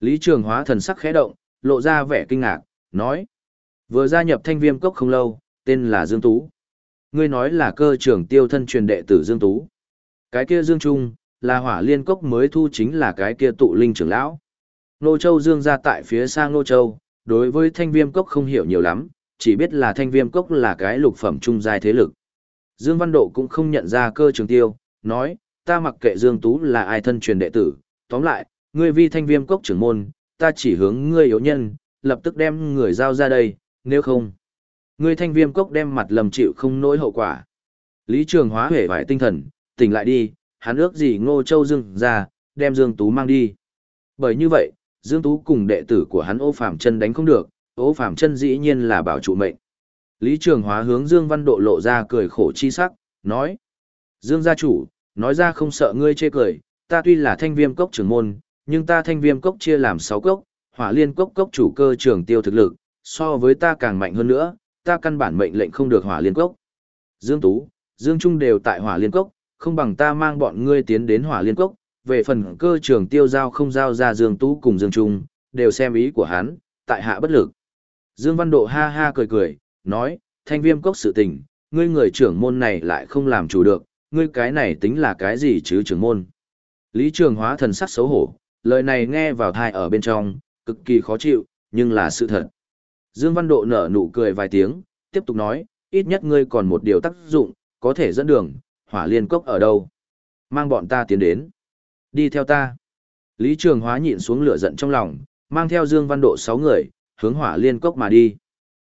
Lý Trường Hóa thần sắc khẽ động, lộ ra vẻ kinh ngạc, nói. Vừa gia nhập thanh viêm cốc không lâu, tên là Dương Tú. Ngươi nói là cơ trưởng tiêu thân truyền đệ tử Dương Tú. Cái kia Dương Trung, là hỏa liên cốc mới thu chính là cái kia tụ linh trưởng lão. Nô Châu Dương ra tại phía sang Nô Châu, đối với thanh viêm cốc không hiểu nhiều lắm, chỉ biết là thanh viêm cốc là cái lục phẩm trung giai thế lực. Dương Văn Độ cũng không nhận ra cơ trường tiêu, nói, ta mặc kệ Dương Tú là ai thân truyền đệ tử, tóm lại, ngươi vi thanh viêm cốc trưởng môn, ta chỉ hướng ngươi yếu nhân, lập tức đem người giao ra đây, nếu không. Ngươi thanh viêm cốc đem mặt lầm chịu không nỗi hậu quả. Lý Trường hóa hể vải tinh thần, tỉnh lại đi, hắn ước gì Ngô Châu Dương ra, đem Dương Tú mang đi. Bởi như vậy, Dương Tú cùng đệ tử của hắn ô phạm chân đánh không được, ô phạm chân dĩ nhiên là bảo trụ mệnh. Lý Trường Hóa hướng Dương Văn Độ lộ ra cười khổ chi sắc, nói. Dương gia chủ, nói ra không sợ ngươi chê cười, ta tuy là thanh viêm cốc trưởng môn, nhưng ta thanh viêm cốc chia làm 6 cốc, hỏa liên cốc cốc chủ cơ trưởng tiêu thực lực, so với ta càng mạnh hơn nữa, ta căn bản mệnh lệnh không được hỏa liên cốc. Dương Tú, Dương Trung đều tại hỏa liên cốc, không bằng ta mang bọn ngươi tiến đến hỏa liên cốc, về phần cơ trưởng tiêu giao không giao ra Dương Tú cùng Dương Trung, đều xem ý của hắn, tại hạ bất lực. Dương Văn Độ ha ha cười cười, nói, thanh viêm cốc sự tình, ngươi người trưởng môn này lại không làm chủ được, ngươi cái này tính là cái gì chứ trưởng môn. Lý Trường Hóa thần sắc xấu hổ, lời này nghe vào thai ở bên trong, cực kỳ khó chịu, nhưng là sự thật. Dương Văn Độ nở nụ cười vài tiếng, tiếp tục nói, ít nhất ngươi còn một điều tác dụng, có thể dẫn đường, hỏa liên cốc ở đâu. Mang bọn ta tiến đến. Đi theo ta. Lý Trường Hóa nhịn xuống lửa giận trong lòng, mang theo Dương Văn Độ 6 người, hướng hỏa liên cốc mà đi.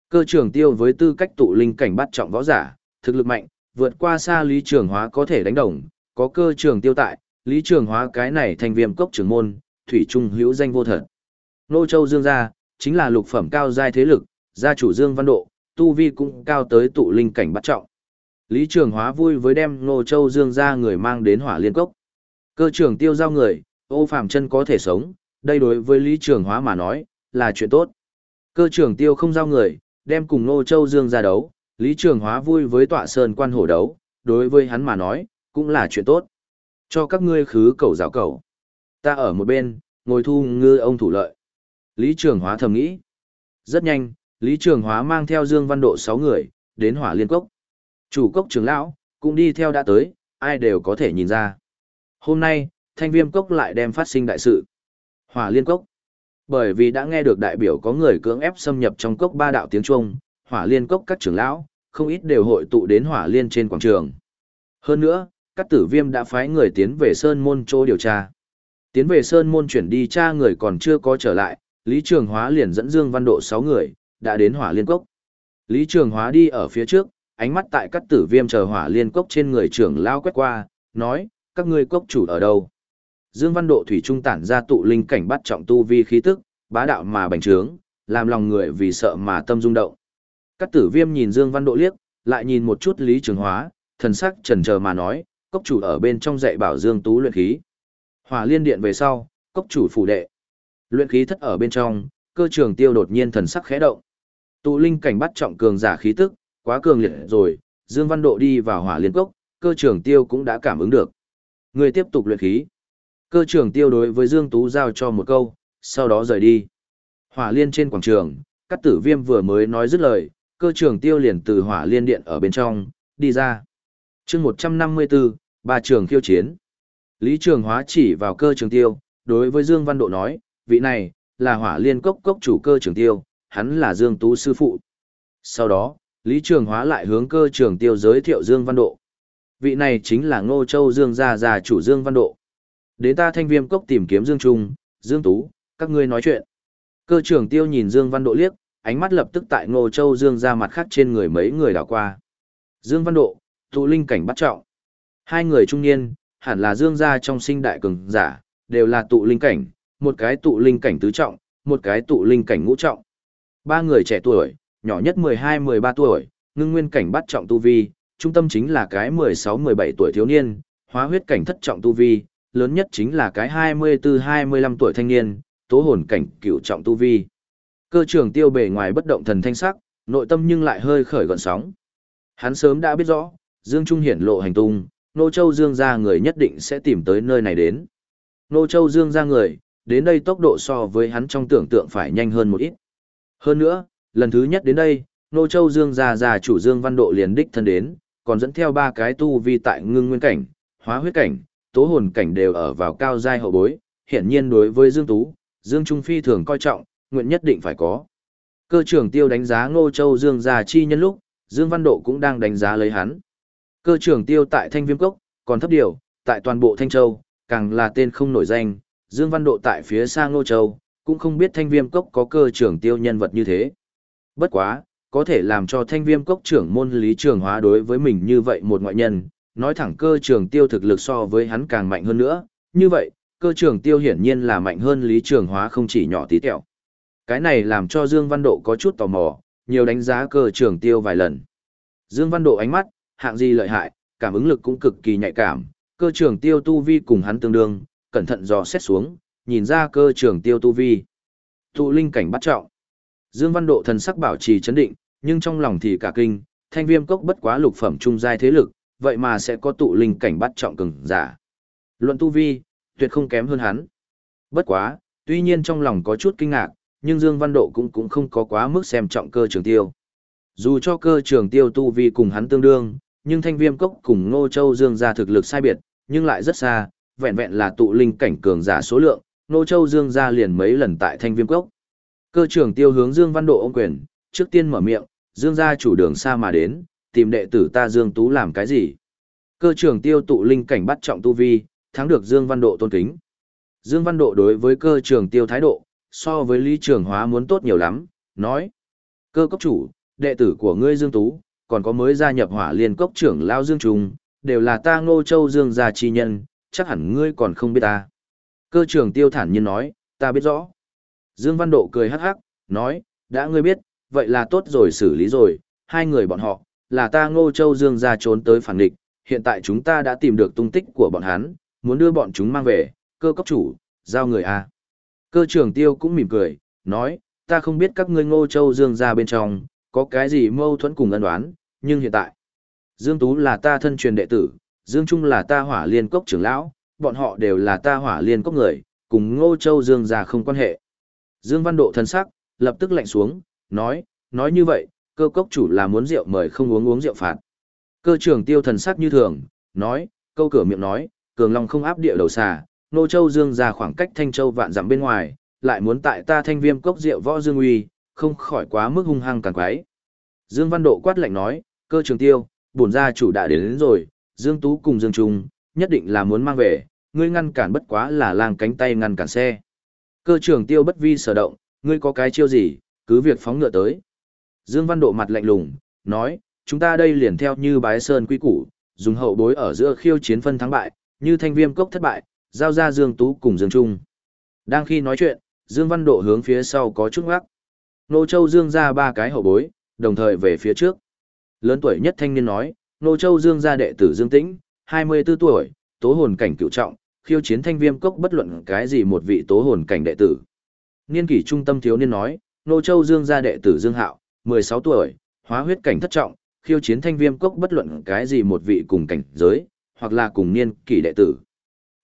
Cơ trường tiêu với tư cách tụ linh cảnh bắt trọng võ giả, thực lực mạnh, vượt qua xa Lý Trường Hóa có thể đánh đồng, có cơ trường tiêu tại, Lý Trường Hóa cái này thành viêm cốc trưởng môn, thủy trung hữu danh vô thật. Nô Châu Dương gia, chính là lục phẩm cao giai thế lực, gia chủ Dương Văn Độ, tu vi cũng cao tới tụ linh cảnh bắt trọng. Lý Trường Hóa vui với đem Nô Châu Dương gia người mang đến Hỏa Liên Cốc. Cơ trưởng tiêu giao người, ô phàm chân có thể sống, đây đối với Lý Trường Hóa mà nói, là chuyện tốt. Cơ trưởng tiêu không giao người, đem cùng Nô Châu Dương ra đấu, Lý Trường Hóa vui với tọa sơn quan hổ đấu, đối với hắn mà nói, cũng là chuyện tốt. Cho các ngươi khứ cầu rào cầu. Ta ở một bên, ngồi thu ngư ông thủ lợi. Lý Trường Hóa thầm nghĩ. Rất nhanh, Lý Trường Hóa mang theo Dương Văn Độ 6 người, đến hỏa liên cốc. Chủ cốc trưởng lão, cũng đi theo đã tới, ai đều có thể nhìn ra. Hôm nay, thanh viêm cốc lại đem phát sinh đại sự. Hỏa liên cốc. Bởi vì đã nghe được đại biểu có người cưỡng ép xâm nhập trong cốc ba đạo tiếng Trung, hỏa liên cốc các trưởng lão, không ít đều hội tụ đến hỏa liên trên quảng trường. Hơn nữa, các tử viêm đã phái người tiến về Sơn Môn chỗ điều tra. Tiến về Sơn Môn chuyển đi tra người còn chưa có trở lại, Lý Trường Hóa liền dẫn Dương Văn Độ 6 người, đã đến hỏa liên cốc. Lý Trường Hóa đi ở phía trước, ánh mắt tại các tử viêm chờ hỏa liên cốc trên người trưởng lao quét qua, nói, các ngươi cốc chủ ở đâu? Dương Văn Độ thủy trung tản ra tụ linh cảnh bắt trọng tu vi khí tức, bá đạo mà bành trướng, làm lòng người vì sợ mà tâm rung động. Các tử viêm nhìn Dương Văn Độ liếc, lại nhìn một chút Lý Trường Hóa, thần sắc trần chờ mà nói, cốc chủ ở bên trong dạy bảo Dương Tú luyện khí. Hỏa liên điện về sau, cốc chủ phủ đệ. Luyện khí thất ở bên trong, cơ trường tiêu đột nhiên thần sắc khẽ động. Tụ linh cảnh bắt trọng cường giả khí tức, quá cường liệt rồi, Dương Văn Độ đi vào hỏa liên cốc, cơ trường tiêu cũng đã cảm ứng được. Người tiếp tục luyện khí. Cơ trường tiêu đối với Dương Tú giao cho một câu, sau đó rời đi. Hỏa liên trên quảng trường, các tử viêm vừa mới nói dứt lời, cơ trường tiêu liền từ hỏa liên điện ở bên trong, đi ra chương 154, ba trường khiêu chiến. Lý Trường Hóa chỉ vào cơ trường tiêu, đối với Dương Văn Độ nói, vị này, là hỏa liên cốc cốc chủ cơ trường tiêu, hắn là Dương Tú sư phụ. Sau đó, Lý Trường Hóa lại hướng cơ trường tiêu giới thiệu Dương Văn Độ. Vị này chính là Ngô Châu Dương gia gia chủ Dương Văn Độ. Đến ta thanh viêm cốc tìm kiếm Dương Trung, Dương Tú, các ngươi nói chuyện. Cơ trưởng tiêu nhìn Dương Văn Độ liếc, ánh mắt lập tức tại Ngô Châu Dương ra mặt khác trên người mấy người đảo qua. Dương Văn Độ, tụ linh cảnh bắt trọng. Hai người trung niên, hẳn là Dương gia trong sinh đại cường giả, đều là tụ linh cảnh, một cái tụ linh cảnh tứ trọng, một cái tụ linh cảnh ngũ trọng. Ba người trẻ tuổi, nhỏ nhất 12-13 tuổi, ngưng nguyên cảnh bắt trọng tu vi, trung tâm chính là cái 16-17 tuổi thiếu niên, hóa huyết cảnh thất trọng tu vi, lớn nhất chính là cái 24-25 tuổi thanh niên, tố hồn cảnh cửu trọng tu vi. Cơ trưởng tiêu bề ngoài bất động thần thanh sắc, nội tâm nhưng lại hơi khởi gọn sóng. Hắn sớm đã biết rõ, Dương Trung hiển lộ hành tung, Nô Châu Dương ra người nhất định sẽ tìm tới nơi này đến. Nô Châu Dương ra người, đến đây tốc độ so với hắn trong tưởng tượng phải nhanh hơn một ít. Hơn nữa, lần thứ nhất đến đây, Nô Châu Dương gia già chủ Dương Văn Độ liền đích thân đến, còn dẫn theo ba cái tu vi tại ngưng nguyên cảnh, hóa huyết cảnh, tố hồn cảnh đều ở vào cao giai hậu bối, hiển nhiên đối với Dương Tú, Dương Trung Phi thường coi trọng, nguyện nhất định phải có. Cơ trưởng tiêu đánh giá Ngô Châu Dương gia chi nhân lúc, Dương Văn Độ cũng đang đánh giá lấy hắn. Cơ trưởng tiêu tại Thanh Viêm Cốc, còn thấp điều, tại toàn bộ Thanh Châu, càng là tên không nổi danh, Dương Văn Độ tại phía xa Ngô Châu, cũng không biết Thanh Viêm Cốc có cơ trưởng tiêu nhân vật như thế. Bất quá, có thể làm cho Thanh Viêm Cốc trưởng môn lý trường hóa đối với mình như vậy một ngoại nhân, nói thẳng cơ trường tiêu thực lực so với hắn càng mạnh hơn nữa, như vậy, cơ trường tiêu hiển nhiên là mạnh hơn lý trường hóa không chỉ nhỏ tí tẹo. Cái này làm cho Dương Văn Độ có chút tò mò, nhiều đánh giá cơ trường tiêu vài lần. Dương Văn Độ ánh mắt, hạng gì lợi hại, cảm ứng lực cũng cực kỳ nhạy cảm, cơ trường tiêu tu vi cùng hắn tương đương, cẩn thận dò xét xuống, nhìn ra cơ trường tiêu tu vi. Tụ linh cảnh bắt trọng. Dương Văn Độ thần sắc bảo trì chấn định, nhưng trong lòng thì cả kinh, thanh viêm cốc bất quá lục phẩm trung giai thế lực, vậy mà sẽ có tụ linh cảnh bắt trọng cường giả. Luận tu vi, tuyệt không kém hơn hắn. Bất quá, tuy nhiên trong lòng có chút kinh ngạc, nhưng Dương Văn Độ cũng cũng không có quá mức xem trọng cơ trường tiêu. Dù cho cơ trường tiêu tu vi cùng hắn tương đương, nhưng thanh viêm cốc cùng Ngô Châu Dương ra thực lực sai biệt, nhưng lại rất xa, vẹn vẹn là tụ linh cảnh cường giả số lượng, Ngô Châu Dương ra liền mấy lần tại thanh viêm cốc. Cơ trưởng tiêu hướng Dương Văn Độ ôm quyền, trước tiên mở miệng, Dương gia chủ đường xa mà đến, tìm đệ tử ta Dương Tú làm cái gì? Cơ trưởng tiêu tụ linh cảnh bắt trọng tu vi, thắng được Dương Văn Độ tôn kính. Dương Văn Độ đối với cơ trưởng tiêu thái độ, so với Lý Trường Hóa muốn tốt nhiều lắm, nói. Cơ cấp chủ, đệ tử của ngươi Dương Tú, còn có mới gia nhập hỏa liên cốc trưởng Lao Dương Trung, đều là ta ngô châu Dương gia chi nhân, chắc hẳn ngươi còn không biết ta. Cơ trường tiêu thản nhiên nói, ta biết rõ. Dương Văn Độ cười hắc hắc, nói, đã ngươi biết, vậy là tốt rồi xử lý rồi, hai người bọn họ, là ta ngô châu Dương gia trốn tới phản địch, hiện tại chúng ta đã tìm được tung tích của bọn hắn, muốn đưa bọn chúng mang về, cơ cốc chủ, giao người A. Cơ trưởng tiêu cũng mỉm cười, nói, ta không biết các ngươi ngô châu dương ra bên trong, có cái gì mâu thuẫn cùng ân đoán, nhưng hiện tại, Dương Tú là ta thân truyền đệ tử, Dương Trung là ta hỏa liên cốc trưởng lão, bọn họ đều là ta hỏa liên cốc người, cùng ngô châu dương già không quan hệ. Dương Văn Độ thân sắc, lập tức lạnh xuống, nói, nói như vậy, cơ cốc chủ là muốn rượu mời không uống uống rượu phạt. Cơ trưởng tiêu thần sắc như thường, nói, câu cửa miệng nói, cường long không áp địa đầu xà, Ngô châu dương già khoảng cách thanh châu vạn dặm bên ngoài, lại muốn tại ta thanh viêm cốc rượu võ dương uy, không khỏi quá mức hung hăng càng quái. Dương Văn Độ quát lạnh nói, cơ trường tiêu, bổn gia chủ đã đến, đến rồi, Dương Tú cùng Dương Trung, nhất định là muốn mang về, ngươi ngăn cản bất quá là lang cánh tay ngăn cản xe. Cơ trường tiêu bất vi sở động, ngươi có cái chiêu gì, cứ việc phóng ngựa tới. Dương Văn Độ mặt lạnh lùng, nói, chúng ta đây liền theo như bái sơn quy củ, dùng hậu bối ở giữa khiêu chiến phân thắng bại, như thanh viêm cốc thất bại, giao ra Dương Tú cùng Dương Trung. Đang khi nói chuyện, Dương Văn Độ hướng phía sau có chút ngoắc. Nô Châu Dương ra ba cái hậu bối, đồng thời về phía trước. Lớn tuổi nhất thanh niên nói, Nô Châu Dương gia đệ tử Dương Tĩnh, 24 tuổi, tố hồn cảnh cựu trọng, khiêu chiến thanh viêm cốc bất luận cái gì một vị tố hồn cảnh đệ tử. Niên kỷ trung tâm thiếu niên nói, Nô Châu Dương gia đệ tử Dương Hạo, 16 tuổi, hóa huyết cảnh thất trọng, khiêu chiến thanh viêm cốc bất luận cái gì một vị cùng cảnh giới, hoặc là cùng niên kỷ đệ tử.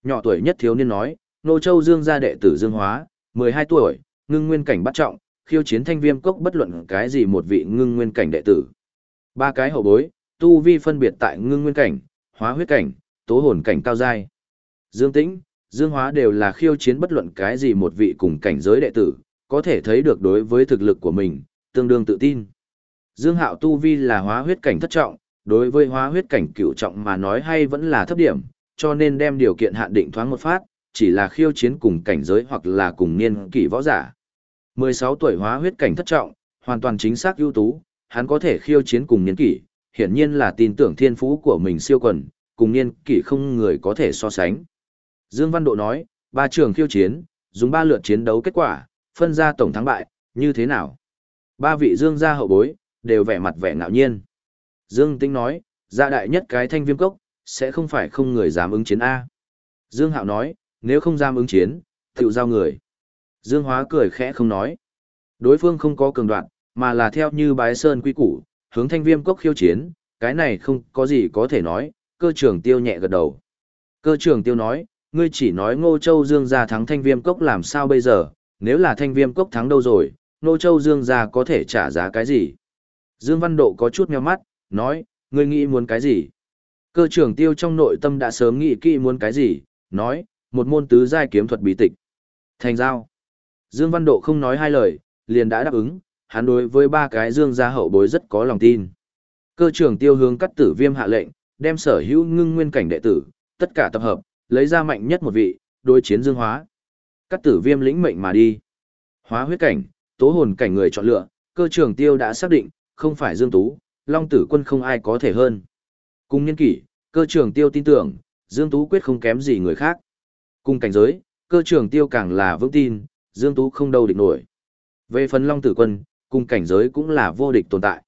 Nhỏ tuổi nhất thiếu niên nói, Nô Châu Dương gia đệ tử Dương Hóa, 12 tuổi, ngưng nguyên cảnh bắt trọng, khiêu chiến thanh viêm cốc bất luận cái gì một vị ngưng nguyên cảnh đệ tử. Ba cái hậu bối, tu vi phân biệt tại ngưng nguyên cảnh, hóa huyết cảnh, tố hồn cảnh cao giai. Dương Tĩnh, Dương Hóa đều là khiêu chiến bất luận cái gì một vị cùng cảnh giới đệ tử, có thể thấy được đối với thực lực của mình, tương đương tự tin. Dương Hạo tu vi là hóa huyết cảnh thất trọng, đối với hóa huyết cảnh cửu trọng mà nói hay vẫn là thấp điểm, cho nên đem điều kiện hạn định thoáng một phát, chỉ là khiêu chiến cùng cảnh giới hoặc là cùng niên kỷ võ giả. 16 tuổi hóa huyết cảnh thất trọng, hoàn toàn chính xác ưu tú, hắn có thể khiêu chiến cùng niên kỷ, hiển nhiên là tin tưởng thiên phú của mình siêu quần, cùng niên kỷ không người có thể so sánh. Dương Văn Độ nói, ba trường khiêu chiến, dùng ba lượt chiến đấu kết quả, phân ra tổng thắng bại, như thế nào? Ba vị Dương gia hậu bối, đều vẻ mặt vẻ ngạo nhiên. Dương Tĩnh nói, gia đại nhất cái thanh viêm cốc, sẽ không phải không người dám ứng chiến A. Dương Hạo nói, nếu không dám ứng chiến, tự giao người. Dương Hóa cười khẽ không nói. Đối phương không có cường đoạn, mà là theo như bái sơn quy củ, hướng thanh viêm cốc khiêu chiến, cái này không có gì có thể nói, cơ trưởng tiêu nhẹ gật đầu. Cơ trưởng tiêu nói, ngươi chỉ nói Ngô Châu Dương gia thắng Thanh Viêm Cốc làm sao bây giờ, nếu là Thanh Viêm Cốc thắng đâu rồi, Ngô Châu Dương gia có thể trả giá cái gì? Dương Văn Độ có chút nheo mắt, nói, ngươi nghĩ muốn cái gì? Cơ trưởng tiêu trong nội tâm đã sớm nghĩ kỹ muốn cái gì, nói, một môn tứ giai kiếm thuật bí tịch. Thành giao. Dương Văn Độ không nói hai lời, liền đã đáp ứng, hắn đối với ba cái Dương gia hậu bối rất có lòng tin. Cơ trưởng tiêu hướng cắt tử viêm hạ lệnh, đem sở hữu ngưng nguyên cảnh đệ tử, tất cả tập hợp, lấy ra mạnh nhất một vị, đối chiến dương hóa. Cắt tử viêm lĩnh mệnh mà đi. Hóa huyết cảnh, tố hồn cảnh người chọn lựa, cơ trưởng tiêu đã xác định, không phải dương tú, long tử quân không ai có thể hơn. Cùng nhân kỷ, cơ trưởng tiêu tin tưởng, dương tú quyết không kém gì người khác. Cùng cảnh giới, cơ trưởng tiêu càng là vững tin, dương tú không đâu địch nổi. Về phần long tử quân, cùng cảnh giới cũng là vô địch tồn tại.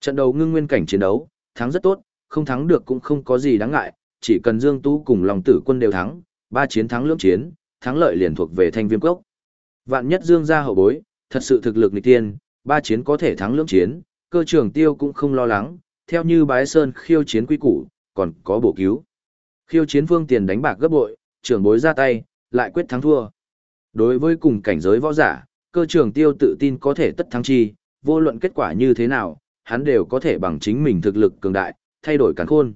Trận đầu ngưng nguyên cảnh chiến đấu, thắng rất tốt, không thắng được cũng không có gì đáng ngại, chỉ cần Dương Tú cùng Long Tử Quân đều thắng, ba chiến thắng lưỡng chiến, thắng lợi liền thuộc về Thanh Viêm Cốc. Vạn nhất Dương gia hậu bối, thật sự thực lực nghịch tiên, ba chiến có thể thắng lưỡng chiến, cơ trưởng tiêu cũng không lo lắng, theo như bái sơn khiêu chiến quy củ, còn có bổ cứu. Khiêu chiến phương tiền đánh bạc gấp bội, trưởng bối ra tay, lại quyết thắng thua. Đối với cùng cảnh giới võ giả, cơ trưởng tiêu tự tin có thể tất thắng chi, vô luận kết quả như thế nào, hắn đều có thể bằng chính mình thực lực cường đại, thay đổi càn khôn.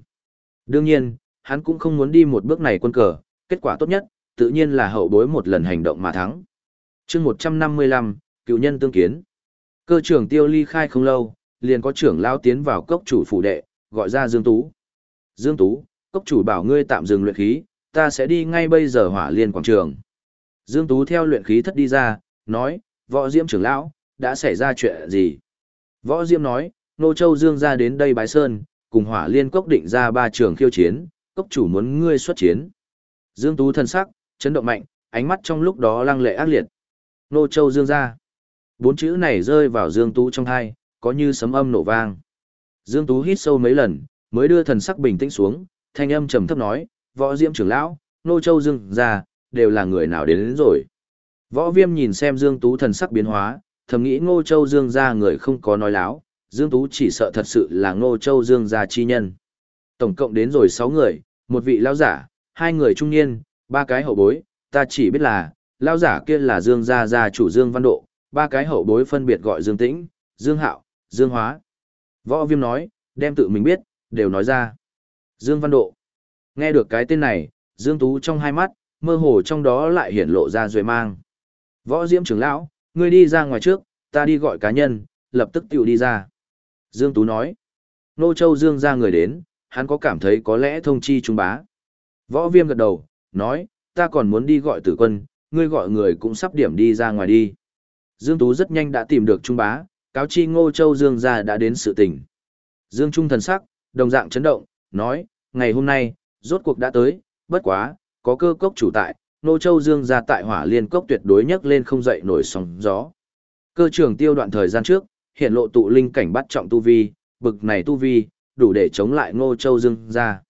Đương nhiên, hắn cũng không muốn đi một bước này quân cờ, kết quả tốt nhất, tự nhiên là hậu bối một lần hành động mà thắng. chương 155, cựu nhân tương kiến. Cơ trưởng tiêu ly khai không lâu, liền có trưởng lao tiến vào cốc chủ phủ đệ, gọi ra Dương Tú. Dương Tú, cốc chủ bảo ngươi tạm dừng luyện khí, ta sẽ đi ngay bây giờ hỏa liên quảng trường. Dương Tú theo luyện khí thất đi ra, nói, võ diễm trưởng lão, đã xảy ra chuyện gì? Võ diễm nói, Nô Châu Dương ra đến đây bái sơn, cùng hỏa liên cốc định ra ba trường khiêu chiến, cốc chủ muốn ngươi xuất chiến. Dương Tú thân sắc, chấn động mạnh, ánh mắt trong lúc đó lăng lệ ác liệt. Nô Châu Dương ra. Bốn chữ này rơi vào Dương Tú trong hai, có như sấm âm nổ vang. Dương Tú hít sâu mấy lần, mới đưa thần sắc bình tĩnh xuống, thanh âm trầm thấp nói, võ diễm trưởng lão, Nô Châu Dương ra, đều là người nào đến, đến rồi. Võ viêm nhìn xem Dương Tú thần sắc biến hóa, thầm nghĩ Ngô Châu Dương ra người không có nói láo, Dương Tú chỉ sợ thật sự là Ngô Châu Dương gia chi nhân. Tổng cộng đến rồi 6 người, một vị lão giả, hai người trung niên, ba cái hậu bối, ta chỉ biết là, lão giả kia là Dương gia gia chủ Dương Văn Độ, ba cái hậu bối phân biệt gọi Dương Tĩnh, Dương Hạo, Dương Hóa. Võ Viêm nói, đem tự mình biết, đều nói ra. Dương Văn Độ. Nghe được cái tên này, Dương Tú trong hai mắt, mơ hồ trong đó lại hiển lộ ra rồi mang. Võ Diễm trưởng lão, ngươi đi ra ngoài trước, ta đi gọi cá nhân, lập tức tiểu đi ra. Dương Tú nói, Nô Châu Dương ra người đến, hắn có cảm thấy có lẽ thông chi trung bá. Võ viêm gật đầu, nói, ta còn muốn đi gọi tử quân, ngươi gọi người cũng sắp điểm đi ra ngoài đi. Dương Tú rất nhanh đã tìm được trung bá, cáo chi Ngô Châu Dương ra đã đến sự tình. Dương Trung thần sắc, đồng dạng chấn động, nói, ngày hôm nay, rốt cuộc đã tới, bất quá, có cơ cốc chủ tại, Nô Châu Dương ra tại hỏa liên cốc tuyệt đối nhất lên không dậy nổi sóng gió. Cơ trưởng tiêu đoạn thời gian trước, hiện lộ tụ linh cảnh bắt trọng tu vi, bực này tu vi, đủ để chống lại Ngô Châu Dương ra.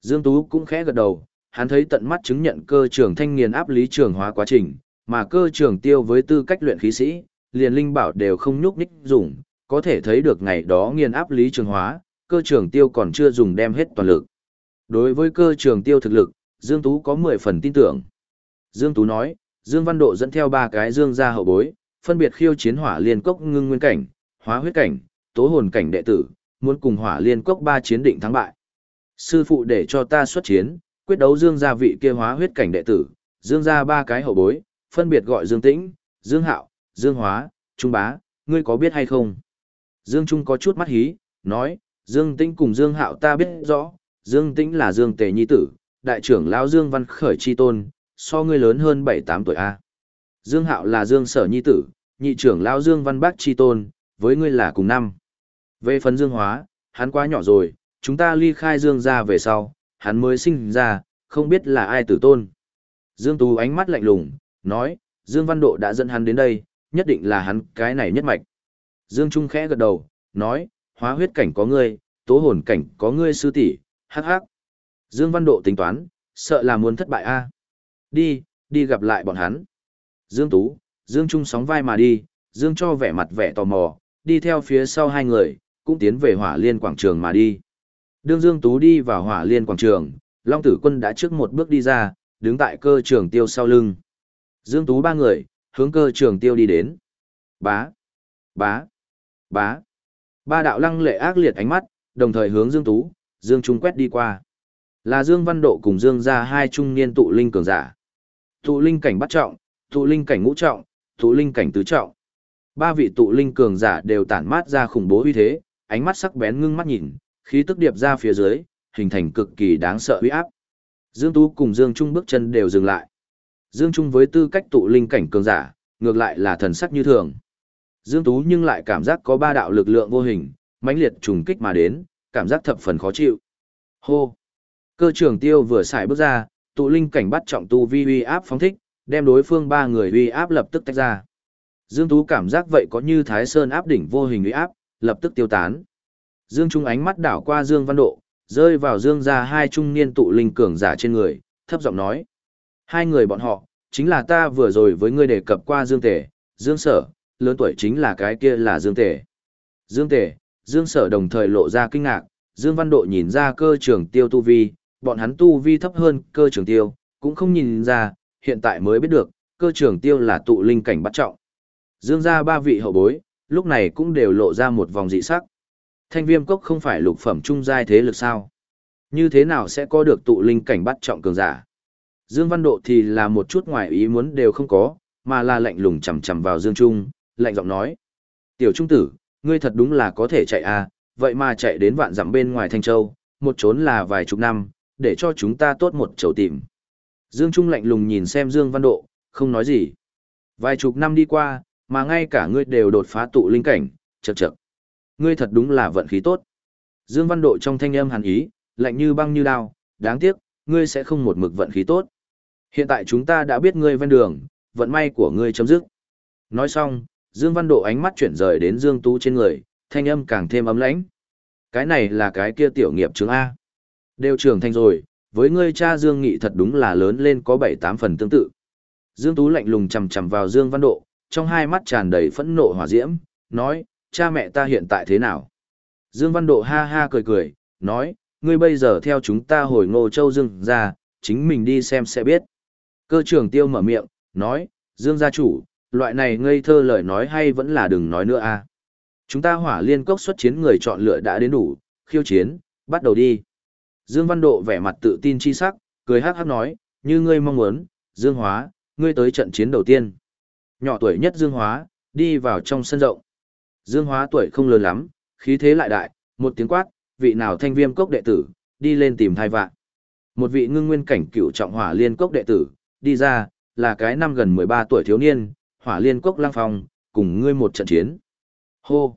Dương Tú cũng khẽ gật đầu, hắn thấy tận mắt chứng nhận cơ trưởng thanh nghiền áp lý trường hóa quá trình, mà cơ trưởng tiêu với tư cách luyện khí sĩ, liền linh bảo đều không nhúc nhích dùng, có thể thấy được ngày đó nghiền áp lý trường hóa, cơ trưởng tiêu còn chưa dùng đem hết toàn lực. Đối với cơ trưởng tiêu thực lực, Dương Tú có 10 phần tin tưởng. Dương Tú nói, Dương Văn Độ dẫn theo ba cái dương gia hậu bối, phân biệt khiêu chiến hỏa liên cốc ngưng nguyên cảnh, hóa huyết cảnh, tố hồn cảnh đệ tử, muốn cùng hỏa liên cốc ba chiến định thắng bại. Sư phụ để cho ta xuất chiến, quyết đấu dương gia vị kia hóa huyết cảnh đệ tử, dương gia ba cái hậu bối, phân biệt gọi dương tĩnh, dương hạo, dương hóa, trung bá, ngươi có biết hay không? Dương Trung có chút mắt hí, nói, dương tĩnh cùng dương hạo ta biết rõ, dương tĩnh là dương tề nhi tử, đại trưởng lão dương văn khởi chi tôn, so ngươi lớn hơn 7-8 tuổi A. Dương hạo là dương sở nhi tử, nhị trưởng lão dương văn bác chi tôn, với ngươi là cùng năm. Về phần dương hóa, hắn quá nhỏ rồi, chúng ta ly khai dương ra về sau, hắn mới sinh ra, không biết là ai tử tôn. Dương Tú ánh mắt lạnh lùng, nói, Dương Văn Độ đã dẫn hắn đến đây, nhất định là hắn cái này nhất mạch. Dương Trung khẽ gật đầu, nói, hóa huyết cảnh có ngươi, tố hồn cảnh có ngươi sư tỷ, hắc hắc. Dương Văn Độ tính toán, sợ là muốn thất bại a. Đi, đi gặp lại bọn hắn. Dương Tú, Dương Trung sóng vai mà đi, Dương cho vẻ mặt vẻ tò mò, đi theo phía sau hai người, cũng tiến về hỏa liên quảng trường mà đi. Đương Dương Tú đi vào hỏa liên quảng trường, Long Tử Quân đã trước một bước đi ra, đứng tại cơ trường tiêu sau lưng. Dương Tú ba người, hướng cơ trường tiêu đi đến. Bá, bá, bá. Ba đạo lăng lệ ác liệt ánh mắt, đồng thời hướng Dương Tú, Dương Trung quét đi qua. Là Dương Văn Độ cùng Dương ra hai trung niên tụ linh cường giả. Tụ linh cảnh bắt trọng, tụ linh cảnh ngũ trọng, tụ linh cảnh tứ trọng. Ba vị tụ linh cường giả đều tản mát ra khủng bố uy thế, ánh mắt sắc bén ngưng mắt nhìn, khí tức điệp ra phía dưới, hình thành cực kỳ đáng sợ uy áp. Dương Tú cùng Dương Trung bước chân đều dừng lại. Dương Trung với tư cách tụ linh cảnh cường giả, ngược lại là thần sắc như thường. Dương Tú nhưng lại cảm giác có ba đạo lực lượng vô hình, mãnh liệt trùng kích mà đến, cảm giác thập phần khó chịu. Hô! Cơ trưởng tiêu vừa xài bước ra, tụ linh cảnh bắt trọng tu vi uy áp phóng thích, đem đối phương ba người uy áp lập tức tách ra. Dương Tú cảm giác vậy có như Thái Sơn áp đỉnh vô hình uy áp, lập tức tiêu tán. Dương Trung ánh mắt đảo qua Dương Văn Độ, rơi vào Dương ra hai trung niên tụ linh cường giả trên người, thấp giọng nói. Hai người bọn họ, chính là ta vừa rồi với ngươi đề cập qua Dương Tể, Dương Sở, lớn tuổi chính là cái kia là Dương Tể. Dương Tể, Dương Sở đồng thời lộ ra kinh ngạc, Dương Văn Độ nhìn ra cơ trưởng tiêu tu vi, bọn hắn tu vi thấp hơn cơ trưởng tiêu, cũng không nhìn ra, hiện tại mới biết được, cơ trưởng tiêu là tụ linh cảnh bắt trọng. Dương ra ba vị hậu bối, lúc này cũng đều lộ ra một vòng dị sắc. Thanh viêm cốc không phải lục phẩm trung giai thế lực sao? Như thế nào sẽ có được tụ linh cảnh bắt trọng cường giả? Dương Văn Độ thì là một chút ngoài ý muốn đều không có, mà là lạnh lùng chầm chầm vào Dương Trung, lạnh giọng nói. Tiểu Trung tử, ngươi thật đúng là có thể chạy à, vậy mà chạy đến vạn dặm bên ngoài Thanh Châu, một trốn là vài chục năm, để cho chúng ta tốt một chầu tìm. Dương Trung lạnh lùng nhìn xem Dương Văn Độ, không nói gì. Vài chục năm đi qua, mà ngay cả ngươi đều đột phá tụ linh cảnh, chậc chậc. Ngươi thật đúng là vận khí tốt. Dương Văn Độ trong thanh âm hàn ý, lạnh như băng như đao, đáng tiếc, ngươi sẽ không một mực vận khí tốt. Hiện tại chúng ta đã biết ngươi ven đường, vận may của ngươi chấm dứt. Nói xong, Dương Văn Độ ánh mắt chuyển rời đến Dương Tú trên người, thanh âm càng thêm ấm lãnh. Cái này là cái kia tiểu nghiệp chứng A. Đều trưởng thành rồi, với ngươi cha Dương Nghị thật đúng là lớn lên có 7-8 phần tương tự. Dương Tú lạnh lùng chằm chằm vào Dương Văn Độ, trong hai mắt tràn đầy phẫn nộ hỏa diễm, nói, cha mẹ ta hiện tại thế nào? Dương Văn Độ ha ha cười cười, nói, ngươi bây giờ theo chúng ta hồi ngô châu Dương ra, chính mình đi xem sẽ biết. Cơ trưởng tiêu mở miệng, nói, Dương gia chủ, loại này ngây thơ lời nói hay vẫn là đừng nói nữa a à? Chúng ta hỏa liên cốc xuất chiến người chọn lựa đã đến đủ, khiêu chiến, bắt đầu đi. Dương Văn Độ vẻ mặt tự tin chi sắc, cười hắc hắc nói, như ngươi mong muốn, Dương Hóa, ngươi tới trận chiến đầu tiên. Nhỏ tuổi nhất Dương Hóa, đi vào trong sân rộng. Dương Hóa tuổi không lớn lắm, khí thế lại đại, một tiếng quát, vị nào thanh viêm cốc đệ tử, đi lên tìm thai vạn. Một vị ngưng nguyên cảnh cựu trọng hỏa liên cốc đệ tử, đi ra, là cái năm gần 13 tuổi thiếu niên, hỏa liên cốc lăng phong, cùng ngươi một trận chiến. Hô!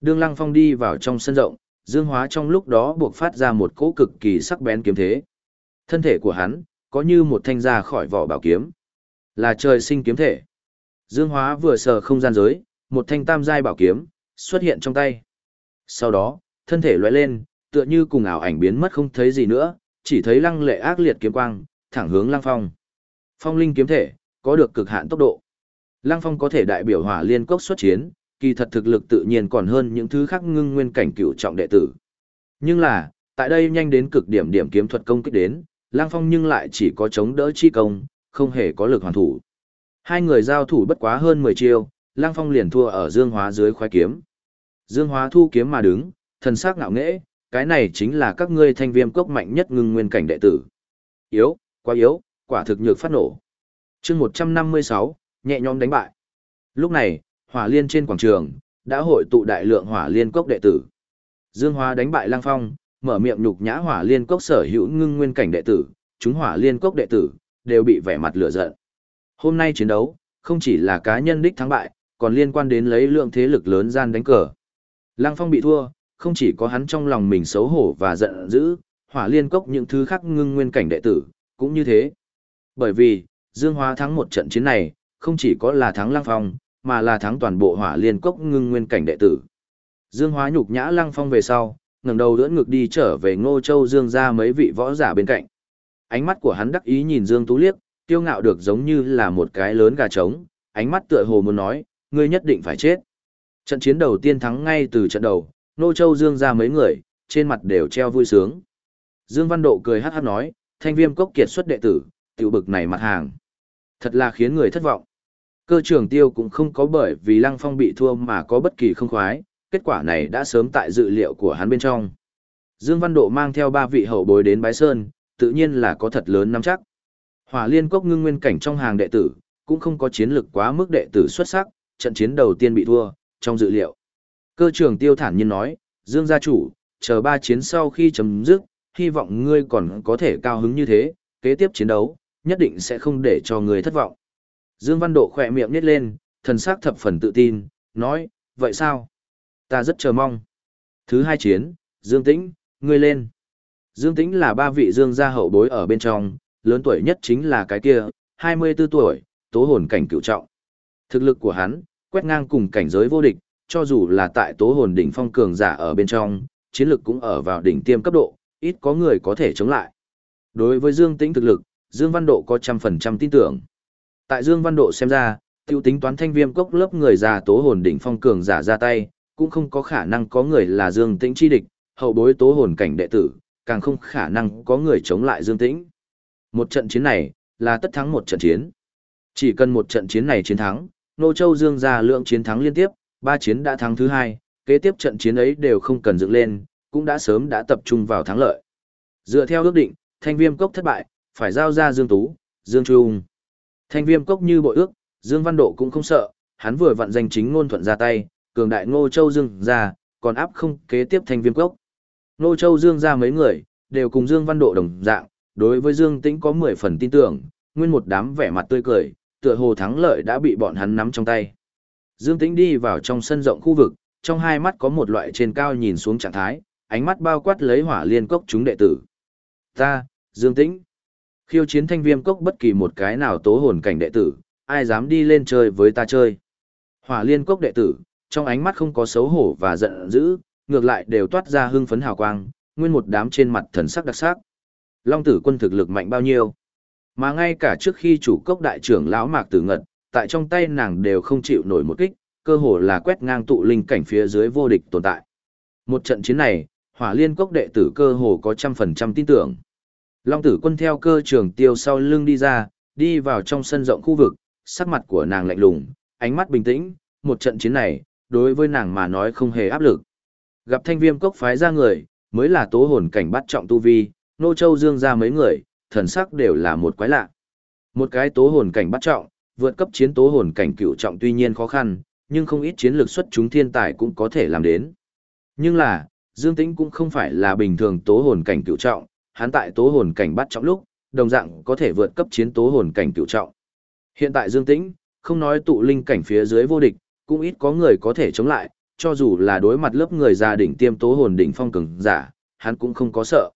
Đương lăng phong đi vào trong sân rộng, dương hóa trong lúc đó buộc phát ra một cỗ cực kỳ sắc bén kiếm thế. Thân thể của hắn, có như một thanh ra khỏi vỏ bảo kiếm. Là trời sinh kiếm thể. Dương hóa vừa sờ không gian giới, một thanh tam giai bảo kiếm, xuất hiện trong tay. Sau đó, thân thể lóe lên, tựa như cùng ảo ảnh biến mất không thấy gì nữa, chỉ thấy lăng lệ ác liệt kiếm quang, thẳng hướng lăng phong. Phong linh kiếm thể, có được cực hạn tốc độ. Lăng phong có thể đại biểu hỏa liên cốc xuất chiến, kỳ thật thực lực tự nhiên còn hơn những thứ khác ngưng nguyên cảnh cựu trọng đệ tử. Nhưng là, tại đây nhanh đến cực điểm điểm kiếm thuật công kích đến, Lăng Phong nhưng lại chỉ có chống đỡ chi công, không hề có lực hoàn thủ. Hai người giao thủ bất quá hơn 10 chiêu, Lăng Phong liền thua ở Dương Hóa dưới khoái kiếm. Dương Hóa thu kiếm mà đứng, thần sắc ngạo nghễ, cái này chính là các ngươi thanh viêm cốc mạnh nhất ngưng nguyên cảnh đệ tử. Yếu, quá yếu, quả thực nhược phát nổ. chương 156, nhẹ nhõm đánh bại. Lúc này, hỏa liên trên quảng trường, đã hội tụ đại lượng hỏa liên cốc đệ tử. Dương Hóa đánh bại Lang Phong, mở miệng nhục nhã hỏa liên cốc sở hữu ngưng nguyên cảnh đệ tử, chúng hỏa liên cốc đệ tử, đều bị vẻ mặt lửa giận. Hôm nay chiến đấu, không chỉ là cá nhân đích thắng bại, còn liên quan đến lấy lượng thế lực lớn gian đánh cờ. Lăng Phong bị thua, không chỉ có hắn trong lòng mình xấu hổ và giận dữ, hỏa liên cốc những thứ khác ngưng nguyên cảnh đệ tử, cũng như thế. Bởi vì, Dương Hóa thắng một trận chiến này, không chỉ có là thắng Lăng Phong, mà là thắng toàn bộ hỏa liên cốc ngưng nguyên cảnh đệ tử. Dương Hóa nhục nhã Lăng Phong về sau, ngẩng đầu đỡ ngực đi trở về Ngô Châu Dương ra mấy vị võ giả bên cạnh. Ánh mắt của hắn đắc ý nhìn Dương Tú liếc, tiêu ngạo được giống như là một cái lớn gà trống, ánh mắt tựa hồ muốn nói, ngươi nhất định phải chết. Trận chiến đầu tiên thắng ngay từ trận đầu, Ngô Châu Dương ra mấy người, trên mặt đều treo vui sướng. Dương Văn Độ cười hát hát nói, thanh viêm cốc kiệt xuất đệ tử, tiểu bực này mặt hàng. Thật là khiến người thất vọng. Cơ trường tiêu cũng không có bởi vì Lăng Phong bị thua mà có bất kỳ không khoái, kết quả này đã sớm tại dự liệu của hắn bên trong. Dương Văn Độ mang theo ba vị hậu bối đến Bái Sơn, tự nhiên là có thật lớn nắm chắc. Hỏa Liên Cốc ngưng nguyên cảnh trong hàng đệ tử, cũng không có chiến lực quá mức đệ tử xuất sắc, trận chiến đầu tiên bị thua, trong dự liệu. Cơ trưởng tiêu thản nhiên nói, Dương gia chủ, chờ ba chiến sau khi chấm dứt, hy vọng ngươi còn có thể cao hứng như thế, kế tiếp chiến đấu, nhất định sẽ không để cho ngươi thất vọng. Dương Văn Độ khỏe miệng nít lên, thần sắc thập phần tự tin, nói, vậy sao? Ta rất chờ mong. Thứ hai chiến, Dương Tĩnh, ngươi lên. Dương Tĩnh là ba vị Dương gia hậu bối ở bên trong, lớn tuổi nhất chính là cái kia, 24 tuổi, tố hồn cảnh cựu trọng. Thực lực của hắn, quét ngang cùng cảnh giới vô địch, cho dù là tại tố hồn đỉnh phong cường giả ở bên trong, chiến lực cũng ở vào đỉnh tiêm cấp độ, ít có người có thể chống lại. Đối với Dương Tĩnh thực lực, Dương Văn Độ có trăm phần trăm tin tưởng. Tại Dương Văn Độ xem ra, tiêu tính toán thanh viêm cốc lớp người già tố hồn đỉnh phong cường giả ra tay, cũng không có khả năng có người là Dương Tĩnh chi địch, hậu bối tố hồn cảnh đệ tử, càng không khả năng có người chống lại Dương Tĩnh. Một trận chiến này, là tất thắng một trận chiến. Chỉ cần một trận chiến này chiến thắng, Nô Châu Dương gia lượng chiến thắng liên tiếp, ba chiến đã thắng thứ hai, kế tiếp trận chiến ấy đều không cần dựng lên, cũng đã sớm đã tập trung vào thắng lợi. Dựa theo ước định, thanh viêm cốc thất bại, phải giao ra Dương Tú, Dương Trung. Thanh viêm cốc như bội ước, Dương Văn Độ cũng không sợ, hắn vừa vặn danh chính ngôn thuận ra tay, cường đại Ngô Châu Dương ra, còn áp không kế tiếp thanh viêm cốc. Ngô Châu Dương ra mấy người, đều cùng Dương Văn Độ đồng dạng, đối với Dương Tĩnh có 10 phần tin tưởng, nguyên một đám vẻ mặt tươi cười, tựa hồ thắng lợi đã bị bọn hắn nắm trong tay. Dương Tĩnh đi vào trong sân rộng khu vực, trong hai mắt có một loại trên cao nhìn xuống trạng thái, ánh mắt bao quát lấy hỏa liên cốc chúng đệ tử. Ta, Dương Tĩnh, khiêu chiến thanh viêm cốc bất kỳ một cái nào tố hồn cảnh đệ tử, ai dám đi lên chơi với ta chơi. Hỏa liên cốc đệ tử, trong ánh mắt không có xấu hổ và giận dữ, ngược lại đều toát ra hưng phấn hào quang, nguyên một đám trên mặt thần sắc đặc sắc. Long tử quân thực lực mạnh bao nhiêu? Mà ngay cả trước khi chủ cốc đại trưởng lão Mạc Tử Ngật, tại trong tay nàng đều không chịu nổi một kích, cơ hồ là quét ngang tụ linh cảnh phía dưới vô địch tồn tại. Một trận chiến này, hỏa liên cốc đệ tử cơ hồ có trăm phần trăm tin tưởng. Long tử quân theo cơ trường tiêu sau lưng đi ra, đi vào trong sân rộng khu vực, sắc mặt của nàng lạnh lùng, ánh mắt bình tĩnh, một trận chiến này, đối với nàng mà nói không hề áp lực. Gặp thanh viêm cốc phái ra người, mới là tố hồn cảnh bắt trọng tu vi, nô châu dương ra mấy người, thần sắc đều là một quái lạ. Một cái tố hồn cảnh bắt trọng, vượt cấp chiến tố hồn cảnh cựu trọng tuy nhiên khó khăn, nhưng không ít chiến lược xuất chúng thiên tài cũng có thể làm đến. Nhưng là, Dương Tĩnh cũng không phải là bình thường tố hồn cảnh cựu trọng, hắn tại tố hồn cảnh bắt trọng lúc, đồng dạng có thể vượt cấp chiến tố hồn cảnh cửu trọng. Hiện tại Dương Tĩnh, không nói tụ linh cảnh phía dưới vô địch, cũng ít có người có thể chống lại, cho dù là đối mặt lớp người gia đỉnh tiêm tố hồn đỉnh phong cường giả, hắn cũng không có sợ.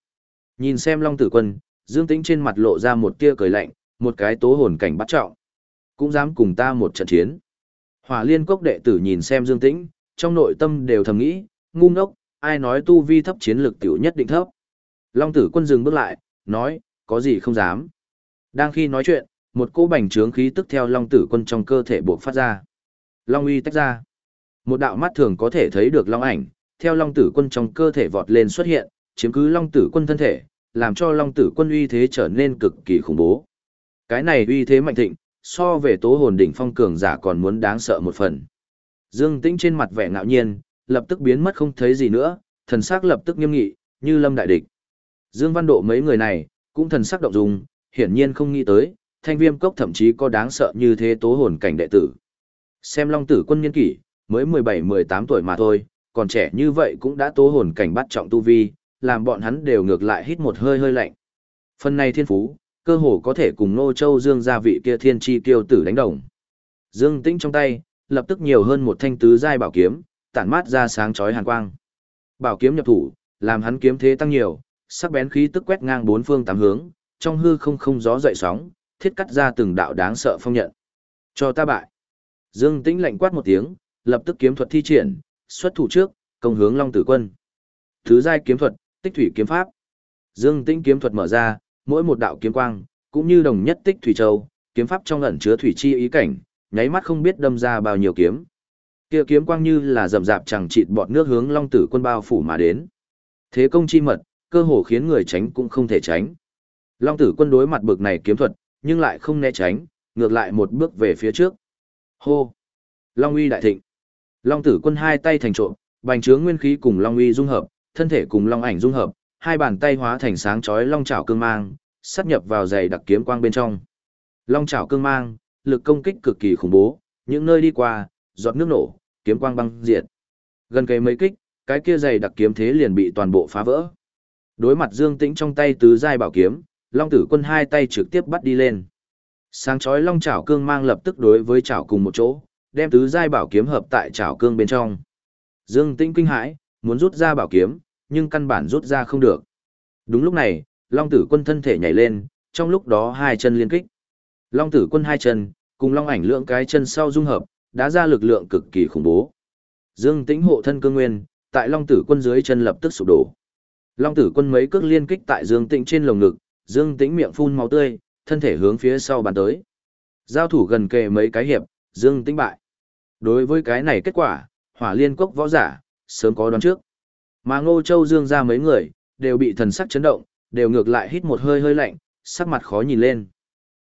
Nhìn xem Long Tử Quân, Dương Tĩnh trên mặt lộ ra một tia cười lạnh, một cái tố hồn cảnh bắt trọng. Cũng dám cùng ta một trận chiến. Hỏa liên cốc đệ tử nhìn xem Dương Tĩnh, trong nội tâm đều thầm nghĩ, ngu ngốc, ai nói tu vi thấp chiến lực tiểu nhất định thấp. Long tử quân dừng bước lại, nói, có gì không dám. Đang khi nói chuyện, một cỗ bành trướng khí tức theo long tử quân trong cơ thể buộc phát ra. Long uy tách ra. Một đạo mắt thường có thể thấy được long ảnh, theo long tử quân trong cơ thể vọt lên xuất hiện, chiếm cứ long tử quân thân thể, làm cho long tử quân uy thế trở nên cực kỳ khủng bố. Cái này uy thế mạnh thịnh, so về tố hồn đỉnh phong cường giả còn muốn đáng sợ một phần. Dương Tĩnh trên mặt vẻ ngạo nhiên, lập tức biến mất không thấy gì nữa, thần sắc lập tức nghiêm nghị, như lâm đại địch. Dương Văn Độ mấy người này, cũng thần sắc động dung, hiển nhiên không nghĩ tới, thanh viêm cốc thậm chí có đáng sợ như thế tố hồn cảnh đệ tử. Xem long tử quân nhân kỷ, mới 17-18 tuổi mà thôi, còn trẻ như vậy cũng đã tố hồn cảnh bắt trọng tu vi, làm bọn hắn đều ngược lại hít một hơi hơi lạnh. Phần này thiên phú, cơ hồ có thể cùng Nô Châu Dương gia vị kia thiên chi tiêu tử đánh đồng. Dương Tĩnh trong tay, lập tức nhiều hơn một thanh tứ giai bảo kiếm, tản mát ra sáng chói hàn quang. Bảo kiếm nhập thủ, làm hắn kiếm thế tăng nhiều, sắc bén khí tức quét ngang bốn phương tám hướng, trong hư không không gió dậy sóng, thiết cắt ra từng đạo đáng sợ phong nhận. Cho ta bại. Dương Tĩnh lạnh quát một tiếng, lập tức kiếm thuật thi triển, xuất thủ trước, công hướng Long Tử Quân. Thứ giai kiếm thuật, tích thủy kiếm pháp. Dương Tĩnh kiếm thuật mở ra, mỗi một đạo kiếm quang, cũng như đồng nhất tích thủy châu, kiếm pháp trong ẩn chứa thủy chi ý cảnh, nháy mắt không biết đâm ra bao nhiêu kiếm. Kia kiếm quang như là rầm rạp chẳng chịt bọt nước hướng Long Tử Quân bao phủ mà đến. Thế công chi mật, cơ hồ khiến người tránh cũng không thể tránh. Long Tử Quân đối mặt bực này kiếm thuật, nhưng lại không né tránh, ngược lại một bước về phía trước. Hô! Long uy đại thịnh. Long tử quân hai tay thành trộm, bành trướng nguyên khí cùng Long uy dung hợp, thân thể cùng Long ảnh dung hợp, hai bàn tay hóa thành sáng chói long chảo cương mang, sát nhập vào dày đặc kiếm quang bên trong. Long chảo cương mang, lực công kích cực kỳ khủng bố, những nơi đi qua, giọt nước nổ, kiếm quang băng diệt. Gần kề mấy kích, cái kia dày đặc kiếm thế liền bị toàn bộ phá vỡ. Đối mặt Dương Tĩnh trong tay tứ giai bảo kiếm, Long Tử Quân hai tay trực tiếp bắt đi lên. Sáng chói long chảo cương mang lập tức đối với chảo cùng một chỗ, đem tứ giai bảo kiếm hợp tại chảo cương bên trong. Dương Tĩnh kinh hãi, muốn rút ra bảo kiếm, nhưng căn bản rút ra không được. Đúng lúc này, Long Tử Quân thân thể nhảy lên, trong lúc đó hai chân liên kích. Long Tử Quân hai chân, cùng Long Ảnh lượng cái chân sau dung hợp, đã ra lực lượng cực kỳ khủng bố. Dương Tĩnh hộ thân cương nguyên, tại Long Tử Quân dưới chân lập tức sụp đổ. Long Tử Quân mấy cước liên kích tại Dương Tĩnh trên lồng ngực, Dương Tĩnh miệng phun máu tươi, thân thể hướng phía sau bàn tới. Giao thủ gần kề mấy cái hiệp, Dương Tĩnh bại. Đối với cái này kết quả, Hỏa Liên Cốc võ giả sớm có đoán trước. Mà Ngô Châu Dương ra mấy người, đều bị thần sắc chấn động, đều ngược lại hít một hơi hơi lạnh, sắc mặt khó nhìn lên.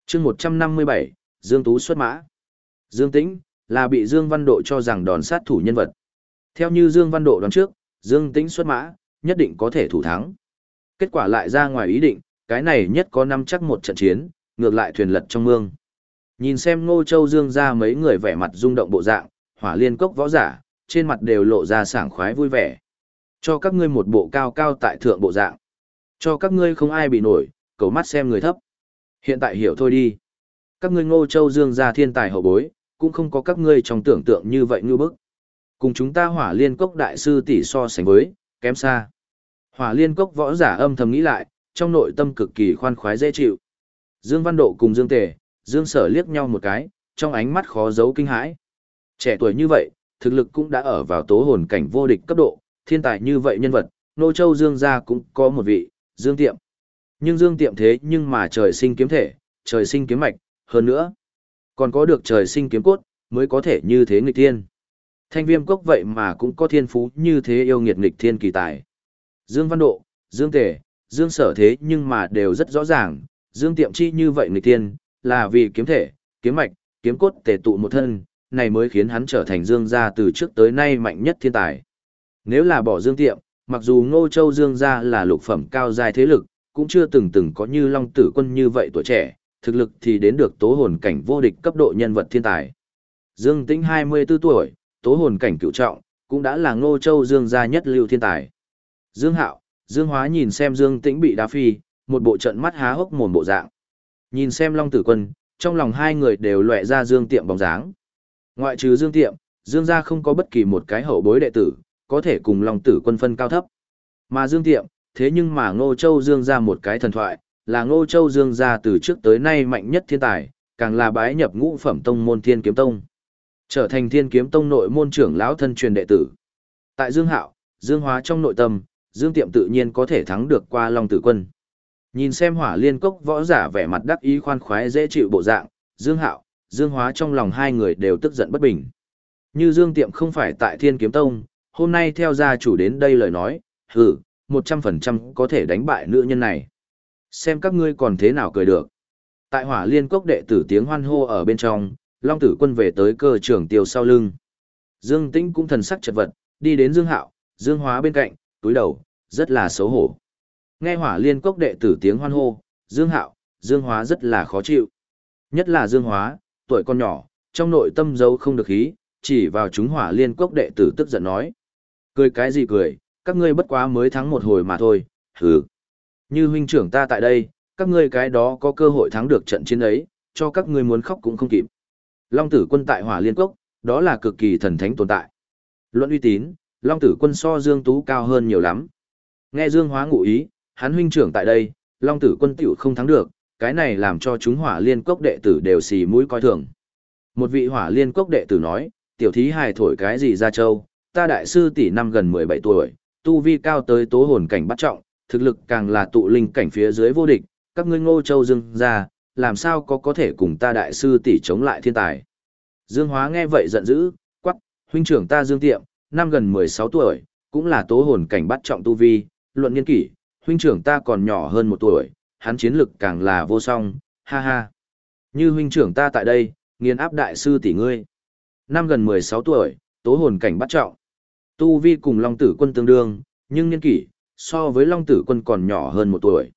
chương 157, Dương Tú xuất mã. Dương Tĩnh, là bị Dương Văn Độ cho rằng đòn sát thủ nhân vật. Theo như Dương Văn Độ đoán trước, Dương Tĩnh xuất mã, nhất định có thể thủ thắng. Kết quả lại ra ngoài ý định, cái này nhất có năm chắc một trận chiến, ngược lại thuyền lật trong mương. Nhìn xem Ngô Châu Dương ra mấy người vẻ mặt rung động bộ dạng, hỏa liên cốc võ giả, trên mặt đều lộ ra sảng khoái vui vẻ. Cho các ngươi một bộ cao cao tại thượng bộ dạng. Cho các ngươi không ai bị nổi, cầu mắt xem người thấp. Hiện tại hiểu thôi đi. Các ngươi Ngô Châu Dương ra thiên tài hậu bối, cũng không có các ngươi trong tưởng tượng như vậy như bức. Cùng chúng ta hỏa liên cốc đại sư tỷ so sánh với, kém xa. Hỏa liên cốc võ giả âm thầm nghĩ lại, trong nội tâm cực kỳ khoan khoái dễ chịu. Dương Văn Độ cùng Dương Tề, Dương Sở liếc nhau một cái, trong ánh mắt khó giấu kinh hãi. Trẻ tuổi như vậy, thực lực cũng đã ở vào tố hồn cảnh vô địch cấp độ, thiên tài như vậy nhân vật, Nô Châu Dương gia cũng có một vị, Dương Tiệm. Nhưng Dương Tiệm thế nhưng mà trời sinh kiếm thể, trời sinh kiếm mạch, hơn nữa, còn có được trời sinh kiếm cốt, mới có thể như thế nghịch thiên. Thanh viêm cốc vậy mà cũng có thiên phú như thế yêu nghiệt nghịch thiên kỳ tài. Dương Văn Độ, Dương Tề, Dương Sở thế nhưng mà đều rất rõ ràng, Dương Tiệm Chi như vậy nghịch thiên, là vì kiếm thể, kiếm mạch, kiếm cốt tề tụ một thân, này mới khiến hắn trở thành Dương gia từ trước tới nay mạnh nhất thiên tài. Nếu là bỏ Dương Tiệm, mặc dù Ngô Châu Dương gia là lục phẩm cao dài thế lực, cũng chưa từng từng có như Long Tử Quân như vậy tuổi trẻ, thực lực thì đến được tố hồn cảnh vô địch cấp độ nhân vật thiên tài. Dương Tĩnh 24 tuổi, tố hồn cảnh cựu trọng, cũng đã là Ngô Châu Dương gia nhất lưu thiên tài. Dương Hạo, Dương Hóa nhìn xem Dương Tĩnh bị đá phi, một bộ trận mắt há hốc mồm bộ dạng. Nhìn xem Long Tử Quân, trong lòng hai người đều lóe ra Dương Tiệm bóng dáng. Ngoại trừ Dương Tiệm, Dương gia không có bất kỳ một cái hậu bối đệ tử, có thể cùng Long Tử Quân phân cao thấp. Mà Dương Tiệm, thế nhưng mà Ngô Châu Dương gia một cái thần thoại, là Ngô Châu Dương gia từ trước tới nay mạnh nhất thiên tài, càng là bái nhập ngũ phẩm tông môn Thiên Kiếm Tông. Trở thành Thiên Kiếm Tông nội môn trưởng lão thân truyền đệ tử. Tại Dương Hạo, Dương Hóa trong nội tâm, Dương Tiệm tự nhiên có thể thắng được qua Long Tử Quân. Nhìn xem hỏa liên cốc võ giả vẻ mặt đắc ý khoan khoái dễ chịu bộ dạng, Dương Hạo, Dương Hóa trong lòng hai người đều tức giận bất bình. Như Dương Tiệm không phải tại Thiên Kiếm Tông, hôm nay theo gia chủ đến đây lời nói, hừ, một trăm phần trăm có thể đánh bại nữ nhân này. Xem các ngươi còn thế nào cười được. Tại hỏa liên cốc đệ tử tiếng hoan hô ở bên trong, Long Tử Quân về tới cơ trưởng tiêu sau lưng. Dương Tĩnh cũng thần sắc chật vật, đi đến Dương Hạo, Dương Hóa bên cạnh, túi đầu, rất là xấu hổ. Nghe hỏa liên cốc đệ tử tiếng hoan hô, Dương Hạo, Dương Hóa rất là khó chịu. Nhất là Dương Hóa, tuổi con nhỏ, trong nội tâm giấu không được khí, chỉ vào chúng hỏa liên cốc đệ tử tức giận nói. Cười cái gì cười, các ngươi bất quá mới thắng một hồi mà thôi, hừ. Như huynh trưởng ta tại đây, các ngươi cái đó có cơ hội thắng được trận chiến ấy, cho các ngươi muốn khóc cũng không kịp. Long tử quân tại hỏa liên cốc, đó là cực kỳ thần thánh tồn tại. Luận uy tín, Long tử quân so Dương Tú cao hơn nhiều lắm. Nghe Dương Hóa ngụ ý, hắn huynh trưởng tại đây, Long tử quân tiểu không thắng được, cái này làm cho chúng hỏa liên cốc đệ tử đều xì mũi coi thường. Một vị hỏa liên cốc đệ tử nói, tiểu thí hài thổi cái gì ra châu, ta đại sư tỷ năm gần 17 tuổi, tu vi cao tới tố hồn cảnh bắt trọng, thực lực càng là tụ linh cảnh phía dưới vô địch, các ngươi ngô châu dưng ra, làm sao có có thể cùng ta đại sư tỷ chống lại thiên tài. Dương Hóa nghe vậy giận dữ, quắc, huynh trưởng ta Dương Tiệm, năm gần 16 tuổi, cũng là tố hồn cảnh bắt trọng tu vi, luận niên kỷ, huynh trưởng ta còn nhỏ hơn một tuổi, hắn chiến lực càng là vô song, ha ha. Như huynh trưởng ta tại đây, nghiền áp đại sư tỷ ngươi. Năm gần 16 tuổi, tố hồn cảnh bắt trọng. Tu vi cùng Long Tử Quân tương đương, nhưng niên kỷ, so với Long Tử Quân còn nhỏ hơn một tuổi.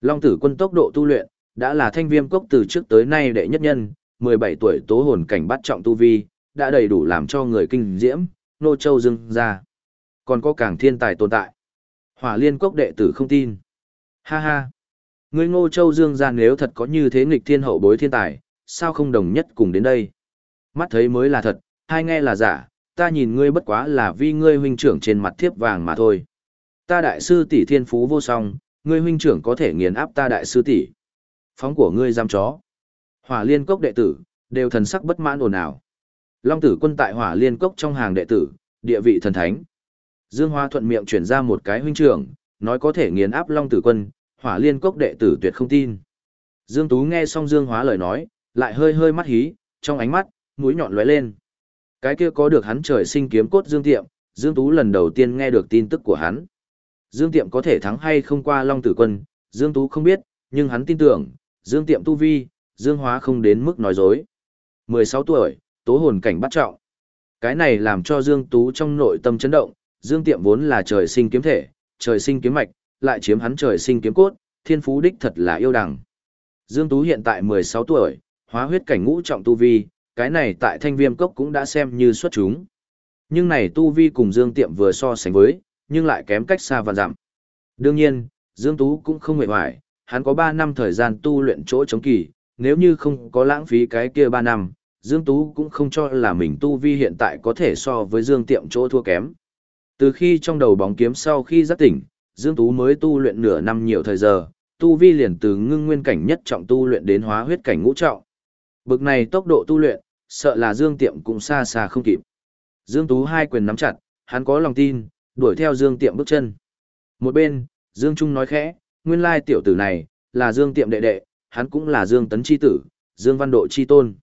Long Tử Quân tốc độ tu luyện, đã là thanh viêm cốc từ trước tới nay đệ nhất nhân, 17 tuổi tố hồn cảnh bắt trọng tu vi, đã đầy đủ làm cho người kinh diễm, nô châu dưng ra. Còn có càng thiên tài tồn tại. Hỏa liên cốc đệ tử không tin. Ha ha. Ngươi ngô châu dương ra nếu thật có như thế nghịch thiên hậu bối thiên tài, sao không đồng nhất cùng đến đây? Mắt thấy mới là thật, hai nghe là giả, ta nhìn ngươi bất quá là vì ngươi huynh trưởng trên mặt thiếp vàng mà thôi. Ta đại sư tỷ thiên phú vô song, ngươi huynh trưởng có thể nghiền áp ta đại sư tỷ. Phóng của ngươi giam chó. Hỏa liên cốc đệ tử, đều thần sắc bất mãn ồn ào. Long tử quân tại hỏa liên cốc trong hàng đệ tử, địa vị thần thánh. Dương Hoa thuận miệng chuyển ra một cái huynh trưởng, nói có thể nghiền áp Long tử quân, hỏa liên cốc đệ tử tuyệt không tin. Dương Tú nghe xong Dương Hóa lời nói, lại hơi hơi mắt hí, trong ánh mắt, mũi nhọn lóe lên. Cái kia có được hắn trời sinh kiếm cốt Dương Tiệm, Dương Tú lần đầu tiên nghe được tin tức của hắn. Dương Tiệm có thể thắng hay không qua Long Tử Quân, Dương Tú không biết, nhưng hắn tin tưởng, Dương Tiệm tu vi, Dương Hóa không đến mức nói dối. 16 tuổi, tố hồn cảnh bắt trọng. Cái này làm cho Dương Tú trong nội tâm chấn động, Dương Tiệm vốn là trời sinh kiếm thể, trời sinh kiếm mạch, lại chiếm hắn trời sinh kiếm cốt, thiên phú đích thật là yêu đằng. Dương Tú hiện tại 16 tuổi, hóa huyết cảnh ngũ trọng tu vi, cái này tại thanh viêm cốc cũng đã xem như xuất chúng. Nhưng này tu vi cùng Dương Tiệm vừa so sánh với, nhưng lại kém cách xa và dặm. Đương nhiên, Dương Tú cũng không hề hoài, hắn có 3 năm thời gian tu luyện chỗ chống kỳ, nếu như không có lãng phí cái kia 3 năm, Dương Tú cũng không cho là mình tu vi hiện tại có thể so với Dương Tiệm chỗ thua kém. Từ khi trong đầu bóng kiếm sau khi giác tỉnh, Dương Tú mới tu luyện nửa năm nhiều thời giờ, tu vi liền từ ngưng nguyên cảnh nhất trọng tu luyện đến hóa huyết cảnh ngũ trọng. Bực này tốc độ tu luyện, sợ là Dương Tiệm cũng xa xa không kịp. Dương Tú hai quyền nắm chặt, hắn có lòng tin, đuổi theo Dương Tiệm bước chân. Một bên, Dương Trung nói khẽ, nguyên lai tiểu tử này, là Dương Tiệm đệ đệ, hắn cũng là Dương Tấn Chi tử, Dương Văn Độ Chi tôn.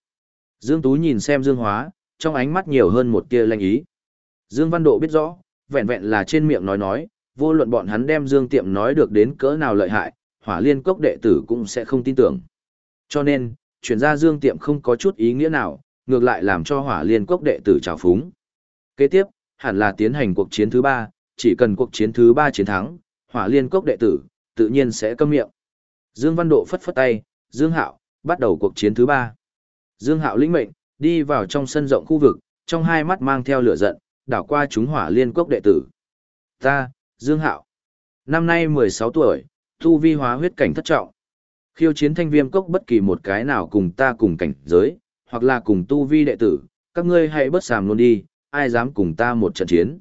Dương Tú nhìn xem Dương Hóa, trong ánh mắt nhiều hơn một tia lanh ý. Dương Văn Độ biết rõ, vẹn vẹn là trên miệng nói nói, vô luận bọn hắn đem Dương Tiệm nói được đến cỡ nào lợi hại, hỏa liên cốc đệ tử cũng sẽ không tin tưởng. Cho nên, chuyển ra Dương Tiệm không có chút ý nghĩa nào, ngược lại làm cho hỏa liên cốc đệ tử trào phúng. Kế tiếp, hẳn là tiến hành cuộc chiến thứ ba, chỉ cần cuộc chiến thứ ba chiến thắng, hỏa liên cốc đệ tử, tự nhiên sẽ câm miệng. Dương Văn Độ phất phất tay, Dương Hạo, bắt đầu cuộc chiến thứ ba. Dương Hạo lĩnh mệnh, đi vào trong sân rộng khu vực, trong hai mắt mang theo lửa giận, đảo qua chúng hỏa liên cốc đệ tử. Ta, Dương Hạo, năm nay 16 tuổi, tu vi hóa huyết cảnh thất trọng. Khiêu chiến thanh viêm cốc bất kỳ một cái nào cùng ta cùng cảnh giới, hoặc là cùng tu vi đệ tử, các ngươi hãy bớt sàm luôn đi, ai dám cùng ta một trận chiến.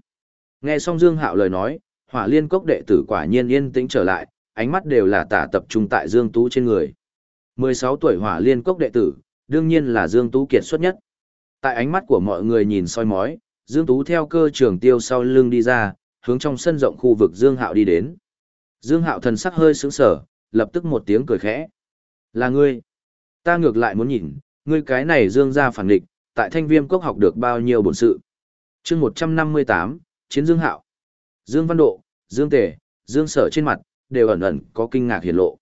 Nghe xong Dương Hạo lời nói, hỏa liên cốc đệ tử quả nhiên yên tĩnh trở lại, ánh mắt đều là tả tập trung tại Dương Tú trên người. 16 tuổi hỏa liên cốc đệ tử, đương nhiên là Dương Tú kiệt xuất nhất. Tại ánh mắt của mọi người nhìn soi mói, Dương Tú theo cơ trường tiêu sau lưng đi ra, hướng trong sân rộng khu vực Dương Hạo đi đến. Dương Hạo thần sắc hơi sững sờ, lập tức một tiếng cười khẽ. Là ngươi. Ta ngược lại muốn nhìn, ngươi cái này Dương ra phản địch, tại thanh viêm cốc học được bao nhiêu bổn sự. chương 158, Chiến Dương Hạo. Dương Văn Độ, Dương Tề, Dương Sở trên mặt, đều ẩn ẩn có kinh ngạc hiển lộ.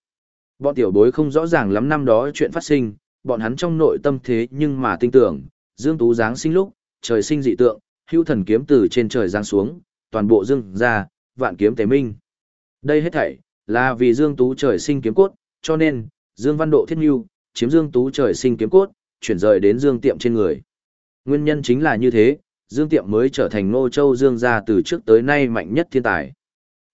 Bọn tiểu bối không rõ ràng lắm năm đó chuyện phát sinh, bọn hắn trong nội tâm thế nhưng mà tin tưởng, Dương Tú giáng sinh lúc, trời sinh dị tượng, hưu thần kiếm từ trên trời giáng xuống, toàn bộ Dương ra, vạn kiếm tế minh. Đây hết thảy, là vì Dương Tú trời sinh kiếm cốt, cho nên, Dương Văn Độ thiết nhu, chiếm Dương Tú trời sinh kiếm cốt, chuyển rời đến Dương Tiệm trên người. Nguyên nhân chính là như thế, Dương Tiệm mới trở thành Ngô Châu Dương gia từ trước tới nay mạnh nhất thiên tài.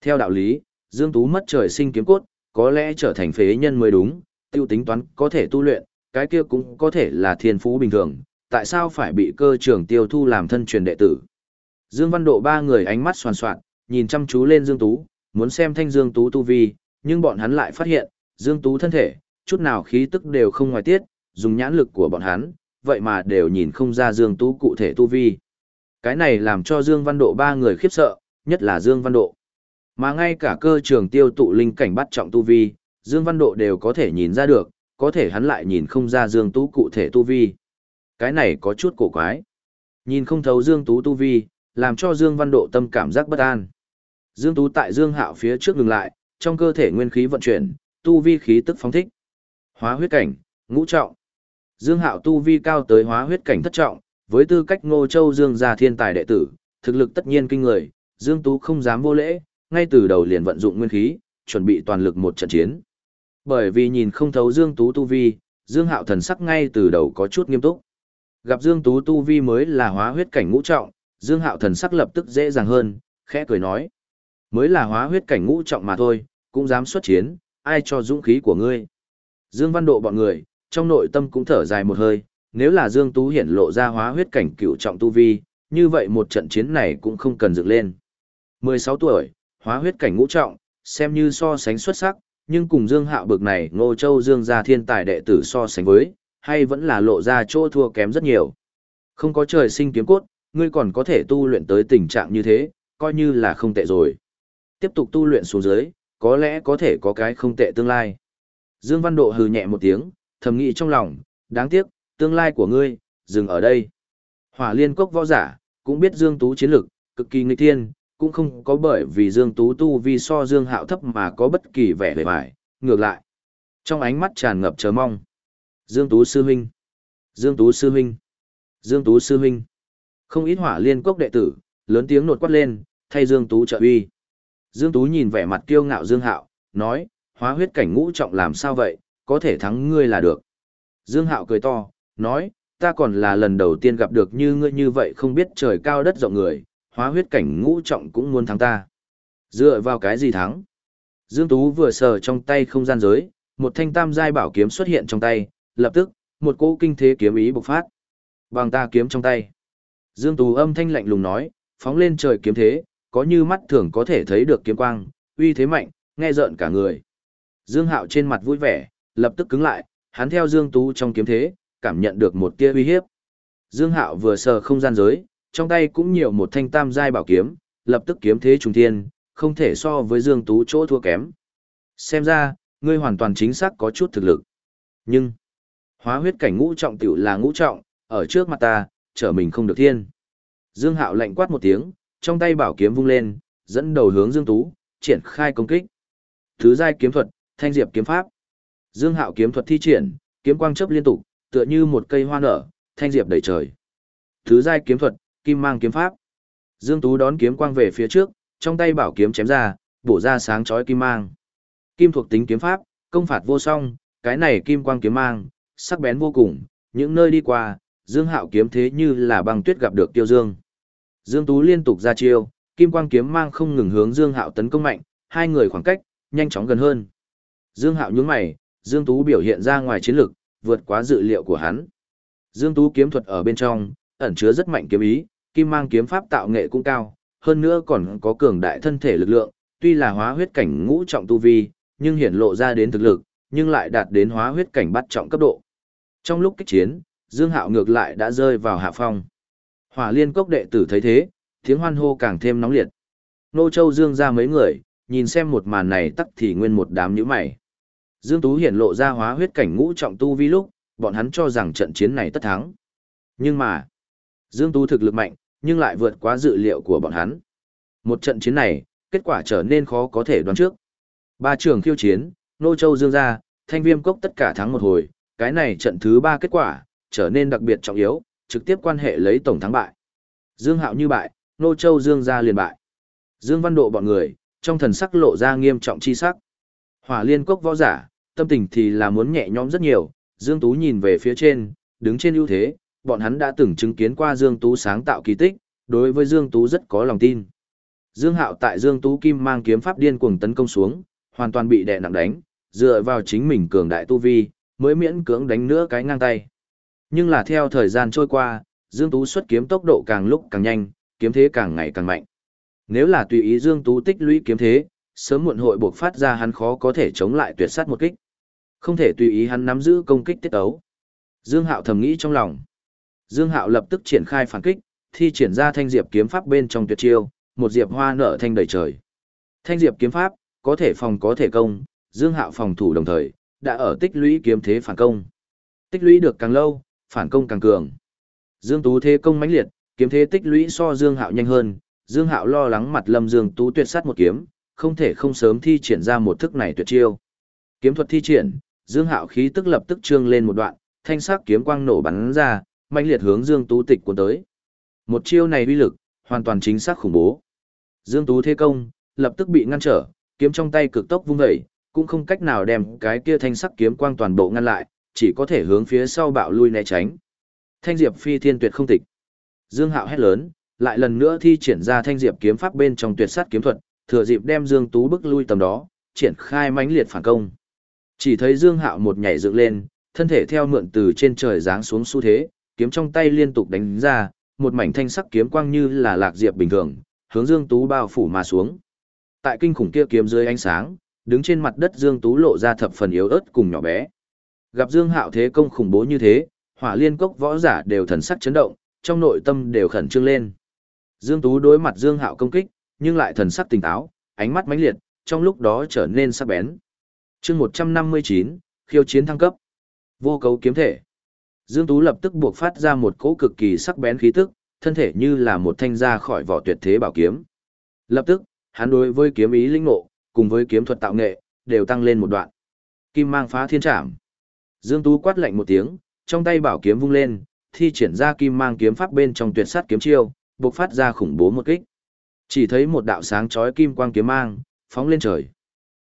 Theo đạo lý, Dương Tú mất trời sinh kiếm cốt, có lẽ trở thành phế nhân mới đúng, tiêu tính toán có thể tu luyện, cái kia cũng có thể là thiên phú bình thường, tại sao phải bị cơ trưởng tiêu thu làm thân truyền đệ tử. Dương Văn Độ ba người ánh mắt soàn soạn, nhìn chăm chú lên Dương Tú, muốn xem thanh Dương Tú tu vi, nhưng bọn hắn lại phát hiện, Dương Tú thân thể, chút nào khí tức đều không ngoài tiết, dùng nhãn lực của bọn hắn, vậy mà đều nhìn không ra Dương Tú cụ thể tu vi. Cái này làm cho Dương Văn Độ ba người khiếp sợ, nhất là Dương Văn Độ. Mà ngay cả cơ trường tiêu tụ linh cảnh bắt trọng tu vi, Dương Văn Độ đều có thể nhìn ra được, có thể hắn lại nhìn không ra Dương Tú cụ thể tu vi. Cái này có chút cổ quái. Nhìn không thấu Dương Tú tu vi, làm cho Dương Văn Độ tâm cảm giác bất an. Dương Tú tại Dương Hạo phía trước ngừng lại, trong cơ thể nguyên khí vận chuyển, tu vi khí tức phóng thích. Hóa huyết cảnh, ngũ trọng. Dương Hạo tu vi cao tới hóa huyết cảnh thất trọng, với tư cách Ngô Châu Dương gia thiên tài đệ tử, thực lực tất nhiên kinh người, Dương Tú không dám vô lễ, ngay từ đầu liền vận dụng nguyên khí, chuẩn bị toàn lực một trận chiến. Bởi vì nhìn không thấu Dương Tú tu vi, Dương Hạo thần sắc ngay từ đầu có chút nghiêm túc. Gặp Dương Tú tu vi mới là hóa huyết cảnh ngũ trọng, Dương Hạo thần sắc lập tức dễ dàng hơn, khẽ cười nói: "Mới là hóa huyết cảnh ngũ trọng mà thôi, cũng dám xuất chiến, ai cho dũng khí của ngươi?" Dương Văn Độ bọn người, trong nội tâm cũng thở dài một hơi, nếu là Dương Tú hiển lộ ra hóa huyết cảnh Cửu trọng tu vi, như vậy một trận chiến này cũng không cần dựng lên. 16 tuổi, hóa huyết cảnh ngũ trọng, xem như so sánh xuất sắc, nhưng cùng Dương Hạo bực này Ngô Châu Dương gia thiên tài đệ tử so sánh với, hay vẫn là lộ ra chỗ thua kém rất nhiều. Không có trời sinh kiếm cốt, ngươi còn có thể tu luyện tới tình trạng như thế, coi như là không tệ rồi. Tiếp tục tu luyện xuống dưới, có lẽ có thể có cái không tệ tương lai. Dương Văn Độ hừ nhẹ một tiếng, thầm nghĩ trong lòng, đáng tiếc, tương lai của ngươi, dừng ở đây. Hỏa liên cốc võ giả, cũng biết Dương Tú chiến lực, cực kỳ nghịch thiên, cũng không có bởi vì Dương Tú tu vi so Dương Hạo thấp mà có bất kỳ vẻ vẻ vải, ngược lại. Trong ánh mắt tràn ngập chờ mong. Dương Tú sư huynh. Dương Tú sư huynh. Dương Tú sư huynh. Không ít hỏa liên cốc đệ tử, lớn tiếng nột quát lên, thay Dương Tú trợ uy. Dương Tú nhìn vẻ mặt kiêu ngạo Dương Hạo, nói, hóa huyết cảnh ngũ trọng làm sao vậy, có thể thắng ngươi là được. Dương Hạo cười to, nói, ta còn là lần đầu tiên gặp được như ngươi như vậy không biết trời cao đất rộng người, hóa huyết cảnh ngũ trọng cũng muốn thắng ta. Dựa vào cái gì thắng? Dương Tú vừa sờ trong tay không gian giới, một thanh tam giai bảo kiếm xuất hiện trong tay, lập tức, một cỗ kinh thế kiếm ý bộc phát. Bằng ta kiếm trong tay. Dương Tú âm thanh lạnh lùng nói, phóng lên trời kiếm thế, có như mắt thường có thể thấy được kiếm quang, uy thế mạnh, nghe rợn cả người. Dương Hạo trên mặt vui vẻ, lập tức cứng lại, hắn theo Dương Tú trong kiếm thế, cảm nhận được một tia uy hiếp. Dương Hạo vừa sờ không gian giới, trong tay cũng nhiều một thanh tam giai bảo kiếm, lập tức kiếm thế trùng thiên, không thể so với Dương Tú chỗ thua kém. Xem ra, ngươi hoàn toàn chính xác có chút thực lực. Nhưng, hóa huyết cảnh ngũ trọng tiểu là ngũ trọng, ở trước mặt ta, trở mình không được thiên. Dương Hạo lạnh quát một tiếng, trong tay bảo kiếm vung lên, dẫn đầu hướng Dương Tú, triển khai công kích. Thứ giai kiếm thuật, thanh diệp kiếm pháp. Dương Hạo kiếm thuật thi triển, kiếm quang chớp liên tục, tựa như một cây hoa nở, thanh diệp đầy trời. Thứ giai kiếm thuật, kim mang kiếm pháp. Dương Tú đón kiếm quang về phía trước, trong tay bảo kiếm chém ra, bổ ra sáng chói kim mang. Kim thuộc tính kiếm pháp, công phạt vô song, cái này kim quang kiếm mang, sắc bén vô cùng, những nơi đi qua, Dương Hạo kiếm thế như là băng tuyết gặp được Tiêu Dương. Dương Tú liên tục ra chiêu, kim quang kiếm mang không ngừng hướng Dương Hạo tấn công mạnh, hai người khoảng cách nhanh chóng gần hơn. Dương Hạo nhướng mày, Dương Tú biểu hiện ra ngoài chiến lực, vượt quá dự liệu của hắn. Dương Tú kiếm thuật ở bên trong, ẩn chứa rất mạnh kiếm ý, kim mang kiếm pháp tạo nghệ cũng cao, hơn nữa còn có cường đại thân thể lực lượng, tuy là hóa huyết cảnh ngũ trọng tu vi, nhưng hiển lộ ra đến thực lực, nhưng lại đạt đến hóa huyết cảnh bắt trọng cấp độ. Trong lúc kích chiến, Dương Hạo ngược lại đã rơi vào hạ phong. Hỏa Liên cốc đệ tử thấy thế, tiếng hoan hô càng thêm nóng liệt. Nô Châu Dương ra mấy người, nhìn xem một màn này tắc thì nguyên một đám nhíu mày. Dương Tú hiển lộ ra hóa huyết cảnh ngũ trọng tu vi lúc, bọn hắn cho rằng trận chiến này tất thắng. Nhưng mà, Dương Tú thực lực mạnh, nhưng lại vượt quá dự liệu của bọn hắn. Một trận chiến này, kết quả trở nên khó có thể đoán trước. Ba trường khiêu chiến, Nô Châu Dương ra, thanh viêm cốc tất cả thắng một hồi, cái này trận thứ ba kết quả, trở nên đặc biệt trọng yếu, trực tiếp quan hệ lấy tổng thắng bại. Dương Hạo như bại, Nô Châu Dương ra liền bại. Dương Văn Độ bọn người, trong thần sắc lộ ra nghiêm trọng chi sắc. Hỏa liên cốc võ giả, tâm tình thì là muốn nhẹ nhõm rất nhiều, Dương Tú nhìn về phía trên, đứng trên ưu thế, bọn hắn đã từng chứng kiến qua Dương Tú sáng tạo kỳ tích, đối với Dương Tú rất có lòng tin. Dương Hạo tại Dương Tú Kim mang kiếm pháp điên cuồng tấn công xuống, hoàn toàn bị đè nặng đánh, dựa vào chính mình cường đại tu vi, mới miễn cưỡng đánh nữa cái ngang tay. Nhưng là theo thời gian trôi qua, Dương Tú xuất kiếm tốc độ càng lúc càng nhanh, kiếm thế càng ngày càng mạnh. Nếu là tùy ý Dương Tú tích lũy kiếm thế, sớm muộn hội buộc phát ra hắn khó có thể chống lại tuyệt sát một kích. Không thể tùy ý hắn nắm giữ công kích tiết ấu. Dương Hạo thầm nghĩ trong lòng. Dương Hạo lập tức triển khai phản kích, thi triển ra thanh diệp kiếm pháp bên trong tuyệt chiêu, một diệp hoa nở thanh đầy trời. Thanh diệp kiếm pháp, có thể phòng có thể công, Dương Hạo phòng thủ đồng thời, đã ở tích lũy kiếm thế phản công. Tích lũy được càng lâu, phản công càng cường. Dương Tú thế công mãnh liệt, kiếm thế tích lũy so Dương Hạo nhanh hơn, Dương Hạo lo lắng mặt Lâm Dương Tú tuyệt sát một kiếm, không thể không sớm thi triển ra một thức này tuyệt chiêu. Kiếm thuật thi triển, Dương Hạo khí tức lập tức trương lên một đoạn, thanh sắc kiếm quang nổ bắn ra, mãnh liệt hướng Dương Tú tịch cuốn tới. Một chiêu này uy lực, hoàn toàn chính xác khủng bố. Dương Tú thế công, lập tức bị ngăn trở, kiếm trong tay cực tốc vung dậy, cũng không cách nào đem cái kia thanh sắc kiếm quang toàn bộ ngăn lại, chỉ có thể hướng phía sau bạo lui né tránh. Thanh diệp phi thiên tuyệt không tịch. Dương Hạo hét lớn, lại lần nữa thi triển ra thanh diệp kiếm pháp bên trong tuyệt sát kiếm thuật, thừa dịp đem Dương Tú bức lui tầm đó, triển khai mãnh liệt phản công. Chỉ thấy Dương Hạo một nhảy dựng lên, thân thể theo mượn từ trên trời giáng xuống xu thế, kiếm trong tay liên tục đánh ra, một mảnh thanh sắc kiếm quang như là lạc diệp bình thường, hướng Dương Tú bao phủ mà xuống. Tại kinh khủng kia kiếm dưới ánh sáng, đứng trên mặt đất Dương Tú lộ ra thập phần yếu ớt cùng nhỏ bé. Gặp Dương Hạo thế công khủng bố như thế, Hỏa Liên Cốc võ giả đều thần sắc chấn động, trong nội tâm đều khẩn trương lên. Dương Tú đối mặt Dương Hạo công kích, nhưng lại thần sắc tỉnh táo, ánh mắt mãnh liệt, trong lúc đó trở nên sắc bén. Chương 159, khiêu chiến thăng cấp. Vô cấu kiếm thể. Dương Tú lập tức buộc phát ra một cỗ cực kỳ sắc bén khí tức, thân thể như là một thanh ra khỏi vỏ tuyệt thế bảo kiếm. Lập tức, hắn đối với kiếm ý linh ngộ, cùng với kiếm thuật tạo nghệ, đều tăng lên một đoạn. Kim mang phá thiên trảm. Dương Tú quát lạnh một tiếng, trong tay bảo kiếm vung lên, thi triển ra kim mang kiếm pháp bên trong tuyệt sát kiếm chiêu, buộc phát ra khủng bố một kích. Chỉ thấy một đạo sáng chói kim quang kiếm mang, phóng lên trời.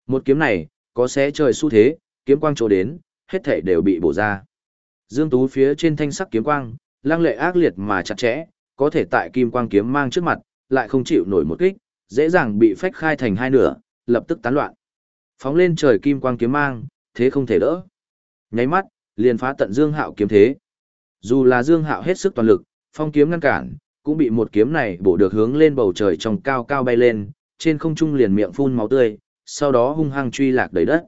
Một kiếm này, có xé trời xu thế, kiếm quang chỗ đến, hết thảy đều bị bổ ra. Dương Tú phía trên thanh sắc kiếm quang, lang lệ ác liệt mà chặt chẽ, có thể tại kim quang kiếm mang trước mặt, lại không chịu nổi một kích, dễ dàng bị phách khai thành hai nửa, lập tức tán loạn. Phóng lên trời kim quang kiếm mang, thế không thể đỡ. Nháy mắt, liền phá tận Dương Hạo kiếm thế. Dù là Dương Hạo hết sức toàn lực, phong kiếm ngăn cản, cũng bị một kiếm này bổ được hướng lên bầu trời trong cao cao bay lên, trên không trung liền miệng phun máu tươi, sau đó hung hăng truy lạc đầy đất.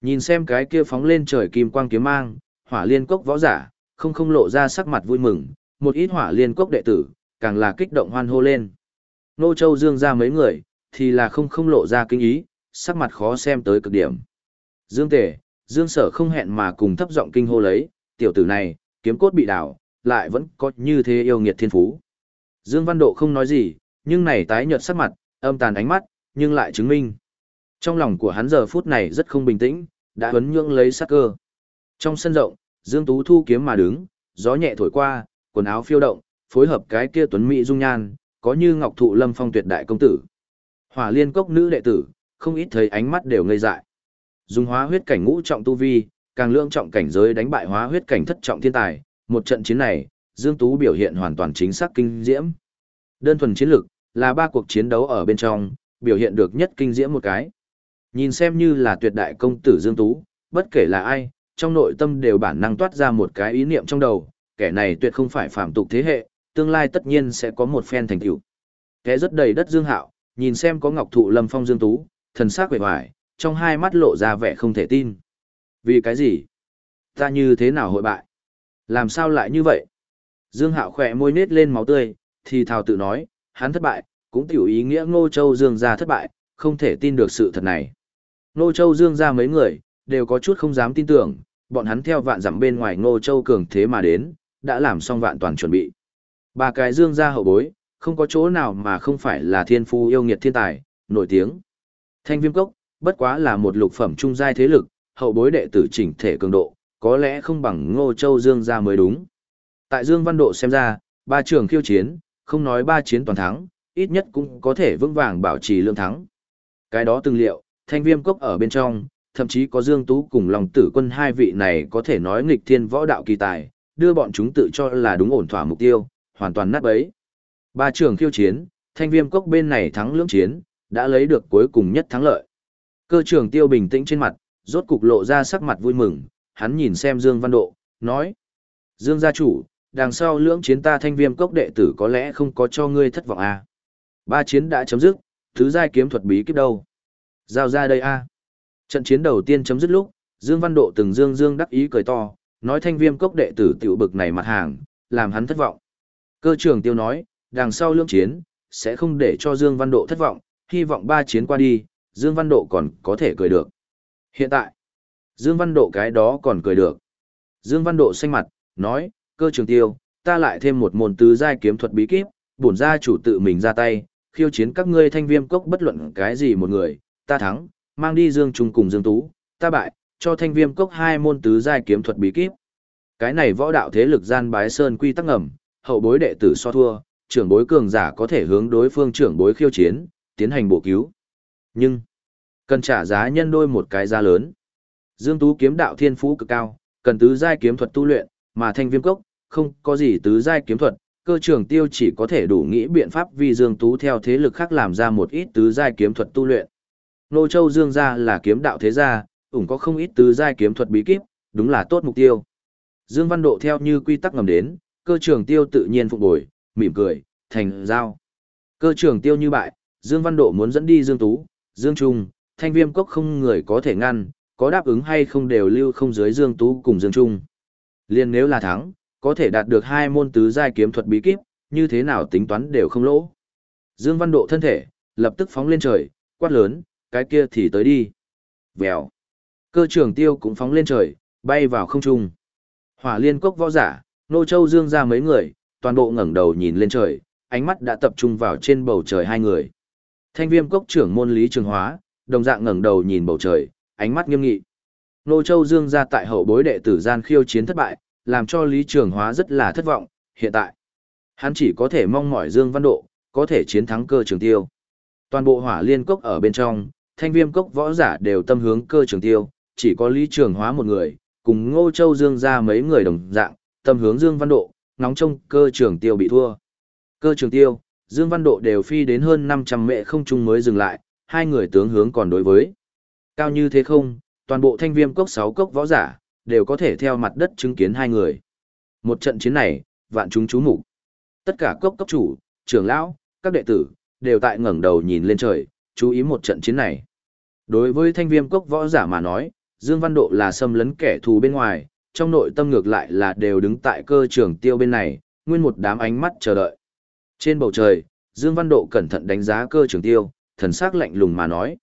Nhìn xem cái kia phóng lên trời kim quang kiếm mang, hỏa liên cốc võ giả, không không lộ ra sắc mặt vui mừng, một ít hỏa liên cốc đệ tử, càng là kích động hoan hô lên. Nô Châu Dương ra mấy người, thì là không không lộ ra kinh ý, sắc mặt khó xem tới cực điểm. Dương Tề, Dương Sở không hẹn mà cùng thấp giọng kinh hô lấy, tiểu tử này, kiếm cốt bị đảo, lại vẫn có như thế yêu nghiệt thiên phú. Dương Văn Độ không nói gì, nhưng này tái nhợt sắc mặt, âm tàn ánh mắt, nhưng lại chứng minh. Trong lòng của hắn giờ phút này rất không bình tĩnh, đã huấn nhượng lấy sắc cơ. Trong sân rộng, Dương Tú thu kiếm mà đứng, gió nhẹ thổi qua, quần áo phiêu động, phối hợp cái kia tuấn mỹ dung nhan, có như ngọc thụ lâm phong tuyệt đại công tử. Hỏa liên cốc nữ đệ tử, không ít thấy ánh mắt đều ngây dại. Dùng hóa huyết cảnh ngũ trọng tu vi, càng lượng trọng cảnh giới đánh bại hóa huyết cảnh thất trọng thiên tài, một trận chiến này, Dương Tú biểu hiện hoàn toàn chính xác kinh diễm. Đơn thuần chiến lực, là ba cuộc chiến đấu ở bên trong, biểu hiện được nhất kinh diễm một cái. Nhìn xem như là tuyệt đại công tử Dương Tú, bất kể là ai, trong nội tâm đều bản năng toát ra một cái ý niệm trong đầu, kẻ này tuyệt không phải phạm tục thế hệ, tương lai tất nhiên sẽ có một phen thành tựu. Kẻ rất đầy đất Dương Hạo, nhìn xem có ngọc thụ lâm phong Dương Tú, thần sắc vẻ vải, trong hai mắt lộ ra vẻ không thể tin. Vì cái gì? Ta như thế nào hội bại? Làm sao lại như vậy? Dương Hạo khỏe môi nết lên máu tươi, thì thào tự nói, hắn thất bại, cũng tiểu ý nghĩa Ngô Châu Dương gia thất bại, không thể tin được sự thật này. Ngô Châu Dương gia mấy người, đều có chút không dám tin tưởng, bọn hắn theo vạn dặm bên ngoài Ngô Châu cường thế mà đến, đã làm xong vạn toàn chuẩn bị. Ba cái Dương gia hậu bối, không có chỗ nào mà không phải là thiên phu yêu nghiệt thiên tài, nổi tiếng. Thanh viêm cốc, bất quá là một lục phẩm trung giai thế lực, hậu bối đệ tử chỉnh thể cường độ, có lẽ không bằng Ngô Châu Dương gia mới đúng. Tại Dương Văn Độ xem ra, ba trường khiêu chiến, không nói ba chiến toàn thắng, ít nhất cũng có thể vững vàng bảo trì lượng thắng. Cái đó từng liệu, thanh viêm cốc ở bên trong, thậm chí có Dương Tú cùng Long tử quân hai vị này có thể nói nghịch thiên võ đạo kỳ tài, đưa bọn chúng tự cho là đúng ổn thỏa mục tiêu, hoàn toàn nát bấy. Ba trường khiêu chiến, thanh viêm cốc bên này thắng lưỡng chiến, đã lấy được cuối cùng nhất thắng lợi. Cơ trưởng tiêu bình tĩnh trên mặt, rốt cục lộ ra sắc mặt vui mừng, hắn nhìn xem Dương Văn Độ, nói. Dương gia chủ, đằng sau lưỡng chiến ta thanh viêm cốc đệ tử có lẽ không có cho ngươi thất vọng à. Ba chiến đã chấm dứt, thứ giai kiếm thuật bí kíp đâu. Giao ra đây a. Trận chiến đầu tiên chấm dứt lúc, Dương Văn Độ từng dương dương đắc ý cười to, nói thanh viêm cốc đệ tử tiểu bực này mặt hàng, làm hắn thất vọng. Cơ trưởng tiêu nói, đằng sau lưỡng chiến, sẽ không để cho Dương Văn Độ thất vọng, hy vọng ba chiến qua đi, Dương Văn Độ còn có thể cười được. Hiện tại, Dương Văn Độ cái đó còn cười được. Dương Văn Độ xanh mặt, nói, cơ trường tiêu, ta lại thêm một môn tứ giai kiếm thuật bí kíp, bổn gia chủ tự mình ra tay, khiêu chiến các ngươi thanh viêm cốc bất luận cái gì một người, ta thắng, mang đi Dương Trung cùng Dương Tú, ta bại, cho thanh viêm cốc hai môn tứ giai kiếm thuật bí kíp. Cái này võ đạo thế lực gian bái sơn quy tắc ngầm, hậu bối đệ tử so thua, trưởng bối cường giả có thể hướng đối phương trưởng bối khiêu chiến, tiến hành bổ cứu. Nhưng, cần trả giá nhân đôi một cái giá lớn. Dương Tú kiếm đạo thiên phú cực cao, cần tứ giai kiếm thuật tu luyện, mà thanh viêm cốc, không có gì tứ giai kiếm thuật, cơ trưởng tiêu chỉ có thể đủ nghĩ biện pháp vì Dương Tú theo thế lực khác làm ra một ít tứ giai kiếm thuật tu luyện. Nô Châu Dương gia là kiếm đạo thế gia, ủng có không ít tứ giai kiếm thuật bí kíp, đúng là tốt mục tiêu. Dương Văn Độ theo như quy tắc ngầm đến, cơ trưởng tiêu tự nhiên phục bồi, mỉm cười, thành giao. Cơ trưởng tiêu như bại, Dương Văn Độ muốn dẫn đi Dương Tú, Dương Trung, thanh viêm cốc không người có thể ngăn, có đáp ứng hay không đều lưu không dưới Dương Tú cùng Dương Trung. Liên nếu là thắng, có thể đạt được hai môn tứ giai kiếm thuật bí kíp, như thế nào tính toán đều không lỗ. Dương Văn Độ thân thể, lập tức phóng lên trời, quát lớn, cái kia thì tới đi. Vèo. Cơ trưởng tiêu cũng phóng lên trời, bay vào không trung. Hỏa liên cốc võ giả, nô châu dương ra mấy người, toàn bộ ngẩng đầu nhìn lên trời, ánh mắt đã tập trung vào trên bầu trời hai người. Thanh viêm cốc trưởng môn lý trường hóa, đồng dạng ngẩng đầu nhìn bầu trời, ánh mắt nghiêm nghị. Nô châu dương ra tại hậu bối đệ tử gian khiêu chiến thất bại, làm cho lý trường hóa rất là thất vọng, hiện tại. Hắn chỉ có thể mong mỏi dương văn độ, có thể chiến thắng cơ trường tiêu. Toàn bộ hỏa liên cốc ở bên trong, thanh viêm cốc võ giả đều tâm hướng cơ trường tiêu, chỉ có lý trường hóa một người, cùng ngô châu dương ra mấy người đồng dạng, tâm hướng dương văn độ, nóng trông cơ trường tiêu bị thua. Cơ trường tiêu, dương văn độ đều phi đến hơn 500 mệ không trung mới dừng lại, hai người tướng hướng còn đối với. Cao như thế không, toàn bộ thanh viêm cốc 6 cốc võ giả, đều có thể theo mặt đất chứng kiến hai người. Một trận chiến này, vạn chúng chú mục Tất cả cốc cốc chủ, trưởng lão, các đệ tử, đều tại ngẩng đầu nhìn lên trời, chú ý một trận chiến này. Đối với thanh viêm cốc võ giả mà nói, Dương Văn Độ là xâm lấn kẻ thù bên ngoài, trong nội tâm ngược lại là đều đứng tại cơ trường tiêu bên này, nguyên một đám ánh mắt chờ đợi. Trên bầu trời, Dương Văn Độ cẩn thận đánh giá cơ trường tiêu, thần sắc lạnh lùng mà nói.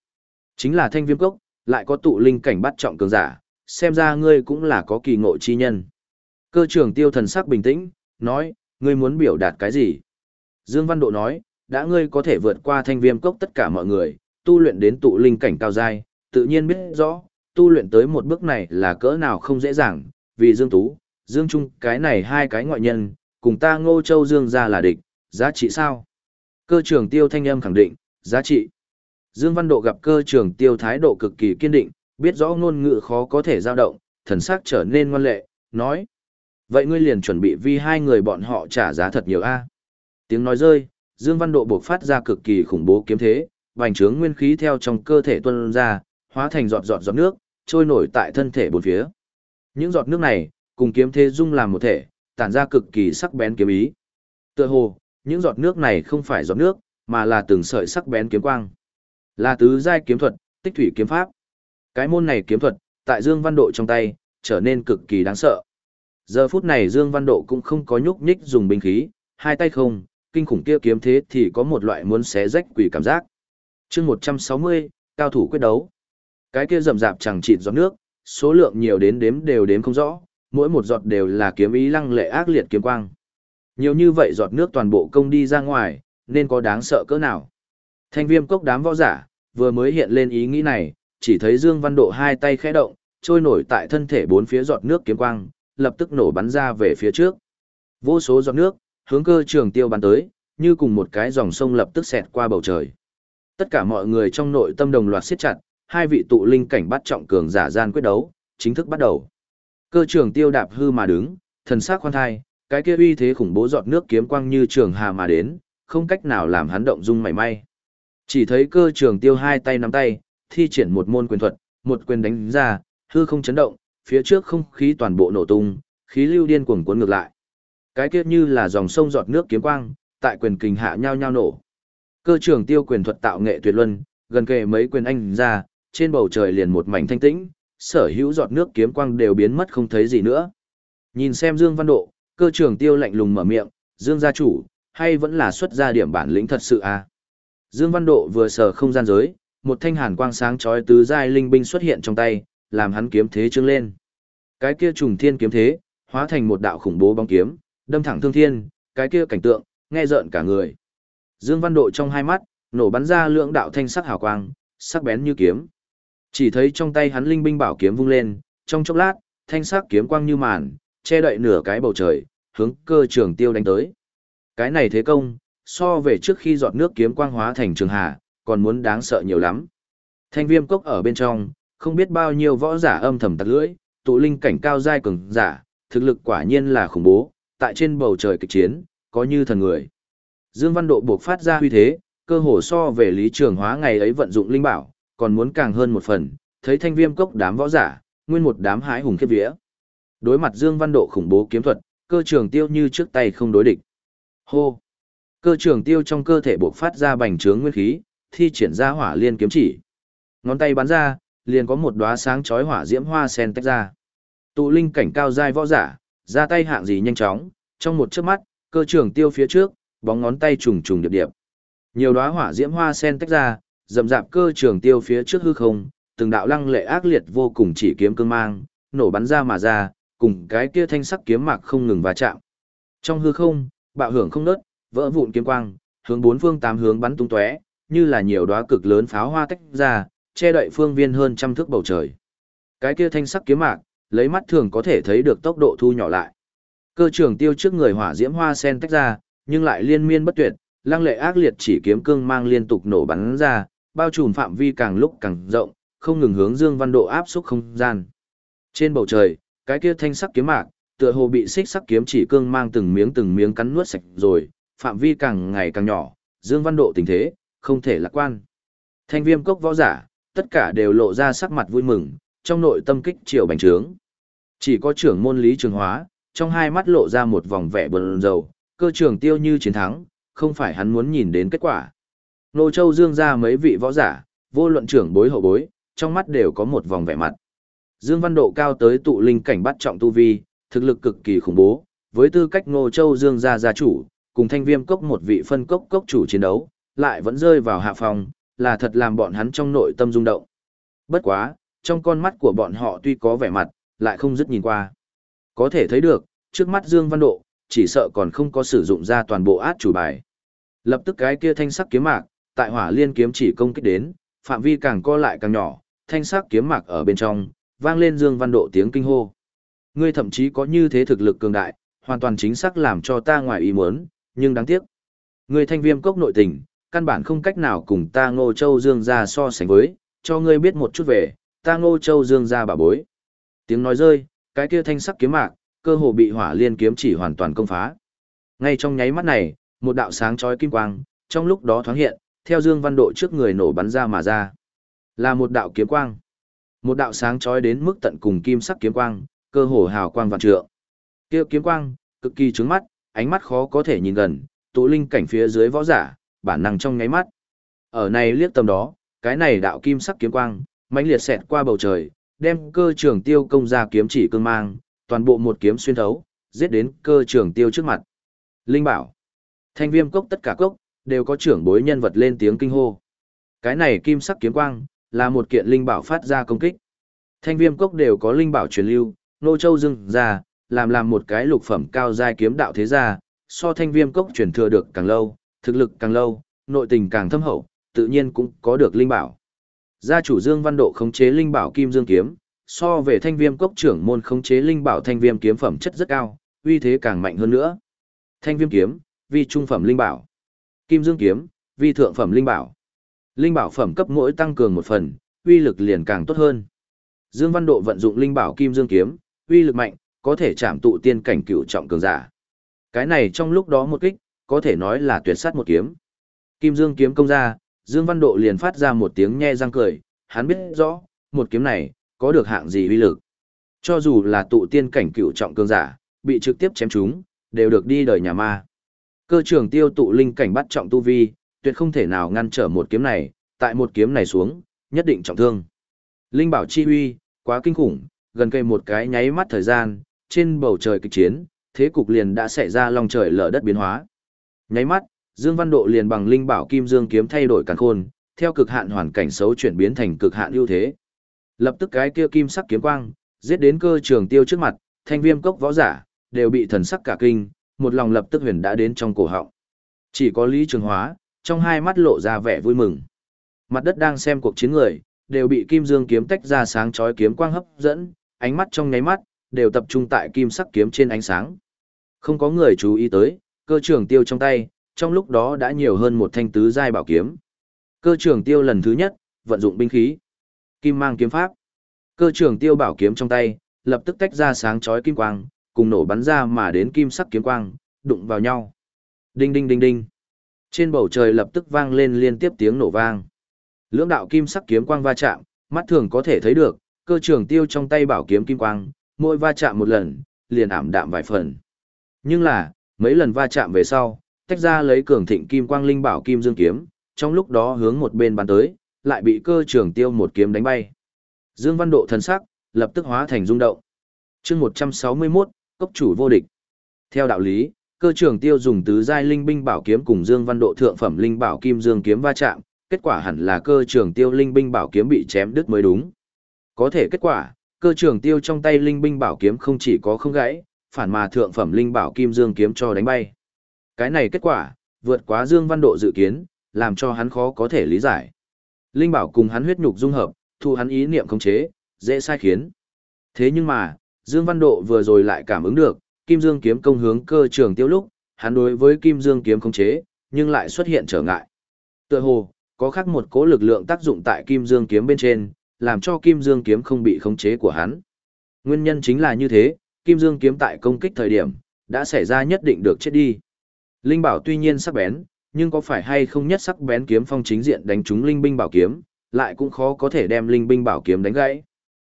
Chính là thanh viêm cốc, lại có tụ linh cảnh bắt trọng cường giả, xem ra ngươi cũng là có kỳ ngộ chi nhân. Cơ trường tiêu thần sắc bình tĩnh, nói, ngươi muốn biểu đạt cái gì? Dương Văn Độ nói, đã ngươi có thể vượt qua thanh viêm cốc tất cả mọi người, tu luyện đến tụ linh cảnh cao giai, tự nhiên biết rõ, tu luyện tới một bước này là cỡ nào không dễ dàng, vì Dương Tú, Dương Trung cái này hai cái ngoại nhân, cùng ta Ngô Châu Dương ra là địch, giá trị sao? Cơ trưởng tiêu thanh âm khẳng định, giá trị. Dương Văn Độ gặp cơ trưởng tiêu thái độ cực kỳ kiên định, biết rõ ngôn ngữ khó có thể dao động, thần sắc trở nên ngoan lệ, nói. Vậy ngươi liền chuẩn bị vì hai người bọn họ trả giá thật nhiều a Tiếng nói rơi, Dương Văn Độ buộc phát ra cực kỳ khủng bố kiếm thế, vành trướng nguyên khí theo trong cơ thể tuôn ra, hóa thành giọt giọt giọt nước, trôi nổi tại thân thể bốn phía. Những giọt nước này, cùng kiếm thế dung làm một thể, tản ra cực kỳ sắc bén kiếm ý. Tựa hồ, những giọt nước này không phải giọt nước, mà là từng sợi sắc bén kiếm quang. Là tứ giai kiếm thuật, tích thủy kiếm pháp. Cái môn này kiếm thuật, tại Dương Văn Độ trong tay, trở nên cực kỳ đáng sợ. Giờ phút này Dương Văn Độ cũng không có nhúc nhích dùng binh khí, hai tay không, kinh khủng kia kiếm thế thì có một loại muốn xé rách quỷ cảm giác chương 160, cao thủ quyết đấu. Cái kia rầm rạp chẳng chịt giọt nước, số lượng nhiều đến đếm đều đếm không rõ, mỗi một giọt đều là kiếm ý lăng lệ ác liệt kiếm quang. Nhiều như vậy giọt nước toàn bộ công đi ra ngoài, nên có đáng sợ cỡ nào. Thanh viêm cốc đám võ giả, vừa mới hiện lên ý nghĩ này, chỉ thấy Dương Văn Độ hai tay khẽ động, trôi nổi tại thân thể bốn phía giọt nước kiếm quang, lập tức nổ bắn ra về phía trước. Vô số giọt nước, hướng cơ trường tiêu bắn tới, như cùng một cái dòng sông lập tức xẹt qua bầu trời. Tất cả mọi người trong nội tâm đồng loạt siết chặt, hai vị tụ linh cảnh bắt trọng cường giả gian quyết đấu, chính thức bắt đầu. Cơ trường tiêu đạp hư mà đứng, thần sắc khoan thai, cái kia uy thế khủng bố giọt nước kiếm quang như trường hà mà đến, không cách nào làm hắn động dung mảy may. Chỉ thấy cơ trường tiêu hai tay nắm tay, thi triển một môn quyền thuật, một quyền đánh ra, hư không chấn động, phía trước không khí toàn bộ nổ tung, khí lưu điên cuồng cuốn ngược lại. Cái kia như là dòng sông giọt nước kiếm quang, tại quyền kình hạ nhau nhau nổ. Cơ trường tiêu quyền thuật tạo nghệ tuyệt luân, gần kề mấy quyền anh ra, trên bầu trời liền một mảnh thanh tĩnh, sở hữu giọt nước kiếm quang đều biến mất không thấy gì nữa. Nhìn xem Dương Văn Độ, cơ trưởng tiêu lạnh lùng mở miệng, Dương gia chủ, hay vẫn là xuất ra điểm bản lĩnh thật sự à? Dương Văn Độ vừa sở không gian giới, một thanh hàn quang sáng chói tứ giai linh binh xuất hiện trong tay, làm hắn kiếm thế trương lên. Cái kia trùng thiên kiếm thế, hóa thành một đạo khủng bố bóng kiếm, đâm thẳng thương thiên, cái kia cảnh tượng, nghe rợn cả người. Dương Văn Độ trong hai mắt, nổ bắn ra lượng đạo thanh sắc hào quang, sắc bén như kiếm. Chỉ thấy trong tay hắn linh binh bảo kiếm vung lên, trong chốc lát, thanh sắc kiếm quang như màn, che đậy nửa cái bầu trời, hướng cơ trường tiêu đánh tới. Cái này thế công, so về trước khi giọt nước kiếm quang hóa thành trường hà, còn muốn đáng sợ nhiều lắm. Thanh viêm cốc ở bên trong, không biết bao nhiêu võ giả âm thầm tặc lưỡi, tụ linh cảnh cao giai cường giả, thực lực quả nhiên là khủng bố, tại trên bầu trời kịch chiến, có như thần người. Dương Văn Độ buộc phát ra huy thế, cơ hồ so về lý trường hóa ngày ấy vận dụng linh bảo, còn muốn càng hơn một phần, thấy thanh viêm cốc đám võ giả, nguyên một đám hái hùng khiếp vía. Đối mặt Dương Văn Độ khủng bố kiếm thuật, cơ trường tiêu như trước tay không đối địch. Hô! Cơ trường tiêu trong cơ thể buộc phát ra bành trướng nguyên khí, thi triển ra hỏa liên kiếm chỉ. Ngón tay bắn ra, liền có một đóa sáng chói hỏa diễm hoa sen tách ra. Tụ linh cảnh cao giai võ giả, ra tay hạng gì nhanh chóng, trong một chớp mắt, cơ trường tiêu phía trước, bóng ngón tay trùng trùng điệp điệp. Nhiều đóa hỏa diễm hoa sen tách ra, dầm dạp cơ trường tiêu phía trước hư không, từng đạo lăng lệ ác liệt vô cùng chỉ kiếm cương mang, nổ bắn ra mà ra, cùng cái kia thanh sắc kiếm mạc không ngừng va chạm. Trong hư không, bạo hưởng không nớt, vỡ vụn kiếm quang, hướng bốn phương tám hướng bắn tung tóe, như là nhiều đóa cực lớn pháo hoa tách ra, che đậy phương viên hơn trăm thước bầu trời. Cái kia thanh sắc kiếm mạc, lấy mắt thường có thể thấy được tốc độ thu nhỏ lại. Cơ trường tiêu trước người hỏa diễm hoa sen tách ra, nhưng lại liên miên bất tuyệt, lăng lệ ác liệt chỉ kiếm cương mang liên tục nổ bắn ra, bao trùm phạm vi càng lúc càng rộng, không ngừng hướng Dương Văn Độ áp xúc không gian. Trên bầu trời, cái kia thanh sắc kiếm mạc, tựa hồ bị xích sắc kiếm chỉ cương mang từng miếng từng miếng cắn nuốt sạch rồi, phạm vi càng ngày càng nhỏ, Dương Văn Độ tình thế, không thể lạc quan. Thanh viêm cốc võ giả, tất cả đều lộ ra sắc mặt vui mừng, trong nội tâm kích triều bành trướng. Chỉ có trưởng môn lý trường hóa, trong hai mắt lộ ra một vòng vẻ buồn rầu cơ trường tiêu như chiến thắng, không phải hắn muốn nhìn đến kết quả. Nô Châu Dương ra mấy vị võ giả, vô luận trưởng bối hậu bối, trong mắt đều có một vòng vẻ mặt. Dương Văn Độ cao tới tụ linh cảnh bắt trọng tu vi, thực lực cực kỳ khủng bố, với tư cách Ngô Châu Dương gia gia chủ, cùng Thanh Viêm cốc một vị phân cốc cốc chủ chiến đấu, lại vẫn rơi vào hạ phòng, là thật làm bọn hắn trong nội tâm rung động. Bất quá, trong con mắt của bọn họ tuy có vẻ mặt, lại không dứt nhìn qua. Có thể thấy được, trước mắt Dương Văn Độ, chỉ sợ còn không có sử dụng ra toàn bộ át chủ bài. Lập tức cái kia thanh sắc kiếm mạc, tại hỏa liên kiếm chỉ công kích đến, phạm vi càng co lại càng nhỏ, thanh sắc kiếm mạc ở bên trong, vang lên Dương Văn Độ tiếng kinh hô. Ngươi thậm chí có như thế thực lực cường đại, hoàn toàn chính xác làm cho ta ngoài ý muốn, nhưng đáng tiếc. Ngươi thanh viêm cốc nội tình, căn bản không cách nào cùng ta Ngô Châu Dương gia so sánh với, cho ngươi biết một chút về, ta Ngô Châu Dương gia bà bối. Tiếng nói rơi, cái kia thanh sắc kiếm mạc, cơ hồ bị hỏa liên kiếm chỉ hoàn toàn công phá. Ngay trong nháy mắt này, một đạo sáng chói kim quang, trong lúc đó thoáng hiện, theo Dương Văn Độ trước người nổ bắn ra mà ra. Là một đạo kiếm quang. Một đạo sáng chói đến mức tận cùng kim sắc kiếm quang, cơ hồ hào quang vạn trượng. Kia kiếm quang, cực kỳ chói mắt, ánh mắt khó có thể nhìn gần, tụ linh cảnh phía dưới võ giả, bản năng trong nháy mắt. Ở này liếc tầm đó, cái này đạo kim sắc kiếm quang, mãnh liệt xẹt qua bầu trời, đem cơ trường tiêu công ra kiếm chỉ cương mang, toàn bộ một kiếm xuyên thấu, giết đến cơ trưởng tiêu trước mặt. Linh bảo, thanh viêm cốc tất cả cốc, đều có trưởng bối nhân vật lên tiếng kinh hô. Cái này kim sắc kiếm quang, là một kiện linh bảo phát ra công kích. Thanh viêm cốc đều có linh bảo truyền lưu, nô châu dưng ra, làm làm một cái lục phẩm cao giai kiếm đạo thế gia, so thanh viêm cốc truyền thừa được càng lâu, thực lực càng lâu, nội tình càng thâm hậu, tự nhiên cũng có được linh bảo. Gia chủ Dương Văn Độ khống chế linh bảo Kim Dương kiếm, so về thanh viêm cốc trưởng môn khống chế linh bảo thanh viêm kiếm phẩm chất rất cao, uy thế càng mạnh hơn nữa. Thanh viêm kiếm, vi trung phẩm linh bảo. Kim Dương kiếm, vi thượng phẩm linh bảo. Linh bảo phẩm cấp mỗi tăng cường một phần, uy lực liền càng tốt hơn. Dương Văn Độ vận dụng linh bảo Kim Dương kiếm, uy lực mạnh, có thể chạm tụ tiên cảnh cửu trọng cường giả. Cái này trong lúc đó một kích, có thể nói là tuyệt sát một kiếm. Kim Dương kiếm công ra, Dương Văn Độ liền phát ra một tiếng nhe răng cười, hắn biết rõ, một kiếm này, có được hạng gì uy lực. Cho dù là tụ tiên cảnh cựu trọng cường giả, bị trực tiếp chém chúng, đều được đi đời nhà ma. Cơ trưởng tiêu tụ linh cảnh bắt trọng tu vi, tuyệt không thể nào ngăn trở một kiếm này, tại một kiếm này xuống, nhất định trọng thương. Linh bảo chi uy, quá kinh khủng, gần cây một cái nháy mắt thời gian, trên bầu trời kịch chiến, thế cục liền đã xảy ra lòng trời lở đất biến hóa. Nháy mắt, Dương Văn Độ liền bằng linh bảo kim dương kiếm thay đổi càn khôn, theo cực hạn hoàn cảnh xấu chuyển biến thành cực hạn ưu thế. Lập tức cái kia kim sắc kiếm quang, giết đến cơ trường tiêu trước mặt, thanh viêm cốc võ giả, đều bị thần sắc cả kinh, một lòng lập tức huyền đã đến trong cổ họng. Chỉ có Lý Trường Hóa, trong hai mắt lộ ra vẻ vui mừng. Mặt đất đang xem cuộc chiến người, đều bị kim dương kiếm tách ra sáng chói kiếm quang hấp dẫn, ánh mắt trong nháy mắt, đều tập trung tại kim sắc kiếm trên ánh sáng. Không có người chú ý tới, cơ trường tiêu trong tay, trong lúc đó đã nhiều hơn một thanh tứ giai bảo kiếm. Cơ trường tiêu lần thứ nhất, vận dụng binh khí. Kim mang kiếm pháp. Cơ trường tiêu bảo kiếm trong tay, lập tức tách ra sáng chói kim quang, cùng nổ bắn ra mà đến kim sắc kiếm quang, đụng vào nhau. Đinh đinh đinh đinh. Trên bầu trời lập tức vang lên liên tiếp tiếng nổ vang. Lưỡng đạo kim sắc kiếm quang va chạm, mắt thường có thể thấy được, cơ trường tiêu trong tay bảo kiếm kim quang, mỗi va chạm một lần, liền ảm đạm vài phần. Nhưng là, mấy lần va chạm về sau, tách ra lấy cường thịnh kim quang linh bảo kim dương kiếm, trong lúc đó hướng một bên bắn tới, lại bị cơ trường tiêu một kiếm đánh bay. Dương Văn Độ thần sắc, lập tức hóa thành rung động. chương 161, cốc chủ vô địch. Theo đạo lý, cơ trường tiêu dùng tứ giai linh binh bảo kiếm cùng Dương Văn Độ thượng phẩm linh bảo kim dương kiếm va chạm, kết quả hẳn là cơ trường tiêu linh binh bảo kiếm bị chém đứt mới đúng. Có thể kết quả, cơ trường tiêu trong tay linh binh bảo kiếm không chỉ có không gãy, phản mà thượng phẩm linh bảo kim dương kiếm cho đánh bay. Cái này kết quả, vượt quá Dương Văn Độ dự kiến, làm cho hắn khó có thể lý giải. Linh bảo cùng hắn huyết nhục dung hợp, thu hắn ý niệm khống chế, dễ sai khiến. Thế nhưng mà, Dương Văn Độ vừa rồi lại cảm ứng được, Kim Dương kiếm công hướng cơ trường tiêu lúc, hắn đối với Kim Dương kiếm khống chế, nhưng lại xuất hiện trở ngại. Tựa hồ, có khác một cố lực lượng tác dụng tại Kim Dương kiếm bên trên, làm cho Kim Dương kiếm không bị khống chế của hắn. Nguyên nhân chính là như thế, Kim Dương kiếm tại công kích thời điểm, đã xảy ra nhất định được chết đi. Linh bảo tuy nhiên sắc bén, nhưng có phải hay không nhất sắc bén kiếm phong chính diện đánh trúng linh binh bảo kiếm, lại cũng khó có thể đem linh binh bảo kiếm đánh gãy.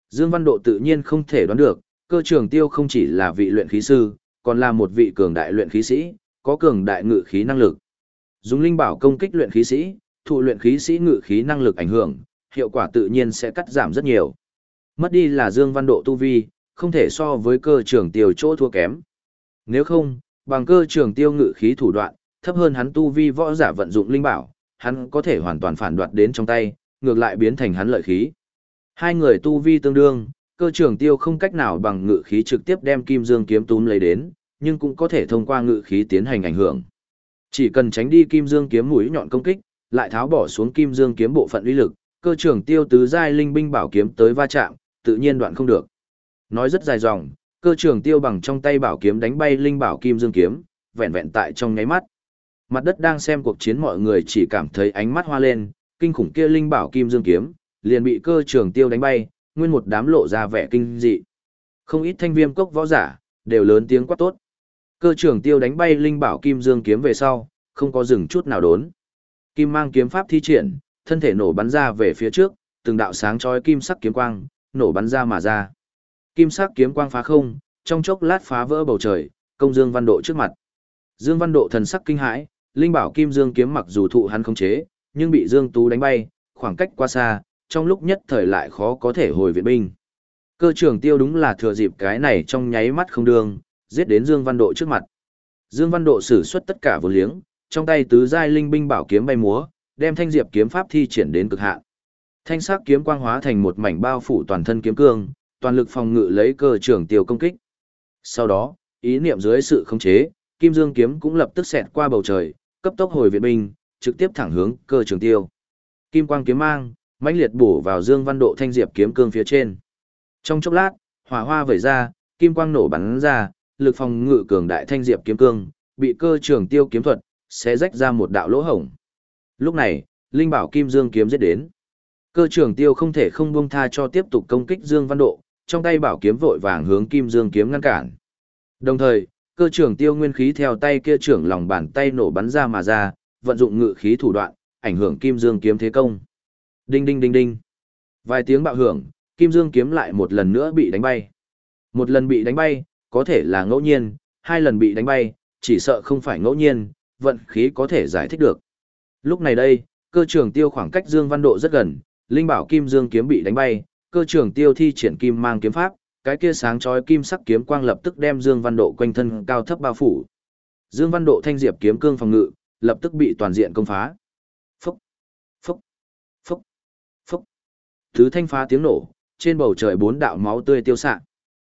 Dương Văn Độ tự nhiên không thể đoán được, cơ trường tiêu không chỉ là vị luyện khí sư, còn là một vị cường đại luyện khí sĩ, có cường đại ngự khí năng lực. Dùng linh bảo công kích luyện khí sĩ, thụ luyện khí sĩ ngự khí năng lực ảnh hưởng, hiệu quả tự nhiên sẽ cắt giảm rất nhiều. Mất đi là Dương Văn Độ tu vi, không thể so với cơ trường tiêu chỗ thua kém. Nếu không, bằng cơ trường tiêu ngự khí thủ đoạn, thấp hơn hắn tu vi võ giả vận dụng linh bảo, hắn có thể hoàn toàn phản đoạt đến trong tay, ngược lại biến thành hắn lợi khí. Hai người tu vi tương đương, cơ trưởng tiêu không cách nào bằng ngự khí trực tiếp đem kim dương kiếm túm lấy đến, nhưng cũng có thể thông qua ngự khí tiến hành ảnh hưởng. Chỉ cần tránh đi kim dương kiếm mũi nhọn công kích, lại tháo bỏ xuống kim dương kiếm bộ phận uy lực, cơ trưởng tiêu tứ giai linh binh bảo kiếm tới va chạm, tự nhiên đoạn không được. Nói rất dài dòng, cơ trưởng tiêu bằng trong tay bảo kiếm đánh bay linh bảo kim dương kiếm, vẹn vẹn tại trong nháy mắt. Mặt đất đang xem cuộc chiến mọi người chỉ cảm thấy ánh mắt hoa lên, kinh khủng kia linh bảo kim dương kiếm, liền bị cơ trường tiêu đánh bay, nguyên một đám lộ ra vẻ kinh dị. Không ít thanh viêm cốc võ giả, đều lớn tiếng quát tốt. Cơ trường tiêu đánh bay linh bảo kim dương kiếm về sau, không có dừng chút nào đốn. Kim mang kiếm pháp thi triển, thân thể nổ bắn ra về phía trước, từng đạo sáng chói kim sắc kiếm quang, nổ bắn ra mà ra. Kim sắc kiếm quang phá không, trong chốc lát phá vỡ bầu trời, công Dương Văn Độ trước mặt. Dương Văn Độ thần sắc kinh hãi, linh bảo kim dương kiếm mặc dù thụ hắn không chế, nhưng bị Dương Tú đánh bay, khoảng cách quá xa, trong lúc nhất thời lại khó có thể hồi viện binh. Cơ trưởng tiêu đúng là thừa dịp cái này trong nháy mắt không đường, giết đến Dương Văn Độ trước mặt. Dương Văn Độ sử xuất tất cả vô liếng, trong tay tứ giai linh binh bảo kiếm bay múa, đem thanh diệp kiếm pháp thi triển đến cực hạn. Thanh sắc kiếm quang hóa thành một mảnh bao phủ toàn thân kiếm cương, toàn lực phòng ngự lấy cơ trưởng tiêu công kích. Sau đó, ý niệm dưới sự khống chế, Kim Dương kiếm cũng lập tức xẹt qua bầu trời, cấp tốc hồi viện binh, trực tiếp thẳng hướng cơ trường tiêu. Kim quang kiếm mang, mãnh liệt bổ vào Dương Văn Độ thanh diệp kiếm cương phía trên. Trong chốc lát, hỏa hoa vẩy ra, kim quang nổ bắn ra, lực phòng ngự cường đại thanh diệp kiếm cương, bị cơ trường tiêu kiếm thuật sẽ rách ra một đạo lỗ hổng. Lúc này, linh bảo kim dương kiếm giết đến. Cơ trường tiêu không thể không buông tha cho tiếp tục công kích Dương Văn Độ, trong tay bảo kiếm vội vàng hướng kim dương kiếm ngăn cản. Đồng thời, cơ trưởng tiêu nguyên khí theo tay kia trưởng lòng bàn tay nổ bắn ra mà ra, vận dụng ngự khí thủ đoạn, ảnh hưởng kim dương kiếm thế công. Đinh đinh đinh đinh. Vài tiếng bạo hưởng, kim dương kiếm lại một lần nữa bị đánh bay. Một lần bị đánh bay, có thể là ngẫu nhiên, hai lần bị đánh bay, chỉ sợ không phải ngẫu nhiên, vận khí có thể giải thích được. Lúc này đây, cơ trưởng tiêu khoảng cách Dương Văn Độ rất gần, linh bảo kim dương kiếm bị đánh bay, cơ trưởng tiêu thi triển kim mang kiếm pháp, cái kia sáng chói kim sắc kiếm quang lập tức đem Dương Văn Độ quanh thân cao thấp bao phủ. Dương Văn Độ thanh diệp kiếm cương phòng ngự, lập tức bị toàn diện công phá. Phốc, phốc, phốc, phốc. Thứ thanh phá tiếng nổ, trên bầu trời bốn đạo máu tươi tiêu xạ.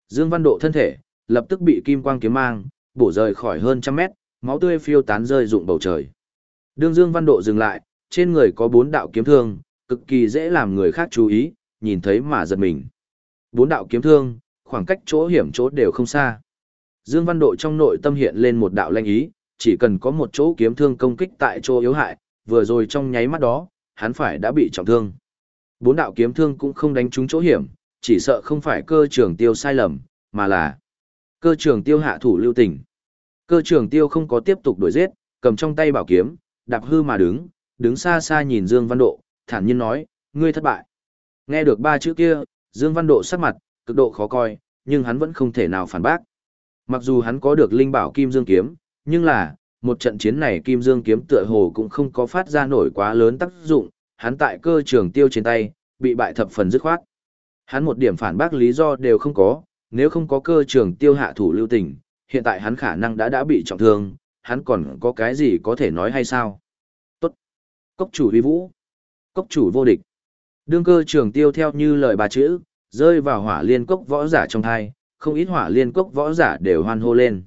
Dương Văn Độ thân thể, lập tức bị kim quang kiếm mang, bổ rời khỏi hơn trăm mét, máu tươi phiêu tán rơi rụng bầu trời. Đương Dương Văn Độ dừng lại, trên người có bốn đạo kiếm thương, cực kỳ dễ làm người khác chú ý, nhìn thấy mà giật mình. Bốn đạo kiếm thương, khoảng cách chỗ hiểm chỗ đều không xa. Dương Văn Độ trong nội tâm hiện lên một đạo lanh ý, chỉ cần có một chỗ kiếm thương công kích tại chỗ yếu hại, vừa rồi trong nháy mắt đó, hắn phải đã bị trọng thương. Bốn đạo kiếm thương cũng không đánh trúng chỗ hiểm, chỉ sợ không phải cơ trường tiêu sai lầm, mà là cơ trường tiêu hạ thủ lưu tình. Cơ trường tiêu không có tiếp tục đuổi giết, cầm trong tay bảo kiếm, đạp hư mà đứng, đứng xa xa nhìn Dương Văn Độ, thản nhiên nói, ngươi thất bại. Nghe được ba chữ kia, Dương Văn Độ sắc mặt, cực độ khó coi, nhưng hắn vẫn không thể nào phản bác. Mặc dù hắn có được linh bảo Kim Dương Kiếm, nhưng là, một trận chiến này Kim Dương Kiếm tựa hồ cũng không có phát ra nổi quá lớn tác dụng, hắn tại cơ trường tiêu trên tay, bị bại thập phần dứt khoát. Hắn một điểm phản bác lý do đều không có, nếu không có cơ trường tiêu hạ thủ lưu tình, hiện tại hắn khả năng đã đã bị trọng thương, hắn còn có cái gì có thể nói hay sao? Tốt. Cốc chủ vi vũ. Cốc chủ vô địch. Đương cơ trường tiêu theo như lời bà chữ, rơi vào hỏa liên cốc võ giả trong thai, không ít hỏa liên cốc võ giả đều hoan hô lên.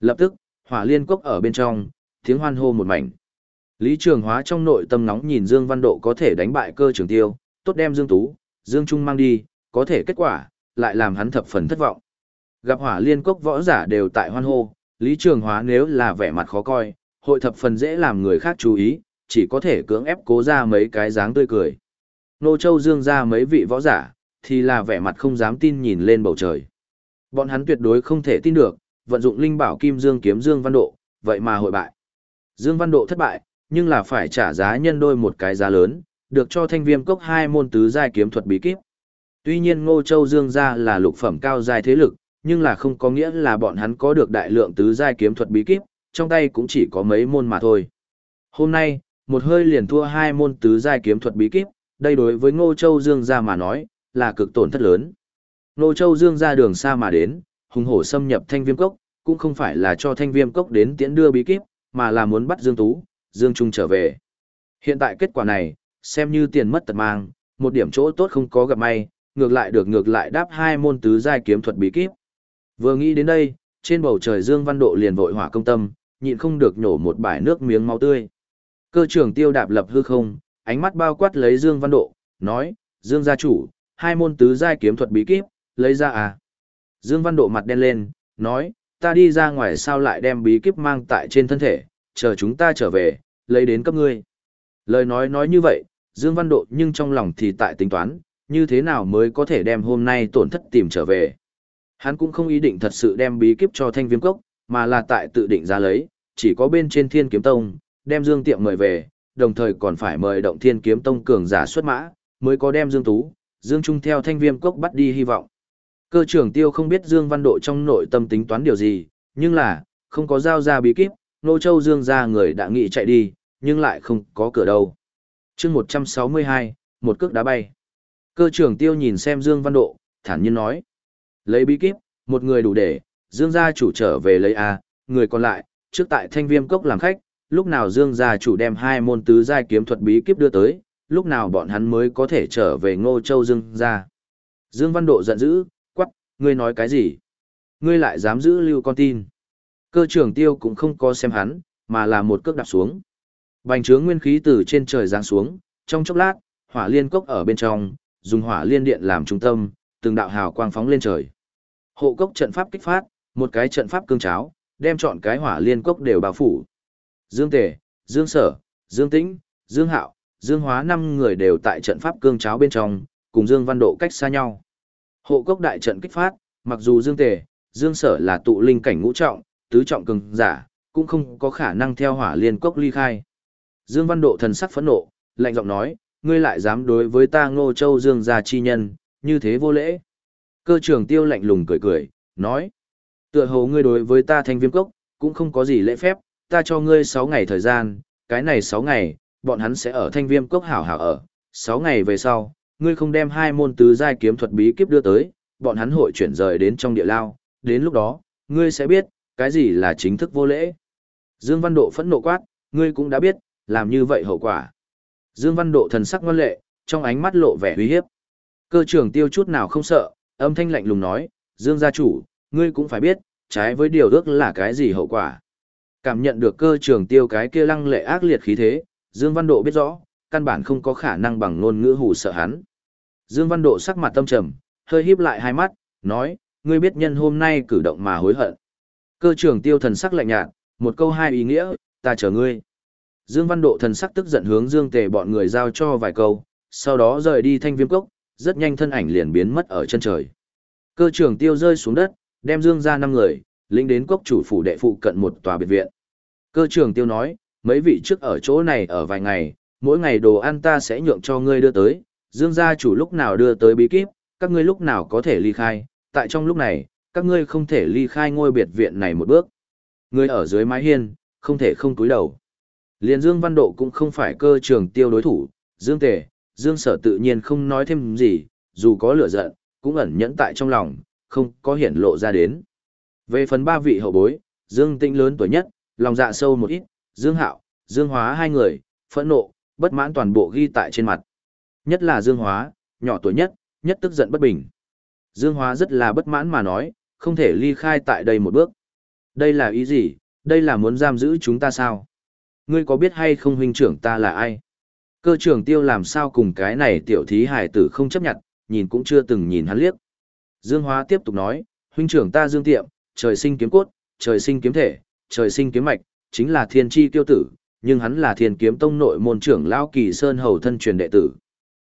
Lập tức, hỏa liên cốc ở bên trong, tiếng hoan hô một mảnh. Lý Trường Hóa trong nội tâm nóng nhìn Dương Văn Độ có thể đánh bại cơ trường tiêu, tốt đem Dương Tú, Dương Trung mang đi, có thể kết quả, lại làm hắn thập phần thất vọng. Gặp hỏa liên cốc võ giả đều tại hoan hô, Lý Trường Hóa nếu là vẻ mặt khó coi, hội thập phần dễ làm người khác chú ý, chỉ có thể cưỡng ép cố ra mấy cái dáng tươi cười. Nô Châu Dương ra mấy vị võ giả, thì là vẻ mặt không dám tin nhìn lên bầu trời. Bọn hắn tuyệt đối không thể tin được, vận dụng linh bảo kim dương kiếm Dương Văn Độ, vậy mà hội bại. Dương Văn Độ thất bại, nhưng là phải trả giá nhân đôi một cái giá lớn, được cho thanh viêm cốc hai môn tứ giai kiếm thuật bí kíp. Tuy nhiên Ngô Châu Dương gia là lục phẩm cao giai thế lực, nhưng là không có nghĩa là bọn hắn có được đại lượng tứ giai kiếm thuật bí kíp, trong tay cũng chỉ có mấy môn mà thôi. Hôm nay, một hơi liền thua hai môn tứ giai kiếm thuật bí kíp, đây đối với Ngô Châu Dương gia mà nói, là cực tổn thất lớn. Ngô Châu Dương gia đường xa mà đến, hùng hổ xâm nhập thanh viêm cốc, cũng không phải là cho thanh viêm cốc đến tiễn đưa bí kíp, mà là muốn bắt Dương Tú, Dương Trung trở về. Hiện tại kết quả này, xem như tiền mất tật mang, một điểm chỗ tốt không có gặp may, ngược lại được ngược lại đáp hai môn tứ giai kiếm thuật bí kíp. Vừa nghĩ đến đây, trên bầu trời Dương Văn Độ liền vội hỏa công tâm, nhịn không được nhổ một bãi nước miếng máu tươi. Cơ trưởng tiêu đạp lập hư không, ánh mắt bao quát lấy Dương Văn Độ, nói, Dương gia chủ, hai môn tứ giai kiếm thuật bí kíp, lấy ra à. Dương Văn Độ mặt đen lên, nói, ta đi ra ngoài sao lại đem bí kíp mang tại trên thân thể, chờ chúng ta trở về, lấy đến cấp ngươi. Lời nói nói như vậy, Dương Văn Độ nhưng trong lòng thì tại tính toán, như thế nào mới có thể đem hôm nay tổn thất tìm trở về. Hắn cũng không ý định thật sự đem bí kíp cho thanh viêm cốc, mà là tại tự định ra lấy, chỉ có bên trên thiên kiếm tông, đem Dương Tiệm mời về, đồng thời còn phải mời động thiên kiếm tông cường giả xuất mã, mới có đem Dương Tú, Dương Trung theo thanh viêm cốc bắt đi hy vọng. Cơ trưởng tiêu không biết Dương Văn Độ trong nội tâm tính toán điều gì, nhưng là, không có giao ra bí kíp, Nô Châu Dương ra người đã nghị chạy đi, nhưng lại không có cửa đâu. chương 162, một cước đá bay. Cơ trưởng tiêu nhìn xem Dương Văn Độ, thản nhiên nói. Lấy bí kíp, một người đủ để, Dương gia chủ trở về lấy A, người còn lại, trước tại thanh viêm cốc làm khách, lúc nào Dương gia chủ đem hai môn tứ giai kiếm thuật bí kíp đưa tới, lúc nào bọn hắn mới có thể trở về Ngô Châu Dương gia. Dương Văn Độ giận dữ, quắc, ngươi nói cái gì? Ngươi lại dám giữ lưu con tin. Cơ trưởng tiêu cũng không có xem hắn, mà là một cước đạp xuống. Bành trướng nguyên khí từ trên trời giáng xuống, trong chốc lát, hỏa liên cốc ở bên trong, dùng hỏa liên điện làm trung tâm, từng đạo hào quang phóng lên trời. Hộ cốc trận pháp kích phát, một cái trận pháp cương cháo, đem chọn cái hỏa liên cốc đều bao phủ. Dương Tề, Dương Sở, Dương Tĩnh, Dương Hạo, Dương Hóa năm người đều tại trận pháp cương cháo bên trong, cùng Dương Văn Độ cách xa nhau. Hộ cốc đại trận kích phát, mặc dù Dương Tề, Dương Sở là tụ linh cảnh ngũ trọng, tứ trọng cường giả, cũng không có khả năng theo hỏa liên cốc ly khai. Dương Văn Độ thần sắc phẫn nộ, lạnh giọng nói, ngươi lại dám đối với ta Ngô Châu Dương gia chi nhân, như thế vô lễ. Cơ trưởng tiêu lạnh lùng cười cười, nói, tựa hồ ngươi đối với ta thanh viêm cốc, cũng không có gì lễ phép, ta cho ngươi 6 ngày thời gian, cái này 6 ngày, bọn hắn sẽ ở thanh viêm cốc hảo hảo ở, 6 ngày về sau, ngươi không đem hai môn tứ giai kiếm thuật bí kíp đưa tới, bọn hắn hội chuyển rời đến trong địa lao, đến lúc đó, ngươi sẽ biết, cái gì là chính thức vô lễ. Dương Văn Độ phẫn nộ quát, ngươi cũng đã biết, làm như vậy hậu quả. Dương Văn Độ thần sắc ngoan lệ, trong ánh mắt lộ vẻ uy hiếp. Cơ trưởng tiêu chút nào không sợ, âm thanh lạnh lùng nói, Dương gia chủ, ngươi cũng phải biết, trái với điều ước là cái gì hậu quả. Cảm nhận được cơ trưởng tiêu cái kia lăng lệ ác liệt khí thế, Dương Văn Độ biết rõ, căn bản không có khả năng bằng ngôn ngữ hù sợ hắn. Dương Văn Độ sắc mặt tâm trầm, hơi híp lại hai mắt, nói, ngươi biết nhân hôm nay cử động mà hối hận. Cơ trưởng tiêu thần sắc lạnh nhạt, một câu hai ý nghĩa, ta chờ ngươi. Dương Văn Độ thần sắc tức giận hướng Dương Tề bọn người giao cho vài câu, sau đó rời đi thanh viêm cốc, rất nhanh thân ảnh liền biến mất ở chân trời. Cơ trưởng tiêu rơi xuống đất, đem Dương ra năm người, lĩnh đến cốc chủ phủ đệ phụ cận một tòa biệt viện. Cơ trưởng tiêu nói, mấy vị trước ở chỗ này ở vài ngày, mỗi ngày đồ ăn ta sẽ nhượng cho ngươi đưa tới, Dương gia chủ lúc nào đưa tới bí kíp, các ngươi lúc nào có thể ly khai, tại trong lúc này, các ngươi không thể ly khai ngôi biệt viện này một bước. Ngươi ở dưới mái hiên, không thể không túi đầu. Liên Dương Văn Độ cũng không phải cơ trường tiêu đối thủ, Dương Tề, Dương Sở tự nhiên không nói thêm gì, dù có lửa giận, cũng ẩn nhẫn tại trong lòng, không có hiển lộ ra đến. Về phần ba vị hậu bối, Dương Tĩnh lớn tuổi nhất, lòng dạ sâu một ít, Dương Hạo, Dương Hóa hai người, phẫn nộ, bất mãn toàn bộ ghi tại trên mặt. Nhất là Dương Hóa, nhỏ tuổi nhất, nhất tức giận bất bình. Dương Hóa rất là bất mãn mà nói, không thể ly khai tại đây một bước. Đây là ý gì, đây là muốn giam giữ chúng ta sao? Ngươi có biết hay không huynh trưởng ta là ai? Cơ trưởng tiêu làm sao cùng cái này tiểu thí hải tử không chấp nhận, nhìn cũng chưa từng nhìn hắn liếc. Dương Hóa tiếp tục nói, huynh trưởng ta Dương Tiệm, trời sinh kiếm cốt, trời sinh kiếm thể, trời sinh kiếm mạch, chính là thiên chi tiêu tử, nhưng hắn là thiên kiếm tông nội môn trưởng lão kỳ sơn hầu thân truyền đệ tử.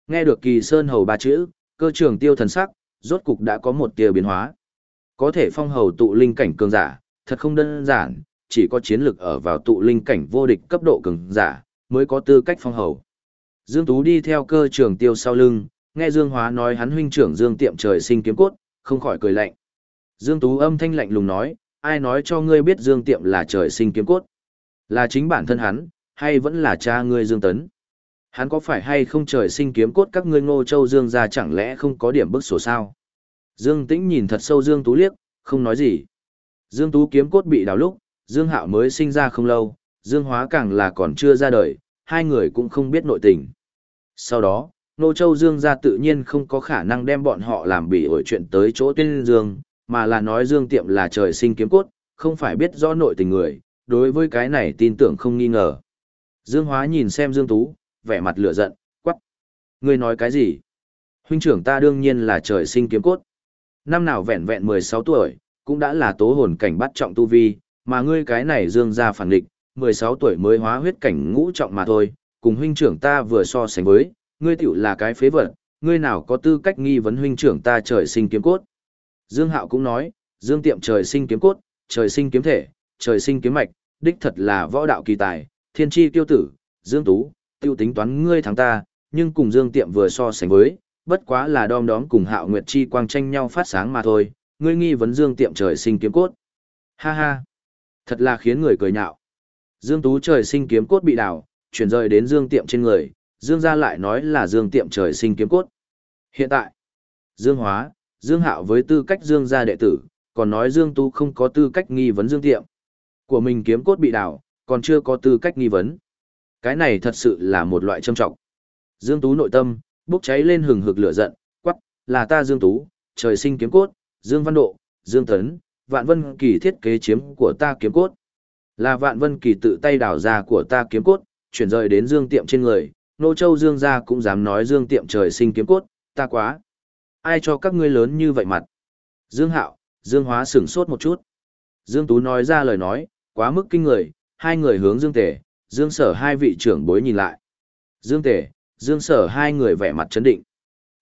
Nghe được kỳ sơn hầu ba chữ, cơ trưởng tiêu thần sắc, rốt cục đã có một tia biến hóa. Có thể phong hầu tụ linh cảnh cường giả, thật không đơn giản, chỉ có chiến lực ở vào tụ linh cảnh vô địch cấp độ cường giả, mới có tư cách phong hầu. Dương Tú đi theo cơ trưởng tiêu sau lưng, nghe Dương Hóa nói hắn huynh trưởng Dương Tiệm trời sinh kiếm cốt, không khỏi cười lạnh. Dương Tú âm thanh lạnh lùng nói, ai nói cho ngươi biết Dương Tiệm là trời sinh kiếm cốt? Là chính bản thân hắn, hay vẫn là cha ngươi Dương Tấn? Hắn có phải hay không trời sinh kiếm cốt các ngươi ngô châu Dương ra chẳng lẽ không có điểm bức sổ sao? Dương Tĩnh nhìn thật sâu Dương Tú liếc, không nói gì. Dương Tú kiếm cốt bị đào lúc, Dương Hạo mới sinh ra không lâu, Dương Hóa càng là còn chưa ra đời, hai người cũng không biết nội tình. Sau đó, Nô Châu Dương ra tự nhiên không có khả năng đem bọn họ làm bị ổi chuyện tới chỗ tên Dương, mà là nói Dương Tiệm là trời sinh kiếm cốt, không phải biết rõ nội tình người, đối với cái này tin tưởng không nghi ngờ. Dương Hóa nhìn xem Dương Tú, vẻ mặt lửa giận, quắc. Ngươi nói cái gì? Huynh trưởng ta đương nhiên là trời sinh kiếm cốt. Năm nào vẹn vẹn 16 tuổi, cũng đã là tố hồn cảnh bắt trọng tu vi, mà ngươi cái này dương ra phản địch, 16 tuổi mới hóa huyết cảnh ngũ trọng mà thôi, cùng huynh trưởng ta vừa so sánh với, ngươi tiểu là cái phế vật, ngươi nào có tư cách nghi vấn huynh trưởng ta trời sinh kiếm cốt. Dương Hạo cũng nói, Dương Tiệm trời sinh kiếm cốt, trời sinh kiếm thể, trời sinh kiếm mạch, đích thật là võ đạo kỳ tài, thiên chi tiêu tử, Dương Tú, tiêu tính toán ngươi thắng ta, nhưng cùng Dương Tiệm vừa so sánh với, bất quá là đom đóm cùng Hạo Nguyệt chi quang tranh nhau phát sáng mà thôi, ngươi nghi vấn Dương Tiệm trời sinh kiếm cốt. Ha ha, thật là khiến người cười nhạo. Dương Tú trời sinh kiếm cốt bị đảo, chuyển rời đến Dương Tiệm trên người, Dương gia lại nói là Dương Tiệm trời sinh kiếm cốt. Hiện tại, Dương Hóa, Dương Hạo với tư cách Dương gia đệ tử, còn nói Dương Tú không có tư cách nghi vấn Dương Tiệm. Của mình kiếm cốt bị đảo, còn chưa có tư cách nghi vấn. Cái này thật sự là một loại trâm trọng. Dương Tú nội tâm, bốc cháy lên hừng hực lửa giận, quắc, là ta Dương Tú, trời sinh kiếm cốt, Dương Văn Độ, Dương Tấn, Vạn Vân Kỳ thiết kế chiếm của ta kiếm cốt. Là Vạn Vân Kỳ tự tay đảo ra của ta kiếm cốt, chuyển rời đến Dương Tiệm trên người, Nô Châu Dương gia cũng dám nói Dương Tiệm trời sinh kiếm cốt, ta quá. Ai cho các ngươi lớn như vậy mặt? Dương Hạo, Dương Hóa sửng sốt một chút. Dương Tú nói ra lời nói, quá mức kinh người, hai người hướng Dương Tề, Dương Sở hai vị trưởng bối nhìn lại. Dương Tề, Dương Sở hai người vẻ mặt chấn định.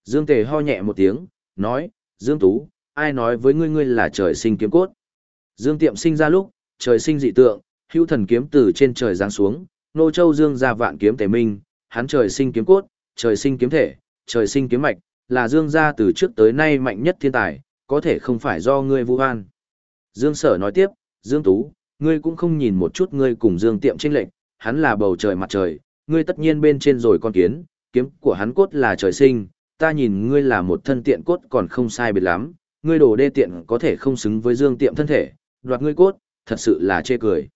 Dương Tề ho nhẹ một tiếng, nói, Dương Tú, ai nói với ngươi ngươi là trời sinh kiếm cốt. Dương Tiệm sinh ra lúc, trời sinh dị tượng, hữu thần kiếm từ trên trời giáng xuống, nô châu Dương ra vạn kiếm tề minh, hắn trời sinh kiếm cốt, trời sinh kiếm thể, trời sinh kiếm mạch, là Dương gia từ trước tới nay mạnh nhất thiên tài, có thể không phải do ngươi vu oan. Dương Sở nói tiếp, Dương Tú, ngươi cũng không nhìn một chút ngươi cùng Dương Tiệm chênh lệnh, hắn là bầu trời mặt trời, ngươi tất nhiên bên trên rồi con kiến, kiếm của hắn cốt là trời sinh, ta nhìn ngươi là một thân tiện cốt còn không sai biệt lắm, ngươi đồ đê tiện có thể không xứng với Dương Tiệm thân thể, đoạt ngươi cốt, thật sự là chê cười.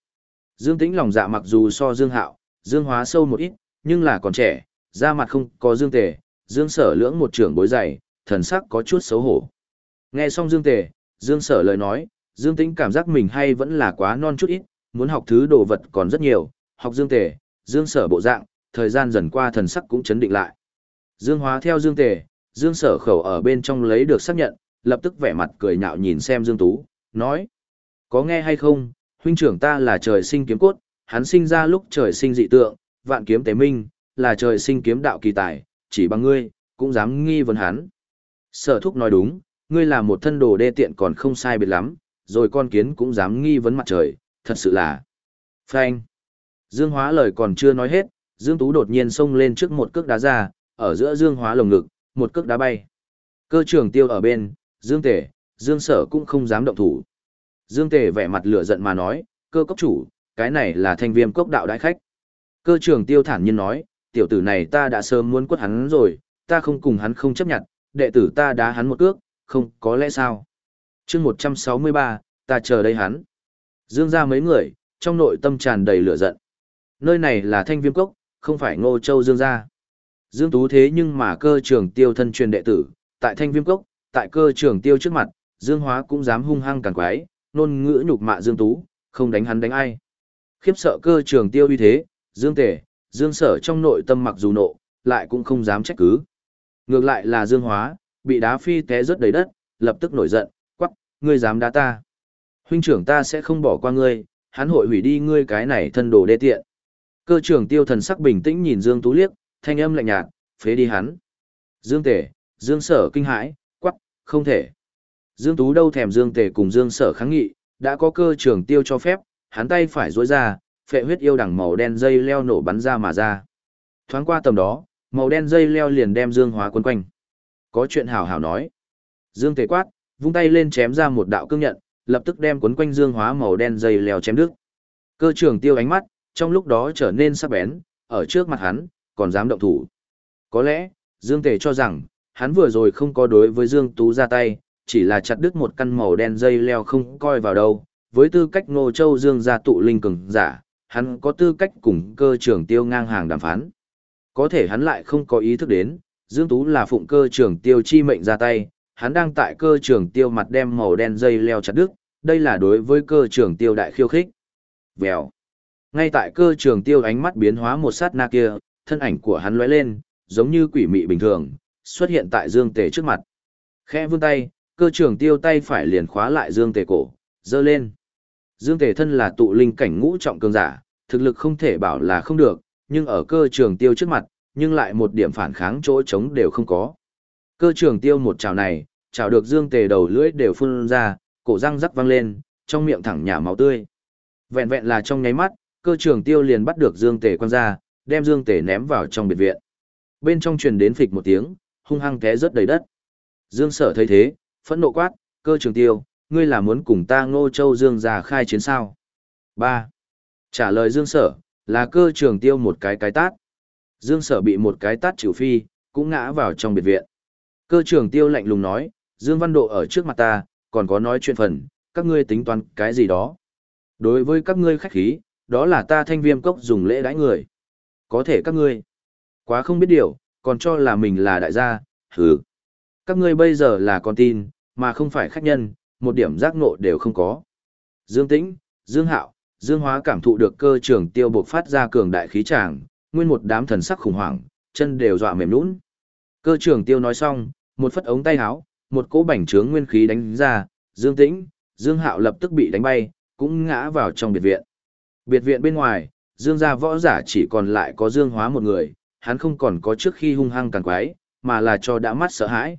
Dương Tĩnh lòng dạ mặc dù so Dương Hạo, Dương Hóa sâu một ít, nhưng là còn trẻ, da mặt không có Dương Tề, Dương Sở lưỡng một trưởng bối dày, thần sắc có chút xấu hổ. Nghe xong Dương Tề, Dương Sở lời nói, Dương Tĩnh cảm giác mình hay vẫn là quá non chút ít, muốn học thứ đồ vật còn rất nhiều, học Dương Tề, Dương Sở bộ dạng, thời gian dần qua thần sắc cũng chấn định lại. Dương Hóa theo Dương Tề, Dương Sở khẩu ở bên trong lấy được xác nhận, lập tức vẻ mặt cười nhạo nhìn xem Dương Tú, nói. Có nghe hay không, huynh trưởng ta là trời sinh kiếm cốt, hắn sinh ra lúc trời sinh dị tượng, vạn kiếm tế minh, là trời sinh kiếm đạo kỳ tài, chỉ bằng ngươi, cũng dám nghi vấn hắn. Sở thúc nói đúng, ngươi là một thân đồ đê tiện còn không sai biệt lắm, rồi con kiến cũng dám nghi vấn mặt trời, thật sự là. Phanh. Dương Hóa lời còn chưa nói hết, Dương Tú đột nhiên xông lên trước một cước đá ra, ở giữa Dương Hóa lồng ngực, một cước đá bay. Cơ trưởng tiêu ở bên, Dương Tể, Dương Sở cũng không dám động thủ. Dương Tể vẻ mặt lửa giận mà nói, cơ cốc chủ, cái này là thanh viêm cốc đạo đại khách. Cơ trưởng tiêu thản nhiên nói, tiểu tử này ta đã sớm muốn quất hắn rồi, ta không cùng hắn không chấp nhận, đệ tử ta đá hắn một cước, không có lẽ sao. chương 163, ta chờ đây hắn. Dương ra mấy người, trong nội tâm tràn đầy lửa giận. Nơi này là thanh viêm cốc, không phải ngô châu Dương gia. Dương Tú thế nhưng mà cơ trưởng tiêu thân truyền đệ tử, tại thanh viêm cốc, tại cơ trưởng tiêu trước mặt, Dương Hóa cũng dám hung hăng càng quái, nôn ngữ nhục mạ Dương Tú, không đánh hắn đánh ai. Khiếp sợ cơ trưởng tiêu uy thế, Dương Tể, Dương Sở trong nội tâm mặc dù nộ, lại cũng không dám trách cứ. Ngược lại là Dương Hóa, bị đá phi té rớt đầy đất, lập tức nổi giận, quắc, ngươi dám đá ta. Huynh trưởng ta sẽ không bỏ qua ngươi, hắn hội hủy đi ngươi cái này thân đồ đê tiện. Cơ trưởng tiêu thần sắc bình tĩnh nhìn Dương Tú liếc, thanh âm lạnh nhạt, phế đi hắn. Dương Tể, Dương Sở kinh hãi, quắc, không thể. Dương Tú đâu thèm Dương Tể cùng Dương Sở kháng nghị, đã có cơ trưởng tiêu cho phép, hắn tay phải rối ra, phệ huyết yêu đằng màu đen dây leo nổ bắn ra mà ra. Thoáng qua tầm đó, màu đen dây leo liền đem Dương Hóa quấn quanh. Có chuyện hảo hảo nói. Dương Tề quát, vung tay lên chém ra một đạo cương nhận, lập tức đem quấn quanh Dương Hóa màu đen dây leo chém đứt. Cơ trưởng tiêu ánh mắt, trong lúc đó trở nên sắc bén, ở trước mặt hắn, còn dám động thủ. Có lẽ, Dương Tề cho rằng, hắn vừa rồi không có đối với Dương Tú ra tay, chỉ là chặt đứt một căn màu đen dây leo không coi vào đâu. Với tư cách Ngô Châu Dương gia tụ linh cường giả, hắn có tư cách cùng cơ trưởng tiêu ngang hàng đàm phán. Có thể hắn lại không có ý thức đến, Dương Tú là phụng cơ trưởng tiêu chi mệnh ra tay, hắn đang tại cơ trưởng tiêu mặt đem màu đen dây leo chặt đứt, đây là đối với cơ trưởng tiêu đại khiêu khích. Vèo. Ngay tại cơ trưởng tiêu ánh mắt biến hóa một sát na kia, thân ảnh của hắn lóe lên, giống như quỷ mị bình thường, xuất hiện tại Dương Tề trước mặt. Khẽ vươn tay, cơ trưởng tiêu tay phải liền khóa lại Dương Tề cổ, dơ lên. Dương Tề thân là tụ linh cảnh ngũ trọng cường giả, thực lực không thể bảo là không được, nhưng ở cơ trường tiêu trước mặt, nhưng lại một điểm phản kháng chỗ trống đều không có. Cơ trường tiêu một chảo này, chảo được Dương Tề đầu lưỡi đều phun ra, cổ răng rắc văng lên, trong miệng thẳng nhả máu tươi. Vẹn vẹn là trong nháy mắt, cơ trường tiêu liền bắt được Dương Tề quăng ra, đem Dương Tề ném vào trong biệt viện. Bên trong truyền đến phịch một tiếng, hung hăng té rớt đầy đất. Dương Sở thấy thế, phẫn nộ quát, cơ trường tiêu, ngươi là muốn cùng ta Ngô Châu Dương già khai chiến sao? Ba Trả lời Dương Sở, là cơ trường tiêu một cái cái tát. Dương Sở bị một cái tát chịu phi, cũng ngã vào trong biệt viện. Cơ trường tiêu lạnh lùng nói, Dương Văn Độ ở trước mặt ta, còn có nói chuyện phần, các ngươi tính toán cái gì đó. Đối với các ngươi khách khí, đó là ta thanh viêm cốc dùng lễ đãi người. Có thể các ngươi, quá không biết điều, còn cho là mình là đại gia, hừ. Các ngươi bây giờ là con tin, mà không phải khách nhân, một điểm giác ngộ đều không có. Dương Tĩnh, Dương Hạo, Dương Hóa cảm thụ được cơ trường tiêu bộc phát ra cường đại khí tràng, nguyên một đám thần sắc khủng hoảng, chân đều dọa mềm nhũn. Cơ trường tiêu nói xong, một phất ống tay áo, một cỗ bảnh trướng nguyên khí đánh ra, Dương Tĩnh, Dương Hạo lập tức bị đánh bay, cũng ngã vào trong biệt viện. Biệt viện bên ngoài, Dương gia võ giả chỉ còn lại có Dương Hóa một người, hắn không còn có trước khi hung hăng càng quái, mà là cho đã mắt sợ hãi.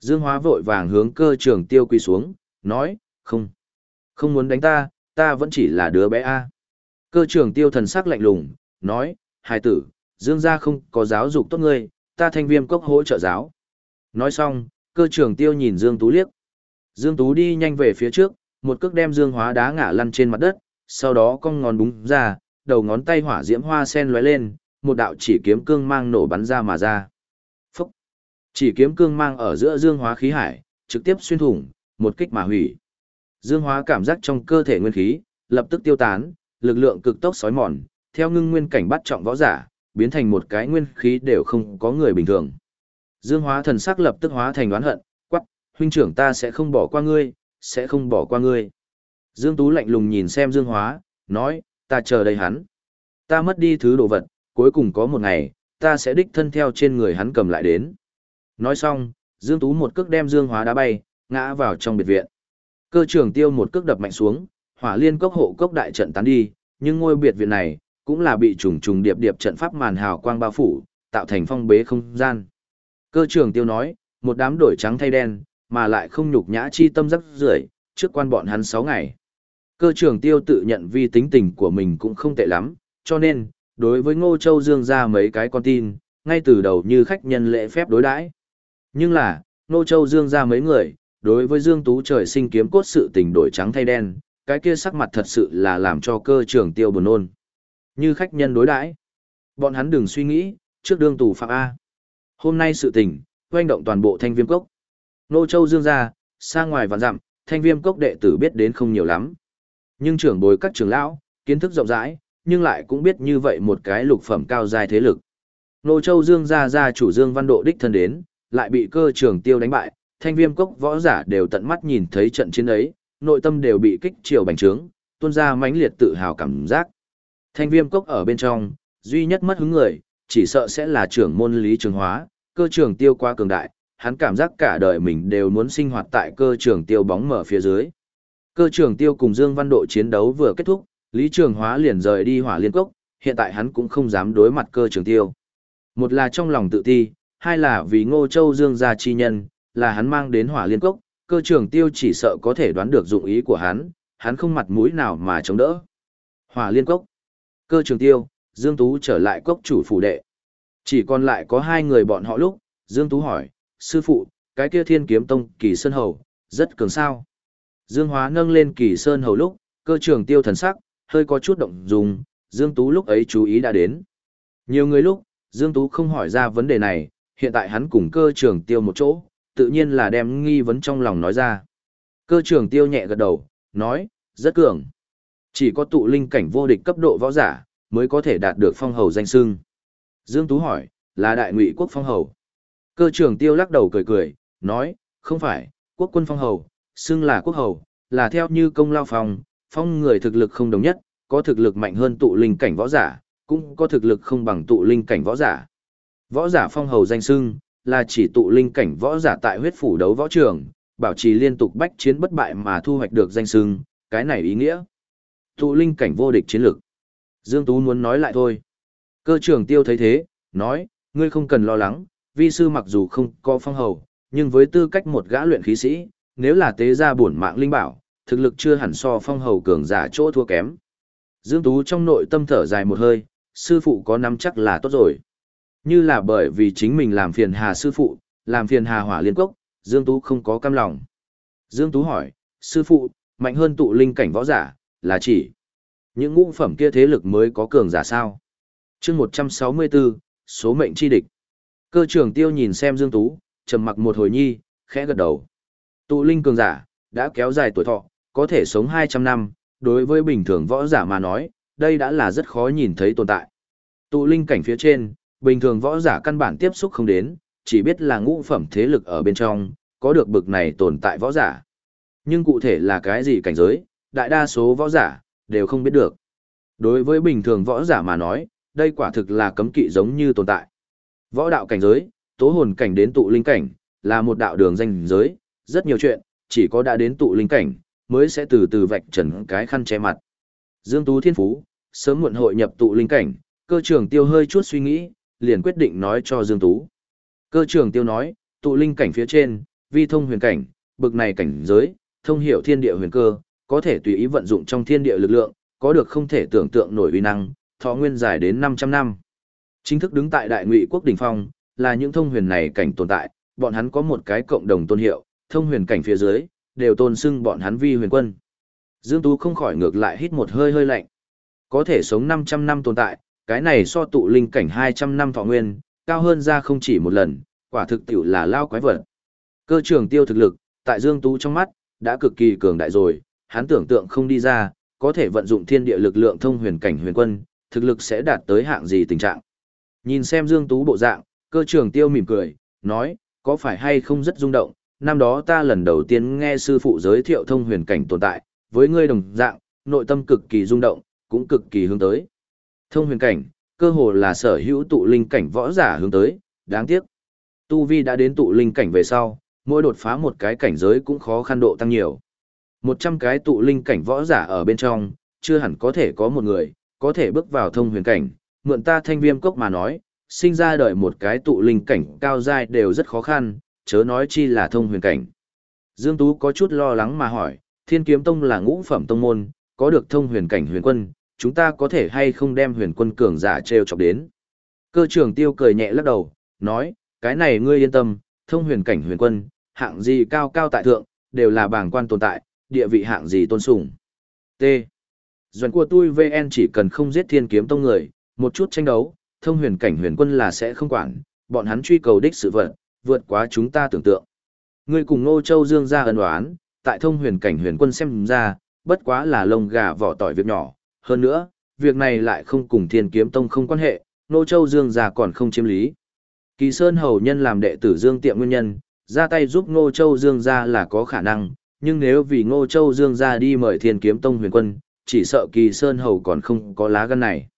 Dương Hóa vội vàng hướng cơ trường tiêu quỳ xuống, nói, không, không muốn đánh ta, ta vẫn chỉ là đứa bé A. Cơ trường tiêu thần sắc lạnh lùng, nói, hài tử, Dương gia không có giáo dục tốt ngươi, ta thanh viêm cốc hỗ trợ giáo. Nói xong, cơ trường tiêu nhìn Dương Tú liếc. Dương Tú đi nhanh về phía trước, một cước đem Dương hóa đá ngã lăn trên mặt đất, sau đó cong ngón búng ra, đầu ngón tay hỏa diễm hoa sen lóe lên, một đạo chỉ kiếm cương mang nổ bắn ra mà ra. Phúc! Chỉ kiếm cương mang ở giữa Dương hóa khí hải, trực tiếp xuyên thủng, một kích mà hủy. Dương hóa cảm giác trong cơ thể nguyên khí, lập tức tiêu tán, lực lượng cực tốc sói mòn, theo ngưng nguyên cảnh bắt trọng võ giả, biến thành một cái nguyên khí đều không có người bình thường. Dương hóa thần sắc lập tức hóa thành oán hận, quắc, huynh trưởng ta sẽ không bỏ qua ngươi, sẽ không bỏ qua ngươi. Dương Tú lạnh lùng nhìn xem Dương hóa, nói, ta chờ đây hắn. Ta mất đi thứ đồ vật, cuối cùng có một ngày, ta sẽ đích thân theo trên người hắn cầm lại đến. Nói xong, Dương Tú một cước đem Dương hóa đá bay, ngã vào trong biệt viện. Cơ trường tiêu một cước đập mạnh xuống, hỏa liên cốc hộ cốc đại trận tán đi, nhưng ngôi biệt viện này cũng là bị trùng trùng điệp điệp trận pháp màn hào quang bao phủ, tạo thành phong bế không gian. Cơ trường tiêu nói, một đám đổi trắng thay đen, mà lại không nhục nhã chi tâm rắc rưởi trước quan bọn hắn 6 ngày. Cơ trường tiêu tự nhận vi tính tình của mình cũng không tệ lắm, cho nên, đối với Ngô Châu Dương ra mấy cái con tin, ngay từ đầu như khách nhân lễ phép đối đãi. Nhưng là, Ngô Châu Dương ra mấy người, đối với Dương Tú trời sinh kiếm cốt sự tình đổi trắng thay đen, cái kia sắc mặt thật sự là làm cho cơ trường tiêu buồn nôn. Như khách nhân đối đãi, bọn hắn đừng suy nghĩ, trước đương tù phạm A. Hôm nay sự tình, hoành động toàn bộ thanh viêm cốc. Nô Châu Dương ra, xa ngoài vạn dặm, thanh viêm cốc đệ tử biết đến không nhiều lắm. Nhưng trưởng bối các trưởng lão, kiến thức rộng rãi, nhưng lại cũng biết như vậy một cái lục phẩm cao dài thế lực. Nô Châu Dương ra ra chủ Dương Văn Độ đích thân đến, lại bị cơ trường tiêu đánh bại, thanh viêm cốc võ giả đều tận mắt nhìn thấy trận chiến ấy, nội tâm đều bị kích triều bành trướng, tuôn ra mãnh liệt tự hào cảm giác. Thanh viêm cốc ở bên trong, duy nhất mất hứng người, chỉ sợ sẽ là trưởng môn lý trường hóa, cơ trường tiêu qua cường đại, hắn cảm giác cả đời mình đều muốn sinh hoạt tại cơ trường tiêu bóng mở phía dưới. Cơ trường tiêu cùng Dương Văn Độ chiến đấu vừa kết thúc, Lý Trường Hóa liền rời đi hỏa liên cốc, hiện tại hắn cũng không dám đối mặt cơ trường tiêu. Một là trong lòng tự ti, hai là vì Ngô Châu Dương gia chi nhân, là hắn mang đến hỏa liên cốc, cơ trường tiêu chỉ sợ có thể đoán được dụng ý của hắn, hắn không mặt mũi nào mà chống đỡ. Hỏa liên cốc, cơ trường tiêu, Dương Tú trở lại cốc chủ phủ đệ. Chỉ còn lại có hai người bọn họ lúc, Dương Tú hỏi, sư phụ, cái kia thiên kiếm tông kỳ sơn hầu, rất cường sao. Dương Hóa nâng lên kỳ sơn hầu lúc, cơ trường tiêu thần sắc, hơi có chút động dùng, Dương Tú lúc ấy chú ý đã đến. Nhiều người lúc, Dương Tú không hỏi ra vấn đề này, hiện tại hắn cùng cơ trường tiêu một chỗ, tự nhiên là đem nghi vấn trong lòng nói ra. Cơ trưởng tiêu nhẹ gật đầu, nói, rất cường. Chỉ có tụ linh cảnh vô địch cấp độ võ giả, mới có thể đạt được phong hầu danh sưng. Dương Tú hỏi, là đại ngụy quốc phong hầu. Cơ trưởng tiêu lắc đầu cười cười, nói, không phải, quốc quân phong hầu, xưng là quốc hầu, là theo như công lao phong, phong người thực lực không đồng nhất, có thực lực mạnh hơn tụ linh cảnh võ giả, cũng có thực lực không bằng tụ linh cảnh võ giả. Võ giả phong hầu danh sưng là chỉ tụ linh cảnh võ giả tại huyết phủ đấu võ trường, bảo trì liên tục bách chiến bất bại mà thu hoạch được danh sưng, cái này ý nghĩa. Tụ linh cảnh vô địch chiến lực. Dương Tú muốn nói lại thôi. Cơ trưởng tiêu thấy thế, nói, ngươi không cần lo lắng, vi sư mặc dù không có phong hầu, nhưng với tư cách một gã luyện khí sĩ, nếu là tế gia bổn mạng linh bảo, thực lực chưa hẳn so phong hầu cường giả chỗ thua kém. Dương Tú trong nội tâm thở dài một hơi, sư phụ có nắm chắc là tốt rồi. Như là bởi vì chính mình làm phiền hà sư phụ, làm phiền hà hỏa liên cốc, Dương Tú không có cam lòng. Dương Tú hỏi, sư phụ, mạnh hơn tụ linh cảnh võ giả, là chỉ những ngũ phẩm kia thế lực mới có cường giả sao? chương 164, số mệnh chi địch. Cơ trưởng tiêu nhìn xem Dương Tú, trầm mặc một hồi nhi, khẽ gật đầu. Tụ linh cường giả, đã kéo dài tuổi thọ, có thể sống 200 năm, đối với bình thường võ giả mà nói, đây đã là rất khó nhìn thấy tồn tại. Tụ linh cảnh phía trên, bình thường võ giả căn bản tiếp xúc không đến, chỉ biết là ngũ phẩm thế lực ở bên trong, có được bực này tồn tại võ giả. Nhưng cụ thể là cái gì cảnh giới, đại đa số võ giả, đều không biết được. Đối với bình thường võ giả mà nói, đây quả thực là cấm kỵ giống như tồn tại. Võ đạo cảnh giới, tố hồn cảnh đến tụ linh cảnh, là một đạo đường danh giới, rất nhiều chuyện, chỉ có đã đến tụ linh cảnh, mới sẽ từ từ vạch trần cái khăn che mặt. Dương Tú Thiên Phú, sớm muộn hội nhập tụ linh cảnh, cơ trưởng tiêu hơi chút suy nghĩ, liền quyết định nói cho Dương Tú. Cơ trưởng tiêu nói, tụ linh cảnh phía trên, vi thông huyền cảnh, bực này cảnh giới, thông hiểu thiên địa huyền cơ, có thể tùy ý vận dụng trong thiên địa lực lượng, có được không thể tưởng tượng nổi uy năng, thọ nguyên dài đến 500 năm. Chính thức đứng tại đại ngụy quốc đỉnh phong, là những thông huyền này cảnh tồn tại, bọn hắn có một cái cộng đồng tôn hiệu, thông huyền cảnh phía dưới, đều tôn xưng bọn hắn vi huyền quân. Dương Tú không khỏi ngược lại hít một hơi hơi lạnh. Có thể sống 500 năm tồn tại, cái này so tụ linh cảnh 200 năm thọ nguyên, cao hơn ra không chỉ một lần, quả thực tiểu là lao quái vật. Cơ trường tiêu thực lực, tại Dương Tú trong mắt, đã cực kỳ cường đại rồi, hắn tưởng tượng không đi ra, có thể vận dụng thiên địa lực lượng thông huyền cảnh huyền quân, thực lực sẽ đạt tới hạng gì tình trạng. Nhìn xem Dương Tú bộ dạng, cơ trường tiêu mỉm cười, nói, có phải hay không rất rung động, năm đó ta lần đầu tiên nghe sư phụ giới thiệu thông huyền cảnh tồn tại, với ngươi đồng dạng, nội tâm cực kỳ rung động, cũng cực kỳ hướng tới. Thông huyền cảnh, cơ hồ là sở hữu tụ linh cảnh võ giả hướng tới, đáng tiếc. Tu Vi đã đến tụ linh cảnh về sau, mỗi đột phá một cái cảnh giới cũng khó khăn độ tăng nhiều. 100 cái tụ linh cảnh võ giả ở bên trong, chưa hẳn có thể có một người, có thể bước vào thông huyền cảnh, mượn ta thanh viêm cốc mà nói, sinh ra đời một cái tụ linh cảnh cao giai đều rất khó khăn, chớ nói chi là thông huyền cảnh. Dương Tú có chút lo lắng mà hỏi, Thiên Kiếm Tông là ngũ phẩm tông môn, có được thông huyền cảnh huyền quân, chúng ta có thể hay không đem huyền quân cường giả treo chọc đến. Cơ trưởng tiêu cười nhẹ lắc đầu, nói, cái này ngươi yên tâm, thông huyền cảnh huyền quân, hạng gì cao cao tại thượng, đều là bảng quan tồn tại, địa vị hạng gì tôn sùng T. Doan của tôi VN chỉ cần không giết thiên kiếm tông người, một chút tranh đấu, thông huyền cảnh huyền quân là sẽ không quản, bọn hắn truy cầu đích sự vật, vượt quá chúng ta tưởng tượng. Ngươi cùng Ngô Châu Dương ra ân oán, tại thông huyền cảnh huyền quân xem ra, bất quá là lông gà vỏ tỏi việc nhỏ, hơn nữa, việc này lại không cùng Thiên Kiếm Tông không quan hệ, Ngô Châu Dương già còn không chiếm lý. Kỳ Sơn hầu nhân làm đệ tử Dương Tiệm nguyên nhân, ra tay giúp Ngô Châu Dương gia là có khả năng, nhưng nếu vì Ngô Châu Dương gia đi mời Thiên Kiếm Tông huyền quân, chỉ sợ Kỳ Sơn hầu còn không có lá gan này.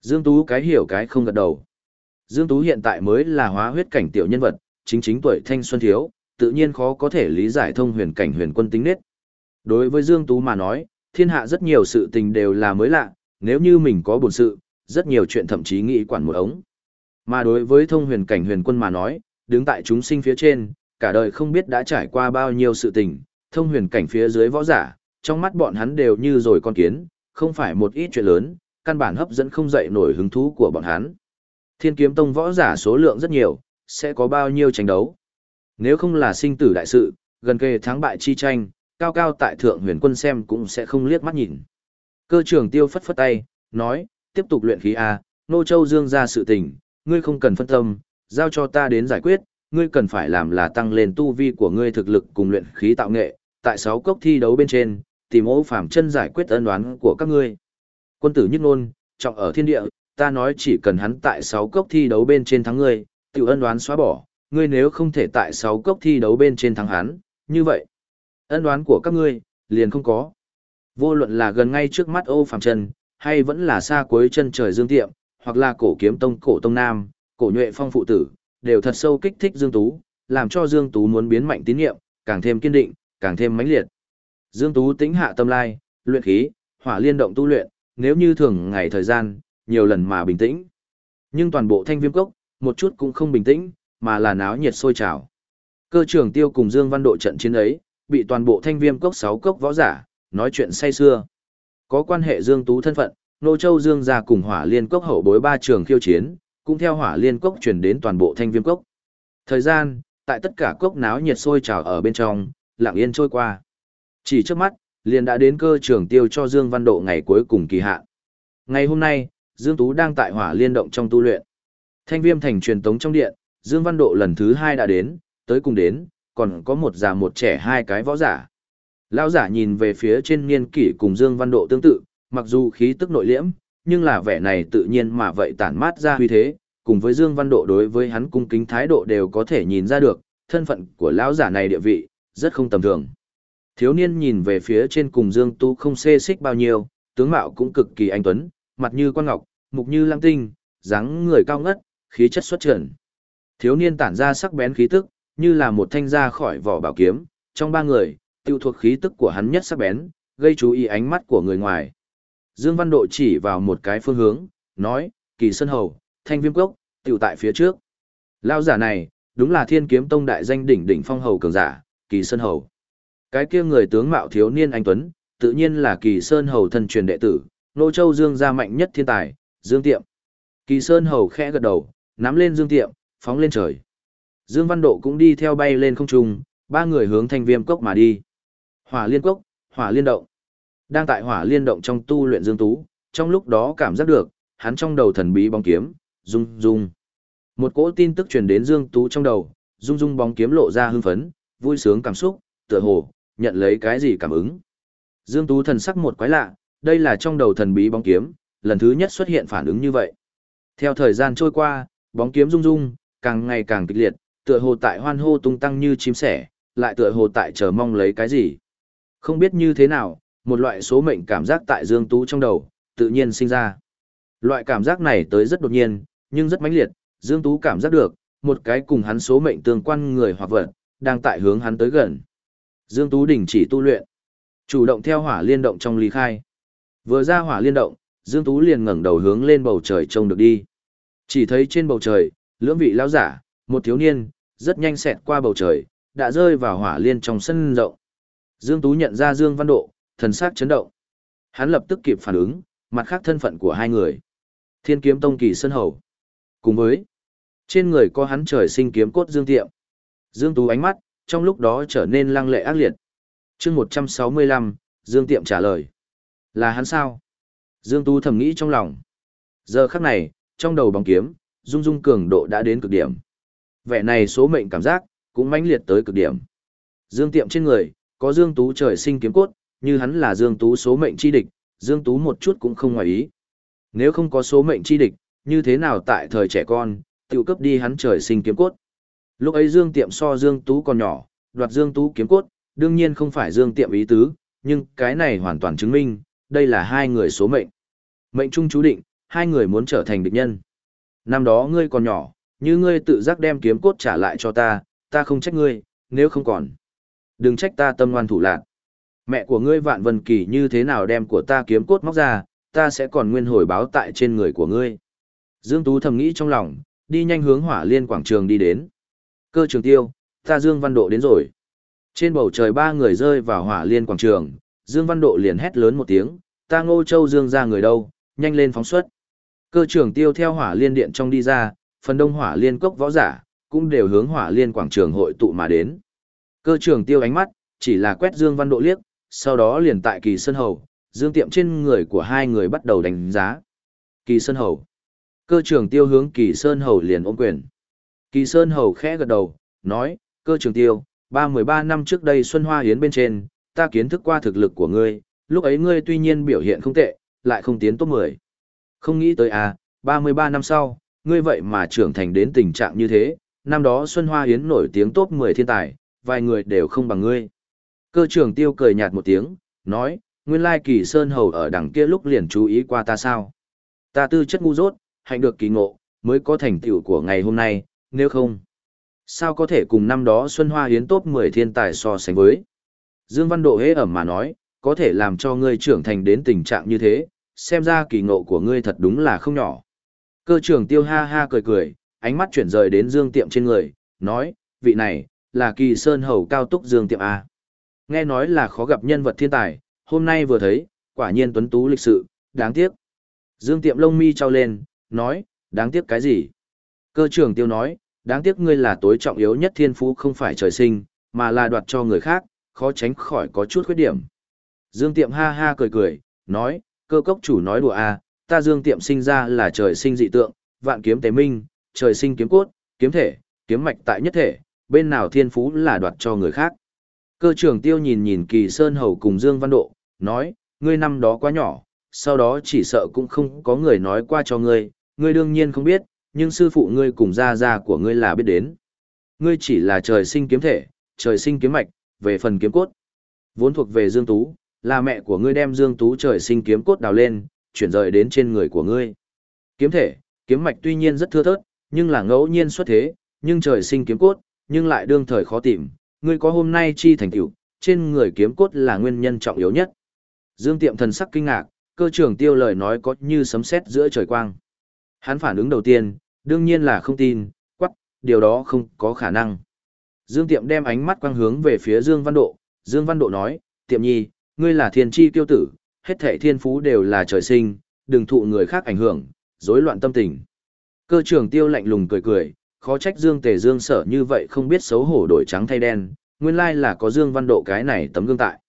Dương Tú cái hiểu cái không gật đầu. Dương Tú hiện tại mới là hóa huyết cảnh tiểu nhân vật, chính chính tuổi thanh xuân thiếu, tự nhiên khó có thể lý giải thông huyền cảnh huyền quân tính nết. Đối với Dương Tú mà nói, thiên hạ rất nhiều sự tình đều là mới lạ, nếu như mình có buồn sự, rất nhiều chuyện thậm chí nghĩ quản một ống. Mà đối với thông huyền cảnh huyền quân mà nói, đứng tại chúng sinh phía trên, cả đời không biết đã trải qua bao nhiêu sự tình, thông huyền cảnh phía dưới võ giả, trong mắt bọn hắn đều như rồi con kiến, không phải một ít chuyện lớn, căn bản hấp dẫn không dậy nổi hứng thú của bọn hắn. Thiên kiếm tông võ giả số lượng rất nhiều, sẽ có bao nhiêu tranh đấu. Nếu không là sinh tử đại sự, gần kề thắng bại chi tranh, cao cao tại thượng huyền quân xem cũng sẽ không liếc mắt nhìn. Cơ trưởng tiêu phất phất tay, nói, tiếp tục luyện khí A, nô châu dương ra sự tình, ngươi không cần phân tâm, giao cho ta đến giải quyết, ngươi cần phải làm là tăng lên tu vi của ngươi thực lực cùng luyện khí tạo nghệ, tại sáu cốc thi đấu bên trên, tìm ô phàm chân giải quyết ân đoán của các ngươi. Quân tử nhất ngôn, trọng ở thiên địa, ta nói chỉ cần hắn tại sáu cốc thi đấu bên trên thắng ngươi, tiểu ân đoán xóa bỏ, ngươi nếu không thể tại sáu cốc thi đấu bên trên thắng hắn, như vậy, ân đoán của các ngươi, liền không có. Vô luận là gần ngay trước mắt ô phàm Trần, hay vẫn là xa cuối chân trời dương tiệm, hoặc là cổ kiếm tông cổ tông nam, cổ nhuệ phong phụ tử, đều thật sâu kích thích Dương Tú, làm cho Dương Tú muốn biến mạnh tín nhiệm, càng thêm kiên định, càng thêm mãnh liệt. Dương Tú tính hạ tâm lai, luyện khí, hỏa liên động tu luyện, nếu như thường ngày thời gian, nhiều lần mà bình tĩnh. Nhưng toàn bộ thanh viêm cốc, một chút cũng không bình tĩnh, mà là náo nhiệt sôi trào. Cơ trưởng tiêu cùng Dương Văn Độ trận chiến ấy, bị toàn bộ thanh viêm cốc 6 cốc võ giả, nói chuyện say xưa. Có quan hệ Dương Tú thân phận, Nô Châu Dương ra cùng hỏa liên cốc hậu bối ba trường khiêu chiến, cũng theo hỏa liên cốc truyền đến toàn bộ thanh viêm cốc. Thời gian, tại tất cả cốc náo nhiệt sôi trào ở bên trong, lặng yên trôi qua. Chỉ trước mắt, liền đã đến cơ trường tiêu cho Dương Văn Độ ngày cuối cùng kỳ hạn. Ngày hôm nay, Dương Tú đang tại hỏa liên động trong tu luyện. Thanh viêm thành truyền tống trong điện, Dương Văn Độ lần thứ hai đã đến, tới cùng đến, còn có một già một trẻ hai cái võ giả. Lão giả nhìn về phía trên niên kỷ cùng Dương Văn Độ tương tự, mặc dù khí tức nội liễm, nhưng là vẻ này tự nhiên mà vậy tản mát ra huy thế, cùng với Dương Văn Độ đối với hắn cung kính thái độ đều có thể nhìn ra được, thân phận của lão giả này địa vị, rất không tầm thường. Thiếu niên nhìn về phía trên cùng Dương Tu không xê xích bao nhiêu, tướng mạo cũng cực kỳ anh tuấn, mặt như quan ngọc, mục như lăng tinh, dáng người cao ngất, khí chất xuất trần. Thiếu niên tản ra sắc bén khí tức, như là một thanh ra khỏi vỏ bảo kiếm, trong ba người, tiêu thuộc khí tức của hắn nhất sắc bén, gây chú ý ánh mắt của người ngoài. Dương Văn Độ chỉ vào một cái phương hướng, nói, kỳ sơn hầu, thanh viêm cốc, tiểu tại phía trước. Lao giả này, đúng là thiên kiếm tông đại danh đỉnh đỉnh phong hầu cường giả, kỳ sơn hầu. Cái kia người tướng mạo thiếu niên anh Tuấn, tự nhiên là kỳ sơn hầu thân truyền đệ tử, nô châu dương gia mạnh nhất thiên tài, dương tiệm. Kỳ sơn hầu khẽ gật đầu, nắm lên dương tiệm, phóng lên trời. Dương Văn Độ cũng đi theo bay lên không trung, ba người hướng thanh viêm cốc mà đi. Hỏa liên cốc, hỏa liên động. Đang tại hỏa liên động trong tu luyện Dương Tú, trong lúc đó cảm giác được, hắn trong đầu thần bí bóng kiếm, rung rung. Một cỗ tin tức truyền đến Dương Tú trong đầu, rung rung bóng kiếm lộ ra hưng phấn, vui sướng cảm xúc, tựa hồ, nhận lấy cái gì cảm ứng. Dương Tú thần sắc một quái lạ, đây là trong đầu thần bí bóng kiếm, lần thứ nhất xuất hiện phản ứng như vậy. Theo thời gian trôi qua, bóng kiếm rung rung, càng ngày càng kịch liệt, tựa hồ tại hoan hô tung tăng như chim sẻ, lại tựa hồ tại chờ mong lấy cái gì. Không biết như thế nào, một loại số mệnh cảm giác tại Dương Tú trong đầu, tự nhiên sinh ra. Loại cảm giác này tới rất đột nhiên, nhưng rất mãnh liệt, Dương Tú cảm giác được, một cái cùng hắn số mệnh tương quan người hoặc vật, đang tại hướng hắn tới gần. Dương Tú đình chỉ tu luyện, chủ động theo hỏa liên động trong ly khai. Vừa ra hỏa liên động, Dương Tú liền ngẩng đầu hướng lên bầu trời trông được đi. Chỉ thấy trên bầu trời, lưỡng vị lão giả, một thiếu niên, rất nhanh xẹt qua bầu trời, đã rơi vào hỏa liên trong sân rộng. Dương Tú nhận ra Dương Văn Độ, thần sắc chấn động. Hắn lập tức kịp phản ứng, mặt khác thân phận của hai người. Thiên kiếm tông kỳ sân hầu. Cùng với, trên người có hắn trời sinh kiếm cốt Dương Tiệm. Dương Tú ánh mắt, trong lúc đó trở nên lăng lệ ác liệt. chương 165, Dương Tiệm trả lời. Là hắn sao? Dương Tú thầm nghĩ trong lòng. Giờ khắc này, trong đầu bóng kiếm, dung dung cường độ đã đến cực điểm. Vẻ này số mệnh cảm giác, cũng mãnh liệt tới cực điểm. Dương Tiệm trên người, có Dương Tú trời sinh kiếm cốt, như hắn là Dương Tú số mệnh chi địch, Dương Tú một chút cũng không ngoài ý. Nếu không có số mệnh chi địch, như thế nào tại thời trẻ con, tiểu cấp đi hắn trời sinh kiếm cốt. Lúc ấy Dương Tiệm so Dương Tú còn nhỏ, đoạt Dương Tú kiếm cốt, đương nhiên không phải Dương Tiệm ý tứ, nhưng cái này hoàn toàn chứng minh, đây là hai người số mệnh. Mệnh chung chú định, hai người muốn trở thành địch nhân. Năm đó ngươi còn nhỏ, như ngươi tự giác đem kiếm cốt trả lại cho ta, ta không trách ngươi, nếu không còn. Đừng trách ta tâm ngoan thủ lạc. Mẹ của ngươi vạn vân kỳ như thế nào đem của ta kiếm cốt móc ra, ta sẽ còn nguyên hồi báo tại trên người của ngươi. Dương Tú thầm nghĩ trong lòng, đi nhanh hướng hỏa liên quảng trường đi đến. Cơ trường tiêu, ta Dương Văn Độ đến rồi. Trên bầu trời ba người rơi vào hỏa liên quảng trường, Dương Văn Độ liền hét lớn một tiếng, ta ngô châu Dương ra người đâu, nhanh lên phóng xuất. Cơ trường tiêu theo hỏa liên điện trong đi ra, phần đông hỏa liên cốc võ giả, cũng đều hướng hỏa liên quảng trường hội tụ mà đến. Cơ trường tiêu ánh mắt, chỉ là quét Dương Văn Độ liếc, sau đó liền tại kỳ sân hầu, Dương tiệm trên người của hai người bắt đầu đánh giá. Kỳ sơn hầu. Cơ trường tiêu hướng kỳ sơn hầu liền ôm quyền. Kỳ sơn hầu khẽ gật đầu, nói, cơ trường tiêu, ba mười ba năm trước đây Xuân Hoa Hiến bên trên, ta kiến thức qua thực lực của ngươi, lúc ấy ngươi tuy nhiên biểu hiện không tệ, lại không tiến top 10. Không nghĩ tới à, 33 năm sau, ngươi vậy mà trưởng thành đến tình trạng như thế, năm đó Xuân Hoa Hiến nổi tiếng top 10 thiên tài, vài người đều không bằng ngươi. Cơ trưởng tiêu cười nhạt một tiếng, nói, nguyên lai kỳ sơn hầu ở đằng kia lúc liền chú ý qua ta sao. Ta tư chất ngu dốt, hạnh được kỳ ngộ, mới có thành tựu của ngày hôm nay, nếu không. Sao có thể cùng năm đó Xuân Hoa Hiến top 10 thiên tài so sánh với. Dương Văn Độ hế ẩm mà nói, có thể làm cho ngươi trưởng thành đến tình trạng như thế, xem ra kỳ ngộ của ngươi thật đúng là không nhỏ. Cơ trưởng tiêu ha ha cười cười, ánh mắt chuyển rời đến Dương Tiệm trên người, nói, vị này, là kỳ sơn hầu cao túc Dương Tiệm A. Nghe nói là khó gặp nhân vật thiên tài, hôm nay vừa thấy, quả nhiên tuấn tú lịch sự, đáng tiếc. Dương Tiệm lông mi trao lên, nói, đáng tiếc cái gì? Cơ trưởng tiêu nói, đáng tiếc ngươi là tối trọng yếu nhất thiên phú không phải trời sinh, mà là đoạt cho người khác, khó tránh khỏi có chút khuyết điểm. Dương Tiệm ha ha cười cười, nói, cơ cốc chủ nói đùa à, ta Dương Tiệm sinh ra là trời sinh dị tượng, vạn kiếm tế minh, trời sinh kiếm cốt, kiếm thể, kiếm mạch tại nhất thể, bên nào thiên phú là đoạt cho người khác. Cơ trưởng tiêu nhìn nhìn kỳ sơn hầu cùng Dương Văn Độ, nói, ngươi năm đó quá nhỏ, sau đó chỉ sợ cũng không có người nói qua cho ngươi, ngươi đương nhiên không biết, nhưng sư phụ ngươi cùng gia gia của ngươi là biết đến. Ngươi chỉ là trời sinh kiếm thể, trời sinh kiếm mạch, về phần kiếm cốt. Vốn thuộc về Dương Tú, là mẹ của ngươi đem Dương Tú trời sinh kiếm cốt đào lên, chuyển rời đến trên người của ngươi. Kiếm thể, kiếm mạch tuy nhiên rất thưa thớt, nhưng là ngẫu nhiên xuất thế, nhưng trời sinh kiếm cốt, nhưng lại đương thời khó tìm, ngươi có hôm nay chi thành tựu, trên người kiếm cốt là nguyên nhân trọng yếu nhất. Dương Tiệm thần sắc kinh ngạc, cơ trưởng tiêu lời nói có như sấm sét giữa trời quang. Hắn phản ứng đầu tiên, đương nhiên là không tin, quắc, điều đó không có khả năng. Dương Tiệm đem ánh mắt quang hướng về phía Dương Văn Độ, Dương Văn Độ nói, Tiệm nhi, ngươi là thiên chi tiêu tử, hết thệ thiên phú đều là trời sinh, đừng thụ người khác ảnh hưởng, rối loạn tâm tình. Cơ trưởng tiêu lạnh lùng cười cười, khó trách Dương Tề Dương sở như vậy không biết xấu hổ đổi trắng thay đen, nguyên lai là có Dương Văn Độ cái này tấm gương tại.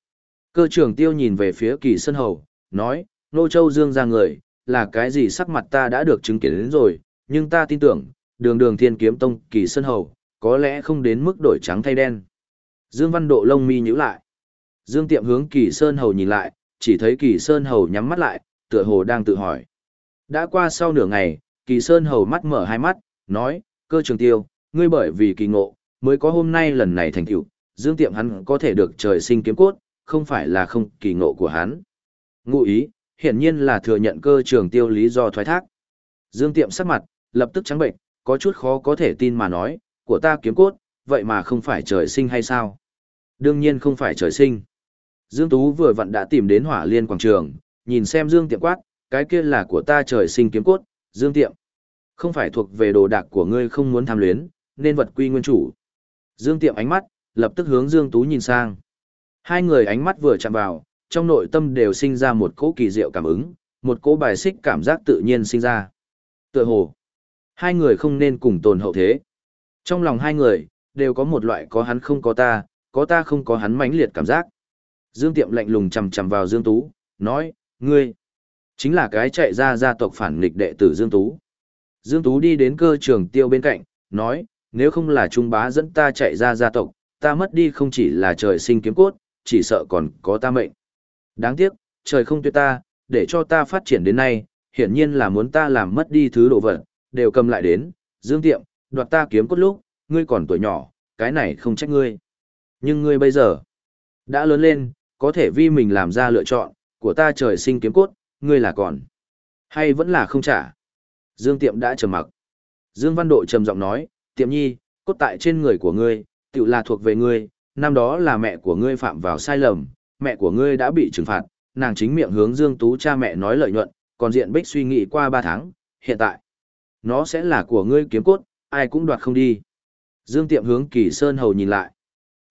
Cơ trưởng tiêu nhìn về phía kỳ sân hầu, nói, Nô Châu Dương ra người, là cái gì sắc mặt ta đã được chứng kiến đến rồi, nhưng ta tin tưởng, đường đường thiên kiếm tông kỳ sân hầu, có lẽ không đến mức đổi trắng thay đen. Dương Văn Độ lông mi nhíu lại. Dương Tiệm hướng Kỳ Sơn Hầu nhìn lại, chỉ thấy Kỳ Sơn Hầu nhắm mắt lại, tựa hồ đang tự hỏi. Đã qua sau nửa ngày, Kỳ Sơn Hầu mắt mở hai mắt, nói, cơ trường tiêu, ngươi bởi vì kỳ ngộ, mới có hôm nay lần này thành tựu, Dương Tiệm hắn có thể được trời sinh kiếm cốt, không phải là không kỳ ngộ của hắn. Ngụ ý, hiển nhiên là thừa nhận cơ trường tiêu lý do thoái thác. Dương Tiệm sắc mặt, lập tức trắng bệnh, có chút khó có thể tin mà nói, của ta kiếm cốt, vậy mà không phải trời sinh hay sao? Đương nhiên không phải trời sinh. Dương Tú vừa vặn đã tìm đến hỏa liên quảng trường, nhìn xem Dương Tiệm quát, cái kia là của ta trời sinh kiếm cốt, Dương Tiệm. Không phải thuộc về đồ đạc của ngươi không muốn tham luyến, nên vật quy nguyên chủ. Dương Tiệm ánh mắt, lập tức hướng Dương Tú nhìn sang. Hai người ánh mắt vừa chạm vào, trong nội tâm đều sinh ra một cỗ kỳ diệu cảm ứng, một cỗ bài xích cảm giác tự nhiên sinh ra. Tựa hồ, hai người không nên cùng tồn hậu thế. Trong lòng hai người, đều có một loại có hắn không có ta, có ta không có hắn mãnh liệt cảm giác. Dương Tiệm lạnh lùng chầm chầm vào Dương Tú, nói, ngươi, chính là cái chạy ra gia tộc phản nghịch đệ tử Dương Tú. Dương Tú đi đến cơ trường tiêu bên cạnh, nói, nếu không là Trung Bá dẫn ta chạy ra gia tộc, ta mất đi không chỉ là trời sinh kiếm cốt, chỉ sợ còn có ta mệnh. Đáng tiếc, trời không tuyệt ta, để cho ta phát triển đến nay, hiển nhiên là muốn ta làm mất đi thứ đồ vật, đều cầm lại đến, Dương Tiệm, đoạt ta kiếm cốt lúc, ngươi còn tuổi nhỏ, cái này không trách ngươi. Nhưng ngươi bây giờ, đã lớn lên, có thể vì mình làm ra lựa chọn, của ta trời sinh kiếm cốt, ngươi là còn. Hay vẫn là không trả. Dương Tiệm đã trầm mặc. Dương Văn Độ trầm giọng nói, Tiệm nhi, cốt tại trên người của ngươi, tự là thuộc về ngươi, năm đó là mẹ của ngươi phạm vào sai lầm, mẹ của ngươi đã bị trừng phạt, nàng chính miệng hướng Dương Tú cha mẹ nói lợi nhuận, còn diện bích suy nghĩ qua 3 tháng, hiện tại, nó sẽ là của ngươi kiếm cốt, ai cũng đoạt không đi. Dương Tiệm hướng Kỳ Sơn Hầu nhìn lại.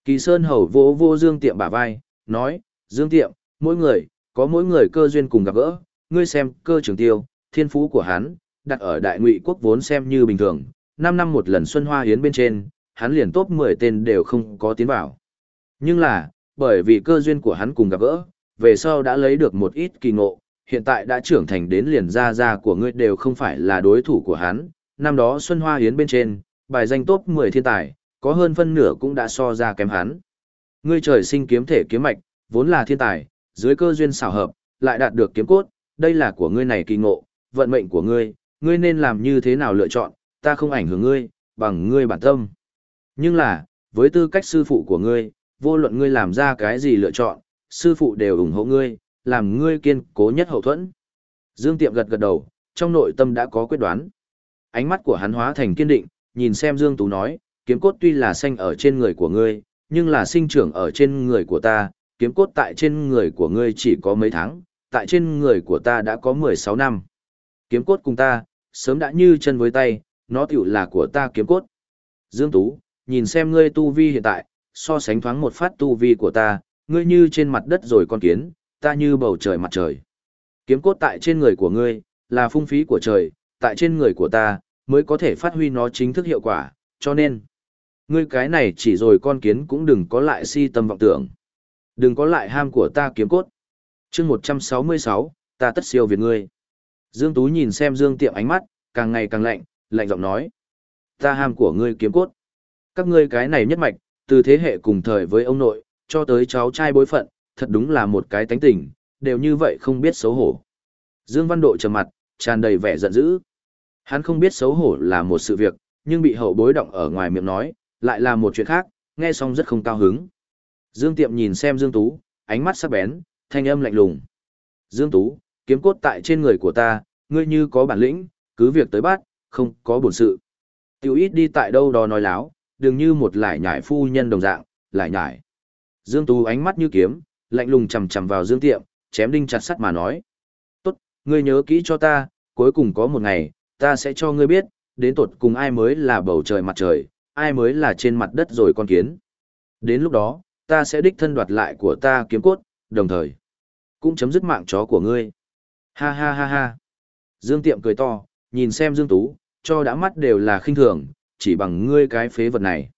Kỳ Sơn Hầu vô vô Dương Tiệm bả vai, nói, Dương Tiệm, mỗi người, có mỗi người cơ duyên cùng gặp gỡ, ngươi xem cơ trường tiêu, thiên phú của hắn, đặt ở đại ngụy quốc vốn xem như bình thường, 5 năm một lần Xuân Hoa Hiến bên trên, hắn liền top 10 tên đều không có tiến vào. Nhưng là, bởi vì cơ duyên của hắn cùng gặp gỡ, về sau đã lấy được một ít kỳ ngộ, hiện tại đã trưởng thành đến liền ra ra của ngươi đều không phải là đối thủ của hắn. Năm đó Xuân Hoa Hiến bên trên, bài danh top 10 thiên tài, có hơn phân nửa cũng đã so ra kém hắn. Ngươi trời sinh kiếm thể kiếm mạch, vốn là thiên tài, dưới cơ duyên xảo hợp, lại đạt được kiếm cốt, đây là của ngươi này kỳ ngộ, vận mệnh của ngươi, ngươi nên làm như thế nào lựa chọn, ta không ảnh hưởng ngươi, bằng ngươi bản tâm. Nhưng là, với tư cách sư phụ của ngươi, vô luận ngươi làm ra cái gì lựa chọn, sư phụ đều ủng hộ ngươi, làm ngươi kiên cố nhất hậu thuẫn. Dương Tiệm gật gật đầu, trong nội tâm đã có quyết đoán. Ánh mắt của hắn hóa thành kiên định, nhìn xem Dương Tú nói, kiếm cốt tuy là xanh ở trên người của ngươi, nhưng là sinh trưởng ở trên người của ta, kiếm cốt tại trên người của ngươi chỉ có mấy tháng, tại trên người của ta đã có 16 năm. Kiếm cốt cùng ta, sớm đã như chân với tay, nó tiểu là của ta kiếm cốt. Dương Tú, nhìn xem ngươi tu vi hiện tại, so sánh thoáng một phát tu vi của ta, ngươi như trên mặt đất rồi con kiến, ta như bầu trời mặt trời. Kiếm cốt tại trên người của ngươi, là phung phí của trời, tại trên người của ta, mới có thể phát huy nó chính thức hiệu quả, cho nên, ngươi cái này chỉ rồi con kiến cũng đừng có lại si tâm vọng tưởng. Đừng có lại ham của ta kiếm cốt. chương 166, ta tất siêu việt ngươi. Dương Tú nhìn xem Dương Tiệm ánh mắt, càng ngày càng lạnh, lạnh giọng nói. Ta ham của ngươi kiếm cốt. Các ngươi cái này nhất mạch, từ thế hệ cùng thời với ông nội, cho tới cháu trai bối phận, thật đúng là một cái tánh tình, đều như vậy không biết xấu hổ. Dương Văn Độ trầm mặt, tràn đầy vẻ giận dữ. Hắn không biết xấu hổ là một sự việc, nhưng bị hậu bối động ở ngoài miệng nói, lại là một chuyện khác, nghe xong rất không cao hứng. Dương Tiệm nhìn xem Dương Tú, ánh mắt sắc bén, thanh âm lạnh lùng. Dương Tú, kiếm cốt tại trên người của ta, ngươi như có bản lĩnh, cứ việc tới bắt, không có bổn sự. Tiểu ít đi tại đâu đó nói láo, đừng như một lải nhải phu nhân đồng dạng, lải nhải. Dương Tú ánh mắt như kiếm, lạnh lùng chầm chầm vào Dương Tiệm, chém đinh chặt sắt mà nói. Tốt, ngươi nhớ kỹ cho ta, cuối cùng có một ngày, ta sẽ cho ngươi biết, đến tột cùng ai mới là bầu trời mặt trời, ai mới là trên mặt đất rồi con kiến. Đến lúc đó, ta sẽ đích thân đoạt lại của ta kiếm cốt, đồng thời, cũng chấm dứt mạng chó của ngươi. Ha ha ha ha. Dương Tiệm cười to, nhìn xem Dương Tú, cho đã mắt đều là khinh thường, chỉ bằng ngươi cái phế vật này.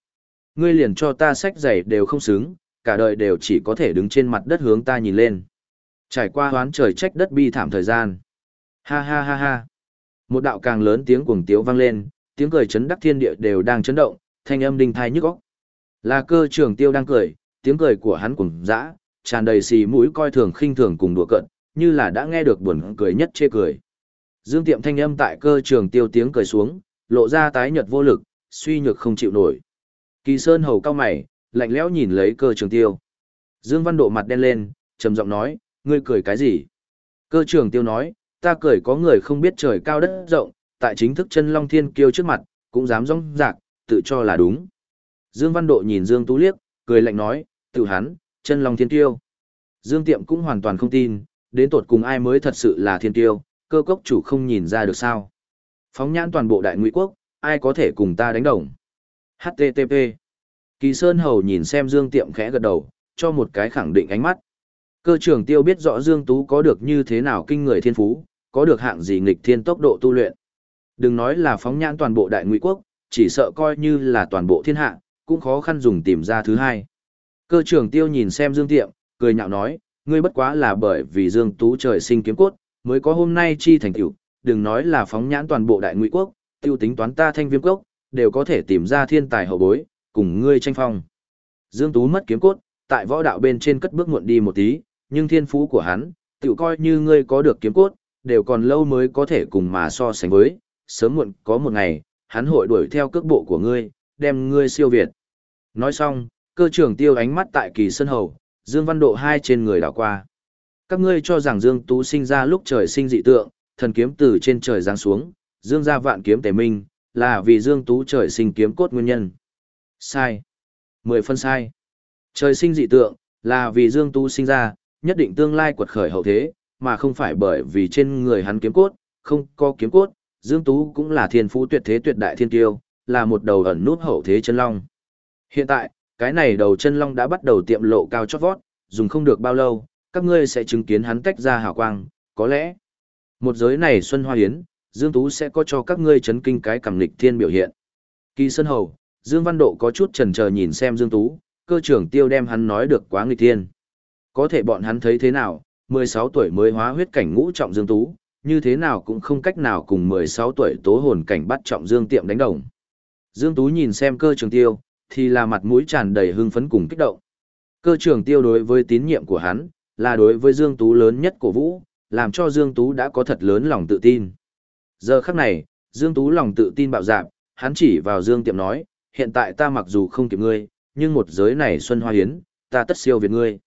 Ngươi liền cho ta sách giày đều không xứng, cả đời đều chỉ có thể đứng trên mặt đất hướng ta nhìn lên. Trải qua hoán trời trách đất bi thảm thời gian. Ha ha ha ha. Một đạo càng lớn tiếng cuồng tiếu vang lên, tiếng cười chấn đắc thiên địa đều đang chấn động, thanh âm đinh thai nhức óc. Là cơ trưởng tiêu đang cười, tiếng cười của hắn cùng dã, tràn đầy xì mũi coi thường khinh thường cùng đùa cợt, như là đã nghe được buồn cười nhất chê cười. Dương Tiệm thanh âm tại cơ trường tiêu tiếng cười xuống, lộ ra tái nhợt vô lực, suy nhược không chịu nổi. Kỳ Sơn hầu cao mày, lạnh lẽo nhìn lấy cơ trường tiêu. Dương Văn Độ mặt đen lên, trầm giọng nói, ngươi cười cái gì? Cơ trường tiêu nói, ta cười có người không biết trời cao đất rộng, tại chính thức chân Long Thiên Kiêu trước mặt, cũng dám rong rạc, tự cho là đúng. Dương Văn Độ nhìn Dương Tú liếc, cười lạnh nói, tự hắn, chân lòng thiên tiêu. Dương Tiệm cũng hoàn toàn không tin, đến tột cùng ai mới thật sự là thiên tiêu, cơ cốc chủ không nhìn ra được sao. Phóng nhãn toàn bộ đại ngụy quốc, ai có thể cùng ta đánh đồng. HTTP. Kỳ Sơn Hầu nhìn xem Dương Tiệm khẽ gật đầu, cho một cái khẳng định ánh mắt. Cơ trưởng tiêu biết rõ Dương Tú có được như thế nào kinh người thiên phú, có được hạng gì nghịch thiên tốc độ tu luyện. Đừng nói là phóng nhãn toàn bộ đại ngụy quốc, chỉ sợ coi như là toàn bộ thiên hạ, cũng khó khăn dùng tìm ra thứ hai. Cơ trưởng tiêu nhìn xem Dương Tiệm, cười nhạo nói, ngươi bất quá là bởi vì Dương Tú trời sinh kiếm cốt, mới có hôm nay chi thành tựu, đừng nói là phóng nhãn toàn bộ đại ngụy quốc, tiêu tính toán ta thanh viêm quốc, đều có thể tìm ra thiên tài hậu bối, cùng ngươi tranh phong. Dương Tú mất kiếm cốt, tại võ đạo bên trên cất bước muộn đi một tí, nhưng thiên phú của hắn, tự coi như ngươi có được kiếm cốt, đều còn lâu mới có thể cùng mà so sánh với, sớm muộn có một ngày, hắn hội đuổi theo cước bộ của ngươi, đem ngươi siêu việt. Nói xong, cơ trưởng tiêu ánh mắt tại kỳ sân hầu, Dương Văn Độ hai trên người đảo qua. Các ngươi cho rằng Dương Tú sinh ra lúc trời sinh dị tượng, thần kiếm từ trên trời giáng xuống, Dương ra vạn kiếm tề minh, là vì Dương Tú trời sinh kiếm cốt nguyên nhân. Sai. Mười phân sai. Trời sinh dị tượng, là vì Dương Tú sinh ra, nhất định tương lai quật khởi hậu thế, mà không phải bởi vì trên người hắn kiếm cốt, không có kiếm cốt, Dương Tú cũng là thiên phú tuyệt thế tuyệt đại thiên tiêu, là một đầu ẩn nút hậu thế chân long. Hiện tại, cái này đầu chân long đã bắt đầu tiệm lộ cao chót vót, dùng không được bao lâu, các ngươi sẽ chứng kiến hắn tách ra hào quang, có lẽ. Một giới này Xuân Hoa Hiến, Dương Tú sẽ có cho các ngươi chấn kinh cái cảm lịch thiên biểu hiện. Kỳ Sơn Hầu, Dương Văn Độ có chút chần chờ nhìn xem Dương Tú, cơ trưởng tiêu đem hắn nói được quá nghịch thiên. Có thể bọn hắn thấy thế nào, 16 tuổi mới hóa huyết cảnh ngũ trọng Dương Tú, như thế nào cũng không cách nào cùng 16 tuổi tố hồn cảnh bắt trọng Dương Tiệm đánh đồng. Dương Tú nhìn xem cơ trường tiêu, thì là mặt mũi tràn đầy hưng phấn cùng kích động. Cơ trường tiêu đối với tín nhiệm của hắn, là đối với Dương Tú lớn nhất của vũ, làm cho Dương Tú đã có thật lớn lòng tự tin. Giờ khắc này, Dương Tú lòng tự tin bạo dạp, hắn chỉ vào Dương Tiệm nói, hiện tại ta mặc dù không kịp ngươi, nhưng một giới này Xuân Hoa Hiến, ta tất siêu việt ngươi.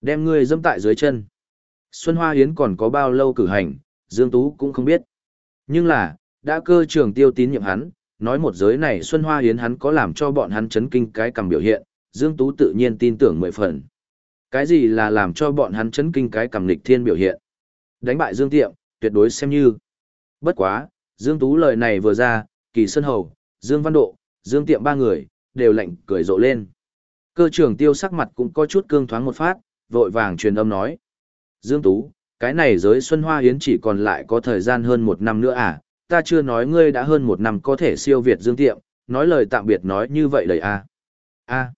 Đem ngươi dâm tại dưới chân. Xuân Hoa Hiến còn có bao lâu cử hành, Dương Tú cũng không biết. Nhưng là, đã cơ trường tiêu tín nhiệm hắn, nói một giới này Xuân Hoa Hiến hắn có làm cho bọn hắn chấn kinh cái cầm biểu hiện, Dương Tú tự nhiên tin tưởng mười phần. Cái gì là làm cho bọn hắn chấn kinh cái cầm lịch thiên biểu hiện? Đánh bại Dương Tiệm, tuyệt đối xem như. Bất quá, Dương Tú lời này vừa ra, Kỳ Sơn Hầu, Dương Văn Độ, Dương Tiệm ba người, đều lạnh cười rộ lên. Cơ trưởng tiêu sắc mặt cũng có chút cương thoáng một phát, vội vàng truyền âm nói. Dương Tú, cái này giới Xuân Hoa Hiến chỉ còn lại có thời gian hơn một năm nữa à, ta chưa nói ngươi đã hơn một năm có thể siêu việt Dương Tiệm, nói lời tạm biệt nói như vậy lời à. a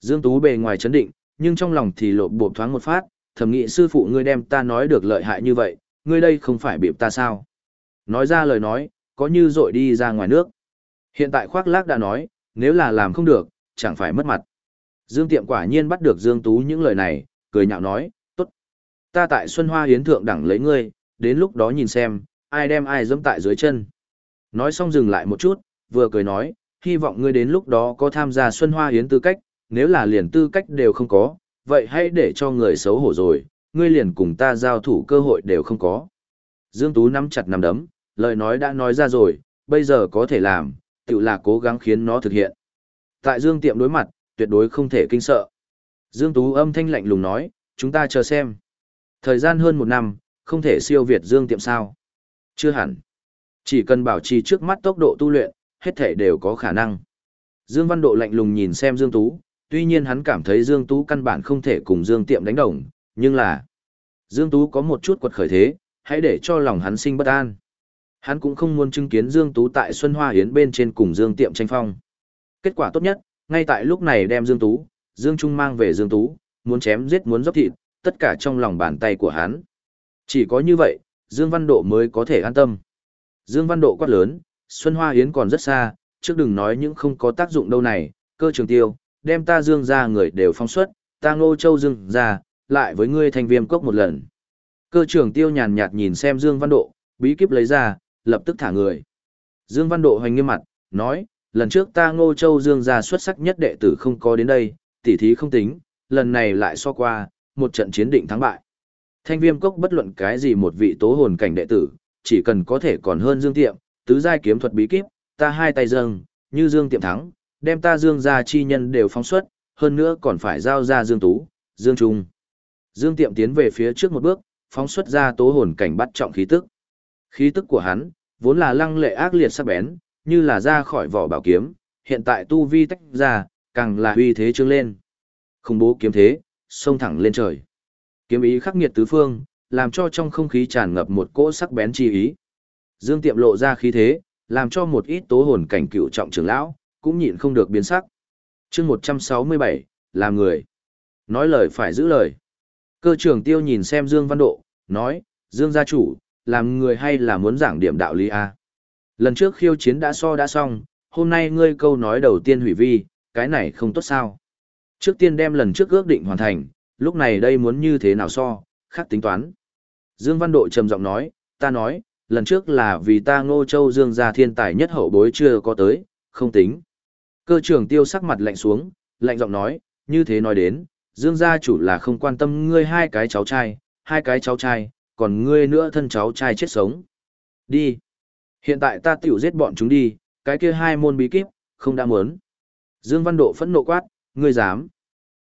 Dương Tú bề ngoài chấn định, nhưng trong lòng thì lộ bộp thoáng một phát, thầm nghĩ sư phụ ngươi đem ta nói được lợi hại như vậy, ngươi đây không phải bịp ta sao. Nói ra lời nói, có như dội đi ra ngoài nước. Hiện tại khoác lác đã nói, nếu là làm không được, chẳng phải mất mặt. Dương Tiệm quả nhiên bắt được Dương Tú những lời này, cười nhạo nói. Ta tại Xuân Hoa Hiến Thượng đẳng lấy ngươi, đến lúc đó nhìn xem, ai đem ai dẫm tại dưới chân. Nói xong dừng lại một chút, vừa cười nói, hy vọng ngươi đến lúc đó có tham gia Xuân Hoa Hiến tư cách, nếu là liền tư cách đều không có, vậy hãy để cho người xấu hổ rồi, ngươi liền cùng ta giao thủ cơ hội đều không có. Dương Tú nắm chặt nắm đấm, lời nói đã nói ra rồi, bây giờ có thể làm, tự là cố gắng khiến nó thực hiện. Tại Dương Tiệm đối mặt, tuyệt đối không thể kinh sợ. Dương Tú âm thanh lạnh lùng nói, chúng ta chờ xem. Thời gian hơn một năm, không thể siêu việt Dương Tiệm sao. Chưa hẳn. Chỉ cần bảo trì trước mắt tốc độ tu luyện, hết thể đều có khả năng. Dương Văn Độ lạnh lùng nhìn xem Dương Tú, tuy nhiên hắn cảm thấy Dương Tú căn bản không thể cùng Dương Tiệm đánh đồng, nhưng là Dương Tú có một chút quật khởi thế, hãy để cho lòng hắn sinh bất an. Hắn cũng không muốn chứng kiến Dương Tú tại Xuân Hoa Yến bên trên cùng Dương Tiệm tranh phong. Kết quả tốt nhất, ngay tại lúc này đem Dương Tú, Dương Trung mang về Dương Tú, muốn chém giết muốn dốc thịt, tất cả trong lòng bàn tay của hắn. Chỉ có như vậy, Dương Văn Độ mới có thể an tâm. Dương Văn Độ quát lớn, Xuân Hoa Yến còn rất xa, trước đừng nói những không có tác dụng đâu này, cơ trường tiêu, đem ta Dương ra người đều phong xuất, ta ngô châu Dương ra, lại với ngươi thành viêm cốc một lần. Cơ Trường tiêu nhàn nhạt nhìn xem Dương Văn Độ, bí kíp lấy ra, lập tức thả người. Dương Văn Độ hoành nghiêm mặt, nói, lần trước ta Ngô Châu Dương gia xuất sắc nhất đệ tử không có đến đây, tỉ thí không tính, lần này lại so qua, một trận chiến định thắng bại. Thanh viêm cốc bất luận cái gì một vị tố hồn cảnh đệ tử, chỉ cần có thể còn hơn Dương Tiệm, tứ giai kiếm thuật bí kíp, ta hai tay dâng, như Dương Tiệm thắng, Đem ta Dương gia chi nhân đều phóng xuất, hơn nữa còn phải giao ra Dương Tú, Dương Trung. Dương Tiệm tiến về phía trước một bước, phóng xuất ra tố hồn cảnh bắt trọng khí tức. Khí tức của hắn, vốn là lăng lệ ác liệt sắc bén, như là ra khỏi vỏ bảo kiếm, hiện tại tu vi tách ra, càng là uy thế trương lên. Không bố kiếm thế, xông thẳng lên trời. Kiếm ý khắc nghiệt tứ phương, làm cho trong không khí tràn ngập một cỗ sắc bén chi ý. Dương Tiệm lộ ra khí thế, làm cho một ít tố hồn cảnh cựu trọng trưởng lão, cũng nhịn không được biến sắc. chương 167, làm người. Nói lời phải giữ lời. Cơ trưởng tiêu nhìn xem Dương Văn Độ, nói, Dương gia chủ, làm người hay là muốn giảng điểm đạo lý a Lần trước khiêu chiến đã so đã xong, hôm nay ngươi câu nói đầu tiên hủy vi, cái này không tốt sao. Trước tiên đem lần trước ước định hoàn thành, lúc này đây muốn như thế nào so, khác tính toán. Dương Văn Độ trầm giọng nói, ta nói, lần trước là vì ta ngô châu Dương gia thiên tài nhất hậu bối chưa có tới, không tính. Cơ trưởng tiêu sắc mặt lạnh xuống, lạnh giọng nói, như thế nói đến, Dương gia chủ là không quan tâm ngươi hai cái cháu trai, hai cái cháu trai, còn ngươi nữa thân cháu trai chết sống. Đi. Hiện tại ta tiểu giết bọn chúng đi, cái kia hai môn bí kíp, không đã muốn. Dương Văn Độ phẫn nộ quát, ngươi dám.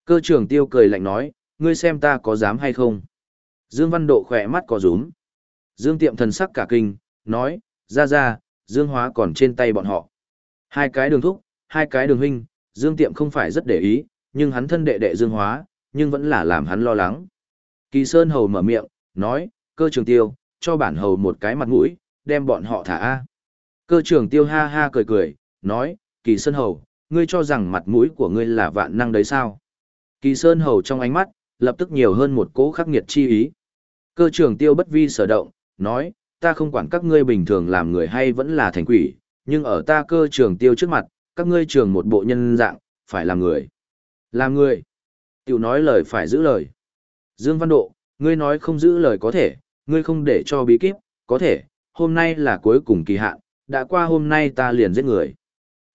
Cơ trưởng tiêu cười lạnh nói, ngươi xem ta có dám hay không. Dương Văn Độ khỏe mắt có rúm. Dương Tiệm thần sắc cả kinh, nói, ra ra, Dương Hóa còn trên tay bọn họ. Hai cái đường thúc, hai cái đường huynh, Dương Tiệm không phải rất để ý, nhưng hắn thân đệ đệ Dương Hóa, nhưng vẫn là làm hắn lo lắng. Kỳ Sơn Hầu mở miệng, nói, cơ trường tiêu, cho bản hầu một cái mặt mũi, đem bọn họ thả A. Cơ trường tiêu ha ha cười cười, nói, Kỳ Sơn Hầu, ngươi cho rằng mặt mũi của ngươi là vạn năng đấy sao? Kỳ Sơn Hầu trong ánh mắt, lập tức nhiều hơn một cỗ khắc nghiệt chi ý. Cơ trường tiêu bất vi sở động, nói, ta không quản các ngươi bình thường làm người hay vẫn là thành quỷ, nhưng ở ta cơ trường tiêu trước mặt, các ngươi trường một bộ nhân dạng, phải làm người. Làm người. Tiểu nói lời phải giữ lời. Dương Văn Độ, ngươi nói không giữ lời có thể, ngươi không để cho bí kíp, có thể, hôm nay là cuối cùng kỳ hạn, đã qua hôm nay ta liền giết người.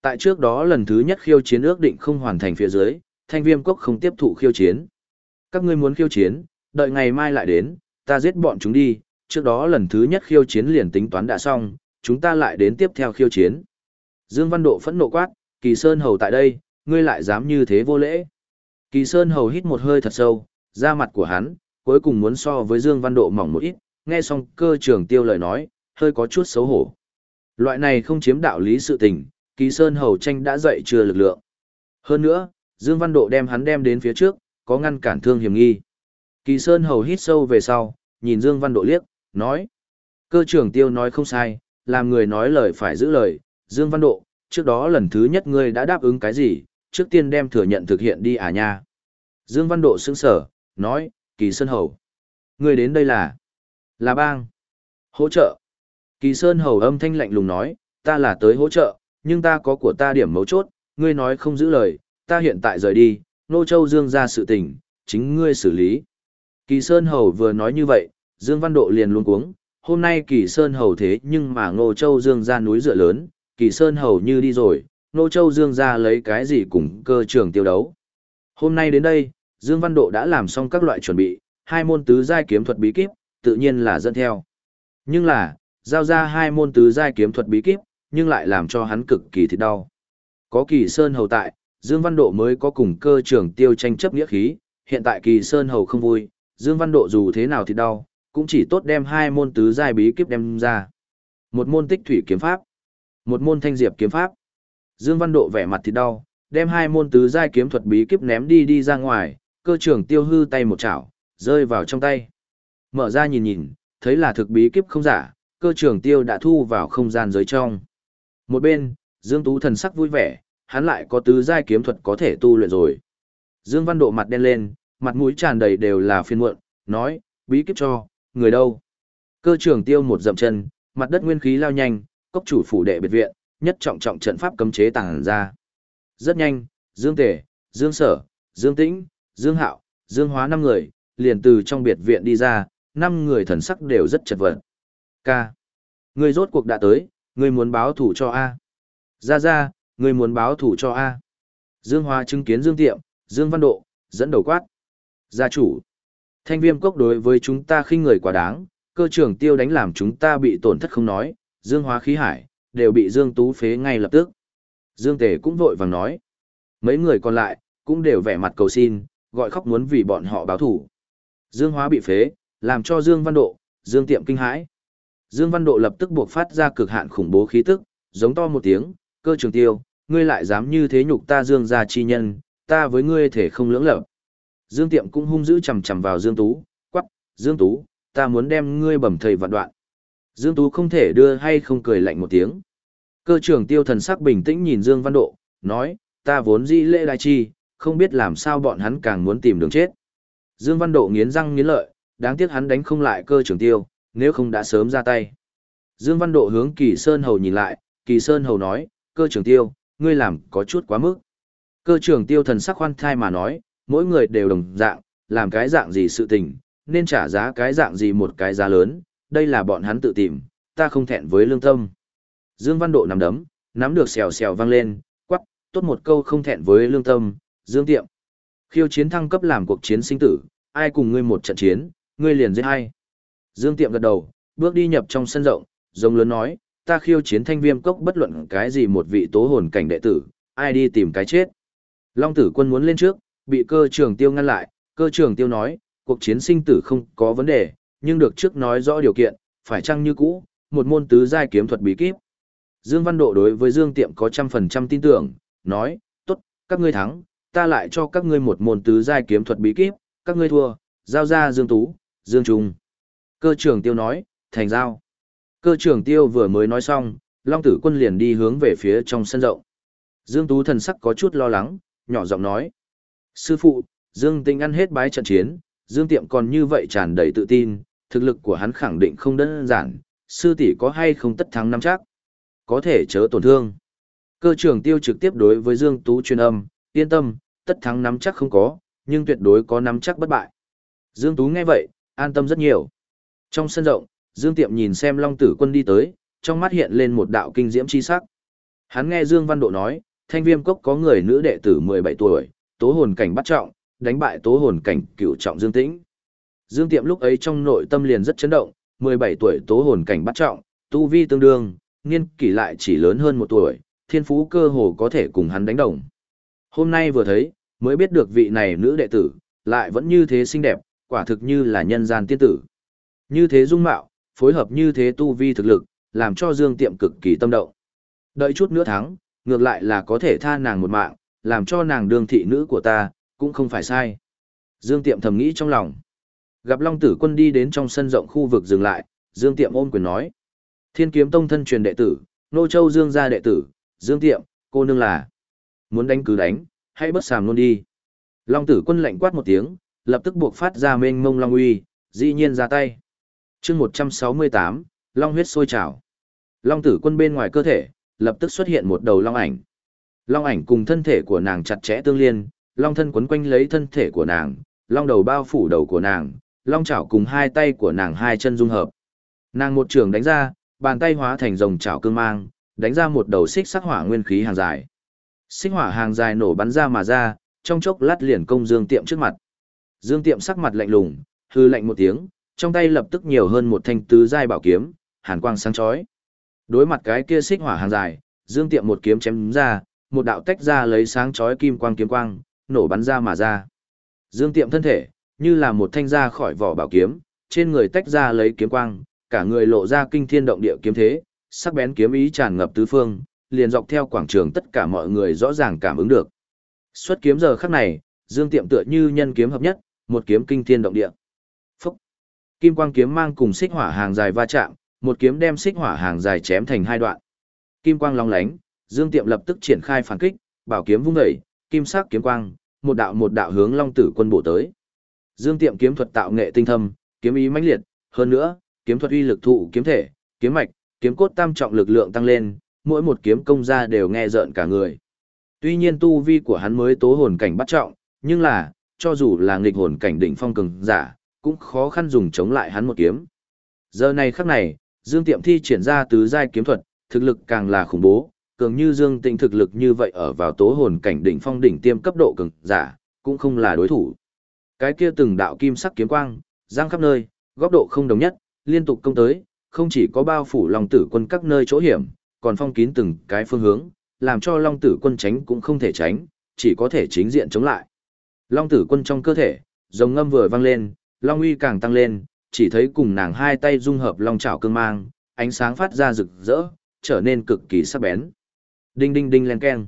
Tại trước đó lần thứ nhất khiêu chiến ước định không hoàn thành phía dưới, thanh viêm cốc không tiếp thụ khiêu chiến. Các ngươi muốn khiêu chiến, đợi ngày mai lại đến, ta giết bọn chúng đi, trước đó lần thứ nhất khiêu chiến liền tính toán đã xong, chúng ta lại đến tiếp theo khiêu chiến. Dương Văn Độ phẫn nộ quát, Kỳ Sơn Hầu tại đây, ngươi lại dám như thế vô lễ. Kỳ Sơn Hầu hít một hơi thật sâu, da mặt của hắn, cuối cùng muốn so với Dương Văn Độ mỏng một ít, nghe xong cơ trưởng tiêu lời nói, hơi có chút xấu hổ. Loại này không chiếm đạo lý sự tình, Kỳ Sơn Hầu tranh đã dậy chưa lực lượng. Hơn nữa, Dương Văn Độ đem hắn đem đến phía trước, có ngăn cản thương hiểm nghi. Kỳ Sơn Hầu hít sâu về sau, nhìn Dương Văn Độ liếc, nói. Cơ trưởng tiêu nói không sai, làm người nói lời phải giữ lời, Dương Văn Độ, trước đó lần thứ nhất ngươi đã đáp ứng cái gì, trước tiên đem thừa nhận thực hiện đi à nha. Dương Văn Độ sững sở, nói, Kỳ Sơn Hầu. Ngươi đến đây là, là bang, hỗ trợ. Kỳ Sơn Hầu âm thanh lạnh lùng nói, ta là tới hỗ trợ, nhưng ta có của ta điểm mấu chốt, ngươi nói không giữ lời, ta hiện tại rời đi, Nô Châu Dương ra sự tình, chính ngươi xử lý. Kỳ Sơn Hầu vừa nói như vậy, Dương Văn Độ liền luôn cuống, hôm nay Kỳ Sơn Hầu thế nhưng mà nô Châu Dương ra núi dựa lớn, Kỳ Sơn Hầu như đi rồi, nô Châu Dương ra lấy cái gì cùng cơ trường tiêu đấu. Hôm nay đến đây, Dương Văn Độ đã làm xong các loại chuẩn bị, hai môn tứ giai kiếm thuật bí kíp, tự nhiên là dẫn theo. Nhưng là, giao ra hai môn tứ giai kiếm thuật bí kíp, nhưng lại làm cho hắn cực kỳ thịt đau. Có Kỳ Sơn Hầu tại, Dương Văn Độ mới có cùng cơ trưởng tiêu tranh chấp nghĩa khí, hiện tại Kỳ Sơn Hầu không vui, Dương Văn Độ dù thế nào thì đau, cũng chỉ tốt đem hai môn tứ giai bí kíp đem ra. Một môn tích thủy kiếm pháp, một môn thanh diệp kiếm pháp. Dương Văn Độ vẻ mặt thì đau, đem hai môn tứ giai kiếm thuật bí kíp ném đi đi ra ngoài, cơ trưởng tiêu hư tay một chảo, rơi vào trong tay. Mở ra nhìn nhìn, thấy là thực bí kíp không giả, cơ trưởng tiêu đã thu vào không gian giới trong. Một bên, Dương Tú thần sắc vui vẻ, hắn lại có tứ giai kiếm thuật có thể tu luyện rồi. Dương Văn Độ mặt đen lên, mặt mũi tràn đầy đều là phiền muộn, nói, bí kíp cho, người đâu? Cơ trưởng tiêu một dậm chân, mặt đất nguyên khí lao nhanh, cốc chủ phủ đệ biệt viện, nhất trọng trọng trận pháp cấm chế tàng ra. Rất nhanh, Dương Tề, Dương Sở, Dương Tĩnh, Dương Hạo, Dương Hóa năm người, liền từ trong biệt viện đi ra, năm người thần sắc đều rất chật vật. Ca. Người rốt cuộc đã tới, người muốn báo thủ cho A. Ra ra, người muốn báo thủ cho A. Dương Hoa chứng kiến Dương Tiệm, Dương Văn Độ, dẫn đầu quát. Gia chủ. Thanh viêm cốc đối với chúng ta khinh người quá đáng, cơ trưởng tiêu đánh làm chúng ta bị tổn thất không nói, dương hóa khí hải, đều bị dương tú phế ngay lập tức. Dương Tề cũng vội vàng nói. Mấy người còn lại, cũng đều vẻ mặt cầu xin, gọi khóc muốn vì bọn họ báo thủ. Dương Hóa bị phế, làm cho Dương Văn Độ, Dương Tiệm kinh hãi. Dương Văn Độ lập tức buộc phát ra cực hạn khủng bố khí tức, giống to một tiếng, cơ trường tiêu, ngươi lại dám như thế nhục ta Dương gia chi nhân, ta với ngươi thể không lưỡng lập. Dương Tiệm cũng hung dữ chầm chầm vào Dương Tú, quắc, Dương Tú, ta muốn đem ngươi bẩm thầy vạn đoạn. Dương Tú không thể đưa hay không cười lạnh một tiếng. Cơ trưởng tiêu thần sắc bình tĩnh nhìn Dương Văn Độ, nói, ta vốn dĩ lễ đại chi, không biết làm sao bọn hắn càng muốn tìm đường chết. Dương Văn Độ nghiến răng nghiến lợi, đáng tiếc hắn đánh không lại cơ trưởng tiêu, nếu không đã sớm ra tay. Dương Văn Độ hướng Kỳ Sơn Hầu nhìn lại, Kỳ Sơn Hầu nói, cơ trưởng tiêu, ngươi làm có chút quá mức. Cơ trưởng tiêu thần sắc khoan thai mà nói, mỗi người đều đồng dạng, làm cái dạng gì sự tình, nên trả giá cái dạng gì một cái giá lớn, đây là bọn hắn tự tìm, ta không thẹn với lương tâm. Dương Văn Độ nắm đấm, nắm được xèo xèo vang lên, quắc, tốt một câu không thẹn với lương tâm, Dương Tiệm. Khiêu chiến thăng cấp làm cuộc chiến sinh tử, ai cùng ngươi một trận chiến, ngươi liền giết hay. Dương Tiệm gật đầu, bước đi nhập trong sân rộng, giống lớn nói, ta khiêu chiến thanh viêm cốc bất luận cái gì một vị tố hồn cảnh đệ tử, ai đi tìm cái chết. Long tử quân muốn lên trước, bị cơ trường tiêu ngăn lại, cơ trường tiêu nói, cuộc chiến sinh tử không có vấn đề, nhưng được trước nói rõ điều kiện, phải chăng như cũ, một môn tứ giai kiếm thuật bí kíp. Dương Văn Độ đối với Dương Tiệm có trăm phần trăm tin tưởng, nói, tốt, các ngươi thắng, ta lại cho các ngươi một môn tứ giai kiếm thuật bí kíp, các ngươi thua, giao ra Dương Tú, Dương Trung. Cơ trưởng tiêu nói, thành giao. Cơ trưởng tiêu vừa mới nói xong, Long tử quân liền đi hướng về phía trong sân rộng. Dương Tú thần sắc có chút lo lắng, nhỏ giọng nói. Sư phụ, Dương Tinh ăn hết bái trận chiến, Dương Tiệm còn như vậy tràn đầy tự tin, thực lực của hắn khẳng định không đơn giản, sư tỷ có hay không tất thắng năm chắc. Có thể chớ tổn thương. Cơ trưởng tiêu trực tiếp đối với Dương Tú truyền âm, yên tâm, tất thắng nắm chắc không có, nhưng tuyệt đối có nắm chắc bất bại. Dương Tú nghe vậy, an tâm rất nhiều. Trong sân rộng, Dương Tiệm nhìn xem Long Tử Quân đi tới, trong mắt hiện lên một đạo kinh diễm chi sắc. Hắn nghe Dương Văn Độ nói, Thanh Viêm Cốc có người nữ đệ tử 17 tuổi, tố hồn cảnh bắt trọng, đánh bại tố hồn cảnh cửu trọng Dương Tĩnh. Dương Tiệm lúc ấy trong nội tâm liền rất chấn động, 17 tuổi tố hồn cảnh bắt trọng, tu vi tương đương, niên kỷ lại chỉ lớn hơn một tuổi, thiên phú cơ hồ có thể cùng hắn đánh đồng. Hôm nay vừa thấy, mới biết được vị này nữ đệ tử, lại vẫn như thế xinh đẹp, quả thực như là nhân gian tiên tử. Như thế dung mạo, phối hợp như thế tu vi thực lực, làm cho Dương Tiệm cực kỳ tâm động. Đợi chút nữa thắng, ngược lại là có thể tha nàng một mạng, làm cho nàng đương thị nữ của ta, cũng không phải sai. Dương Tiệm thầm nghĩ trong lòng. Gặp Long Tử Quân đi đến trong sân rộng khu vực dừng lại, Dương Tiệm ôm quyền nói. Thiên kiếm tông thân truyền đệ tử, Nô Châu Dương gia đệ tử, Dương Tiệm, cô nương là. Muốn đánh cứ đánh, hãy bất sàm luôn đi. Long Tử Quân lạnh quát một tiếng, lập tức buộc phát ra mênh mông Long uy, dĩ nhiên ra tay chương 168, Long huyết sôi trào. Long Tử Quân bên ngoài cơ thể, lập tức xuất hiện một đầu Long ảnh. Long ảnh cùng thân thể của nàng chặt chẽ tương liên, Long thân quấn quanh lấy thân thể của nàng, Long đầu bao phủ đầu của nàng, long chảo cùng hai tay của nàng hai chân dung hợp. Nàng một trường đánh ra, bàn tay hóa thành rồng chảo cương mang, đánh ra một đầu xích sắc hỏa nguyên khí hàng dài. Xích hỏa hàng dài nổ bắn ra mà ra, trong chốc lát liền công Dương Tiệm trước mặt. Dương Tiệm sắc mặt lạnh lùng, hư lạnh một tiếng, trong tay lập tức nhiều hơn một thanh tứ giai bảo kiếm, hàn quang sáng chói. Đối mặt cái kia xích hỏa hàng dài, Dương Tiệm một kiếm chém ra, một đạo tách ra lấy sáng chói kim quang kiếm quang, nổ bắn ra mà ra. Dương Tiệm thân thể, như là một thanh ra khỏi vỏ bảo kiếm, trên người tách ra lấy kiếm quang, cả người lộ ra kinh thiên động địa kiếm thế, sắc bén kiếm ý tràn ngập tứ phương, liền dọc theo quảng trường tất cả mọi người rõ ràng cảm ứng được. Xuất kiếm giờ khắc này, Dương Tiệm tựa như nhân kiếm hợp nhất, một kiếm kinh thiên động địa. Kim quang kiếm mang cùng xích hỏa hàng dài va chạm, một kiếm đem xích hỏa hàng dài chém thành hai đoạn. Kim quang long lánh, Dương Tiệm lập tức triển khai phản kích, bảo kiếm vung dậy, kim sắc kiếm quang, một đạo một đạo hướng Long Tử Quân bổ tới. Dương Tiệm kiếm thuật tạo nghệ tinh thâm, kiếm ý mãnh liệt, hơn nữa, kiếm thuật uy lực thụ kiếm thể, kiếm mạch, kiếm cốt tam trọng lực lượng tăng lên, mỗi một kiếm công ra đều nghe rợn cả người. Tuy nhiên tu vi của hắn mới tố hồn cảnh bắt trọng, nhưng là, cho dù là nghịch hồn cảnh đỉnh phong cường giả, cũng khó khăn dùng chống lại hắn một kiếm. Giờ này khắc này, Dương Tiệm thi triển ra tứ giai kiếm thuật, thực lực càng là khủng bố, cường như Dương Tịnh thực lực như vậy ở vào tố hồn cảnh đỉnh phong đỉnh tiêm cấp độ cường giả, cũng không là đối thủ. Cái kia từng đạo kim sắc kiếm quang, giang khắp nơi, góc độ không đồng nhất, liên tục công tới, không chỉ có bao phủ lòng tử quân các nơi chỗ hiểm, còn phong kín từng cái phương hướng, làm cho Long Tử Quân tránh cũng không thể tránh, chỉ có thể chính diện chống lại. Long Tử Quân trong cơ thể, rồng ngâm vừa vang lên, Long uy càng tăng lên, chỉ thấy cùng nàng hai tay dung hợp long chảo cương mang, ánh sáng phát ra rực rỡ, trở nên cực kỳ sắc bén. Đinh đinh đinh len keng.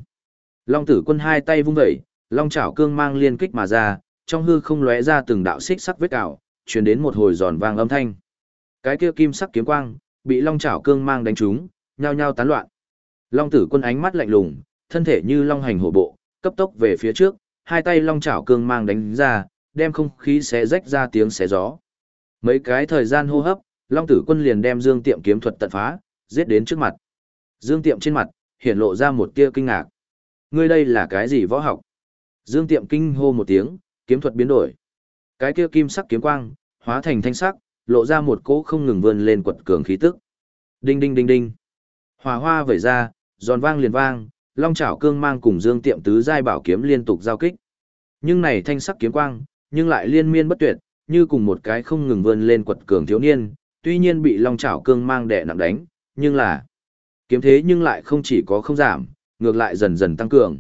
Long Tử Quân hai tay vung vẩy, long chảo cương mang liên kích mà ra, trong hư không lóe ra từng đạo xích sắc vết cào, truyền đến một hồi giòn vang âm thanh. Cái kia kim sắc kiếm quang, bị long chảo cương mang đánh trúng, nhao nhao tán loạn. Long tử quân ánh mắt lạnh lùng, thân thể như long hành hổ bộ, cấp tốc về phía trước, hai tay long chảo cương mang đánh ra, đem không khí xé rách ra tiếng xé gió. Mấy cái thời gian hô hấp, long tử quân liền đem dương tiệm kiếm thuật tận phá, giết đến trước mặt. Dương tiệm trên mặt, hiện lộ ra một tia kinh ngạc. Ngươi đây là cái gì võ học? Dương tiệm kinh hô một tiếng, kiếm thuật biến đổi. Cái kia kim sắc kiếm quang, hóa thành thanh sắc, lộ ra một cỗ không ngừng vươn lên quật cường khí tức. Đinh đinh đinh đinh. hòa hoa vẩy ra, giòn vang liền vang, long chảo cương mang cùng Dương Tiệm tứ giai bảo kiếm liên tục giao kích. Nhưng này thanh sắc kiếm quang, nhưng lại liên miên bất tuyệt, như cùng một cái không ngừng vươn lên quật cường thiếu niên, tuy nhiên bị long chảo cương mang đè nặng đánh, nhưng là kiếm thế nhưng lại không chỉ có không giảm, ngược lại dần dần tăng cường.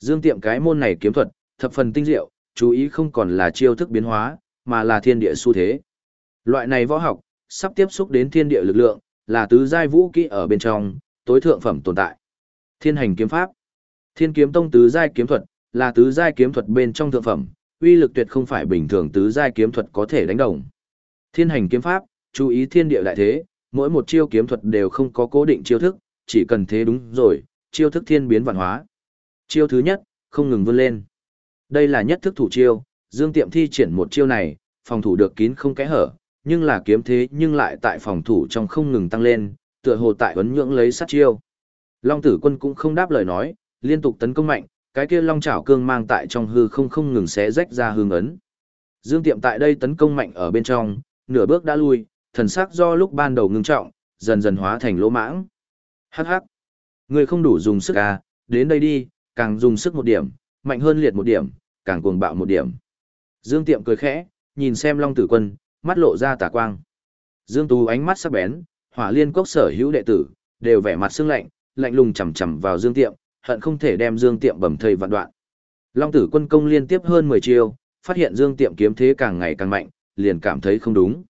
Dương Tiệm cái môn này kiếm thuật, thập phần tinh diệu, chú ý không còn là chiêu thức biến hóa, mà là thiên địa xu thế. Loại này võ học, sắp tiếp xúc đến thiên địa lực lượng, là tứ giai vũ kỹ ở bên trong, tối thượng phẩm tồn tại. Thiên hành kiếm pháp. Thiên kiếm tông tứ giai kiếm thuật, là tứ giai kiếm thuật bên trong thượng phẩm, uy lực tuyệt không phải bình thường tứ giai kiếm thuật có thể đánh đồng. Thiên hành kiếm pháp, chú ý thiên địa đại thế, mỗi một chiêu kiếm thuật đều không có cố định chiêu thức, chỉ cần thế đúng rồi, chiêu thức thiên biến vạn hóa. Chiêu thứ nhất, không ngừng vươn lên. Đây là nhất thức thủ chiêu, Dương Tiệm thi triển một chiêu này, phòng thủ được kín không kẽ hở, nhưng là kiếm thế nhưng lại tại phòng thủ trong không ngừng tăng lên, tựa hồ tại ấn nhưỡng lấy sát chiêu. Long tử quân cũng không đáp lời nói, liên tục tấn công mạnh, cái kia long chảo cương mang tại trong hư không không ngừng xé rách ra hương ấn. Dương Tiệm tại đây tấn công mạnh ở bên trong, nửa bước đã lui, thần sắc do lúc ban đầu ngưng trọng, dần dần hóa thành lỗ mãng. Hắc hắc. Người không đủ dùng sức à, đến đây đi, càng dùng sức một điểm, mạnh hơn liệt một điểm, càng cuồng bạo một điểm. Dương Tiệm cười khẽ, nhìn xem Long Tử Quân, mắt lộ ra tà quang. Dương Tú ánh mắt sắc bén, hỏa liên cốc sở hữu đệ tử, đều vẻ mặt sương lạnh, lạnh lùng chầm chầm vào Dương Tiệm, hận không thể đem Dương Tiệm bầm thây vạn đoạn. Long Tử Quân công liên tiếp hơn 10 chiêu, phát hiện Dương Tiệm kiếm thế càng ngày càng mạnh, liền cảm thấy không đúng.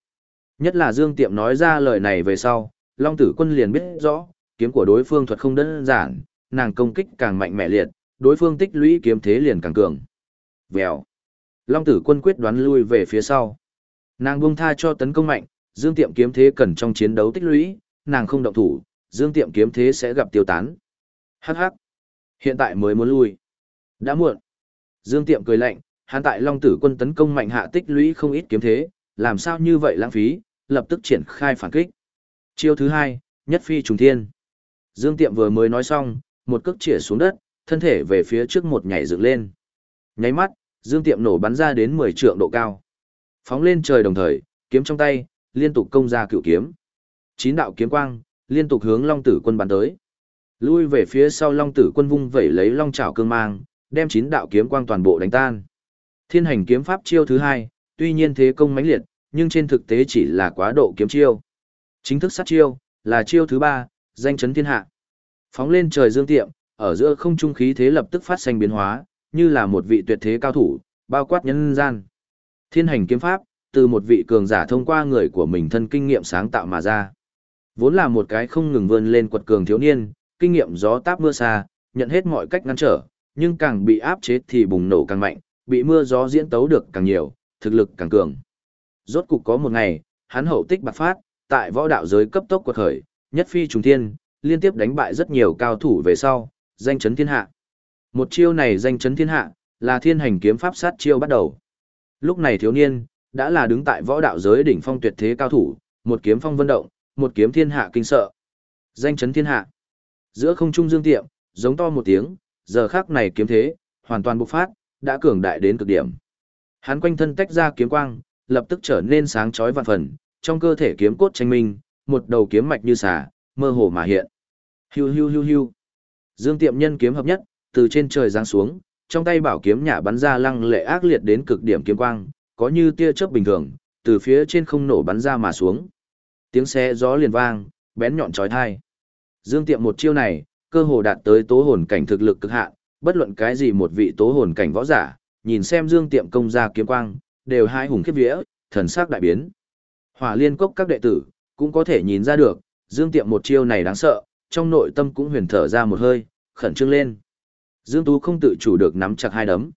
Nhất là Dương Tiệm nói ra lời này về sau, Long Tử Quân liền biết rõ, kiếm của đối phương thuật không đơn giản, nàng công kích càng mạnh mẽ liệt, đối phương tích lũy kiếm thế liền càng cường. Vèo. Long Tử Quân quyết đoán lui về phía sau. Nàng buông tha cho tấn công mạnh, Dương Tiệm kiếm thế cần trong chiến đấu tích lũy, nàng không động thủ, Dương Tiệm kiếm thế sẽ gặp tiêu tán. Hắc hắc. Hiện tại mới muốn lui. Đã muộn. Dương Tiệm cười lạnh, hắn tại Long Tử Quân tấn công mạnh hạ tích lũy không ít kiếm thế, làm sao như vậy lãng phí, lập tức triển khai phản kích. Chiêu thứ hai, nhất phi trùng thiên. Dương Tiệm vừa mới nói xong, một cước chĩa xuống đất, thân thể về phía trước một nhảy dựng lên. Nháy mắt, Dương Tiệm nổ bắn ra đến 10 trượng độ cao. Phóng lên trời đồng thời, kiếm trong tay, liên tục công ra cựu kiếm. Chín đạo kiếm quang, liên tục hướng Long Tử Quân bắn tới. Lui về phía sau Long Tử Quân vung vẩy lấy long chảo cương mang, đem chín đạo kiếm quang toàn bộ đánh tan. Thiên hành kiếm pháp chiêu thứ hai, tuy nhiên thế công mãnh liệt, nhưng trên thực tế chỉ là quá độ kiếm chiêu. Chính thức sát chiêu, là chiêu thứ ba, danh chấn thiên hạ. Phóng lên trời dương tiệm, ở giữa không trung khí thế lập tức phát sinh biến hóa, như là một vị tuyệt thế cao thủ, bao quát nhân gian. Thiên hành kiếm pháp, từ một vị cường giả thông qua người của mình thân kinh nghiệm sáng tạo mà ra. Vốn là một cái không ngừng vươn lên quật cường thiếu niên, kinh nghiệm gió táp mưa xa, nhận hết mọi cách ngăn trở, nhưng càng bị áp chế thì bùng nổ càng mạnh, bị mưa gió diễn tấu được càng nhiều, thực lực càng cường. Rốt cục có một ngày, hắn hậu tích bạc phát, tại võ đạo giới cấp tốc quật khởi, nhất phi trùng thiên, liên tiếp đánh bại rất nhiều cao thủ về sau, danh chấn thiên hạ. Một chiêu này danh chấn thiên hạ, là thiên hành kiếm pháp sát chiêu bắt đầu. Lúc này thiếu niên, đã là đứng tại võ đạo giới đỉnh phong tuyệt thế cao thủ, một kiếm phong vân động, một kiếm thiên hạ kinh sợ. Danh chấn thiên hạ. Giữa không trung dương tiệm, giống to một tiếng, giờ khắc này kiếm thế, hoàn toàn bộc phát, đã cường đại đến cực điểm. Hắn quanh thân tách ra kiếm quang, lập tức trở nên sáng chói vạn phần, trong cơ thể kiếm cốt tranh minh, một đầu kiếm mạch như xà, mơ hồ mà hiện. Hiu hiu hiu hiu. Dương Tiệm nhân kiếm hợp nhất, từ trên trời giáng xuống, trong tay bảo kiếm nhả bắn ra lăng lệ ác liệt đến cực điểm kiếm quang, có như tia chớp bình thường, từ phía trên không nổ bắn ra mà xuống. Tiếng xe gió liền vang, bén nhọn chói tai. Dương Tiệm một chiêu này, cơ hồ đạt tới tố hồn cảnh thực lực cực hạn, bất luận cái gì một vị tố hồn cảnh võ giả, nhìn xem Dương Tiệm công ra kiếm quang, đều hai hùng khiếp vía, thần sắc đại biến. Hỏa Liên Cốc các đệ tử cũng có thể nhìn ra được, Dương Tiệm một chiêu này đáng sợ, trong nội tâm cũng huyền thở ra một hơi, khẩn trương lên. Dương Tú không tự chủ được nắm chặt hai đấm.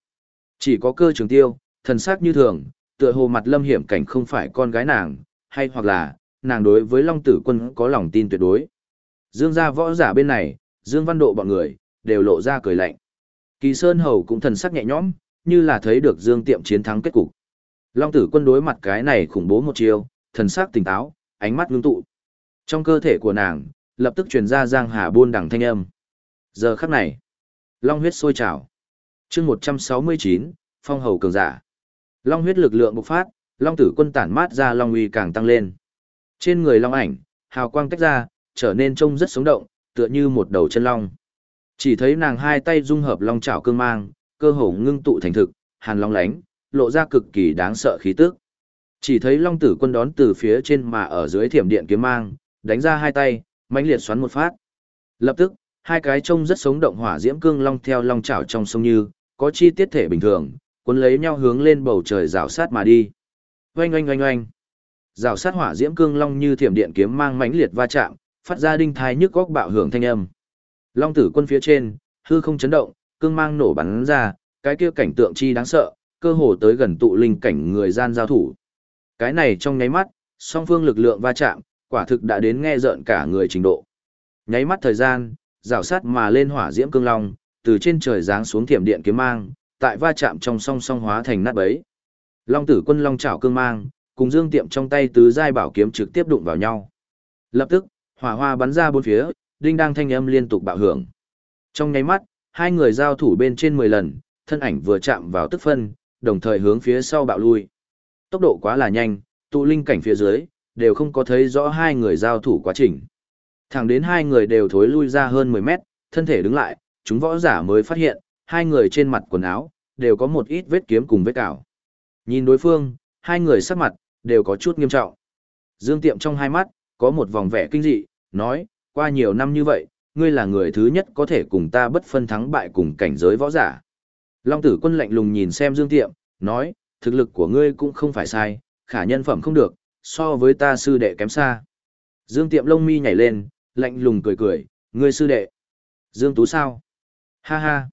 Chỉ có cơ trường tiêu, thần sắc như thường, tựa hồ mặt lâm hiểm cảnh không phải con gái nàng, hay hoặc là, nàng đối với Long Tử Quân có lòng tin tuyệt đối. Dương gia võ giả bên này, Dương Văn Độ bọn người, đều lộ ra cười lạnh. Kỳ Sơn Hầu cũng thần sắc nhẹ nhõm, như là thấy được Dương Tiệm chiến thắng kết cục. Long Tử Quân đối mặt cái này khủng bố một chiều, thần sắc tỉnh táo, ánh mắt ngưng tụ. Trong cơ thể của nàng, lập tức truyền ra giang hà buôn đằng thanh âm. Giờ khắc này, long huyết sôi trào. Chương 169, phong hầu cường giả. Long huyết lực lượng bộc phát, long tử quân tản mát ra long uy càng tăng lên. Trên người long ảnh, hào quang tách ra, trở nên trông rất sống động, tựa như một đầu chân long. Chỉ thấy nàng hai tay dung hợp long chảo cương mang, cơ hồ ngưng tụ thành thực, hàn long lánh, lộ ra cực kỳ đáng sợ khí tức. Chỉ thấy long tử quân đón từ phía trên mà ở dưới thiểm điện kiếm mang, đánh ra hai tay, mãnh liệt xoắn một phát. Lập tức, hai cái trông rất sống động hỏa diễm cương long theo long chảo trong sông như, có chi tiết thể bình thường, cuốn lấy nhau hướng lên bầu trời rào sát mà đi. Oanh oanh oanh oanh. Rào sát hỏa diễm cương long như thiểm điện kiếm mang mãnh liệt va chạm, phát ra đinh thai nhức góc bạo hưởng thanh âm. Long tử quân phía trên, hư không chấn động, cương mang nổ bắn ra, cái kia cảnh tượng chi đáng sợ, cơ hồ tới gần tụ linh cảnh người gian giao thủ. Cái này trong nháy mắt, song phương lực lượng va chạm, quả thực đã đến nghe rợn cả người trình độ. Nháy mắt thời gian, rào sát mà lên hỏa diễm cương long, từ trên trời giáng xuống thiểm điện kiếm mang, tại va chạm trong song song hóa thành nát bấy. Long tử quân long chảo cương mang, cùng dương tiệm trong tay tứ giai bảo kiếm trực tiếp đụng vào nhau. Lập tức, hỏa hoa bắn ra bốn phía, đinh đang thanh âm liên tục bạo hưởng. Trong nháy mắt, hai người giao thủ bên trên 10 lần, thân ảnh vừa chạm vào tức phân, đồng thời hướng phía sau bạo lui. Tốc độ quá là nhanh, tụ linh cảnh phía dưới, đều không có thấy rõ hai người giao thủ quá trình. Thẳng đến hai người đều thối lui ra hơn 10 mét, thân thể đứng lại, chúng võ giả mới phát hiện, hai người trên mặt quần áo, đều có một ít vết kiếm cùng vết cào. Nhìn đối phương, hai người sắc mặt, đều có chút nghiêm trọng. Dương Tiệm trong hai mắt, có một vòng vẻ kinh dị, nói, qua nhiều năm như vậy, ngươi là người thứ nhất có thể cùng ta bất phân thắng bại cùng cảnh giới võ giả. Long tử quân lạnh lùng nhìn xem Dương Tiệm, nói, thực lực của ngươi cũng không phải sai, khả nhân phẩm không được, so với ta sư đệ kém xa. Dương Tiệm lông mi nhảy lên, lạnh lùng cười cười, ngươi sư đệ. Dương Tú sao? Ha ha.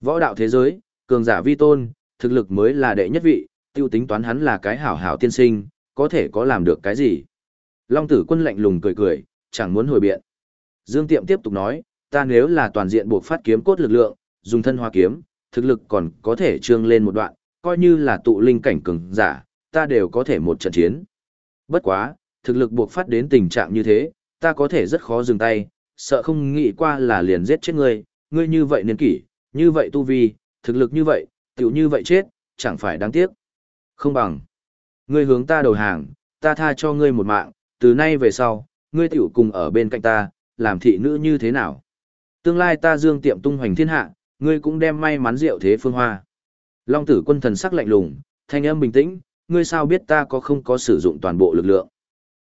Võ đạo thế giới, cường giả vi tôn, thực lực mới là đệ nhất vị, tiêu tính toán hắn là cái hảo hảo tiên sinh, có thể có làm được cái gì? Long tử quân lạnh lùng cười cười, chẳng muốn hồi biện. Dương Tiệm tiếp tục nói, ta nếu là toàn diện buộc phát kiếm cốt lực lượng, dùng thân hoa kiếm, thực lực còn có thể trương lên một đoạn, coi như là tụ linh cảnh cường giả, ta đều có thể một trận chiến. Bất quá, thực lực buộc phát đến tình trạng như thế, ta có thể rất khó dừng tay, sợ không nghĩ qua là liền giết chết ngươi, ngươi như vậy niên kỷ, như vậy tu vi, thực lực như vậy, tiểu như vậy chết, chẳng phải đáng tiếc. Không bằng. Ngươi hướng ta đầu hàng, ta tha cho ngươi một mạng, từ nay về sau, ngươi tiểu cùng ở bên cạnh ta, làm thị nữ như thế nào. Tương lai ta dương tiệm tung hoành thiên hạ, ngươi cũng đem may mắn rượu thế phương hoa. Long tử quân thần sắc lạnh lùng, thanh âm bình tĩnh, ngươi sao biết ta có không có sử dụng toàn bộ lực lượng.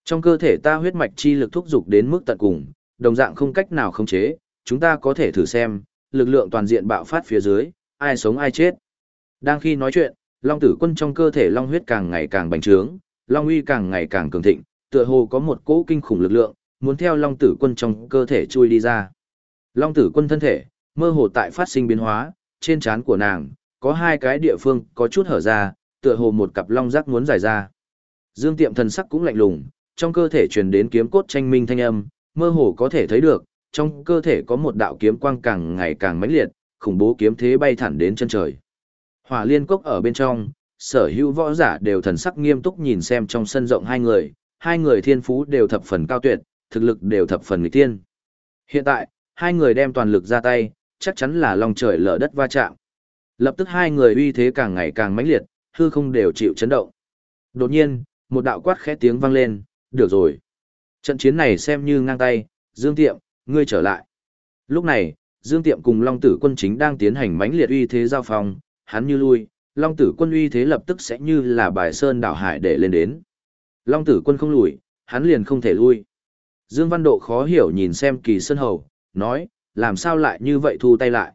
Trong cơ thể ta huyết mạch chi lực thúc dục đến mức tận cùng, đồng dạng không cách nào khống chế, chúng ta có thể thử xem, lực lượng toàn diện bạo phát phía dưới, ai sống ai chết. Đang khi nói chuyện, Long Tử Quân trong cơ thể long huyết càng ngày càng bành trướng, long uy càng ngày càng cường thịnh, tựa hồ có một cỗ kinh khủng lực lượng, muốn theo Long Tử Quân trong cơ thể chui đi ra. Long Tử Quân thân thể, mơ hồ tại phát sinh biến hóa, trên trán của nàng, có hai cái địa phương có chút hở ra, tựa hồ một cặp long giác muốn giải ra. Dương Tiệm thần sắc cũng lạnh lùng, trong cơ thể truyền đến kiếm cốt tranh minh thanh âm, mơ hồ có thể thấy được, trong cơ thể có một đạo kiếm quang càng ngày càng mãnh liệt, khủng bố kiếm thế bay thẳng đến chân trời. Hỏa liên cốc ở bên trong, sở hữu võ giả đều thần sắc nghiêm túc nhìn xem trong sân rộng hai người, hai người thiên phú đều thập phần cao tuyệt, thực lực đều thập phần nghịch tiên. Hiện tại, hai người đem toàn lực ra tay, chắc chắn là lòng trời lở đất va chạm. Lập tức hai người uy thế càng ngày càng mãnh liệt, hư không đều chịu chấn động. Đột nhiên, một đạo quát khẽ tiếng vang lên, được rồi. Trận chiến này xem như ngang tay, Dương Tiệm, ngươi trở lại. Lúc này, Dương Tiệm cùng Long Tử Quân chính đang tiến hành mãnh liệt uy thế giao phòng, hắn như lui, Long Tử Quân uy thế lập tức sẽ như là bài sơn đảo hải để lên đến. Long Tử Quân không lùi, hắn liền không thể lui. Dương Văn Độ khó hiểu nhìn xem Kỳ Sơn Hầu, nói, làm sao lại như vậy thu tay lại.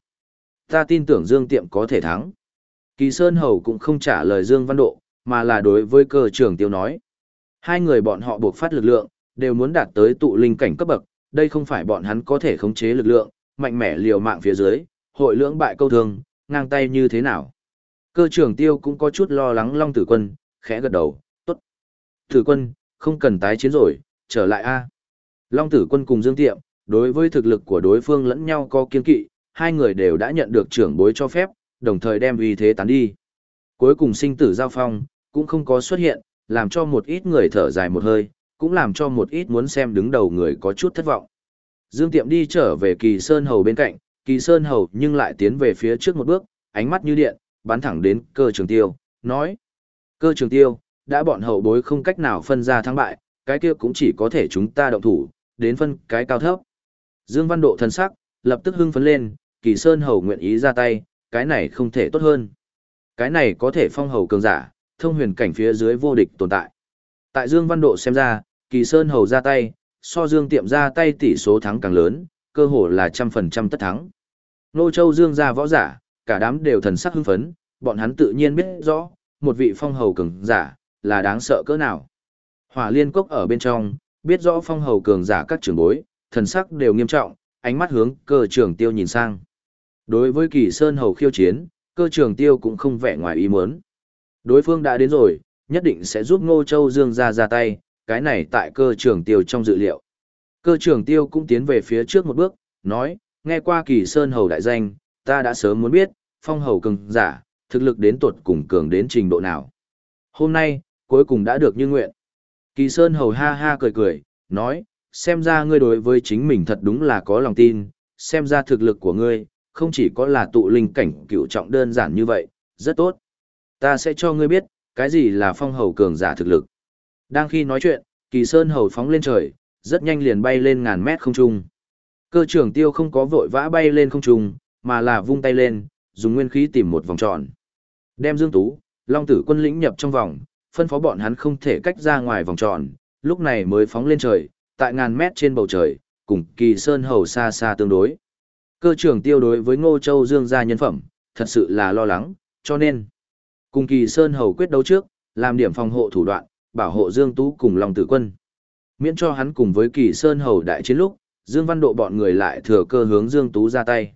Ta tin tưởng Dương Tiệm có thể thắng. Kỳ Sơn Hầu cũng không trả lời Dương Văn Độ, mà là đối với cơ trưởng tiêu nói. Hai người bọn họ buộc phát lực lượng, đều muốn đạt tới tụ linh cảnh cấp bậc, đây không phải bọn hắn có thể khống chế lực lượng, mạnh mẽ liều mạng phía dưới, hội lưỡng bại câu thương, ngang tay như thế nào. Cơ trưởng tiêu cũng có chút lo lắng Long Tử Quân, khẽ gật đầu. Tử Quân, không cần tái chiến rồi, trở lại a. Long Tử Quân cùng Dương Tiệm, đối với thực lực của đối phương lẫn nhau có kiên kỵ, hai người đều đã nhận được trưởng bối cho phép, đồng thời đem uy thế tán đi. Cuối cùng sinh tử giao phong, cũng không có xuất hiện, làm cho một ít người thở dài một hơi, cũng làm cho một ít muốn xem đứng đầu người có chút thất vọng. Dương Tiệm đi trở về Kỳ Sơn Hầu bên cạnh, Kỳ Sơn Hầu nhưng lại tiến về phía trước một bước, ánh mắt như điện, bắn thẳng đến cơ trường tiêu, nói. Cơ trường tiêu, đã bọn hậu bối không cách nào phân ra thắng bại, cái kia cũng chỉ có thể chúng ta động thủ, đến phân cái cao thấp. Dương Văn Độ thân sắc, lập tức hưng phấn lên, Kỳ Sơn Hầu nguyện ý ra tay, cái này không thể tốt hơn. Cái này có thể phong hầu cường giả, thông huyền cảnh phía dưới vô địch tồn tại. Tại Dương Văn Độ xem ra, Kỳ Sơn Hầu ra tay, so Dương Tiệm ra tay tỷ số thắng càng lớn, cơ hồ là trăm phần trăm tất thắng. Nô Châu Dương ra võ giả, cả đám đều thần sắc hưng phấn, bọn hắn tự nhiên biết rõ, một vị phong hầu cường giả, là đáng sợ cỡ nào. Hỏa liên cốc ở bên trong, biết rõ phong hầu cường giả các trưởng bối, thần sắc đều nghiêm trọng, ánh mắt hướng cơ trưởng tiêu nhìn sang. Đối với kỳ sơn hầu khiêu chiến, cơ trưởng tiêu cũng không vẻ ngoài ý muốn. Đối phương đã đến rồi, nhất định sẽ giúp Ngô Châu Dương ra ra tay, cái này tại cơ trưởng tiêu trong dự liệu. Cơ trưởng tiêu cũng tiến về phía trước một bước, nói, nghe qua kỳ sơn hầu đại danh, ta đã sớm muốn biết, phong hầu cường giả, thực lực đến tuột cùng cường đến trình độ nào. Hôm nay, cuối cùng đã được như nguyện. Kỳ sơn hầu ha ha cười cười, nói, xem ra ngươi đối với chính mình thật đúng là có lòng tin, xem ra thực lực của ngươi, không chỉ có là tụ linh cảnh cựu trọng đơn giản như vậy, rất tốt. Ta sẽ cho ngươi biết, cái gì là phong hầu cường giả thực lực. Đang khi nói chuyện, kỳ sơn hầu phóng lên trời, rất nhanh liền bay lên ngàn mét không trung. Cơ trưởng tiêu không có vội vã bay lên không trung, mà là vung tay lên, dùng nguyên khí tìm một vòng tròn. Đem Dương Tú, Long Tử quân lĩnh nhập trong vòng, phân phó bọn hắn không thể cách ra ngoài vòng tròn, lúc này mới phóng lên trời, tại ngàn mét trên bầu trời, cùng kỳ sơn hầu xa xa tương đối. Cơ trưởng tiêu đối với Ngô Châu Dương gia nhân phẩm, thật sự là lo lắng, cho nên, cùng kỳ sơn hầu quyết đấu trước, làm điểm phòng hộ thủ đoạn, bảo hộ Dương Tú cùng Long Tử quân. Miễn cho hắn cùng với kỳ sơn hầu đại chiến lúc, Dương Văn Độ bọn người lại thừa cơ hướng Dương Tú ra tay.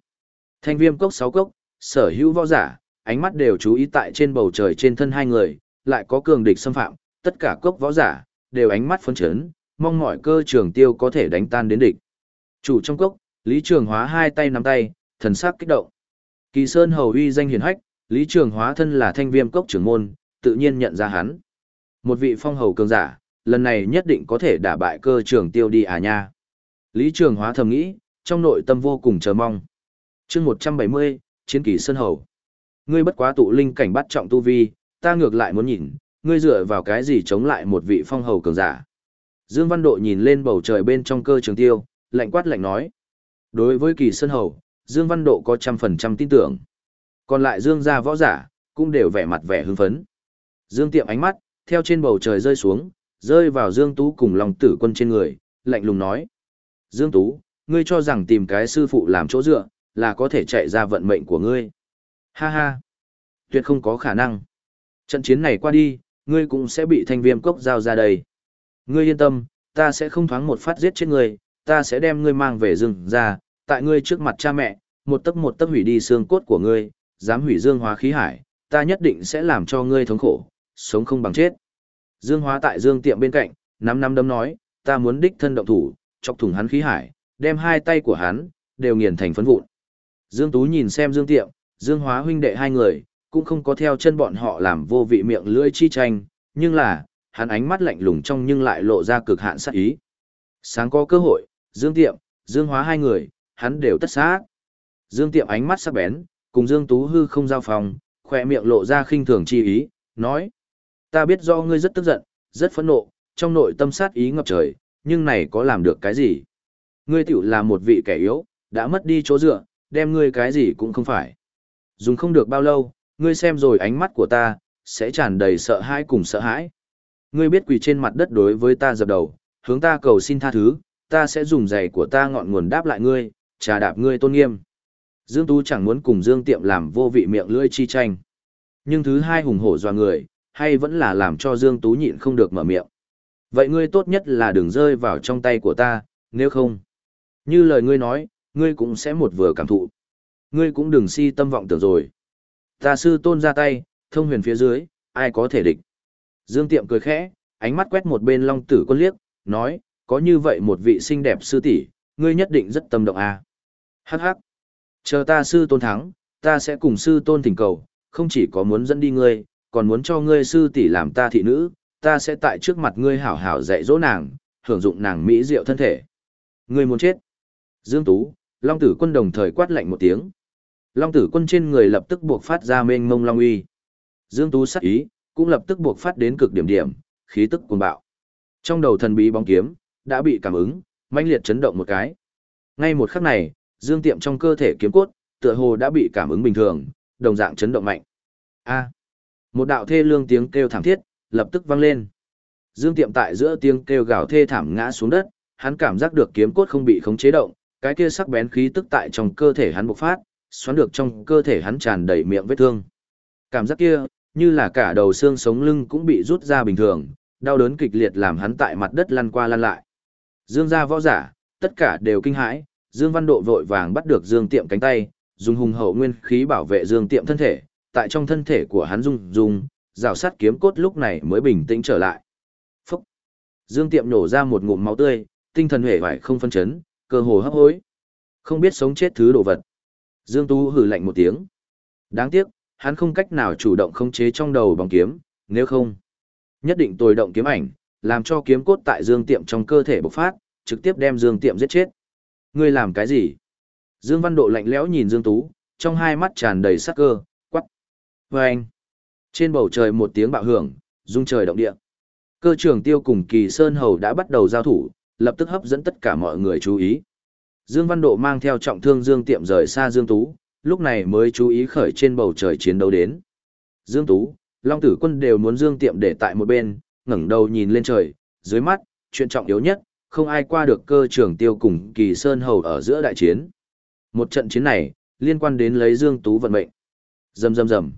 Thanh viêm cốc sáu cốc, sở hữu võ giả, ánh mắt đều chú ý tại trên bầu trời trên thân hai người, lại có cường địch xâm phạm, tất cả cốc võ giả, đều ánh mắt phấn chấn, mong mọi cơ trường tiêu có thể đánh tan đến địch. Chủ trong cốc, Lý Trường Hóa hai tay nắm tay, thần sắc kích động. Kỳ Sơn hầu uy danh hiển hách, Lý Trường Hóa thân là thanh viêm cốc trưởng môn, tự nhiên nhận ra hắn. Một vị phong hầu cường giả, lần này nhất định có thể đả bại cơ trường tiêu đi à nha. Lý Trường Hóa thầm nghĩ, trong nội tâm vô cùng chờ mong. chương 170, Chiến kỳ Sơn Hầu. Ngươi bất quá tụ linh cảnh bắt trọng tu vi, ta ngược lại muốn nhìn, ngươi dựa vào cái gì chống lại một vị phong hầu cường giả. Dương Văn Độ nhìn lên bầu trời bên trong cơ trường tiêu, lạnh quát lạnh nói. Đối với kỳ Sơn Hầu, Dương Văn Độ có trăm phần trăm tin tưởng. Còn lại Dương gia võ giả, cũng đều vẻ mặt vẻ hưng phấn. Dương tiệm ánh mắt, theo trên bầu trời rơi xuống, rơi vào Dương Tú cùng lòng tử quân trên người, lạnh lùng nói. Dương Tú, ngươi cho rằng tìm cái sư phụ làm chỗ dựa, là có thể chạy ra vận mệnh của ngươi. Ha ha, tuyệt không có khả năng. Trận chiến này qua đi, ngươi cũng sẽ bị thanh viêm cốc giao ra đây. Ngươi yên tâm, ta sẽ không thoáng một phát giết chết ngươi, ta sẽ đem ngươi mang về rừng ra, tại ngươi trước mặt cha mẹ, một tấc một tấc hủy đi xương cốt của ngươi, dám hủy dương hóa khí hải, ta nhất định sẽ làm cho ngươi thống khổ, sống không bằng chết. Dương hóa tại dương tiệm bên cạnh, năm năm đấm nói, ta muốn đích thân động thủ, chọc thủng hắn khí hải, đem hai tay của hắn, đều nghiền thành phấn vụn. Dương Tú nhìn xem Dương Tiệm, Dương Hóa huynh đệ hai người, cũng không có theo chân bọn họ làm vô vị miệng lưỡi chi tranh, nhưng là, hắn ánh mắt lạnh lùng trong nhưng lại lộ ra cực hạn sát ý. Sáng có cơ hội, Dương Tiệm, Dương Hóa hai người, hắn đều tất sát. Dương Tiệm ánh mắt sắc bén, cùng Dương Tú hư không giao phòng, khỏe miệng lộ ra khinh thường chi ý, nói. Ta biết do ngươi rất tức giận, rất phẫn nộ, trong nội tâm sát ý ngập trời, nhưng này có làm được cái gì? Ngươi tiểu là một vị kẻ yếu, đã mất đi chỗ dựa, đem ngươi cái gì cũng không phải. Dùng không được bao lâu, ngươi xem rồi ánh mắt của ta, sẽ tràn đầy sợ hãi cùng sợ hãi. Ngươi biết quỳ trên mặt đất đối với ta dập đầu, hướng ta cầu xin tha thứ, ta sẽ dùng giày của ta ngọn nguồn đáp lại ngươi, trà đạp ngươi tôn nghiêm. Dương Tú chẳng muốn cùng Dương Tiệm làm vô vị miệng lưỡi chi tranh. Nhưng thứ hai hùng hổ doa người, hay vẫn là làm cho Dương Tú nhịn không được mở miệng. Vậy ngươi tốt nhất là đừng rơi vào trong tay của ta, nếu không. Như lời ngươi nói, ngươi cũng sẽ một vừa cảm thụ. Ngươi cũng đừng si tâm vọng tưởng rồi. Ta sư tôn ra tay, thông huyền phía dưới, ai có thể địch. Dương Tiệm cười khẽ, ánh mắt quét một bên long tử quân liếc, nói, có như vậy một vị xinh đẹp sư tỷ, ngươi nhất định rất tâm động à. Hắc hắc. Chờ ta sư tôn thắng, ta sẽ cùng sư tôn thỉnh cầu, không chỉ có muốn dẫn đi ngươi, còn muốn cho ngươi sư tỷ làm ta thị nữ, ta sẽ tại trước mặt ngươi hảo hảo dạy dỗ nàng, hưởng dụng nàng mỹ diệu thân thể. Ngươi muốn chết. Dương Tú, Long tử quân đồng thời quát lạnh một tiếng. Long tử quân trên người lập tức buộc phát ra mênh mông long uy. Dương Tú sắc ý, cũng lập tức buộc phát đến cực điểm điểm, khí tức cuồng bạo. Trong đầu thần bí bóng kiếm, đã bị cảm ứng, mãnh liệt chấn động một cái. Ngay một khắc này, dương tiệm trong cơ thể kiếm cốt, tựa hồ đã bị cảm ứng bình thường, đồng dạng chấn động mạnh. A. một đạo thê lương tiếng kêu thảm thiết, lập tức vang lên. Dương tiệm tại giữa tiếng kêu gào thê thảm ngã xuống đất, hắn cảm giác được kiếm cốt không bị khống chế động, cái kia sắc bén khí tức tại trong cơ thể hắn bộc phát, xoắn được trong cơ thể hắn tràn đầy miệng vết thương. Cảm giác kia, như là cả đầu xương sống lưng cũng bị rút ra bình thường, đau đớn kịch liệt làm hắn tại mặt đất lăn qua lăn lại. Dương gia võ giả, tất cả đều kinh hãi, Dương Văn Độ vội vàng bắt được Dương Tiệm cánh tay, dùng hùng hậu nguyên khí bảo vệ Dương Tiệm thân thể, tại trong thân thể của hắn rung rung, rào sát kiếm cốt lúc này mới bình tĩnh trở lại. Phúc! Dương Tiệm nổ ra một ngụm máu tươi, tinh thần hề vải không phân chấn, cơ hồ hấp hối. Không biết sống chết thứ đồ vật. Dương Tú hử lạnh một tiếng. Đáng tiếc, hắn không cách nào chủ động khống chế trong đầu bóng kiếm, nếu không, nhất định tồi động kiếm ảnh, làm cho kiếm cốt tại Dương Tiệm trong cơ thể bộc phát, trực tiếp đem Dương Tiệm giết chết. Ngươi làm cái gì? Dương Văn Độ lạnh lẽo nhìn Dương Tú, trong hai mắt tràn đầy sắc cơ, quắc. Và anh. Trên bầu trời một tiếng bạo hưởng, rung trời động địa. Cơ trưởng tiêu cùng kỳ Sơn Hầu đã bắt đầu giao thủ, lập tức hấp dẫn tất cả mọi người chú ý. Dương Văn Độ mang theo trọng thương Dương Tiệm rời xa Dương Tú, lúc này mới chú ý khởi trên bầu trời chiến đấu đến. Dương Tú, Long Tử Quân đều muốn Dương Tiệm để tại một bên, ngẩng đầu nhìn lên trời, dưới mắt, chuyện trọng yếu nhất, không ai qua được cơ trưởng tiêu cùng kỳ sơn hầu ở giữa đại chiến. Một trận chiến này, liên quan đến lấy Dương Tú vận mệnh. Rầm rầm rầm.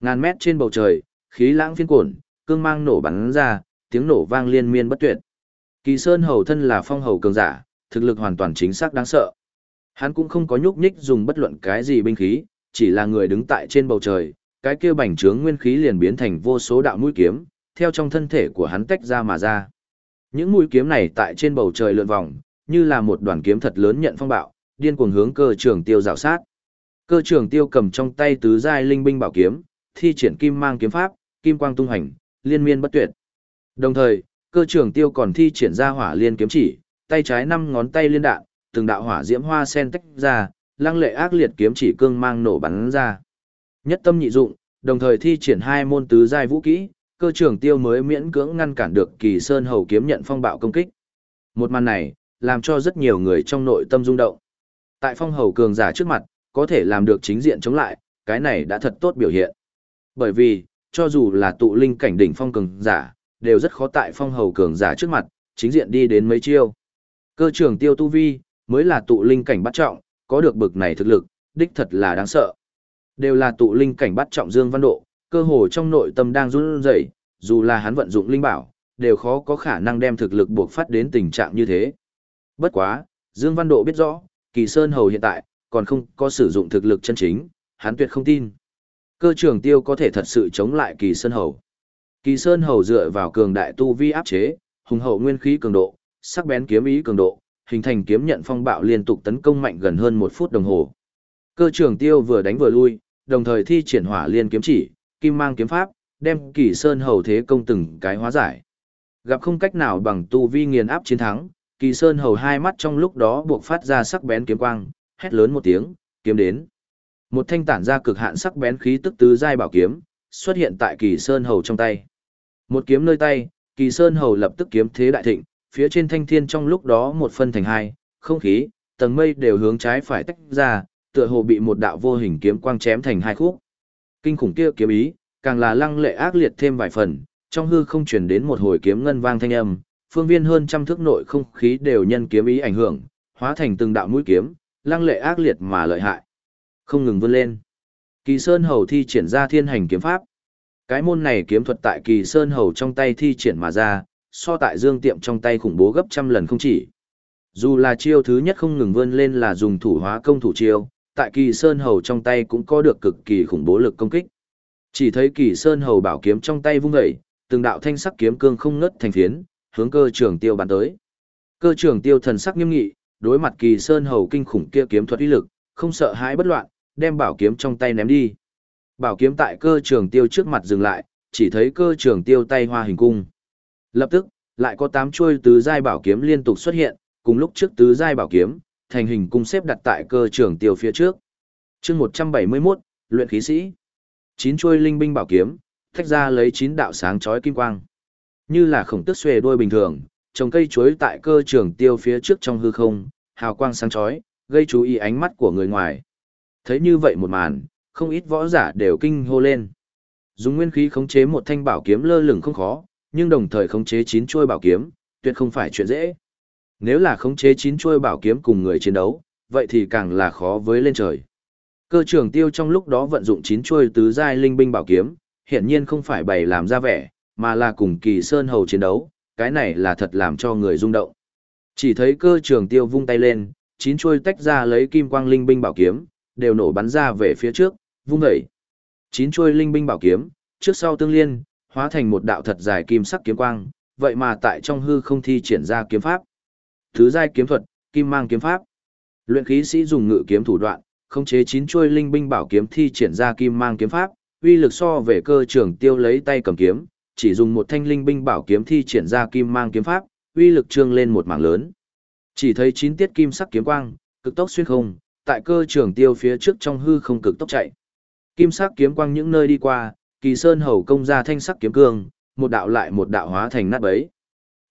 Ngàn mét trên bầu trời, khí lãng phiên cuộn, cương mang nổ bắn ra, tiếng nổ vang liên miên bất tuyệt. Kỳ Sơn hầu thân là phong hầu cường giả, thực lực hoàn toàn chính xác đáng sợ. Hắn cũng không có nhúc nhích dùng bất luận cái gì binh khí, chỉ là người đứng tại trên bầu trời, cái kia bành trướng nguyên khí liền biến thành vô số đạo mũi kiếm, theo trong thân thể của hắn tách ra mà ra. Những mũi kiếm này tại trên bầu trời lượn vòng, như là một đoàn kiếm thật lớn nhận phong bạo, điên cuồng hướng cơ trường tiêu rào sát. Cơ trường tiêu cầm trong tay tứ giai linh binh bảo kiếm, thi triển kim mang kiếm pháp, kim quang tung hành, liên miên bất tuyệt. Đồng thời, cơ trường tiêu còn thi triển ra hỏa liên kiếm chỉ, tay trái năm ngón tay liên đạn, từng đạo hỏa diễm hoa sen tách ra, lăng lệ ác liệt kiếm chỉ cương mang nổ bắn ra. Nhất tâm nhị dụng, đồng thời thi triển hai môn tứ giai vũ kỹ, cơ trưởng tiêu mới miễn cưỡng ngăn cản được kỳ sơn hầu kiếm nhận phong bạo công kích. Một màn này, làm cho rất nhiều người trong nội tâm rung động. Tại phong hầu cường giả trước mặt, có thể làm được chính diện chống lại, cái này đã thật tốt biểu hiện. Bởi vì, cho dù là tụ linh cảnh đỉnh phong cường giả, đều rất khó tại phong hầu cường giả trước mặt, chính diện đi đến mấy chiêu. Cơ trưởng tiêu tu vi, mới là tụ linh cảnh bắt trọng, có được bực này thực lực, đích thật là đáng sợ. Đều là tụ linh cảnh bắt trọng Dương Văn Độ, cơ hồ trong nội tâm đang run rẩy, dù là hắn vận dụng linh bảo, đều khó có khả năng đem thực lực buộc phát đến tình trạng như thế. Bất quá, Dương Văn Độ biết rõ, Kỳ Sơn Hầu hiện tại, còn không có sử dụng thực lực chân chính, hắn tuyệt không tin. Cơ trưởng tiêu có thể thật sự chống lại Kỳ Sơn Hầu. Kỳ Sơn Hầu dựa vào cường đại tu vi áp chế, hùng hậu nguyên khí cường độ, sắc bén kiếm ý cường độ, hình thành kiếm nhận phong bạo liên tục tấn công mạnh gần hơn một phút đồng hồ. Cơ trưởng tiêu vừa đánh vừa lui, đồng thời thi triển hỏa liên kiếm chỉ, kim mang kiếm pháp, đem kỳ sơn hầu thế công từng cái hóa giải. Gặp không cách nào bằng tu vi nghiền áp chiến thắng, kỳ sơn hầu hai mắt trong lúc đó buộc phát ra sắc bén kiếm quang, hét lớn một tiếng, kiếm đến. Một thanh tản ra cực hạn sắc bén khí tức tứ giai bảo kiếm, xuất hiện tại kỳ sơn hầu trong tay. Một kiếm nơi tay, kỳ sơn hầu lập tức kiếm thế đại thịnh, phía trên thanh thiên trong lúc đó một phân thành hai, không khí, tầng mây đều hướng trái phải tách ra, tựa hồ bị một đạo vô hình kiếm quang chém thành hai khúc. Kinh khủng kia kiếm ý, càng là lăng lệ ác liệt thêm vài phần, trong hư không truyền đến một hồi kiếm ngân vang thanh âm, phương viên hơn trăm thước nội không khí đều nhân kiếm ý ảnh hưởng, hóa thành từng đạo mũi kiếm, lăng lệ ác liệt mà lợi hại. Không ngừng vươn lên. Kỳ Sơn Hầu thi triển ra thiên hành kiếm pháp. Cái môn này kiếm thuật tại Kỳ Sơn Hầu trong tay thi triển mà ra, so tại Dương Tiệm trong tay khủng bố gấp trăm lần không chỉ. Dù là chiêu thứ nhất không ngừng vươn lên là dùng thủ hóa công thủ chiêu, tại Kỳ Sơn Hầu trong tay cũng có được cực kỳ khủng bố lực công kích. Chỉ thấy Kỳ Sơn Hầu bảo kiếm trong tay vung dậy, từng đạo thanh sắc kiếm cương không ngớt thành phiến, hướng cơ trường tiêu bắn tới. Cơ trường tiêu thần sắc nghiêm nghị, đối mặt Kỳ Sơn Hầu kinh khủng kia kiếm thuật uy lực, không sợ hãi bất loạn, đem bảo kiếm trong tay ném đi. Bảo kiếm tại cơ trường tiêu trước mặt dừng lại, chỉ thấy cơ trường tiêu tay hoa hình cung. Lập tức, lại có tám chuôi tứ giai bảo kiếm liên tục xuất hiện, cùng lúc trước tứ giai bảo kiếm, thành hình cung xếp đặt tại cơ trưởng tiêu phía trước. chương 171, luyện khí sĩ. Chín chuôi linh binh bảo kiếm, thách ra lấy chín đạo sáng chói kim quang. Như là khổng tức xuề đuôi bình thường, trồng cây chuối tại cơ trưởng tiêu phía trước trong hư không, hào quang sáng chói, gây chú ý ánh mắt của người ngoài. Thấy như vậy một màn, không ít võ giả đều kinh hô lên. Dùng nguyên khí khống chế một thanh bảo kiếm lơ lửng không khó, nhưng đồng thời khống chế chín chuôi bảo kiếm, tuyệt không phải chuyện dễ. Nếu là khống chế chín chuôi bảo kiếm cùng người chiến đấu, vậy thì càng là khó với lên trời. Cơ trưởng tiêu trong lúc đó vận dụng chín chuôi tứ giai linh binh bảo kiếm, hiển nhiên không phải bày làm ra vẻ, mà là cùng kỳ sơn hầu chiến đấu, cái này là thật làm cho người rung động. Chỉ thấy cơ trưởng tiêu vung tay lên, chín chuôi tách ra lấy kim quang linh binh bảo kiếm, đều nổ bắn ra về phía trước, vung dậy. Chín chuôi linh binh bảo kiếm, trước sau tương liên, hóa thành một đạo thật dài kim sắc kiếm quang, vậy mà tại trong hư không thi triển ra kiếm pháp. Thứ giai kiếm thuật, kim mang kiếm pháp. Luyện khí sĩ dùng ngự kiếm thủ đoạn, khống chế chín chuôi linh binh bảo kiếm thi triển ra kim mang kiếm pháp, uy lực so về cơ trưởng tiêu lấy tay cầm kiếm, chỉ dùng một thanh linh binh bảo kiếm thi triển ra kim mang kiếm pháp, uy lực trương lên một mảng lớn. Chỉ thấy chín tiết kim sắc kiếm quang, cực tốc xuyên không, tại cơ trưởng tiêu phía trước trong hư không cực tốc chạy. Kim sắc kiếm quang những nơi đi qua, Kỳ Sơn Hầu công ra thanh sắc kiếm cương, một đạo lại một đạo hóa thành nát bấy.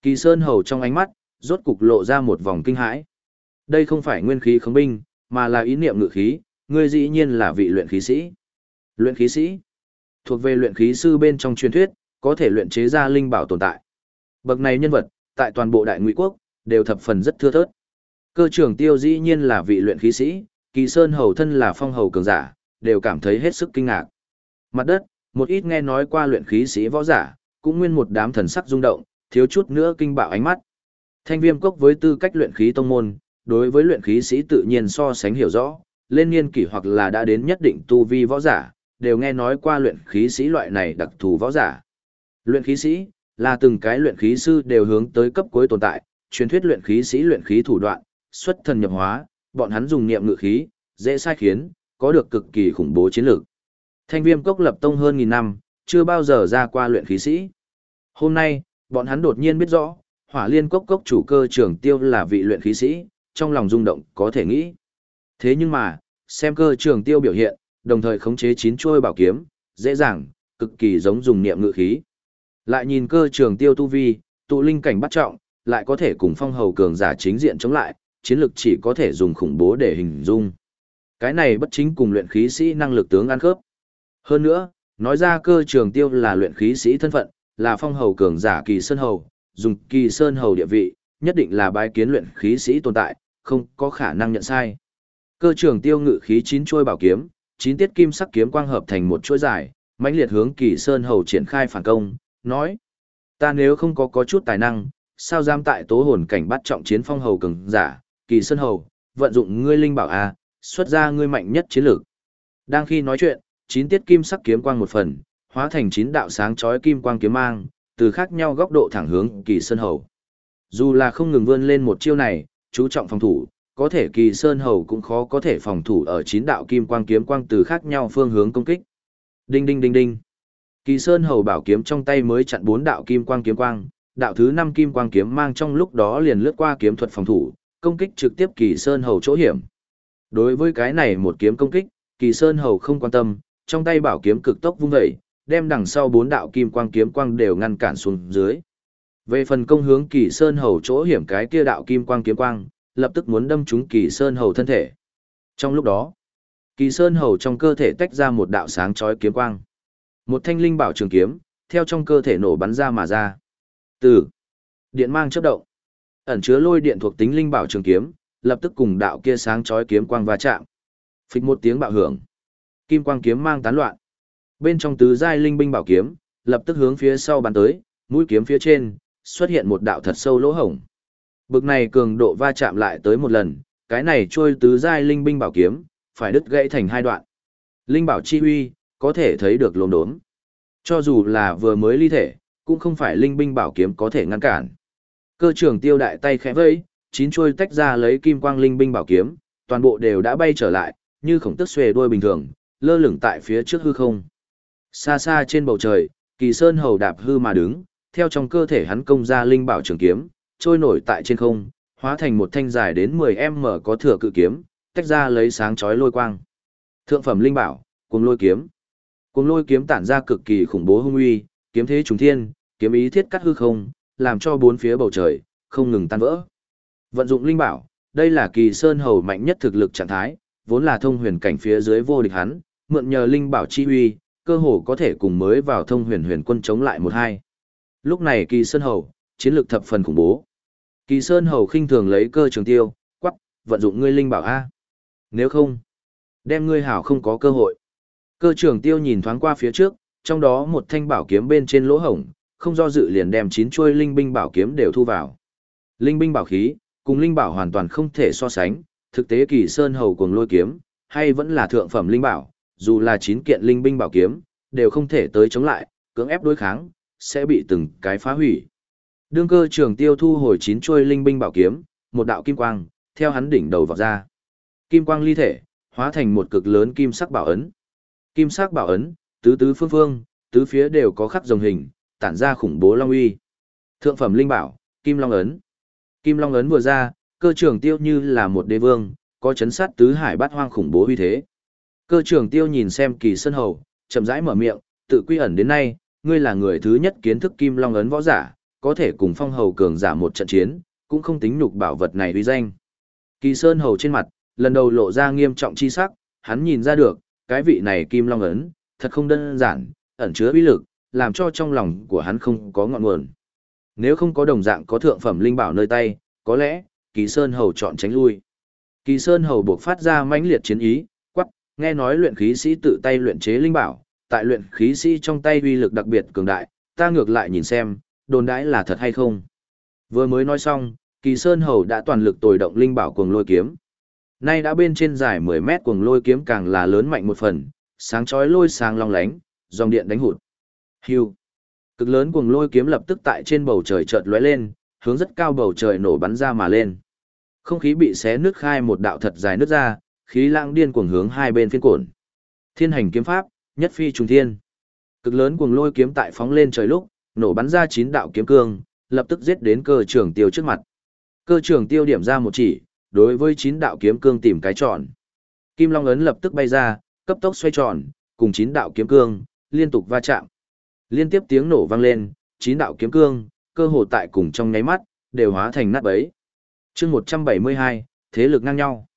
Kỳ Sơn Hầu trong ánh mắt, rốt cục lộ ra một vòng kinh hãi. Đây không phải nguyên khí khống binh, mà là ý niệm ngự khí, ngươi dĩ nhiên là vị luyện khí sĩ. Luyện khí sĩ thuộc về luyện khí sư bên trong truyền thuyết, có thể luyện chế ra linh bảo tồn tại. Bậc này nhân vật, tại toàn bộ đại ngụy quốc, đều thập phần rất thưa thớt. Cơ trưởng tiêu dĩ nhiên là vị luyện khí sĩ, kỳ sơn hầu thân là phong hầu cường giả, đều cảm thấy hết sức kinh ngạc. Mặt đất, một ít nghe nói qua luyện khí sĩ võ giả, cũng nguyên một đám thần sắc rung động, thiếu chút nữa kinh bạo ánh mắt. Thanh viêm cốc với tư cách luyện khí tông môn, đối với luyện khí sĩ tự nhiên so sánh hiểu rõ, lên niên kỷ hoặc là đã đến nhất định tu vi võ giả, đều nghe nói qua luyện khí sĩ loại này đặc thù võ giả. Luyện khí sĩ là từng cái luyện khí sư đều hướng tới cấp cuối tồn tại, truyền thuyết luyện khí sĩ luyện khí thủ đoạn, xuất thần nhập hóa, bọn hắn dùng niệm ngự khí, dễ sai khiến, có được cực kỳ khủng bố chiến lược. Thanh viêm cốc lập tông hơn nghìn năm, chưa bao giờ ra qua luyện khí sĩ. Hôm nay, bọn hắn đột nhiên biết rõ, hỏa liên cốc cốc chủ cơ trưởng tiêu là vị luyện khí sĩ, trong lòng rung động có thể nghĩ. Thế nhưng mà, xem cơ trưởng tiêu biểu hiện, đồng thời khống chế chín chuôi bảo kiếm, dễ dàng, cực kỳ giống dùng niệm ngự khí. Lại nhìn cơ trưởng tiêu tu vi, tụ linh cảnh bắt trọng, lại có thể cùng phong hầu cường giả chính diện chống lại, chiến lực chỉ có thể dùng khủng bố để hình dung. Cái này bất chính cùng luyện khí sĩ năng lực tướng ăn khớp. Hơn nữa, nói ra cơ trường tiêu là luyện khí sĩ thân phận, là phong hầu cường giả kỳ sơn hầu, dùng kỳ sơn hầu địa vị, nhất định là bái kiến luyện khí sĩ tồn tại, không có khả năng nhận sai. Cơ trường tiêu ngự khí chín chuôi bảo kiếm, chín tiết kim sắc kiếm quang hợp thành một chuôi dài, mãnh liệt hướng kỳ sơn hầu triển khai phản công, nói: "Ta nếu không có có chút tài năng, sao dám tại tố hồn cảnh bắt trọng chiến phong hầu cường giả, kỳ sơn hầu, vận dụng ngươi linh bảo a, xuất ra ngươi mạnh nhất chiến lược." Đang khi nói chuyện, chín tiết kim sắc kiếm quang một phần, hóa thành chín đạo sáng chói kim quang kiếm mang, từ khác nhau góc độ thẳng hướng Kỳ Sơn Hầu. Dù là không ngừng vươn lên một chiêu này, chú trọng phòng thủ, có thể Kỳ Sơn Hầu cũng khó có thể phòng thủ ở chín đạo kim quang kiếm quang từ khác nhau phương hướng công kích. Đinh đinh đinh đinh. Kỳ Sơn Hầu bảo kiếm trong tay mới chặn bốn đạo kim quang kiếm quang, đạo thứ năm kim quang kiếm mang trong lúc đó liền lướt qua kiếm thuật phòng thủ, công kích trực tiếp Kỳ Sơn Hầu chỗ hiểm. Đối với cái này một kiếm công kích, Kỳ Sơn Hầu không quan tâm, trong tay bảo kiếm cực tốc vung vẩy, đem đằng sau bốn đạo kim quang kiếm quang đều ngăn cản xuống dưới. Về phần công hướng Kỳ Sơn Hầu chỗ hiểm cái kia đạo kim quang kiếm quang, lập tức muốn đâm trúng Kỳ Sơn Hầu thân thể. Trong lúc đó, Kỳ Sơn Hầu trong cơ thể tách ra một đạo sáng chói kiếm quang. Một thanh linh bảo trường kiếm, theo trong cơ thể nổ bắn ra mà ra. Từ điện mang chớp động, ẩn chứa lôi điện thuộc tính linh bảo trường kiếm, lập tức cùng đạo kia sáng chói kiếm quang va chạm. Phịch một tiếng bạo hưởng. Kim quang kiếm mang tán loạn. Bên trong tứ giai linh binh bảo kiếm, lập tức hướng phía sau bắn tới, mũi kiếm phía trên xuất hiện một đạo thật sâu lỗ hổng. Bực này cường độ va chạm lại tới một lần, cái này trôi tứ giai linh binh bảo kiếm, phải đứt gãy thành hai đoạn. Linh bảo chi huy, có thể thấy được lồn đốm. Cho dù là vừa mới ly thể, cũng không phải linh binh bảo kiếm có thể ngăn cản. Cơ trưởng tiêu đại tay khẽ vẫy, chín trôi tách ra lấy kim quang linh binh bảo kiếm, toàn bộ đều đã bay trở lại, như khổng tức xuề đuôi bình thường, lơ lửng tại phía trước hư không. Xa xa trên bầu trời, kỳ sơn hầu đạp hư mà đứng, theo trong cơ thể hắn công ra linh bảo trường kiếm, trôi nổi tại trên không, hóa thành một thanh dài đến 10m có thừa cự kiếm, tách ra lấy sáng chói lôi quang. Thượng phẩm linh bảo, cùng lôi kiếm. Cùng lôi kiếm tản ra cực kỳ khủng bố hung uy, kiếm thế trùng thiên, kiếm ý thiết cắt hư không, làm cho bốn phía bầu trời không ngừng tan vỡ. Vận dụng linh bảo, đây là kỳ sơn hầu mạnh nhất thực lực trạng thái, vốn là thông huyền cảnh phía dưới vô địch hắn, mượn nhờ linh bảo chi uy, cơ hồ có thể cùng mới vào thông huyền huyền quân chống lại một hai. Lúc này kỳ sơn hầu, chiến lược thập phần khủng bố. Kỳ sơn hầu khinh thường lấy cơ trường tiêu, quắc, vận dụng ngươi linh bảo A. Nếu không, đem ngươi hảo không có cơ hội. Cơ trường tiêu nhìn thoáng qua phía trước, trong đó một thanh bảo kiếm bên trên lỗ hổng, không do dự liền đem chín chuôi linh binh bảo kiếm đều thu vào. Linh binh bảo khí, cùng linh bảo hoàn toàn không thể so sánh, thực tế kỳ sơn hầu cuồng lôi kiếm, hay vẫn là thượng phẩm linh bảo, dù là chín kiện linh binh bảo kiếm, đều không thể tới chống lại, cưỡng ép đối kháng, sẽ bị từng cái phá hủy. Đương cơ trường tiêu thu hồi chín chuôi linh binh bảo kiếm, một đạo kim quang, theo hắn đỉnh đầu vào ra. Kim quang ly thể, hóa thành một cực lớn kim sắc bảo ấn. Kim sắc bảo ấn, tứ tứ phương phương, tứ phía đều có khắc rồng hình, tản ra khủng bố long uy. Thượng phẩm linh bảo, kim long ấn. Kim long ấn vừa ra, cơ trường tiêu như là một đế vương, có chấn sát tứ hải bát hoang khủng bố uy thế. Cơ trưởng tiêu nhìn xem kỳ sân hầu, chậm rãi mở miệng, tự quy ẩn đến nay, ngươi là người thứ nhất kiến thức kim long ấn võ giả, có thể cùng phong hầu cường giả một trận chiến, cũng không tính nhục bảo vật này uy danh. Kỳ sơn hầu trên mặt, lần đầu lộ ra nghiêm trọng chi sắc, hắn nhìn ra được, cái vị này kim long ấn, thật không đơn giản, ẩn chứa uy lực, làm cho trong lòng của hắn không có ngọn nguồn. Nếu không có đồng dạng có thượng phẩm linh bảo nơi tay, có lẽ, Kỳ Sơn Hầu chọn tránh lui. Kỳ Sơn Hầu buộc phát ra mãnh liệt chiến ý, nghe nói luyện khí sĩ tự tay luyện chế linh bảo, tại luyện khí sĩ trong tay uy lực đặc biệt cường đại, ta ngược lại nhìn xem, đồn đãi là thật hay không. Vừa mới nói xong, Kỳ Sơn Hầu đã toàn lực tồi động linh bảo cuồng lôi kiếm. Nay đã bên trên dài 10 mét cuồng lôi kiếm càng là lớn mạnh một phần, sáng chói lôi sáng long lánh, dòng điện đánh hụt. Hưu. Cực lớn cuồng lôi kiếm lập tức tại trên bầu trời chợt lóe lên, hướng rất cao bầu trời nổ bắn ra mà lên. Không khí bị xé nứt khai một đạo thật dài nứt ra, khí lãng điên cuồng hướng hai bên phiên cổn. Thiên hành kiếm pháp, nhất phi trùng thiên. Cực lớn cuồng lôi kiếm tại phóng lên trời lúc, nổ bắn ra chín đạo kiếm cương, lập tức giết đến cơ trưởng tiêu trước mặt. Cơ trưởng tiêu điểm ra một chỉ, đối với chín đạo kiếm cương tìm cái tròn. Kim Long ấn lập tức bay ra, cấp tốc xoay tròn, cùng chín đạo kiếm cương liên tục va chạm. Liên tiếp tiếng nổ vang lên, chín đạo kiếm cương, cơ hồ tại cùng trong nháy mắt, đều hóa thành nát bấy. chương 172, thế lực ngang nhau.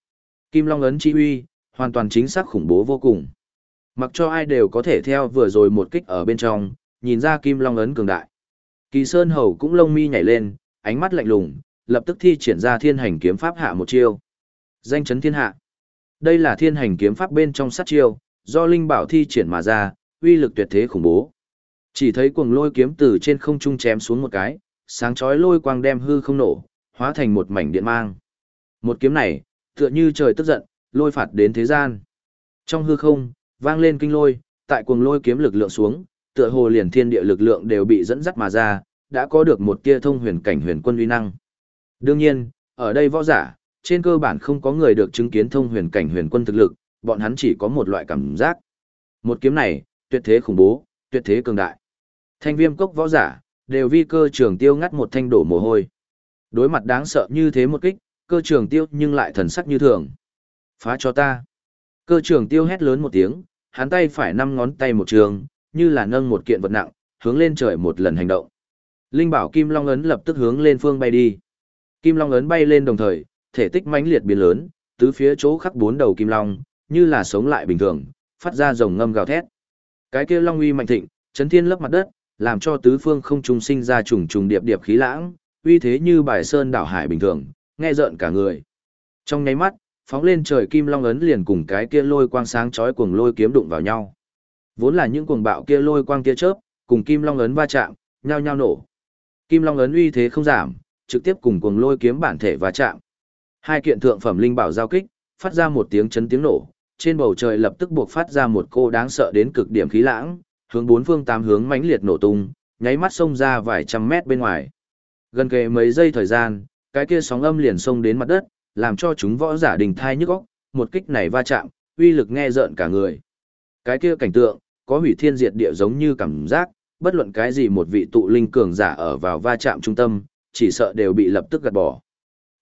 Kim Long ấn chi uy, hoàn toàn chính xác khủng bố vô cùng. Mặc cho ai đều có thể theo vừa rồi một kích ở bên trong, nhìn ra Kim Long ấn cường đại. Kỳ Sơn Hầu cũng lông mi nhảy lên, ánh mắt lạnh lùng, lập tức thi triển ra thiên hành kiếm pháp hạ một chiêu. Danh chấn thiên hạ. Đây là thiên hành kiếm pháp bên trong sát chiêu, do Linh Bảo thi triển mà ra, uy lực tuyệt thế khủng bố. Chỉ thấy cuồng lôi kiếm từ trên không trung chém xuống một cái, sáng chói lôi quang đem hư không nổ, hóa thành một mảnh điện mang. Một kiếm này, tựa như trời tức giận, lôi phạt đến thế gian. Trong hư không, vang lên kinh lôi, tại cuồng lôi kiếm lực lượng xuống, tựa hồ liền thiên địa lực lượng đều bị dẫn dắt mà ra, đã có được một tia thông huyền cảnh huyền quân uy năng. Đương nhiên, ở đây võ giả, trên cơ bản không có người được chứng kiến thông huyền cảnh huyền quân thực lực, bọn hắn chỉ có một loại cảm giác. Một kiếm này, tuyệt thế khủng bố, tuyệt thế cường đại. Thanh viêm cốc võ giả, đều vi cơ trường tiêu ngắt một thanh đổ mồ hôi. Đối mặt đáng sợ như thế một kích, cơ trường tiêu nhưng lại thần sắc như thường. Phá cho ta. Cơ trường tiêu hét lớn một tiếng, hắn tay phải năm ngón tay một trường, như là nâng một kiện vật nặng, hướng lên trời một lần hành động. Linh bảo Kim Long ấn lập tức hướng lên phương bay đi. Kim Long ấn bay lên đồng thời, thể tích mãnh liệt biến lớn, tứ phía chỗ khắc bốn đầu kim long, như là sống lại bình thường, phát ra rồng ngâm gào thét. Cái kia long uy mạnh thịnh, chấn thiên lấp mặt đất, làm cho tứ phương không trung sinh ra trùng trùng điệp điệp khí lãng, uy thế như bài sơn đảo hải bình thường, nghe rợn cả người. Trong nháy mắt, phóng lên trời kim long ấn liền cùng cái kia lôi quang sáng chói cuồng lôi kiếm đụng vào nhau. Vốn là những cuồng bạo kia lôi quang kia chớp, cùng kim long ấn va chạm, nhao nhao nổ. Kim long ấn uy thế không giảm, trực tiếp cùng cuồng lôi kiếm bản thể va chạm. Hai kiện thượng phẩm linh bảo giao kích, phát ra một tiếng chấn tiếng nổ, trên bầu trời lập tức buộc phát ra một cô đáng sợ đến cực điểm khí lãng, hướng bốn phương tám hướng mãnh liệt nổ tung, nháy mắt xông ra vài trăm mét bên ngoài. Gần kề mấy giây thời gian, cái kia sóng âm liền xông đến mặt đất, làm cho chúng võ giả đình thai nhức óc, một kích này va chạm, uy lực nghe rợn cả người. Cái kia cảnh tượng, có hủy thiên diệt địa giống như cảm giác, bất luận cái gì một vị tụ linh cường giả ở vào va chạm trung tâm, chỉ sợ đều bị lập tức gạt bỏ.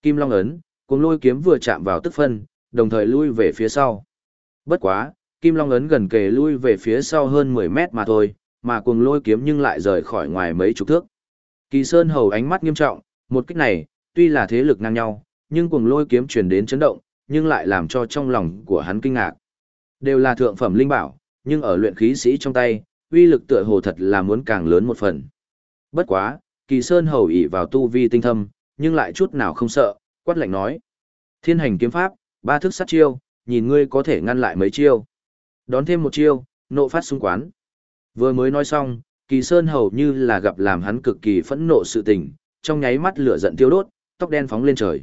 Kim Long ấn, cuồng lôi kiếm vừa chạm vào tức phân, đồng thời lui về phía sau. Bất quá, Kim Long ấn gần kề lui về phía sau hơn 10 mét mà thôi, mà cuồng lôi kiếm nhưng lại rời khỏi ngoài mấy chục thước. Kỳ Sơn hầu ánh mắt nghiêm trọng, một kích này, tuy là thế lực ngang nhau, nhưng cuồng lôi kiếm truyền đến chấn động, nhưng lại làm cho trong lòng của hắn kinh ngạc. Đều là thượng phẩm linh bảo, nhưng ở luyện khí sĩ trong tay, uy lực tựa hồ thật là muốn càng lớn một phần. Bất quá, Kỳ Sơn hầu ỷ vào tu vi tinh thâm, nhưng lại chút nào không sợ, quát lạnh nói: "Thiên hành kiếm pháp, ba thức sát chiêu, nhìn ngươi có thể ngăn lại mấy chiêu." Đón thêm một chiêu, nộ phát xung quán. Vừa mới nói xong, Kỳ Sơn hầu như là gặp làm hắn cực kỳ phẫn nộ sự tình, trong nháy mắt lửa giận tiêu đốt, tóc đen phóng lên trời.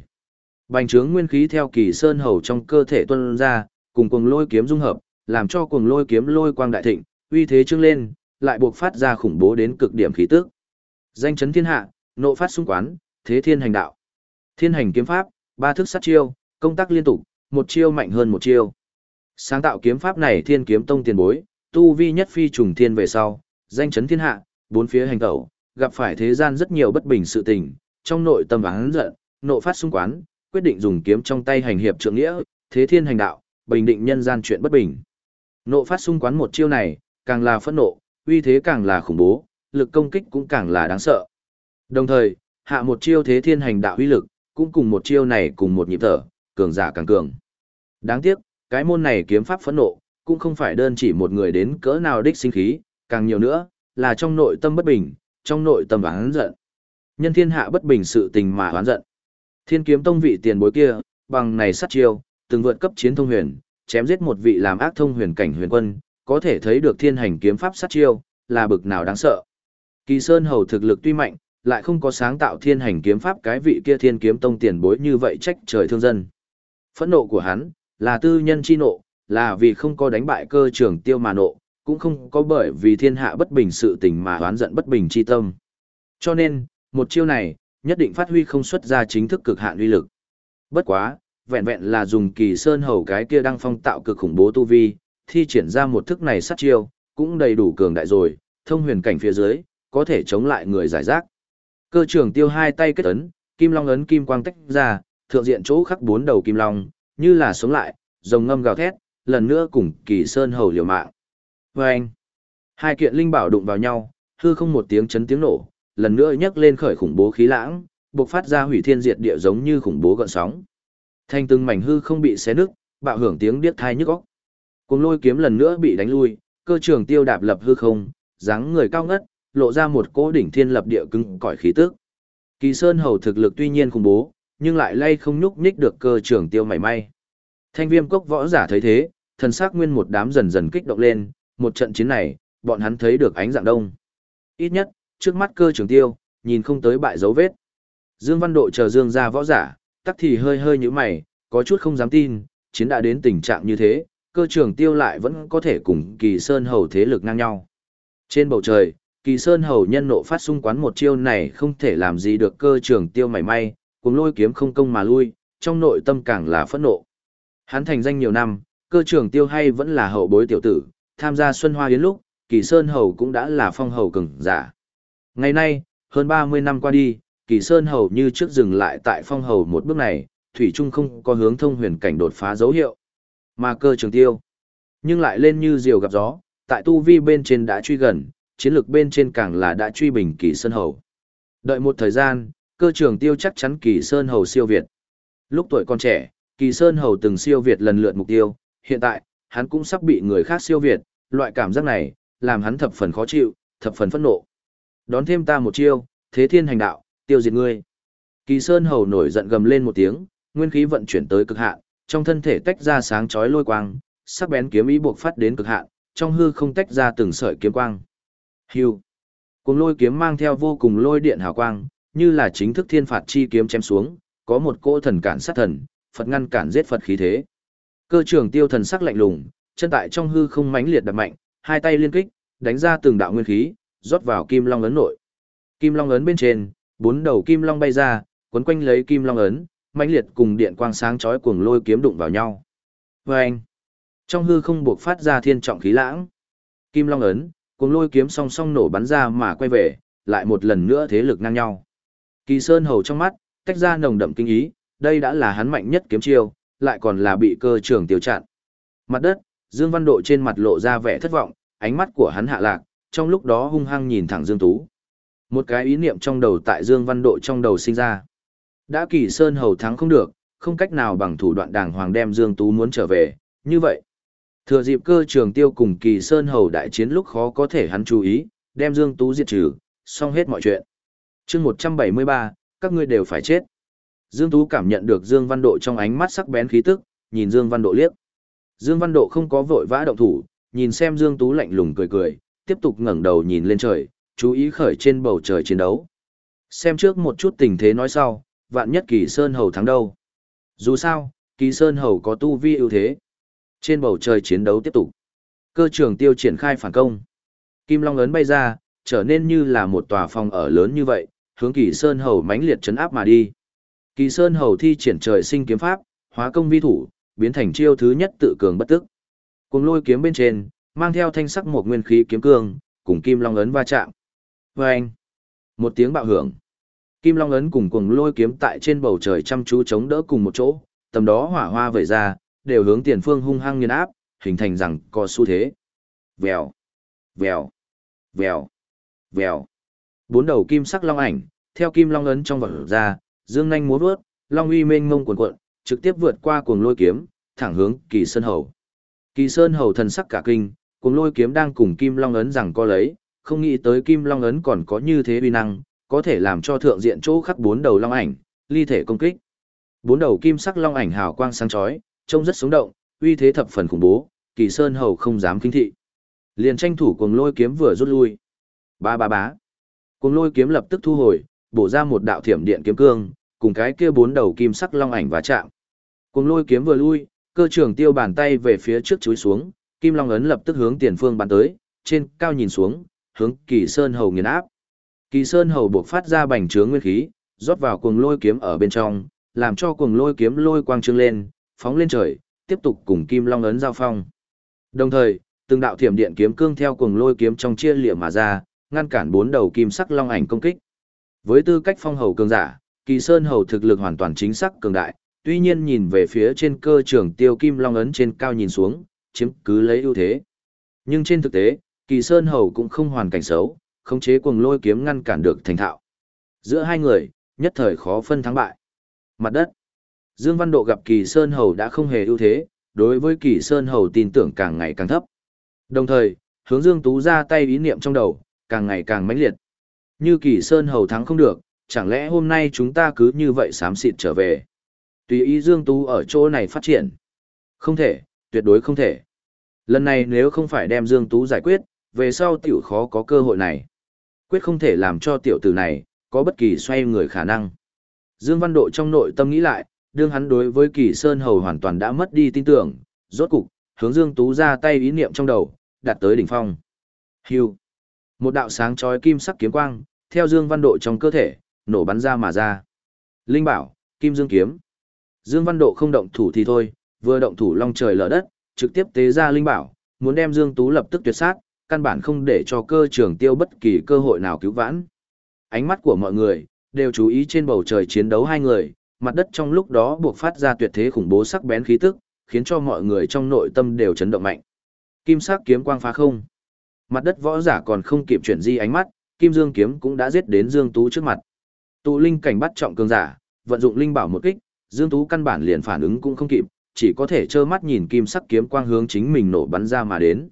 Bành trướng nguyên khí theo Kỳ Sơn hầu trong cơ thể tuôn ra, cùng cuồng lôi kiếm dung hợp, làm cho cuồng lôi kiếm lôi quang đại thịnh, uy thế trưng lên, lại buộc phát ra khủng bố đến cực điểm khí tức. Danh chấn thiên hạ, nộ phát xung quán, thế thiên hành đạo. Thiên hành kiếm pháp, ba thức sát chiêu, công tác liên tục, một chiêu mạnh hơn một chiêu. Sáng tạo kiếm pháp này thiên kiếm tông tiền bối, tu vi nhất phi trùng thiên về sau, danh chấn thiên hạ, bốn phía hành tẩu, gặp phải thế gian rất nhiều bất bình sự tình, trong nội tâm hắn giận, nộ phát xung quán, quyết định dùng kiếm trong tay hành hiệp trượng nghĩa, thế thiên hành đạo, bình định nhân gian chuyện bất bình. Nộ phát xung quán một chiêu này, càng là phẫn nộ, uy thế càng là khủng bố, lực công kích cũng càng là đáng sợ. Đồng thời, hạ một chiêu thế thiên hành đạo uy lực, cũng cùng một chiêu này cùng một nhịp thở, cường giả càng cường. Đáng tiếc, cái môn này kiếm pháp phẫn nộ, cũng không phải đơn chỉ một người đến cỡ nào đích sinh khí, càng nhiều nữa, là trong nội tâm bất bình, trong nội tâm hắn giận. Nhân thiên hạ bất bình sự tình mà oán giận. Thiên kiếm tông vị tiền bối kia, bằng này sát chiêu, từng vượt cấp chiến thông huyền, chém giết một vị làm ác thông huyền cảnh huyền quân, có thể thấy được thiên hành kiếm pháp sát chiêu, là bực nào đáng sợ. Kỳ Sơn hầu thực lực tuy mạnh, lại không có sáng tạo thiên hành kiếm pháp cái vị kia thiên kiếm tông tiền bối như vậy trách trời thương dân. Phẫn nộ của hắn, là tư nhân chi nộ, là vì không có đánh bại cơ trường tiêu mà nộ, cũng không có bởi vì thiên hạ bất bình sự tình mà oán giận bất bình chi tâm. Cho nên, một chiêu này, nhất định phát huy không xuất ra chính thức cực hạn uy lực. Bất quá, vẹn vẹn là dùng kỳ sơn hầu cái kia đăng phong tạo cực khủng bố tu vi, thi triển ra một thức này sát chiêu, cũng đầy đủ cường đại rồi, thông huyền cảnh phía dưới, có thể chống lại người giải rác. Cơ trưởng tiêu hai tay kết ấn, kim long ấn kim quang tách ra, thượng diện chỗ khắc bốn đầu kim long, như là sống lại, rồng ngâm gào thét, lần nữa cùng kỳ sơn hầu liều mạng. Và anh, hai kiện linh bảo đụng vào nhau, hư không một tiếng chấn tiếng nổ, lần nữa nhấc lên khởi khủng bố khí lãng, bộc phát ra hủy thiên diệt địa giống như khủng bố gợn sóng. Thanh từng mảnh hư không bị xé nứt, bạo hưởng tiếng điếc thai nhức óc. Cùng lôi kiếm lần nữa bị đánh lui, cơ trường tiêu đạp lập hư không, dáng người cao ngất, lộ ra một cỗ đỉnh thiên lập địa cứng cỏi khí tức. Kỳ Sơn hầu thực lực tuy nhiên khủng bố, nhưng lại lay không nhúc nhích được cơ trường tiêu mảy may. Thanh viêm cốc võ giả thấy thế, thần sắc nguyên một đám dần dần kích động lên, một trận chiến này, bọn hắn thấy được ánh dạng đông. Ít nhất, trước mắt cơ trường tiêu, nhìn không tới bại dấu vết. Dương Văn Độ chờ Dương ra võ giả, tắc thì hơi hơi như mày, có chút không dám tin, chiến đã đến tình trạng như thế, cơ trường tiêu lại vẫn có thể cùng kỳ sơn hầu thế lực ngang nhau. Trên bầu trời, kỳ sơn hầu nhân nộ phát xung quán một chiêu này không thể làm gì được cơ trường tiêu mảy may, cùng lôi kiếm không công mà lui, trong nội tâm càng là phẫn nộ. Hắn thành danh nhiều năm, cơ trường tiêu hay vẫn là hậu bối tiểu tử, tham gia Xuân Hoa Yến lúc, kỳ sơn hầu cũng đã là phong hầu cường giả. Ngày nay, hơn 30 năm qua đi, kỳ sơn hầu như trước dừng lại tại phong hầu một bước này, thủy trung không có hướng thông huyền cảnh đột phá dấu hiệu. Mà cơ trường tiêu, nhưng lại lên như diều gặp gió, tại tu vi bên trên đã truy gần, chiến lược bên trên càng là đã truy bình kỳ sơn hầu. Đợi một thời gian, cơ trường tiêu chắc chắn kỳ sơn hầu siêu việt. Lúc tuổi còn trẻ, kỳ sơn hầu từng siêu việt lần lượt mục tiêu, hiện tại, hắn cũng sắp bị người khác siêu việt, loại cảm giác này, làm hắn thập phần khó chịu, thập phần phẫn nộ. Đón thêm ta một chiêu, thế thiên hành đạo, tiêu diệt ngươi. Kỳ sơn hầu nổi giận gầm lên một tiếng, nguyên khí vận chuyển tới cực hạn, trong thân thể tách ra sáng chói lôi quang, sắc bén kiếm ý buộc phát đến cực hạn, trong hư không tách ra từng sợi kiếm quang. Hưu. Cùng lôi kiếm mang theo vô cùng lôi điện hào quang, như là chính thức thiên phạt chi kiếm chém xuống, có một cỗ thần cản sát thần, Phật ngăn cản giết Phật khí thế. Cơ trưởng tiêu thần sắc lạnh lùng, chân tại trong hư không mãnh liệt đập mạnh, hai tay liên kích, đánh ra từng đạo nguyên khí, rót vào kim long ấn nội. Kim long ấn bên trên, bốn đầu kim long bay ra, quấn quanh lấy kim long ấn, mãnh liệt cùng điện quang sáng chói cuồng lôi kiếm đụng vào nhau. Vâng! Trong hư không buộc phát ra thiên trọng khí lãng. Kim long ấn, cuồng lôi kiếm song song nổ bắn ra mà quay về, lại một lần nữa thế lực ngang nhau. Kỳ Sơn hầu trong mắt, tách ra nồng đậm kinh ý, đây đã là hắn mạnh nhất kiếm chiêu, lại còn là bị cơ trưởng tiêu chặn. Mặt đất, Dương Văn Độ trên mặt lộ ra vẻ thất vọng, ánh mắt của hắn hạ lạc, trong lúc đó hung hăng nhìn thẳng Dương Tú. Một cái ý niệm trong đầu tại Dương Văn Độ trong đầu sinh ra. Đã kỳ Sơn hầu thắng không được, không cách nào bằng thủ đoạn đàng hoàng đem Dương Tú muốn trở về, như vậy. Thừa dịp cơ trường tiêu cùng kỳ Sơn hầu đại chiến lúc khó có thể hắn chú ý, đem Dương Tú diệt trừ, xong hết mọi chuyện. chương 173, các ngươi đều phải chết. Dương Tú cảm nhận được Dương Văn Độ trong ánh mắt sắc bén khí tức, nhìn Dương Văn Độ liếc. Dương Văn Độ không có vội vã động thủ, nhìn xem Dương Tú lạnh lùng cười cười, tiếp tục ngẩng đầu nhìn lên trời, chú ý khởi trên bầu trời chiến đấu. Xem trước một chút tình thế nói sau, vạn nhất Kỳ Sơn Hầu thắng đâu. Dù sao, Kỳ Sơn Hầu có tu vi ưu thế. Trên bầu trời chiến đấu tiếp tục. Cơ trưởng tiêu triển khai phản công. Kim Long ấn bay ra, trở nên như là một tòa phòng ở lớn như vậy, hướng Kỳ Sơn Hầu mãnh liệt chấn áp mà đi. Kỳ Sơn Hầu thi triển trời sinh kiếm pháp, hóa công vi thủ, biến thành chiêu thứ nhất tự cường bất tức. Cùng lôi kiếm bên trên, mang theo thanh sắc một nguyên khí kiếm cương, cùng kim long ấn va chạm. Vâng! Một tiếng bạo hưởng. Kim long ấn cùng cùng lôi kiếm tại trên bầu trời chăm chú chống đỡ cùng một chỗ, tầm đó hỏa hoa vẩy ra, đều hướng tiền phương hung hăng nghiền áp, hình thành rằng có xu thế. Vèo, vèo, vèo, vèo. Bốn đầu kim sắc long ảnh, theo kim long ấn trong vật ra, dương nhanh múa vớt, long uy mênh mông cuồn cuộn, trực tiếp vượt qua cuồng lôi kiếm, thẳng hướng Kỳ Sơn Hầu. Kỳ Sơn Hầu thần sắc cả kinh, cùng lôi kiếm đang cùng Kim Long ấn rằng có lấy, không nghĩ tới Kim Long ấn còn có như thế uy năng, có thể làm cho thượng diện chỗ khắc bốn đầu long ảnh, ly thể công kích. Bốn đầu kim sắc long ảnh hào quang sáng chói, trông rất sống động, uy thế thập phần khủng bố, Kỳ Sơn Hầu không dám kinh thị. Liền tranh thủ cuồng lôi kiếm vừa rút lui. Ba ba bá. Cuồng lôi kiếm lập tức thu hồi, bổ ra một đạo thiểm điện kiếm cương, cùng cái kia bốn đầu kim sắc long ảnh và chạm. Cùng lôi kiếm vừa lui, cơ trưởng tiêu bàn tay về phía trước chúi xuống, kim long ấn lập tức hướng tiền phương bắn tới, trên cao nhìn xuống, hướng kỳ sơn hầu nghiền áp. Kỳ sơn hầu buộc phát ra bành trướng nguyên khí, rót vào cuồng lôi kiếm ở bên trong, làm cho cuồng lôi kiếm lôi quang trương lên, phóng lên trời, tiếp tục cùng kim long ấn giao phong. Đồng thời, từng đạo thiểm điện kiếm cương theo cuồng lôi kiếm trong chia liệm mà ra, ngăn cản bốn đầu kim sắc long ảnh công kích. Với tư cách phong hầu cường giả, Kỳ Sơn hầu thực lực hoàn toàn chính xác cường đại, tuy nhiên nhìn về phía trên cơ trường tiêu kim long ấn trên cao nhìn xuống, chiếm cứ lấy ưu thế. Nhưng trên thực tế, Kỳ Sơn hầu cũng không hoàn cảnh xấu, khống chế cuồng lôi kiếm ngăn cản được thành thạo. Giữa hai người, nhất thời khó phân thắng bại. Mặt đất. Dương Văn Độ gặp Kỳ Sơn hầu đã không hề ưu thế, đối với Kỳ Sơn hầu tin tưởng càng ngày càng thấp. Đồng thời, hướng Dương Tú ra tay ý niệm trong đầu, càng ngày càng mãnh liệt. Như Kỳ Sơn hầu thắng không được, chẳng lẽ hôm nay chúng ta cứ như vậy xám xịt trở về. Tùy ý Dương Tú ở chỗ này phát triển. Không thể, tuyệt đối không thể. Lần này nếu không phải đem Dương Tú giải quyết, về sau tiểu khó có cơ hội này. Quyết không thể làm cho tiểu tử này, có bất kỳ xoay người khả năng. Dương Văn Độ trong nội tâm nghĩ lại, đương hắn đối với Kỳ Sơn Hầu hoàn toàn đã mất đi tin tưởng, rốt cục, hướng Dương Tú ra tay ý niệm trong đầu, đạt tới đỉnh phong. Hưu. Một đạo sáng chói kim sắc kiếm quang, theo Dương Văn Độ trong cơ thể, nổ bắn ra mà ra. Linh bảo, Kim Dương kiếm. Dương Văn Độ không động thủ thì thôi, vừa động thủ long trời lở đất, trực tiếp tế ra linh bảo, muốn đem Dương Tú lập tức tuyệt sát, căn bản không để cho cơ trường tiêu bất kỳ cơ hội nào cứu vãn. Ánh mắt của mọi người, đều chú ý trên bầu trời chiến đấu hai người, mặt đất trong lúc đó buộc phát ra tuyệt thế khủng bố sắc bén khí tức, khiến cho mọi người trong nội tâm đều chấn động mạnh. Kim sắc kiếm quang phá không. Mặt đất võ giả còn không kịp chuyển di ánh mắt, Kim Dương kiếm cũng đã giết đến Dương Tú trước mặt. Tụ linh cảnh bắt trọng cường giả, vận dụng linh bảo một kích, Dương Tú căn bản liền phản ứng cũng không kịp, chỉ có thể trơ mắt nhìn kim sắc kiếm quang hướng chính mình nổ bắn ra mà đến.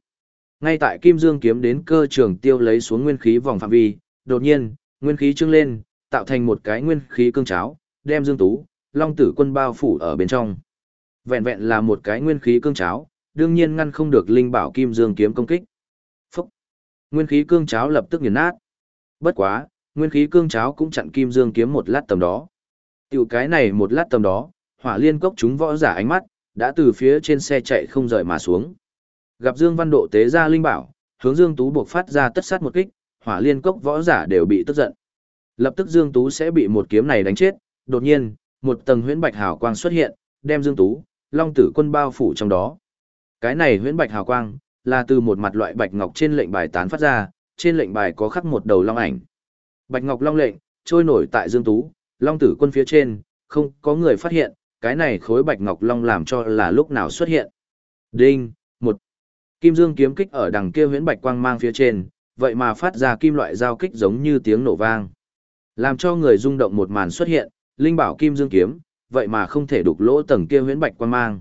Ngay tại Kim Dương kiếm đến cơ trường tiêu lấy xuống nguyên khí vòng phạm vi, đột nhiên, nguyên khí trưng lên, tạo thành một cái nguyên khí cương cháo, đem Dương Tú long tử quân bao phủ ở bên trong. Vẹn vẹn là một cái nguyên khí cương cháo, đương nhiên ngăn không được linh bảo kim dương kiếm công kích. Phúc! Nguyên khí cương cháo lập tức nghiền nát. Bất quá, nguyên khí cương cháo cũng chặn kim dương kiếm một lát tầm đó. Tiểu cái này một lát tầm đó, hỏa liên cốc chúng võ giả ánh mắt, đã từ phía trên xe chạy không rời mà xuống. Gặp Dương Văn Độ tế ra linh bảo, hướng Dương Tú buộc phát ra tất sát một kích, hỏa liên cốc võ giả đều bị tức giận. Lập tức Dương Tú sẽ bị một kiếm này đánh chết, đột nhiên, một tầng huyễn bạch hào quang xuất hiện, đem Dương Tú, Long Tử Quân bao phủ trong đó. Cái này huyễn bạch hào quang là từ một mặt loại bạch ngọc trên lệnh bài tán phát ra, trên lệnh bài có khắc một đầu long ảnh. Bạch ngọc long lệnh trôi nổi tại Dương Tú, Long Tử Quân phía trên, không có người phát hiện, cái này khối bạch ngọc long làm cho là lúc nào xuất hiện. Đinh, một Kim Dương kiếm kích ở đằng kia huyễn bạch quang mang phía trên, vậy mà phát ra kim loại giao kích giống như tiếng nổ vang. Làm cho người rung động một màn xuất hiện, linh bảo kim dương kiếm, vậy mà không thể đục lỗ tầng kia huyễn bạch quang mang.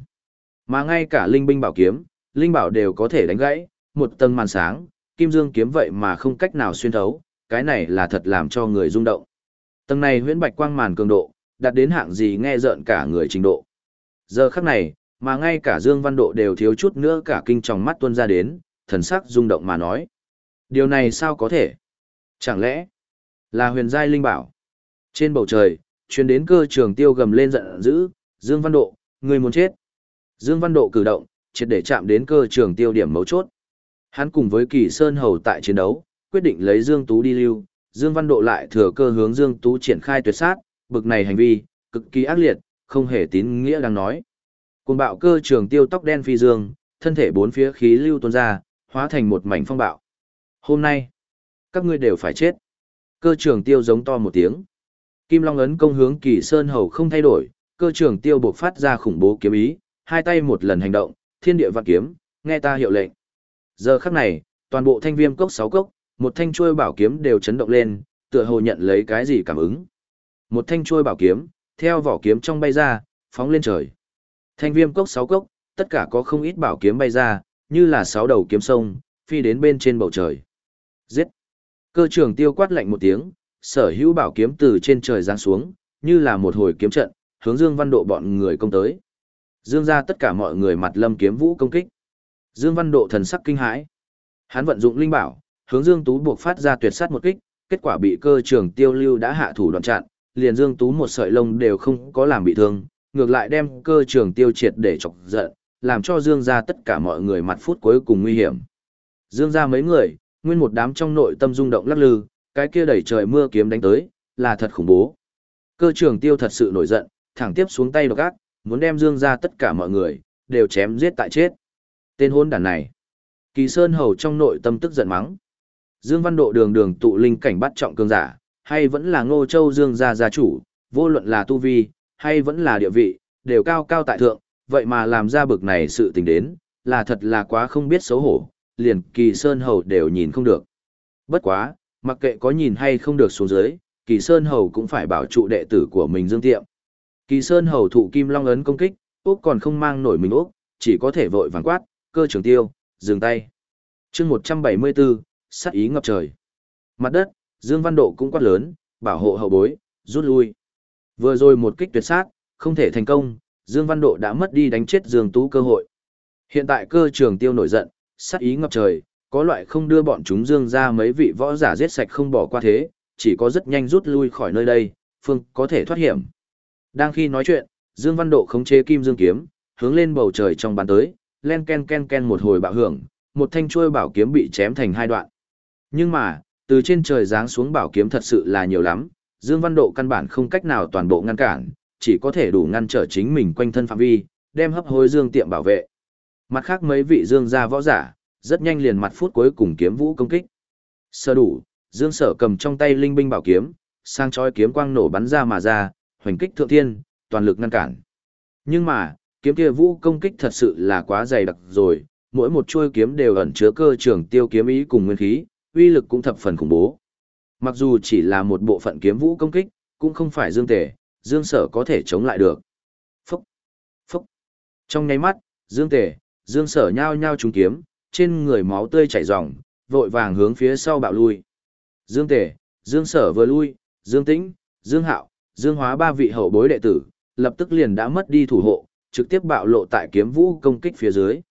Mà ngay cả linh binh bảo kiếm, linh bảo đều có thể đánh gãy, một tầng màn sáng, kim dương kiếm vậy mà không cách nào xuyên thấu, cái này là thật làm cho người rung động. Tầng này huyễn bạch quang màn cường độ, đạt đến hạng gì nghe rợn cả người trình độ. Giờ khắc này, mà ngay cả Dương Văn Độ đều thiếu chút nữa cả kinh trong mắt tuôn ra đến, thần sắc rung động mà nói. Điều này sao có thể? Chẳng lẽ là huyền giai linh bảo? Trên bầu trời, truyền đến cơ trường tiêu gầm lên giận dữ, Dương Văn Độ, người muốn chết. Dương Văn Độ cử động, triệt để chạm đến cơ trường tiêu điểm mấu chốt. Hắn cùng với Kỳ Sơn Hầu tại chiến đấu, quyết định lấy Dương Tú đi lưu, Dương Văn Độ lại thừa cơ hướng Dương Tú triển khai tuyệt sát, bực này hành vi, cực kỳ ác liệt, không hề tín nghĩa đang nói. Cuồng bạo cơ trường tiêu tóc đen phi dương, thân thể bốn phía khí lưu tuôn ra, hóa thành một mảnh phong bạo. Hôm nay, các ngươi đều phải chết. Cơ trường tiêu giống to một tiếng. Kim Long ấn công hướng Kỳ Sơn Hầu không thay đổi, cơ trường tiêu buộc phát ra khủng bố kiếm ý, hai tay một lần hành động, thiên địa vạn kiếm, nghe ta hiệu lệnh. Giờ khắc này, toàn bộ thanh viêm cốc sáu cốc, một thanh chuôi bảo kiếm đều chấn động lên, tựa hồ nhận lấy cái gì cảm ứng. Một thanh chuôi bảo kiếm, theo vỏ kiếm trong bay ra, phóng lên trời. Thanh viêm cốc sáu cốc, tất cả có không ít bảo kiếm bay ra, như là sáu đầu kiếm sông, phi đến bên trên bầu trời. Giết! Cơ trưởng tiêu quát lạnh một tiếng, sở hữu bảo kiếm từ trên trời giáng xuống, như là một hồi kiếm trận, hướng Dương Văn Độ bọn người công tới. Dương ra tất cả mọi người mặt lâm kiếm vũ công kích. Dương Văn Độ thần sắc kinh hãi. Hắn vận dụng linh bảo, hướng Dương Tú buộc phát ra tuyệt sát một kích, kết quả bị cơ trưởng tiêu lưu đã hạ thủ đoạn chặn, liền Dương Tú một sợi lông đều không có làm bị thương, ngược lại đem cơ trưởng tiêu triệt để chọc giận, làm cho Dương ra tất cả mọi người mặt phút cuối cùng nguy hiểm. Dương ra mấy người, nguyên một đám trong nội tâm rung động lắc lư, cái kia đẩy trời mưa kiếm đánh tới, là thật khủng bố. Cơ trưởng tiêu thật sự nổi giận, thẳng tiếp xuống tay độc ác, muốn đem Dương ra tất cả mọi người, đều chém giết tại chết. Tên hôn đàn này. Kỳ Sơn Hầu trong nội tâm tức giận mắng. Dương Văn Độ đường đường tụ linh cảnh bắt trọng cường giả, hay vẫn là Ngô Châu Dương gia gia chủ, vô luận là tu vi, hay vẫn là địa vị, đều cao cao tại thượng, vậy mà làm ra bực này sự tình đến, là thật là quá không biết xấu hổ, liền Kỳ Sơn Hầu đều nhìn không được. Bất quá, mặc kệ có nhìn hay không được xuống dưới, Kỳ Sơn Hầu cũng phải bảo trụ đệ tử của mình Dương Tiệm. Kỳ Sơn Hầu thụ Kim Long ấn công kích, Úc còn không mang nổi mình Úc, chỉ có thể vội vàng quát, cơ trường tiêu, dừng tay. chương 174, sát ý ngập trời. Mặt đất, Dương Văn Độ cũng quát lớn, bảo hộ hậu bối, rút lui. Vừa rồi một kích tuyệt sát, không thể thành công, Dương Văn Độ đã mất đi đánh chết Dương Tú cơ hội. Hiện tại cơ trường tiêu nổi giận, sát ý ngập trời, có loại không đưa bọn chúng Dương ra mấy vị võ giả giết sạch không bỏ qua thế, chỉ có rất nhanh rút lui khỏi nơi đây, phương có thể thoát hiểm. Đang khi nói chuyện, Dương Văn Độ khống chế kim dương kiếm, hướng lên bầu trời trong bàn tới, len ken ken ken một hồi bạo hưởng, một thanh chuôi bảo kiếm bị chém thành hai đoạn. Nhưng mà, từ trên trời giáng xuống bảo kiếm thật sự là nhiều lắm, Dương Văn Độ căn bản không cách nào toàn bộ ngăn cản, chỉ có thể đủ ngăn trở chính mình quanh thân phạm vi, đem hấp hối Dương tiệm bảo vệ. Mặt khác mấy vị Dương gia võ giả, rất nhanh liền mặt phút cuối cùng kiếm vũ công kích. Sơ đủ, Dương Sở cầm trong tay linh binh bảo kiếm, sang chói kiếm quang nổ bắn ra mà ra, hoành kích thượng thiên, toàn lực ngăn cản. Nhưng mà, kiếm kia vũ công kích thật sự là quá dày đặc rồi, mỗi một chuôi kiếm đều ẩn chứa cơ trường tiêu kiếm ý cùng nguyên khí, uy lực cũng thập phần khủng bố. Mặc dù chỉ là một bộ phận kiếm vũ công kích, cũng không phải dương tề, dương sở có thể chống lại được. Phúc! Phúc! Trong nháy mắt, dương tề, dương sở nhao nhao trúng kiếm, trên người máu tươi chảy ròng, vội vàng hướng phía sau bạo lui. Dương tề, dương sở vừa lui, dương tĩnh, dương hạo, dương hóa ba vị hậu bối đệ tử, lập tức liền đã mất đi thủ hộ, trực tiếp bạo lộ tại kiếm vũ công kích phía dưới.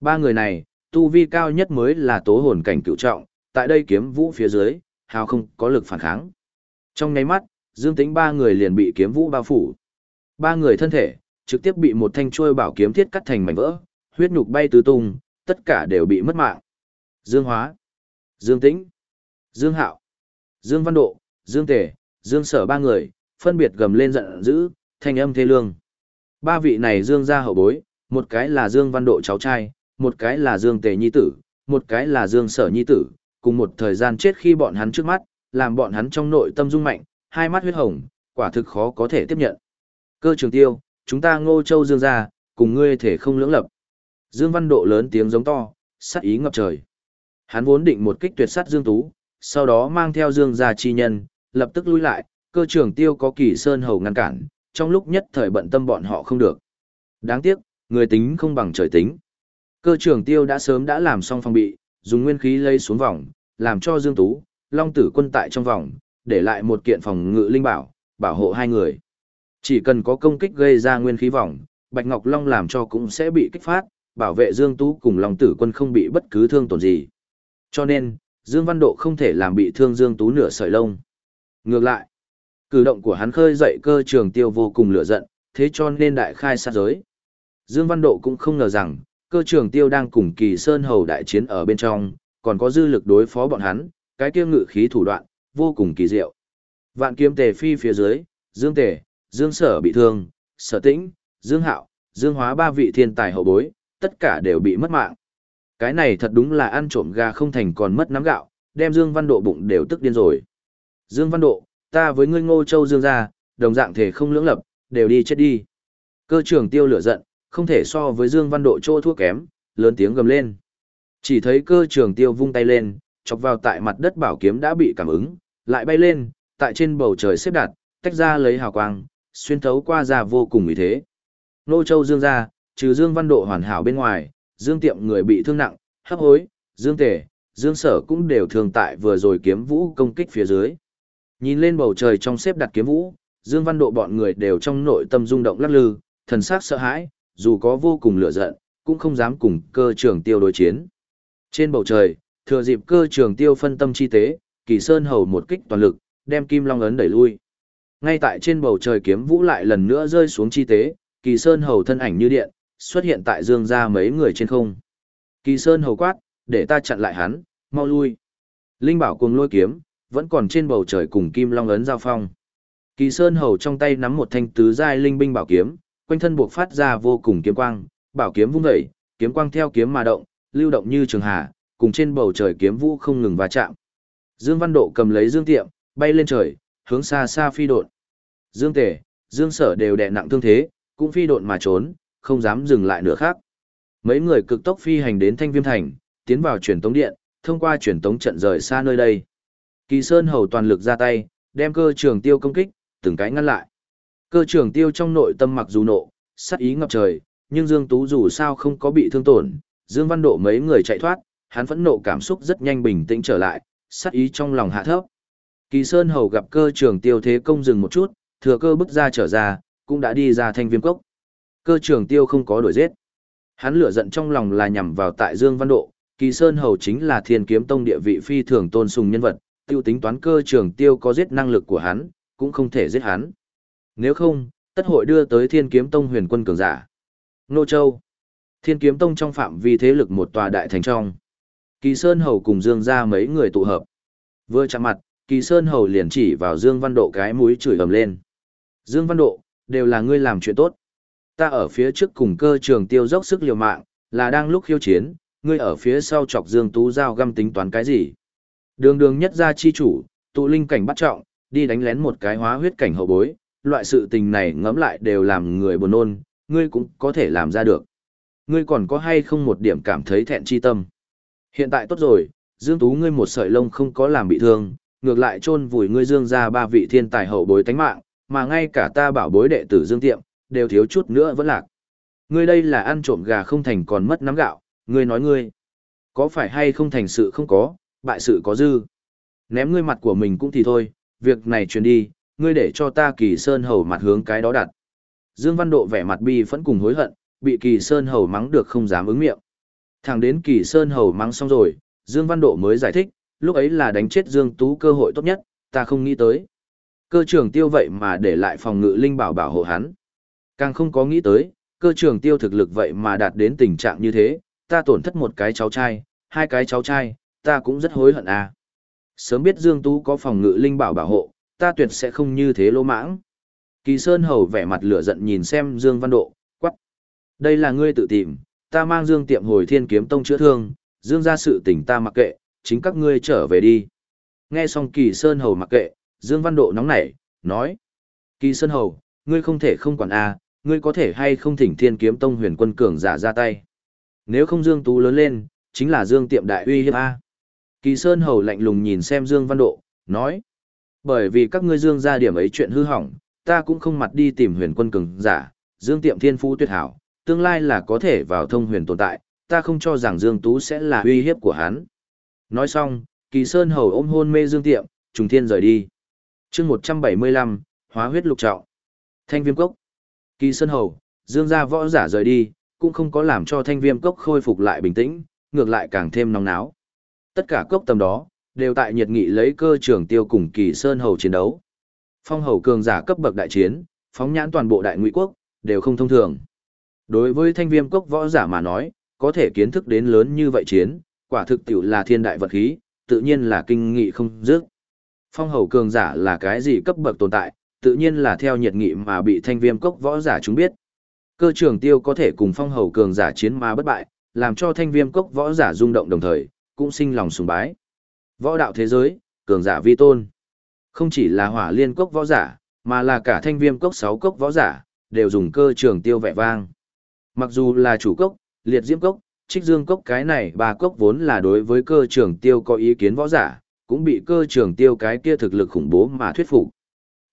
Ba người này, tu vi cao nhất mới là tố hồn cảnh cựu trọng, tại đây kiếm vũ phía dưới, hào không có lực phản kháng. Trong nháy mắt, Dương Tĩnh ba người liền bị kiếm vũ bao phủ. Ba người thân thể, trực tiếp bị một thanh chuôi bảo kiếm thiết cắt thành mảnh vỡ, huyết nhục bay tứ tung, tất cả đều bị mất mạng. Dương Hóa, Dương Tĩnh, Dương Hạo, Dương Văn Độ, Dương Tề, Dương Sở ba người, phân biệt gầm lên giận dữ, thanh âm thê lương. Ba vị này Dương gia hậu bối, một cái là Dương Văn Độ cháu trai, một cái là Dương Tề nhi tử, một cái là Dương Sở nhi tử, cùng một thời gian chết khi bọn hắn trước mắt, làm bọn hắn trong nội tâm rung mạnh, hai mắt huyết hồng, quả thực khó có thể tiếp nhận. Cơ trường tiêu, chúng ta ngô châu Dương gia, cùng ngươi thể không lưỡng lập. Dương Văn Độ lớn tiếng giống to, sát ý ngập trời. Hắn vốn định một kích tuyệt sát Dương Tú, sau đó mang theo Dương gia chi nhân, lập tức lui lại, cơ trưởng tiêu có kỳ sơn hầu ngăn cản, trong lúc nhất thời bận tâm bọn họ không được. Đáng tiếc, người tính không bằng trời tính. Cơ trưởng tiêu đã sớm đã làm xong phong bị, dùng nguyên khí lấy xuống vòng, làm cho Dương Tú, Long Tử quân tại trong vòng, để lại một kiện phòng ngự linh bảo, bảo hộ hai người. Chỉ cần có công kích gây ra nguyên khí vòng, Bạch Ngọc Long làm cho cũng sẽ bị kích phát, bảo vệ Dương Tú cùng Long Tử quân không bị bất cứ thương tổn gì. Cho nên, Dương Văn Độ không thể làm bị thương Dương Tú nửa sợi lông. Ngược lại, cử động của hắn khơi dậy cơ trường tiêu vô cùng lửa giận, thế cho nên đại khai sát giới. Dương Văn Độ cũng không ngờ rằng, cơ trường tiêu đang cùng kỳ sơn hầu đại chiến ở bên trong, còn có dư lực đối phó bọn hắn, cái kia ngự khí thủ đoạn, vô cùng kỳ diệu. Vạn kiếm tề phi phía dưới, Dương Tề, Dương Sở bị thương, Sở Tĩnh, Dương Hạo, Dương Hóa ba vị thiên tài hậu bối, tất cả đều bị mất mạng. Cái này thật đúng là ăn trộm gà không thành còn mất nắm gạo, đem Dương Văn Độ bụng đều tức điên rồi. Dương Văn Độ, ta với ngươi Ngô Châu Dương gia, đồng dạng thể không lưỡng lập, đều đi chết đi. Cơ trưởng tiêu lửa giận, không thể so với Dương Văn Độ chỗ thua kém, lớn tiếng gầm lên. Chỉ thấy cơ Trường tiêu vung tay lên, chọc vào tại mặt đất bảo kiếm đã bị cảm ứng, lại bay lên, tại trên bầu trời xếp đặt, tách ra lấy hào quang, xuyên thấu qua ra vô cùng ý thế. Nô Châu Dương gia, trừ Dương Văn Độ hoàn hảo bên ngoài, Dương Tiệm người bị thương nặng, hấp hối, Dương Tề, Dương Sở cũng đều thường tại vừa rồi kiếm vũ công kích phía dưới. Nhìn lên bầu trời trong xếp đặt kiếm vũ, Dương Văn Độ bọn người đều trong nội tâm rung động lắc lư, thần sắc sợ hãi, dù có vô cùng lửa giận, cũng không dám cùng cơ trường tiêu đối chiến. Trên bầu trời, thừa dịp cơ trường tiêu phân tâm chi tế, Kỳ Sơn hầu một kích toàn lực, đem Kim Long ấn đẩy lui. Ngay tại trên bầu trời kiếm vũ lại lần nữa rơi xuống chi tế, Kỳ Sơn hầu thân ảnh như điện, xuất hiện tại Dương gia mấy người trên không. Kỳ Sơn hầu quát, để ta chặn lại hắn, mau lui. Linh bảo cuồng lôi kiếm, vẫn còn trên bầu trời cùng Kim Long ấn giao phong. Kỳ Sơn hầu trong tay nắm một thanh tứ giai linh binh bảo kiếm, quanh thân buộc phát ra vô cùng kiếm quang, bảo kiếm vung dậy, kiếm quang theo kiếm mà động, lưu động như trường hà, cùng trên bầu trời kiếm vũ không ngừng va chạm. Dương Văn Độ cầm lấy Dương Tiệm, bay lên trời, hướng xa xa phi độn. Dương Tề, Dương Sở đều đè nặng thương thế, cũng phi độn mà trốn, không dám dừng lại nữa khác. Mấy người cực tốc phi hành đến Thanh Viêm Thành, tiến vào truyền tống điện, thông qua truyền tống trận rời xa nơi đây. Kỳ Sơn hầu toàn lực ra tay, đem cơ trường tiêu công kích, từng cái ngăn lại. Cơ trưởng tiêu trong nội tâm mặc dù nộ, sát ý ngập trời, nhưng Dương Tú dù sao không có bị thương tổn, Dương Văn Độ mấy người chạy thoát, hắn phẫn nộ cảm xúc rất nhanh bình tĩnh trở lại, sát ý trong lòng hạ thấp. Kỳ Sơn hầu gặp cơ trưởng tiêu thế công dừng một chút, thừa cơ bước ra trở ra, cũng đã đi ra thanh viêm cốc. Cơ trưởng tiêu không có đuổi giết. Hắn lửa giận trong lòng là nhằm vào tại Dương Văn Độ, Kỳ Sơn Hầu chính là thiên kiếm tông địa vị phi thường tôn sùng nhân vật, tiêu tính toán cơ trưởng tiêu có giết năng lực của hắn, cũng không thể giết hắn. Nếu không, tất hội đưa tới thiên kiếm tông huyền quân cường giả. Nô Châu Thiên kiếm tông trong phạm vi thế lực một tòa đại thành trong. Kỳ Sơn Hầu cùng Dương ra mấy người tụ hợp. Vừa chạm mặt, Kỳ Sơn Hầu liền chỉ vào Dương Văn Độ cái mũi chửi ầm lên. Dương Văn Độ, đều là ngươi làm chuyện tốt. Ta ở phía trước cùng cơ trường tiêu dốc sức liều mạng, là đang lúc khiêu chiến, ngươi ở phía sau chọc Dương Tú Giao găm tính toán cái gì. Đường đường nhất gia chi chủ, tụ linh cảnh bắt trọng, đi đánh lén một cái hóa huyết cảnh hậu bối, loại sự tình này ngẫm lại đều làm người buồn nôn, ngươi cũng có thể làm ra được. Ngươi còn có hay không một điểm cảm thấy thẹn chi tâm. Hiện tại tốt rồi, Dương Tú ngươi một sợi lông không có làm bị thương, ngược lại chôn vùi ngươi Dương ra ba vị thiên tài hậu bối tánh mạng, mà ngay cả ta bảo bối đệ tử Dương Tiệm, đều thiếu chút nữa vẫn lạc. Ngươi đây là ăn trộm gà không thành còn mất nắm gạo, ngươi nói ngươi. Có phải hay không thành sự không có, bại sự có dư. Ném ngươi mặt của mình cũng thì thôi, việc này truyền đi, ngươi để cho ta kỳ sơn hầu mặt hướng cái đó đặt. Dương Văn Độ vẻ mặt bi phẫn cùng hối hận, bị Kỳ Sơn Hầu mắng được không dám ứng miệng. Thẳng đến Kỳ Sơn Hầu mắng xong rồi, Dương Văn Độ mới giải thích, lúc ấy là đánh chết Dương Tú cơ hội tốt nhất, ta không nghĩ tới. Cơ trưởng tiêu vậy mà để lại phòng ngự linh bảo bảo hộ hắn. Càng không có nghĩ tới, cơ trưởng tiêu thực lực vậy mà đạt đến tình trạng như thế, ta tổn thất một cái cháu trai, hai cái cháu trai, ta cũng rất hối hận à. Sớm biết Dương Tú có phòng ngự linh bảo bảo hộ, ta tuyệt sẽ không như thế lỗ mãng. Kỳ Sơn Hầu vẻ mặt lửa giận nhìn xem Dương Văn Độ, quắc. Đây là ngươi tự tìm, ta mang Dương tiệm hồi thiên kiếm tông chữa thương, Dương ra sự tình ta mặc kệ, chính các ngươi trở về đi. Nghe xong Kỳ Sơn Hầu mặc kệ, Dương Văn Độ nóng nảy, nói. Kỳ Sơn Hầu, ngươi không thể không quản a, ngươi có thể hay không thỉnh thiên kiếm tông huyền quân cường giả ra tay. Nếu không Dương Tú lớn lên, chính là Dương tiệm đại uy hiếp a. Kỳ Sơn Hầu lạnh lùng nhìn xem Dương Văn Độ, nói. Bởi vì các ngươi Dương ra điểm ấy chuyện hư hỏng, ta cũng không mặt đi tìm huyền quân cường giả, Dương tiệm thiên phú tuyệt hảo, tương lai là có thể vào thông huyền tồn tại, ta không cho rằng Dương Tú sẽ là uy hiếp của hắn. Nói xong, Kỳ Sơn Hầu ôm hôn mê Dương tiệm, trùng thiên rời đi. chương 175, hóa huyết lục trọng. Thanh viêm cốc. Kỳ Sơn Hầu, Dương gia võ giả rời đi, cũng không có làm cho thanh viêm cốc khôi phục lại bình tĩnh, ngược lại càng thêm nóng náo. Tất cả cốc tầm đó, đều tại nhiệt nghị lấy cơ trưởng tiêu cùng Kỳ Sơn Hầu chiến đấu. Phong hầu cường giả cấp bậc đại chiến, phóng nhãn toàn bộ đại ngụy quốc, đều không thông thường. Đối với thanh viêm cốc võ giả mà nói, có thể kiến thức đến lớn như vậy chiến, quả thực tiểu là thiên đại vật khí, tự nhiên là kinh nghị không dứt. Phong hầu cường giả là cái gì cấp bậc tồn tại, tự nhiên là theo nhiệt nghị mà bị thanh viêm cốc võ giả chúng biết. Cơ trưởng tiêu có thể cùng phong hầu cường giả chiến mà bất bại, làm cho thanh viêm cốc võ giả rung động đồng thời, cũng sinh lòng sùng bái. Võ đạo thế giới, cường giả vi tôn. Không chỉ là hỏa liên cốc võ giả, mà là cả thanh viêm cốc sáu cốc võ giả, đều dùng cơ trường tiêu vẻ vang. Mặc dù là chủ cốc, liệt diễm cốc, trích dương cốc cái này ba cốc vốn là đối với cơ trường tiêu có ý kiến võ giả, cũng bị cơ trường tiêu cái kia thực lực khủng bố mà thuyết phục.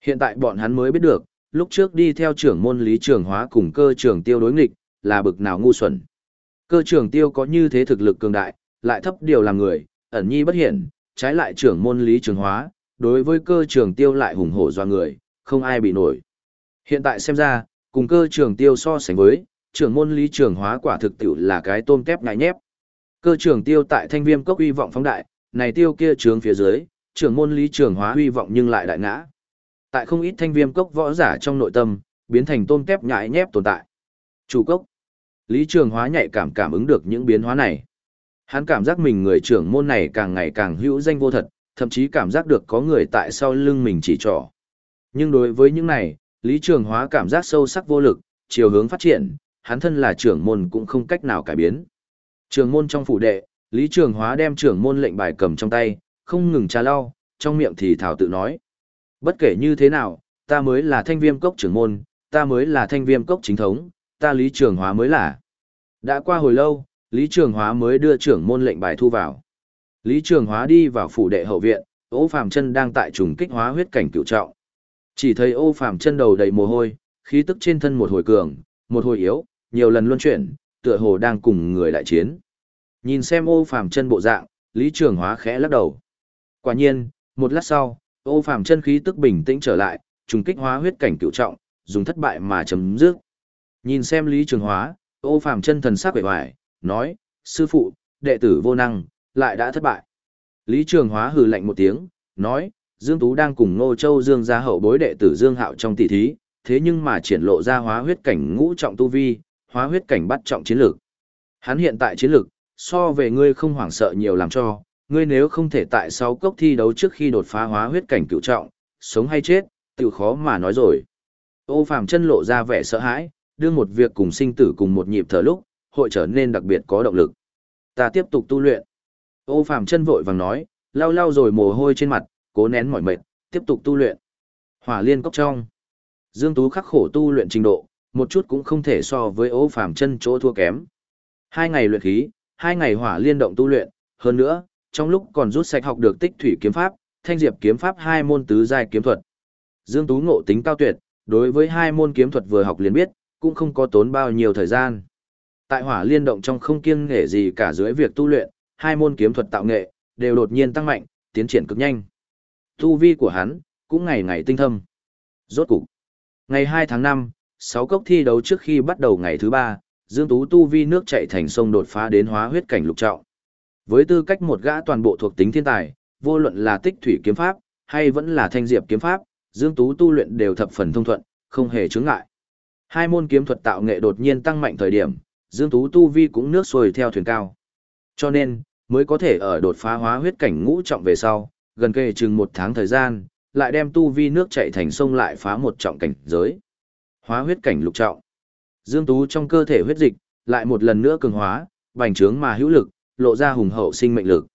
Hiện tại bọn hắn mới biết được, lúc trước đi theo trưởng môn lý trường hóa cùng cơ trường tiêu đối nghịch, là bực nào ngu xuẩn. Cơ trường tiêu có như thế thực lực cường đại, lại thấp điều làm người, ẩn nhi bất hiển, trái lại trưởng môn lý trường hóa, đối với cơ trường tiêu lại hùng hổ doa người, không ai bị nổi. Hiện tại xem ra, cùng cơ trường tiêu so sánh với, trưởng môn lý trường hóa quả thực tiểu là cái tôm tép ngại nhép. Cơ trường tiêu tại thanh viêm cốc uy vọng phóng đại, này tiêu kia trường phía dưới, trưởng môn lý trường hóa uy vọng nhưng lại đại ngã. Tại không ít thanh viêm cốc võ giả trong nội tâm, biến thành tôm tép nhãi nhép tồn tại. Chủ cốc. Lý trường hóa nhạy cảm cảm ứng được những biến hóa này. Hắn cảm giác mình người trưởng môn này càng ngày càng hữu danh vô thật, thậm chí cảm giác được có người tại sau lưng mình chỉ trỏ. Nhưng đối với những này, Lý Trường Hóa cảm giác sâu sắc vô lực, chiều hướng phát triển, hắn thân là trưởng môn cũng không cách nào cải biến. Trưởng môn trong phủ đệ, Lý Trường Hóa đem trưởng môn lệnh bài cầm trong tay, không ngừng trà lau, trong miệng thì thảo tự nói. Bất kể như thế nào, ta mới là thanh viêm cốc trưởng môn, ta mới là thanh viêm cốc chính thống, ta Lý Trường Hóa mới là. Đã qua hồi lâu, Lý Trường Hóa mới đưa trưởng môn lệnh bài thu vào. Lý Trường Hóa đi vào phủ đệ hậu viện, Ô Phàm Chân đang tại trùng kích hóa huyết cảnh cửu trọng. Chỉ thấy Ô Phàm Chân đầu đầy mồ hôi, khí tức trên thân một hồi cường, một hồi yếu, nhiều lần luân chuyển, tựa hồ đang cùng người đại chiến. Nhìn xem Ô Phàm Chân bộ dạng, Lý Trường Hóa khẽ lắc đầu. Quả nhiên, một lát sau, Ô Phàm Chân khí tức bình tĩnh trở lại, trùng kích hóa huyết cảnh cửu trọng, dùng thất bại mà chấm dứt. Nhìn xem Lý Trường Hóa, Ô Phàm Chân thần sắc vẻ hoài, nói: "Sư phụ, đệ tử vô năng, lại đã thất bại. Lý Trường Hóa hừ lạnh một tiếng, nói, Dương Tú đang cùng Ngô Châu Dương gia hậu bối đệ tử Dương Hạo trong tỷ thí, thế nhưng mà triển lộ ra hóa huyết cảnh ngũ trọng tu vi, hóa huyết cảnh bắt trọng chiến lược. Hắn hiện tại chiến lược, so về ngươi không hoảng sợ nhiều làm cho, ngươi nếu không thể tại sau cốc thi đấu trước khi đột phá hóa huyết cảnh cựu trọng, sống hay chết, tự khó mà nói rồi. Ô Phàm chân lộ ra vẻ sợ hãi, đưa một việc cùng sinh tử cùng một nhịp thở lúc, hội trở nên đặc biệt có động lực. Ta tiếp tục tu luyện. Ô Phàm chân vội vàng nói, lau lau rồi mồ hôi trên mặt, cố nén mỏi mệt, tiếp tục tu luyện. Hỏa liên cốc trong. Dương Tú khắc khổ tu luyện trình độ, một chút cũng không thể so với Ô Phàm chân chỗ thua kém. Hai ngày luyện khí, hai ngày hỏa liên động tu luyện, hơn nữa, trong lúc còn rút sạch học được tích thủy kiếm pháp, thanh diệp kiếm pháp hai môn tứ giai kiếm thuật. Dương Tú ngộ tính cao tuyệt, đối với hai môn kiếm thuật vừa học liền biết, cũng không có tốn bao nhiêu thời gian. Tại hỏa liên động trong không kiêng nghề gì cả dưới việc tu luyện, hai môn kiếm thuật tạo nghệ, đều đột nhiên tăng mạnh, tiến triển cực nhanh. Tu vi của hắn, cũng ngày ngày tinh thâm. Rốt cục. Ngày 2 tháng 5, sáu cốc thi đấu trước khi bắt đầu ngày thứ ba, Dương Tú tu vi nước chạy thành sông đột phá đến hóa huyết cảnh lục trọng. Với tư cách một gã toàn bộ thuộc tính thiên tài, vô luận là tích thủy kiếm pháp, hay vẫn là thanh diệp kiếm pháp, Dương Tú tu luyện đều thập phần thông thuận, không hề chướng ngại. Hai môn kiếm thuật tạo nghệ đột nhiên tăng mạnh thời điểm, Dương Tú tu vi cũng nước xuôi theo thuyền cao. Cho nên, mới có thể ở đột phá hóa huyết cảnh ngũ trọng về sau, gần kề chừng một tháng thời gian, lại đem tu vi nước chạy thành sông lại phá một trọng cảnh giới. Hóa huyết cảnh lục trọng. Dương Tú trong cơ thể huyết dịch, lại một lần nữa cường hóa, bành trướng mà hữu lực, lộ ra hùng hậu sinh mệnh lực.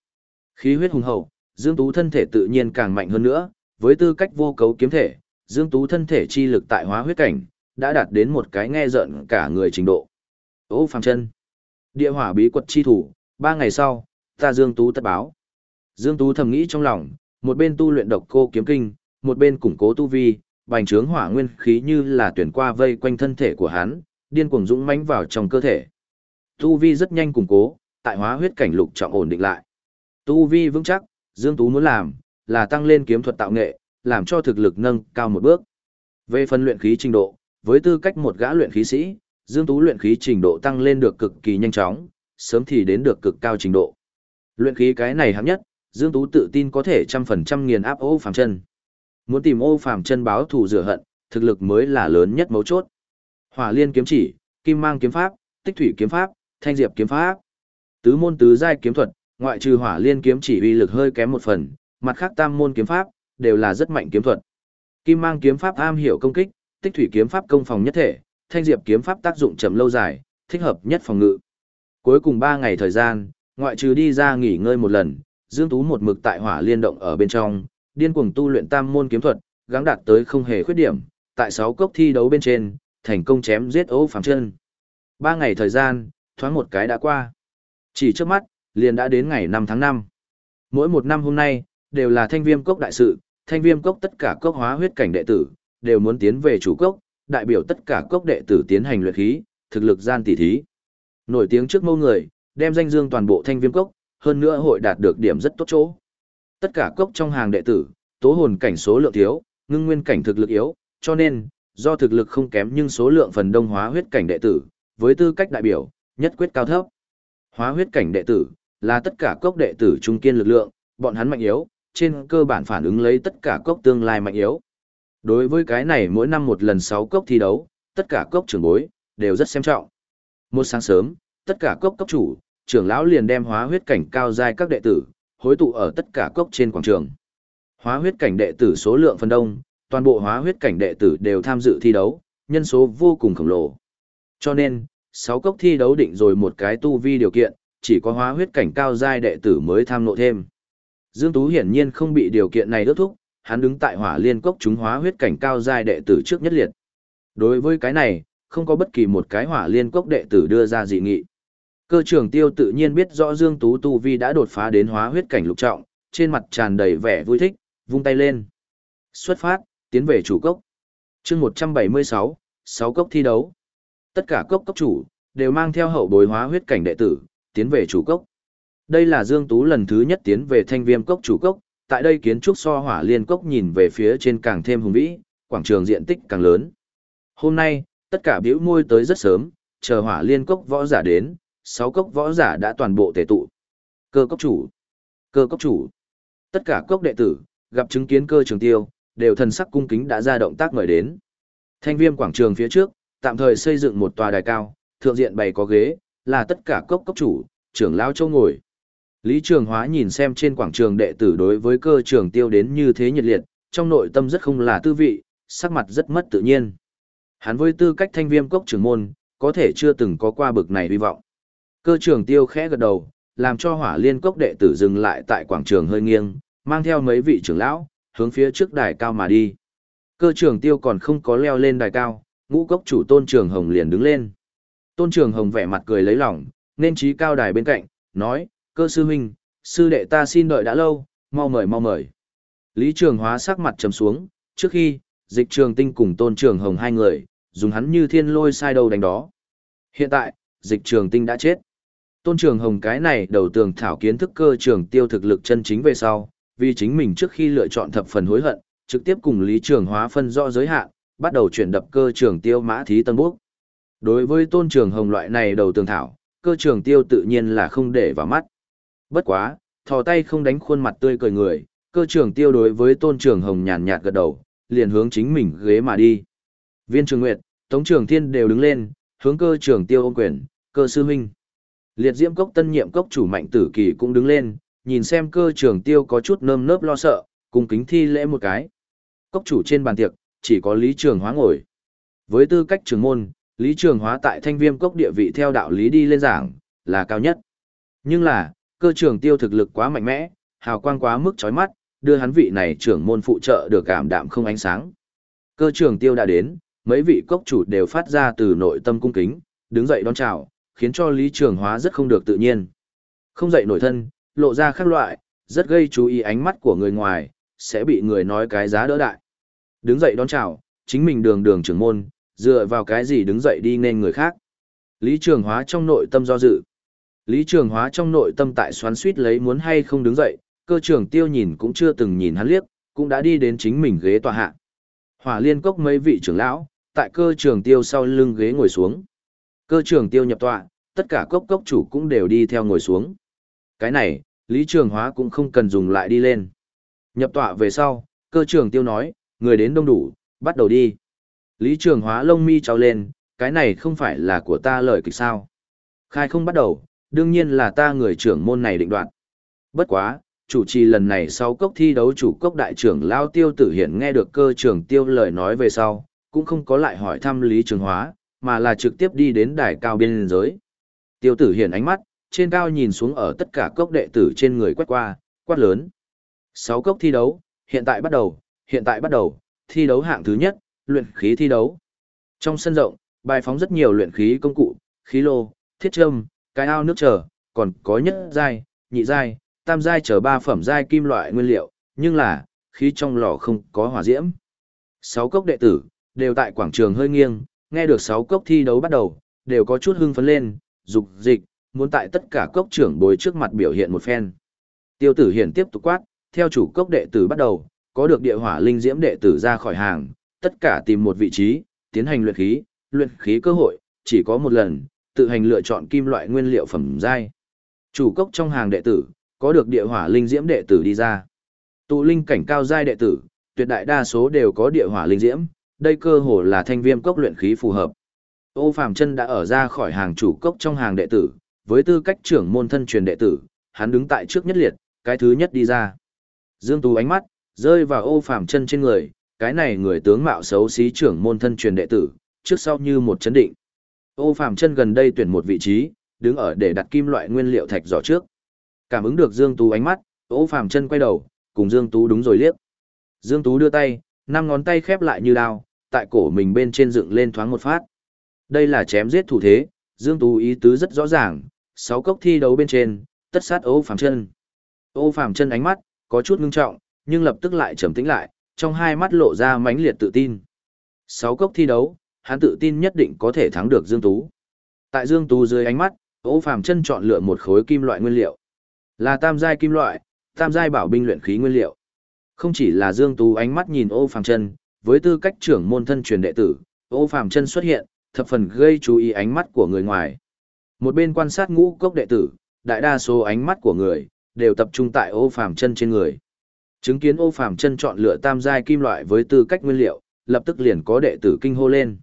Khí huyết hùng hậu, Dương Tú thân thể tự nhiên càng mạnh hơn nữa, với tư cách vô cấu kiếm thể, Dương Tú thân thể chi lực tại hóa huyết cảnh, đã đạt đến một cái nghe giận cả người trình độ. Ô Phạm chân. Địa hỏa bí quật chi thủ, ba ngày sau, ta Dương Tú tất báo. Dương Tú thầm nghĩ trong lòng, một bên tu luyện độc cô kiếm kinh, một bên củng cố tu vi, bành trướng hỏa nguyên khí như là tuyển qua vây quanh thân thể của hắn, điên cuồng dũng mãnh vào trong cơ thể. Tu vi rất nhanh củng cố, tại hóa huyết cảnh lục trọng ổn định lại. Tu vi vững chắc, Dương Tú muốn làm là tăng lên kiếm thuật tạo nghệ, làm cho thực lực nâng cao một bước. Về phần luyện khí trình độ, với tư cách một gã luyện khí sĩ, Dương Tú luyện khí trình độ tăng lên được cực kỳ nhanh chóng, sớm thì đến được cực cao trình độ. Luyện khí cái này hấp nhất, Dương Tú tự tin có thể trăm phần trăm nghiền áp ô phàm chân. Muốn tìm ô phàm chân báo thù rửa hận, thực lực mới là lớn nhất mấu chốt. Hỏa liên kiếm chỉ, kim mang kiếm pháp, tích thủy kiếm pháp, thanh diệp kiếm pháp. Tứ môn tứ giai kiếm thuật, ngoại trừ hỏa liên kiếm chỉ uy lực hơi kém một phần, mặt khác tam môn kiếm pháp đều là rất mạnh kiếm thuật. Kim mang kiếm pháp am hiểu công kích, tích thủy kiếm pháp công phòng nhất thể, thanh diệp kiếm pháp tác dụng chậm lâu dài, thích hợp nhất phòng ngự. Cuối cùng 3 ngày thời gian, ngoại trừ đi ra nghỉ ngơi một lần, Dương Tú một mực tại hỏa liên động ở bên trong, điên cuồng tu luyện tam môn kiếm thuật, gắng đạt tới không hề khuyết điểm, tại 6 cốc thi đấu bên trên, thành công chém giết ấu phàm chân. 3 ngày thời gian, thoáng một cái đã qua. Chỉ trước mắt, liền đã đến ngày 5 tháng 5. Mỗi một năm hôm nay, đều là thanh viêm cốc đại sự, thanh viêm cốc tất cả cốc hóa huyết cảnh đệ tử, đều muốn tiến về chủ cốc, đại biểu tất cả cốc đệ tử tiến hành luyện khí, thực lực gian tỷ thí. Nổi tiếng trước mâu người, đem danh dương toàn bộ thanh viêm cốc, hơn nữa hội đạt được điểm rất tốt chỗ. Tất cả cốc trong hàng đệ tử, tố hồn cảnh số lượng thiếu, ngưng nguyên cảnh thực lực yếu, cho nên, do thực lực không kém nhưng số lượng phần đông hóa huyết cảnh đệ tử, với tư cách đại biểu, nhất quyết cao thấp. Hóa huyết cảnh đệ tử, là tất cả cốc đệ tử trung kiên lực lượng, bọn hắn mạnh yếu, trên cơ bản phản ứng lấy tất cả cốc tương lai mạnh yếu. Đối với cái này mỗi năm một lần sáu cốc thi đấu, tất cả cốc trưởng bối, đều rất xem trọng. Một sáng sớm, tất cả cốc cốc chủ, trưởng lão liền đem hóa huyết cảnh cao giai các đệ tử, hối tụ ở tất cả cốc trên quảng trường. Hóa huyết cảnh đệ tử số lượng phần đông, toàn bộ hóa huyết cảnh đệ tử đều tham dự thi đấu, nhân số vô cùng khổng lồ. Cho nên, sáu cốc thi đấu định rồi một cái tu vi điều kiện, chỉ có hóa huyết cảnh cao giai đệ tử mới tham nộ thêm. Dương Tú hiển nhiên không bị điều kiện này ước thúc, hắn đứng tại hỏa liên cốc chúng hóa huyết cảnh cao giai đệ tử trước nhất liệt. Đối với cái này, không có bất kỳ một cái hỏa liên cốc đệ tử đưa ra dị nghị. Cơ trưởng tiêu tự nhiên biết rõ Dương Tú Tu Vi đã đột phá đến hóa huyết cảnh lục trọng, trên mặt tràn đầy vẻ vui thích, vung tay lên. Xuất phát, tiến về chủ cốc. chương 176, 6 cốc thi đấu. Tất cả cốc cốc chủ, đều mang theo hậu bối hóa huyết cảnh đệ tử, tiến về chủ cốc. Đây là Dương Tú lần thứ nhất tiến về thanh viêm cốc chủ cốc, tại đây kiến trúc so hỏa liên cốc nhìn về phía trên càng thêm hùng vĩ, quảng trường diện tích càng lớn. Hôm nay, tất cả biểu môi tới rất sớm, chờ hỏa liên cốc võ giả đến, sáu cốc võ giả đã toàn bộ tề tụ. Cơ cốc chủ, cơ cốc chủ, tất cả cốc đệ tử, gặp chứng kiến cơ trường tiêu, đều thần sắc cung kính đã ra động tác mời đến. Thanh viêm quảng trường phía trước, tạm thời xây dựng một tòa đài cao, thượng diện bày có ghế, là tất cả cốc cốc chủ, trưởng lao châu ngồi. Lý Trường Hóa nhìn xem trên quảng trường đệ tử đối với cơ trường tiêu đến như thế nhiệt liệt, trong nội tâm rất không là tư vị, sắc mặt rất mất tự nhiên. Hắn với tư cách thanh viêm cốc trưởng môn, có thể chưa từng có qua bực này hy vọng. Cơ trường tiêu khẽ gật đầu, làm cho hỏa liên cốc đệ tử dừng lại tại quảng trường hơi nghiêng, mang theo mấy vị trưởng lão, hướng phía trước đài cao mà đi. Cơ trường tiêu còn không có leo lên đài cao, ngũ cốc chủ tôn trường hồng liền đứng lên. Tôn trường hồng vẻ mặt cười lấy lòng, nên trí cao đài bên cạnh, nói, cơ sư huynh, sư đệ ta xin đợi đã lâu, mau mời mau mời. Lý Trường Hóa sắc mặt trầm xuống, trước khi, dịch trường tinh cùng tôn trường hồng hai người, dùng hắn như thiên lôi sai đầu đánh đó. Hiện tại, dịch trường tinh đã chết. Tôn trường hồng cái này đầu tường thảo kiến thức cơ trường tiêu thực lực chân chính về sau, vì chính mình trước khi lựa chọn thập phần hối hận, trực tiếp cùng Lý Trường Hóa phân rõ giới hạn, bắt đầu chuyển đập cơ trường tiêu mã thí tân bốc. Đối với tôn trường hồng loại này đầu tường thảo, cơ trường tiêu tự nhiên là không để vào mắt. Bất quá, thò tay không đánh khuôn mặt tươi cười người, cơ trưởng tiêu đối với tôn trường hồng nhàn nhạt gật đầu, liền hướng chính mình ghế mà đi. Viên trường nguyệt, tống trường thiên đều đứng lên, hướng cơ trưởng tiêu ôm quyền, cơ sư huynh. Liệt diễm cốc tân nhiệm cốc chủ mạnh tử kỳ cũng đứng lên, nhìn xem cơ trưởng tiêu có chút nơm nớp lo sợ, cùng kính thi lễ một cái. Cốc chủ trên bàn tiệc, chỉ có Lý Trường Hóa ngồi. Với tư cách trưởng môn, Lý Trường Hóa tại thanh viêm cốc địa vị theo đạo lý đi lên giảng, là cao nhất. Nhưng là, cơ trường tiêu thực lực quá mạnh mẽ, hào quang quá mức chói mắt, đưa hắn vị này trưởng môn phụ trợ được cảm đạm không ánh sáng. Cơ trường tiêu đã đến, mấy vị cốc chủ đều phát ra từ nội tâm cung kính, đứng dậy đón chào, khiến cho Lý Trường Hóa rất không được tự nhiên. Không dậy nổi thân, lộ ra khác loại, rất gây chú ý ánh mắt của người ngoài, sẽ bị người nói cái giá đỡ đại. Đứng dậy đón chào, chính mình đường đường trưởng môn, dựa vào cái gì đứng dậy đi nên người khác. Lý Trường Hóa trong nội tâm do dự. Lý Trường Hóa trong nội tâm tại xoắn suýt lấy muốn hay không đứng dậy, cơ trưởng tiêu nhìn cũng chưa từng nhìn hắn liếc, cũng đã đi đến chính mình ghế tòa hạ. Hỏa liên cốc mấy vị trưởng lão, tại cơ trường tiêu sau lưng ghế ngồi xuống. Cơ trường tiêu nhập tọa, tất cả cốc cốc chủ cũng đều đi theo ngồi xuống. Cái này, Lý Trường Hóa cũng không cần dùng lại đi lên. Nhập tọa về sau, cơ trường tiêu nói, người đến đông đủ, bắt đầu đi. Lý Trường Hóa lông mi trao lên, cái này không phải là của ta lời kịch sao. Khai không bắt đầu, đương nhiên là ta người trưởng môn này định đoạt. Bất quá, chủ trì lần này sau cốc thi đấu chủ cốc đại trưởng Lao Tiêu Tử Hiển nghe được cơ trưởng tiêu lời nói về sau, cũng không có lại hỏi thăm Lý Trường Hóa, mà là trực tiếp đi đến đài cao biên giới. Tiêu Tử Hiển ánh mắt, trên cao nhìn xuống ở tất cả cốc đệ tử trên người quét qua, quát lớn. Sáu cốc thi đấu, hiện tại bắt đầu, hiện tại bắt đầu, thi đấu hạng thứ nhất, luyện khí thi đấu. Trong sân rộng, bài phóng rất nhiều luyện khí công cụ, khí lô, thiết châm, cái ao nước chờ, còn có nhất giai, nhị giai, tam giai chờ ba phẩm giai kim loại nguyên liệu, nhưng là, khí trong lò không có hỏa diễm. Sáu cốc đệ tử, đều tại quảng trường hơi nghiêng, nghe được sáu cốc thi đấu bắt đầu, đều có chút hưng phấn lên, dục dịch, muốn tại tất cả cốc trưởng bối trước mặt biểu hiện một phen. Tiêu tử hiển tiếp tục quát, theo chủ cốc đệ tử bắt đầu, có được địa hỏa linh diễm đệ tử ra khỏi hàng, tất cả tìm một vị trí, tiến hành luyện khí, luyện khí cơ hội, chỉ có một lần, tự hành lựa chọn kim loại nguyên liệu phẩm giai. Chủ cốc trong hàng đệ tử, có được địa hỏa linh diễm đệ tử đi ra. Tụ linh cảnh cao giai đệ tử, tuyệt đại đa số đều có địa hỏa linh diễm, đây cơ hồ là thanh viêm cốc luyện khí phù hợp. Ô Phàm Chân đã ở ra khỏi hàng chủ cốc trong hàng đệ tử, với tư cách trưởng môn thân truyền đệ tử, hắn đứng tại trước nhất liệt, cái thứ nhất đi ra. Dương Tú ánh mắt rơi vào Ô Phàm Chân trên người, cái này người tướng mạo xấu xí trưởng môn thân truyền đệ tử, trước sau như một chấn định. Ô Phạm Chân gần đây tuyển một vị trí, đứng ở để đặt kim loại nguyên liệu thạch giỏ trước. Cảm ứng được Dương Tú ánh mắt, Ô Phạm Chân quay đầu, cùng Dương Tú đúng rồi liếc. Dương Tú đưa tay, năm ngón tay khép lại như đao, tại cổ mình bên trên dựng lên thoáng một phát. Đây là chém giết thủ thế, Dương Tú ý tứ rất rõ ràng, sáu cốc thi đấu bên trên, tất sát Ô Phạm Chân. Ô Phạm Chân ánh mắt có chút ngưng trọng, nhưng lập tức lại trầm tĩnh lại, trong hai mắt lộ ra mãnh liệt tự tin. Sáu cốc thi đấu, hắn tự tin nhất định có thể thắng được Dương Tú. Tại Dương Tú dưới ánh mắt, Ô Phàm Chân chọn lựa một khối kim loại nguyên liệu. Là tam giai kim loại, tam giai bảo binh luyện khí nguyên liệu. Không chỉ là Dương Tú ánh mắt nhìn Ô Phàm Chân, với tư cách trưởng môn thân truyền đệ tử, Ô Phàm Chân xuất hiện, thập phần gây chú ý ánh mắt của người ngoài. Một bên quan sát ngũ cốc đệ tử, đại đa số ánh mắt của người đều tập trung tại Ô Phàm Chân trên người. Chứng kiến Ô Phàm Chân chọn lựa tam giai kim loại với tư cách nguyên liệu, lập tức liền có đệ tử kinh hô lên.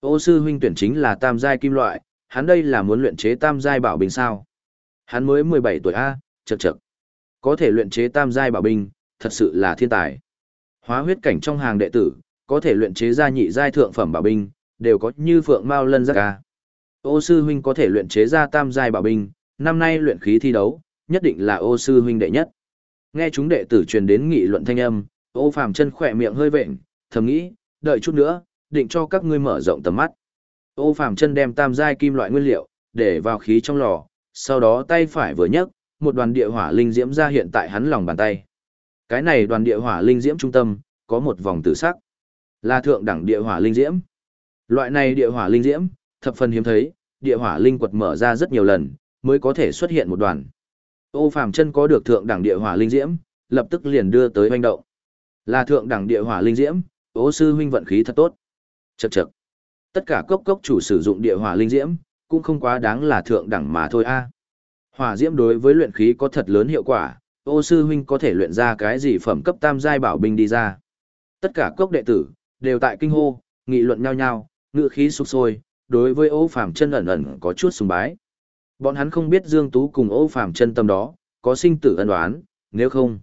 Ô sư huynh tuyển chính là tam giai kim loại, hắn đây là muốn luyện chế tam giai bảo bình sao? Hắn mới 17 tuổi a, chậc chậc. Có thể luyện chế tam giai bảo binh, thật sự là thiên tài. Hóa huyết cảnh trong hàng đệ tử, có thể luyện chế ra nhị giai thượng phẩm bảo binh, đều có như phượng mao lân giác ca. Ô sư huynh có thể luyện chế ra tam giai bảo binh, năm nay luyện khí thi đấu, nhất định là ô sư huynh đệ nhất. Nghe chúng đệ tử truyền đến nghị luận thanh âm, ô phàm chân khỏe miệng hơi vện, thầm nghĩ, đợi chút nữa, định cho các ngươi mở rộng tầm mắt. Ô phàm chân đem tam giai kim loại nguyên liệu, để vào khí trong lò, sau đó tay phải vừa nhấc, một đoàn địa hỏa linh diễm ra hiện tại hắn lòng bàn tay. Cái này đoàn địa hỏa linh diễm trung tâm, có một vòng tử sắc. Là thượng đẳng địa hỏa linh diễm. Loại này địa hỏa linh diễm, thập phần hiếm thấy, địa hỏa linh quật mở ra rất nhiều lần, mới có thể xuất hiện một đoàn. Ô Phàm chân có được thượng đẳng địa hỏa linh diễm, lập tức liền đưa tới hoành động. Là thượng đẳng địa hỏa linh diễm, Ô sư huynh vận khí thật tốt. Chậc chậc. Tất cả cốc cốc chủ sử dụng địa hỏa linh diễm, cũng không quá đáng là thượng đẳng mà thôi a. Hỏa diễm đối với luyện khí có thật lớn hiệu quả, ô sư huynh có thể luyện ra cái gì phẩm cấp tam giai bảo binh đi ra. Tất cả cốc đệ tử, đều tại kinh hô, nghị luận nhau nhau, ngựa khí sục sôi, đối với ô phàm chân ẩn ẩn có chút sùng bái. Bọn hắn không biết Dương Tú cùng ô phàm chân tâm đó, có sinh tử ân đoán, nếu không.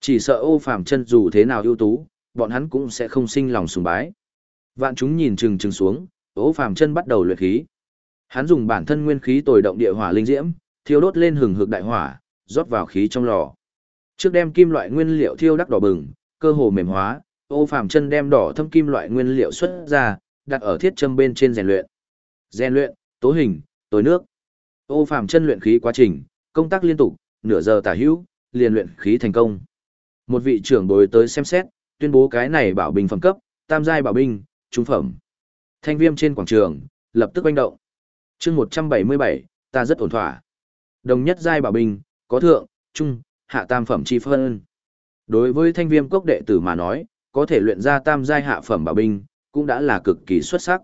Chỉ sợ ô phàm chân dù thế nào ưu tú, bọn hắn cũng sẽ không sinh lòng sùng bái. Vạn chúng nhìn chừng chừng xuống, ô phàm chân bắt đầu luyện khí. Hắn dùng bản thân nguyên khí tồi động địa hỏa linh diễm, thiêu đốt lên hừng hực đại hỏa, rót vào khí trong lò. Trước đem kim loại nguyên liệu thiêu đắc đỏ bừng, cơ hồ mềm hóa, ô phàm chân đem đỏ thâm kim loại nguyên liệu xuất ra, đặt ở thiết châm bên trên rèn luyện. Rèn luyện, tố hình, tối nước. Ô phàm chân luyện khí quá trình, công tác liên tục, nửa giờ tả hữu, liền luyện khí thành công. Một vị trưởng bối tới xem xét, tuyên bố cái này bảo bình phẩm cấp, tam giai bảo binh, trung phẩm. Thanh viêm trên quảng trường, lập tức quanh động. chương 177, ta rất ổn thỏa. Đồng nhất giai bảo bình có thượng, trung, hạ tam phẩm chi phân. Đối với thanh viêm cốc đệ tử mà nói, có thể luyện ra tam giai hạ phẩm bảo binh, cũng đã là cực kỳ xuất sắc.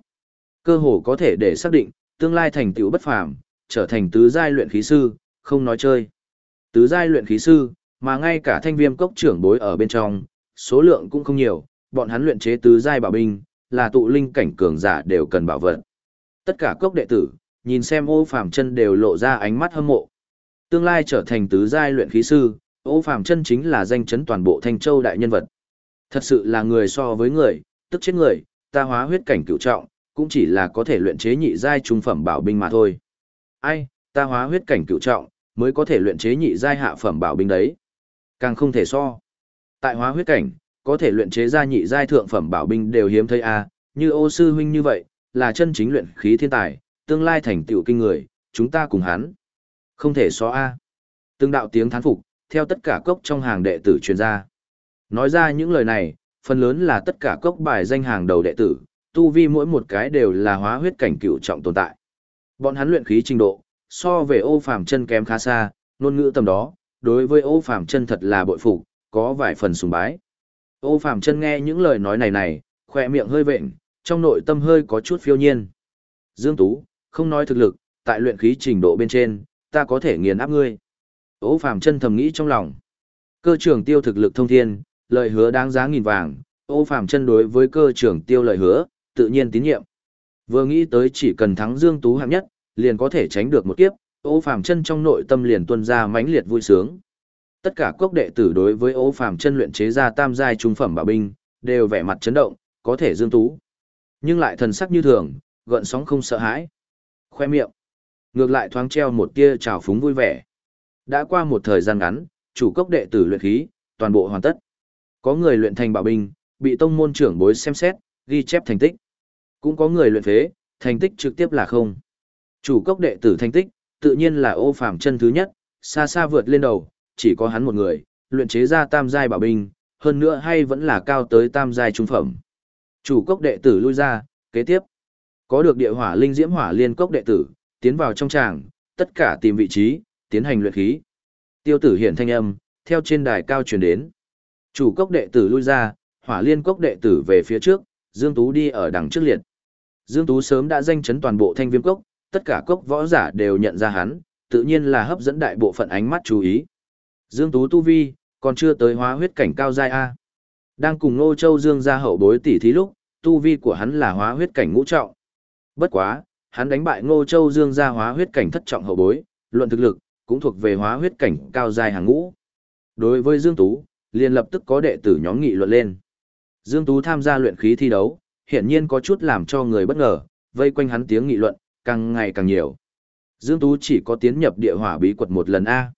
Cơ hồ có thể để xác định, tương lai thành tựu bất phàm, trở thành tứ giai luyện khí sư, không nói chơi. Tứ giai luyện khí sư, mà ngay cả thanh viêm cốc trưởng bối ở bên trong, số lượng cũng không nhiều, bọn hắn luyện chế tứ giai bảo binh, là tụ linh cảnh cường giả đều cần bảo vật. Tất cả cốc đệ tử, nhìn xem ô phàm chân đều lộ ra ánh mắt hâm mộ. Tương lai trở thành tứ giai luyện khí sư, ô phàm chân chính là danh chấn toàn bộ thanh châu đại nhân vật. Thật sự là người so với người, tức chết người, ta hóa huyết cảnh cựu trọng, cũng chỉ là có thể luyện chế nhị giai trung phẩm bảo binh mà thôi. Ai, ta hóa huyết cảnh cựu trọng, mới có thể luyện chế nhị giai hạ phẩm bảo binh đấy. Càng không thể so. Tại hóa huyết cảnh, có thể luyện chế ra nhị giai thượng phẩm bảo binh đều hiếm thấy a, như ô sư huynh như vậy, là chân chính luyện khí thiên tài, tương lai thành tựu kinh người, chúng ta cùng hắn. Không thể so a. Từng đạo tiếng thán phục, theo tất cả cốc trong hàng đệ tử truyền ra. Nói ra những lời này, phần lớn là tất cả cốc bài danh hàng đầu đệ tử, tu vi mỗi một cái đều là hóa huyết cảnh cựu trọng tồn tại. Bọn hắn luyện khí trình độ, so về ô phàm chân kém khá xa, ngôn ngữ tầm đó, đối với ô phàm chân thật là bội phục, có vài phần sùng bái. Ô Phạm chân nghe những lời nói này này, khỏe miệng hơi vệnh, trong nội tâm hơi có chút phiêu nhiên. Dương Tú, không nói thực lực, tại luyện khí trình độ bên trên, ta có thể nghiền áp ngươi. Ô Phạm chân thầm nghĩ trong lòng. Cơ trưởng tiêu thực lực thông thiên, lời hứa đáng giá nghìn vàng, ô Phạm chân đối với cơ trưởng tiêu lời hứa, tự nhiên tín nhiệm. Vừa nghĩ tới chỉ cần thắng Dương Tú hạng nhất, liền có thể tránh được một kiếp, ô Phạm chân trong nội tâm liền tuân ra mãnh liệt vui sướng. Tất cả quốc đệ tử đối với ô phàm chân luyện chế ra tam giai trung phẩm bảo binh, đều vẻ mặt chấn động, có thể Dương Tú. Nhưng lại thần sắc như thường, gợn sóng không sợ hãi. Khoe miệng. Ngược lại thoáng treo một tia trào phúng vui vẻ. Đã qua một thời gian ngắn, chủ cốc đệ tử luyện khí, toàn bộ hoàn tất. Có người luyện thành bảo binh, bị tông môn trưởng bối xem xét, ghi chép thành tích. Cũng có người luyện phế, thành tích trực tiếp là không. Chủ cốc đệ tử thành tích, tự nhiên là ô phàm chân thứ nhất, xa xa vượt lên đầu, chỉ có hắn một người, luyện chế ra tam giai bảo binh, hơn nữa hay vẫn là cao tới tam giai trung phẩm. Chủ cốc đệ tử lui ra, kế tiếp. Có được địa hỏa linh diễm hỏa liên cốc đệ tử, tiến vào trong tràng, tất cả tìm vị trí, tiến hành luyện khí. Tiêu tử hiển thanh âm, theo trên đài cao truyền đến. Chủ cốc đệ tử lui ra, hỏa liên cốc đệ tử về phía trước, Dương Tú đi ở đằng trước liệt. Dương Tú sớm đã danh chấn toàn bộ thanh viêm cốc, tất cả cốc võ giả đều nhận ra hắn, tự nhiên là hấp dẫn đại bộ phận ánh mắt chú ý. Dương Tú tu vi, còn chưa tới hóa huyết cảnh cao giai A. Đang cùng Nô Châu Dương ra hậu bối tỷ thí lúc, tu vi của hắn là hóa huyết cảnh ngũ trọng. Bất quá, hắn đánh bại Ngô Châu Dương ra hóa huyết cảnh thất trọng hậu bối, luận thực lực, cũng thuộc về hóa huyết cảnh cao giai hàng ngũ. Đối với Dương Tú, liền lập tức có đệ tử nhóm nghị luận lên. Dương Tú tham gia luyện khí thi đấu, hiển nhiên có chút làm cho người bất ngờ, vây quanh hắn tiếng nghị luận, càng ngày càng nhiều. Dương Tú chỉ có tiến nhập địa hỏa bí quật một lần A.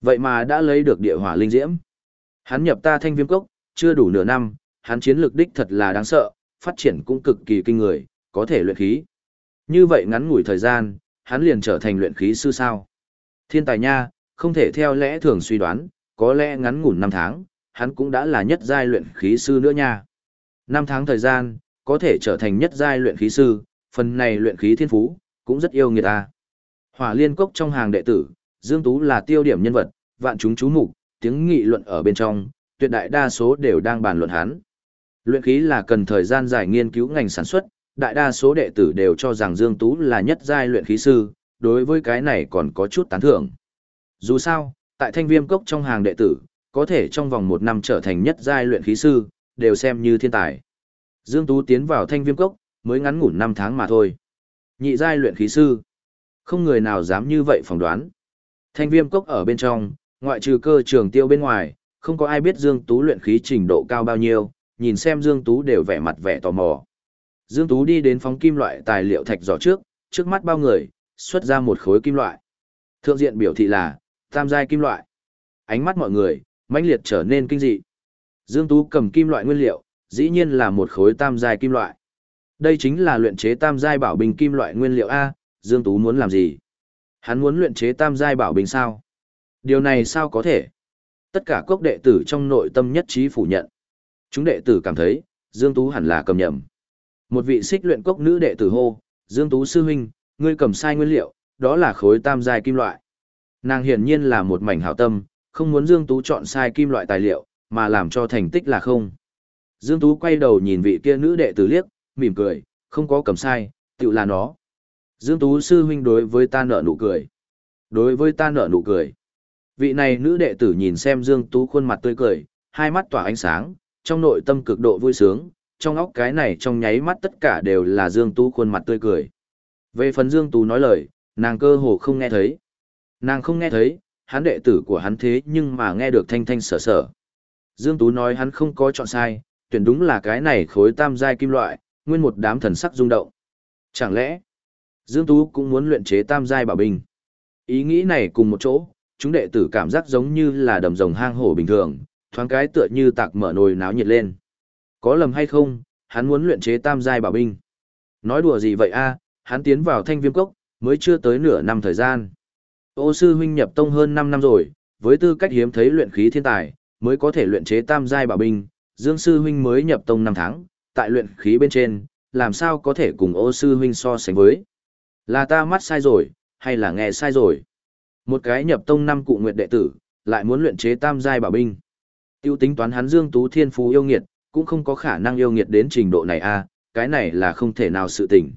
Vậy mà đã lấy được địa hỏa linh diễm. Hắn nhập ta thanh viêm cốc, chưa đủ nửa năm, hắn chiến lược đích thật là đáng sợ, phát triển cũng cực kỳ kinh người, có thể luyện khí. Như vậy ngắn ngủi thời gian, hắn liền trở thành luyện khí sư sao. Thiên tài nha, không thể theo lẽ thường suy đoán, có lẽ ngắn ngủn năm tháng, hắn cũng đã là nhất giai luyện khí sư nữa nha. Năm tháng thời gian, có thể trở thành nhất giai luyện khí sư, phần này luyện khí thiên phú, cũng rất yêu người ta. À. Hỏa liên cốc trong hàng đệ tử, Dương Tú là tiêu điểm nhân vật, vạn chúng chú mục tiếng nghị luận ở bên trong, tuyệt đại đa số đều đang bàn luận hắn. Luyện khí là cần thời gian dài nghiên cứu ngành sản xuất, đại đa số đệ tử đều cho rằng Dương Tú là nhất giai luyện khí sư, đối với cái này còn có chút tán thưởng. Dù sao, tại thanh viêm cốc trong hàng đệ tử, có thể trong vòng một năm trở thành nhất giai luyện khí sư, đều xem như thiên tài. Dương Tú tiến vào thanh viêm cốc, mới ngắn ngủn 5 tháng mà thôi. Nhị giai luyện khí sư. Không người nào dám như vậy phỏng đoán. Thanh viêm cốc ở bên trong, ngoại trừ cơ trường tiêu bên ngoài, không có ai biết Dương Tú luyện khí trình độ cao bao nhiêu, nhìn xem Dương Tú đều vẻ mặt vẻ tò mò. Dương Tú đi đến phóng kim loại tài liệu thạch giỏ trước, trước mắt bao người, xuất ra một khối kim loại. Thượng diện biểu thị là, tam giai kim loại. Ánh mắt mọi người, mãnh liệt trở nên kinh dị. Dương Tú cầm kim loại nguyên liệu, dĩ nhiên là một khối tam giai kim loại. Đây chính là luyện chế tam giai bảo bình kim loại nguyên liệu A, Dương Tú muốn làm gì? Hắn muốn luyện chế tam giai bảo bình sao? Điều này sao có thể? Tất cả cốc đệ tử trong nội tâm nhất trí phủ nhận. Chúng đệ tử cảm thấy, Dương Tú hẳn là cầm nhầm. Một vị xích luyện cốc nữ đệ tử hô, Dương Tú sư huynh, ngươi cầm sai nguyên liệu, đó là khối tam giai kim loại. Nàng hiển nhiên là một mảnh hảo tâm, không muốn Dương Tú chọn sai kim loại tài liệu, mà làm cho thành tích là không. Dương Tú quay đầu nhìn vị kia nữ đệ tử liếc, mỉm cười, không có cầm sai, tự là nó. Dương Tú sư huynh đối với ta nở nụ cười. Đối với ta nở nụ cười. Vị này nữ đệ tử nhìn xem Dương Tú khuôn mặt tươi cười, hai mắt tỏa ánh sáng, trong nội tâm cực độ vui sướng, trong óc cái này trong nháy mắt tất cả đều là Dương Tú khuôn mặt tươi cười. Về phần Dương Tú nói lời, nàng cơ hồ không nghe thấy. Nàng không nghe thấy, hắn đệ tử của hắn thế nhưng mà nghe được thanh thanh sở sở. Dương Tú nói hắn không có chọn sai, tuyển đúng là cái này khối tam giai kim loại, nguyên một đám thần sắc rung động. Chẳng lẽ, Dương Tú cũng muốn luyện chế tam giai bảo bình. Ý nghĩ này cùng một chỗ, chúng đệ tử cảm giác giống như là đầm rồng hang hổ bình thường, thoáng cái tựa như tạc mở nồi náo nhiệt lên. Có lầm hay không, hắn muốn luyện chế tam giai bảo binh. Nói đùa gì vậy a? hắn tiến vào thanh viêm cốc, mới chưa tới nửa năm thời gian. Ô sư huynh nhập tông hơn 5 năm rồi, với tư cách hiếm thấy luyện khí thiên tài, mới có thể luyện chế tam giai bảo binh, Dương sư huynh mới nhập tông 5 tháng, tại luyện khí bên trên, làm sao có thể cùng ô sư huynh so sánh với. Là ta mắt sai rồi, hay là nghe sai rồi? Một cái nhập tông năm cụ nguyệt đệ tử, lại muốn luyện chế tam giai bảo binh. Tiêu tính toán hắn Dương Tú Thiên Phú yêu nghiệt, cũng không có khả năng yêu nghiệt đến trình độ này a, cái này là không thể nào sự tình.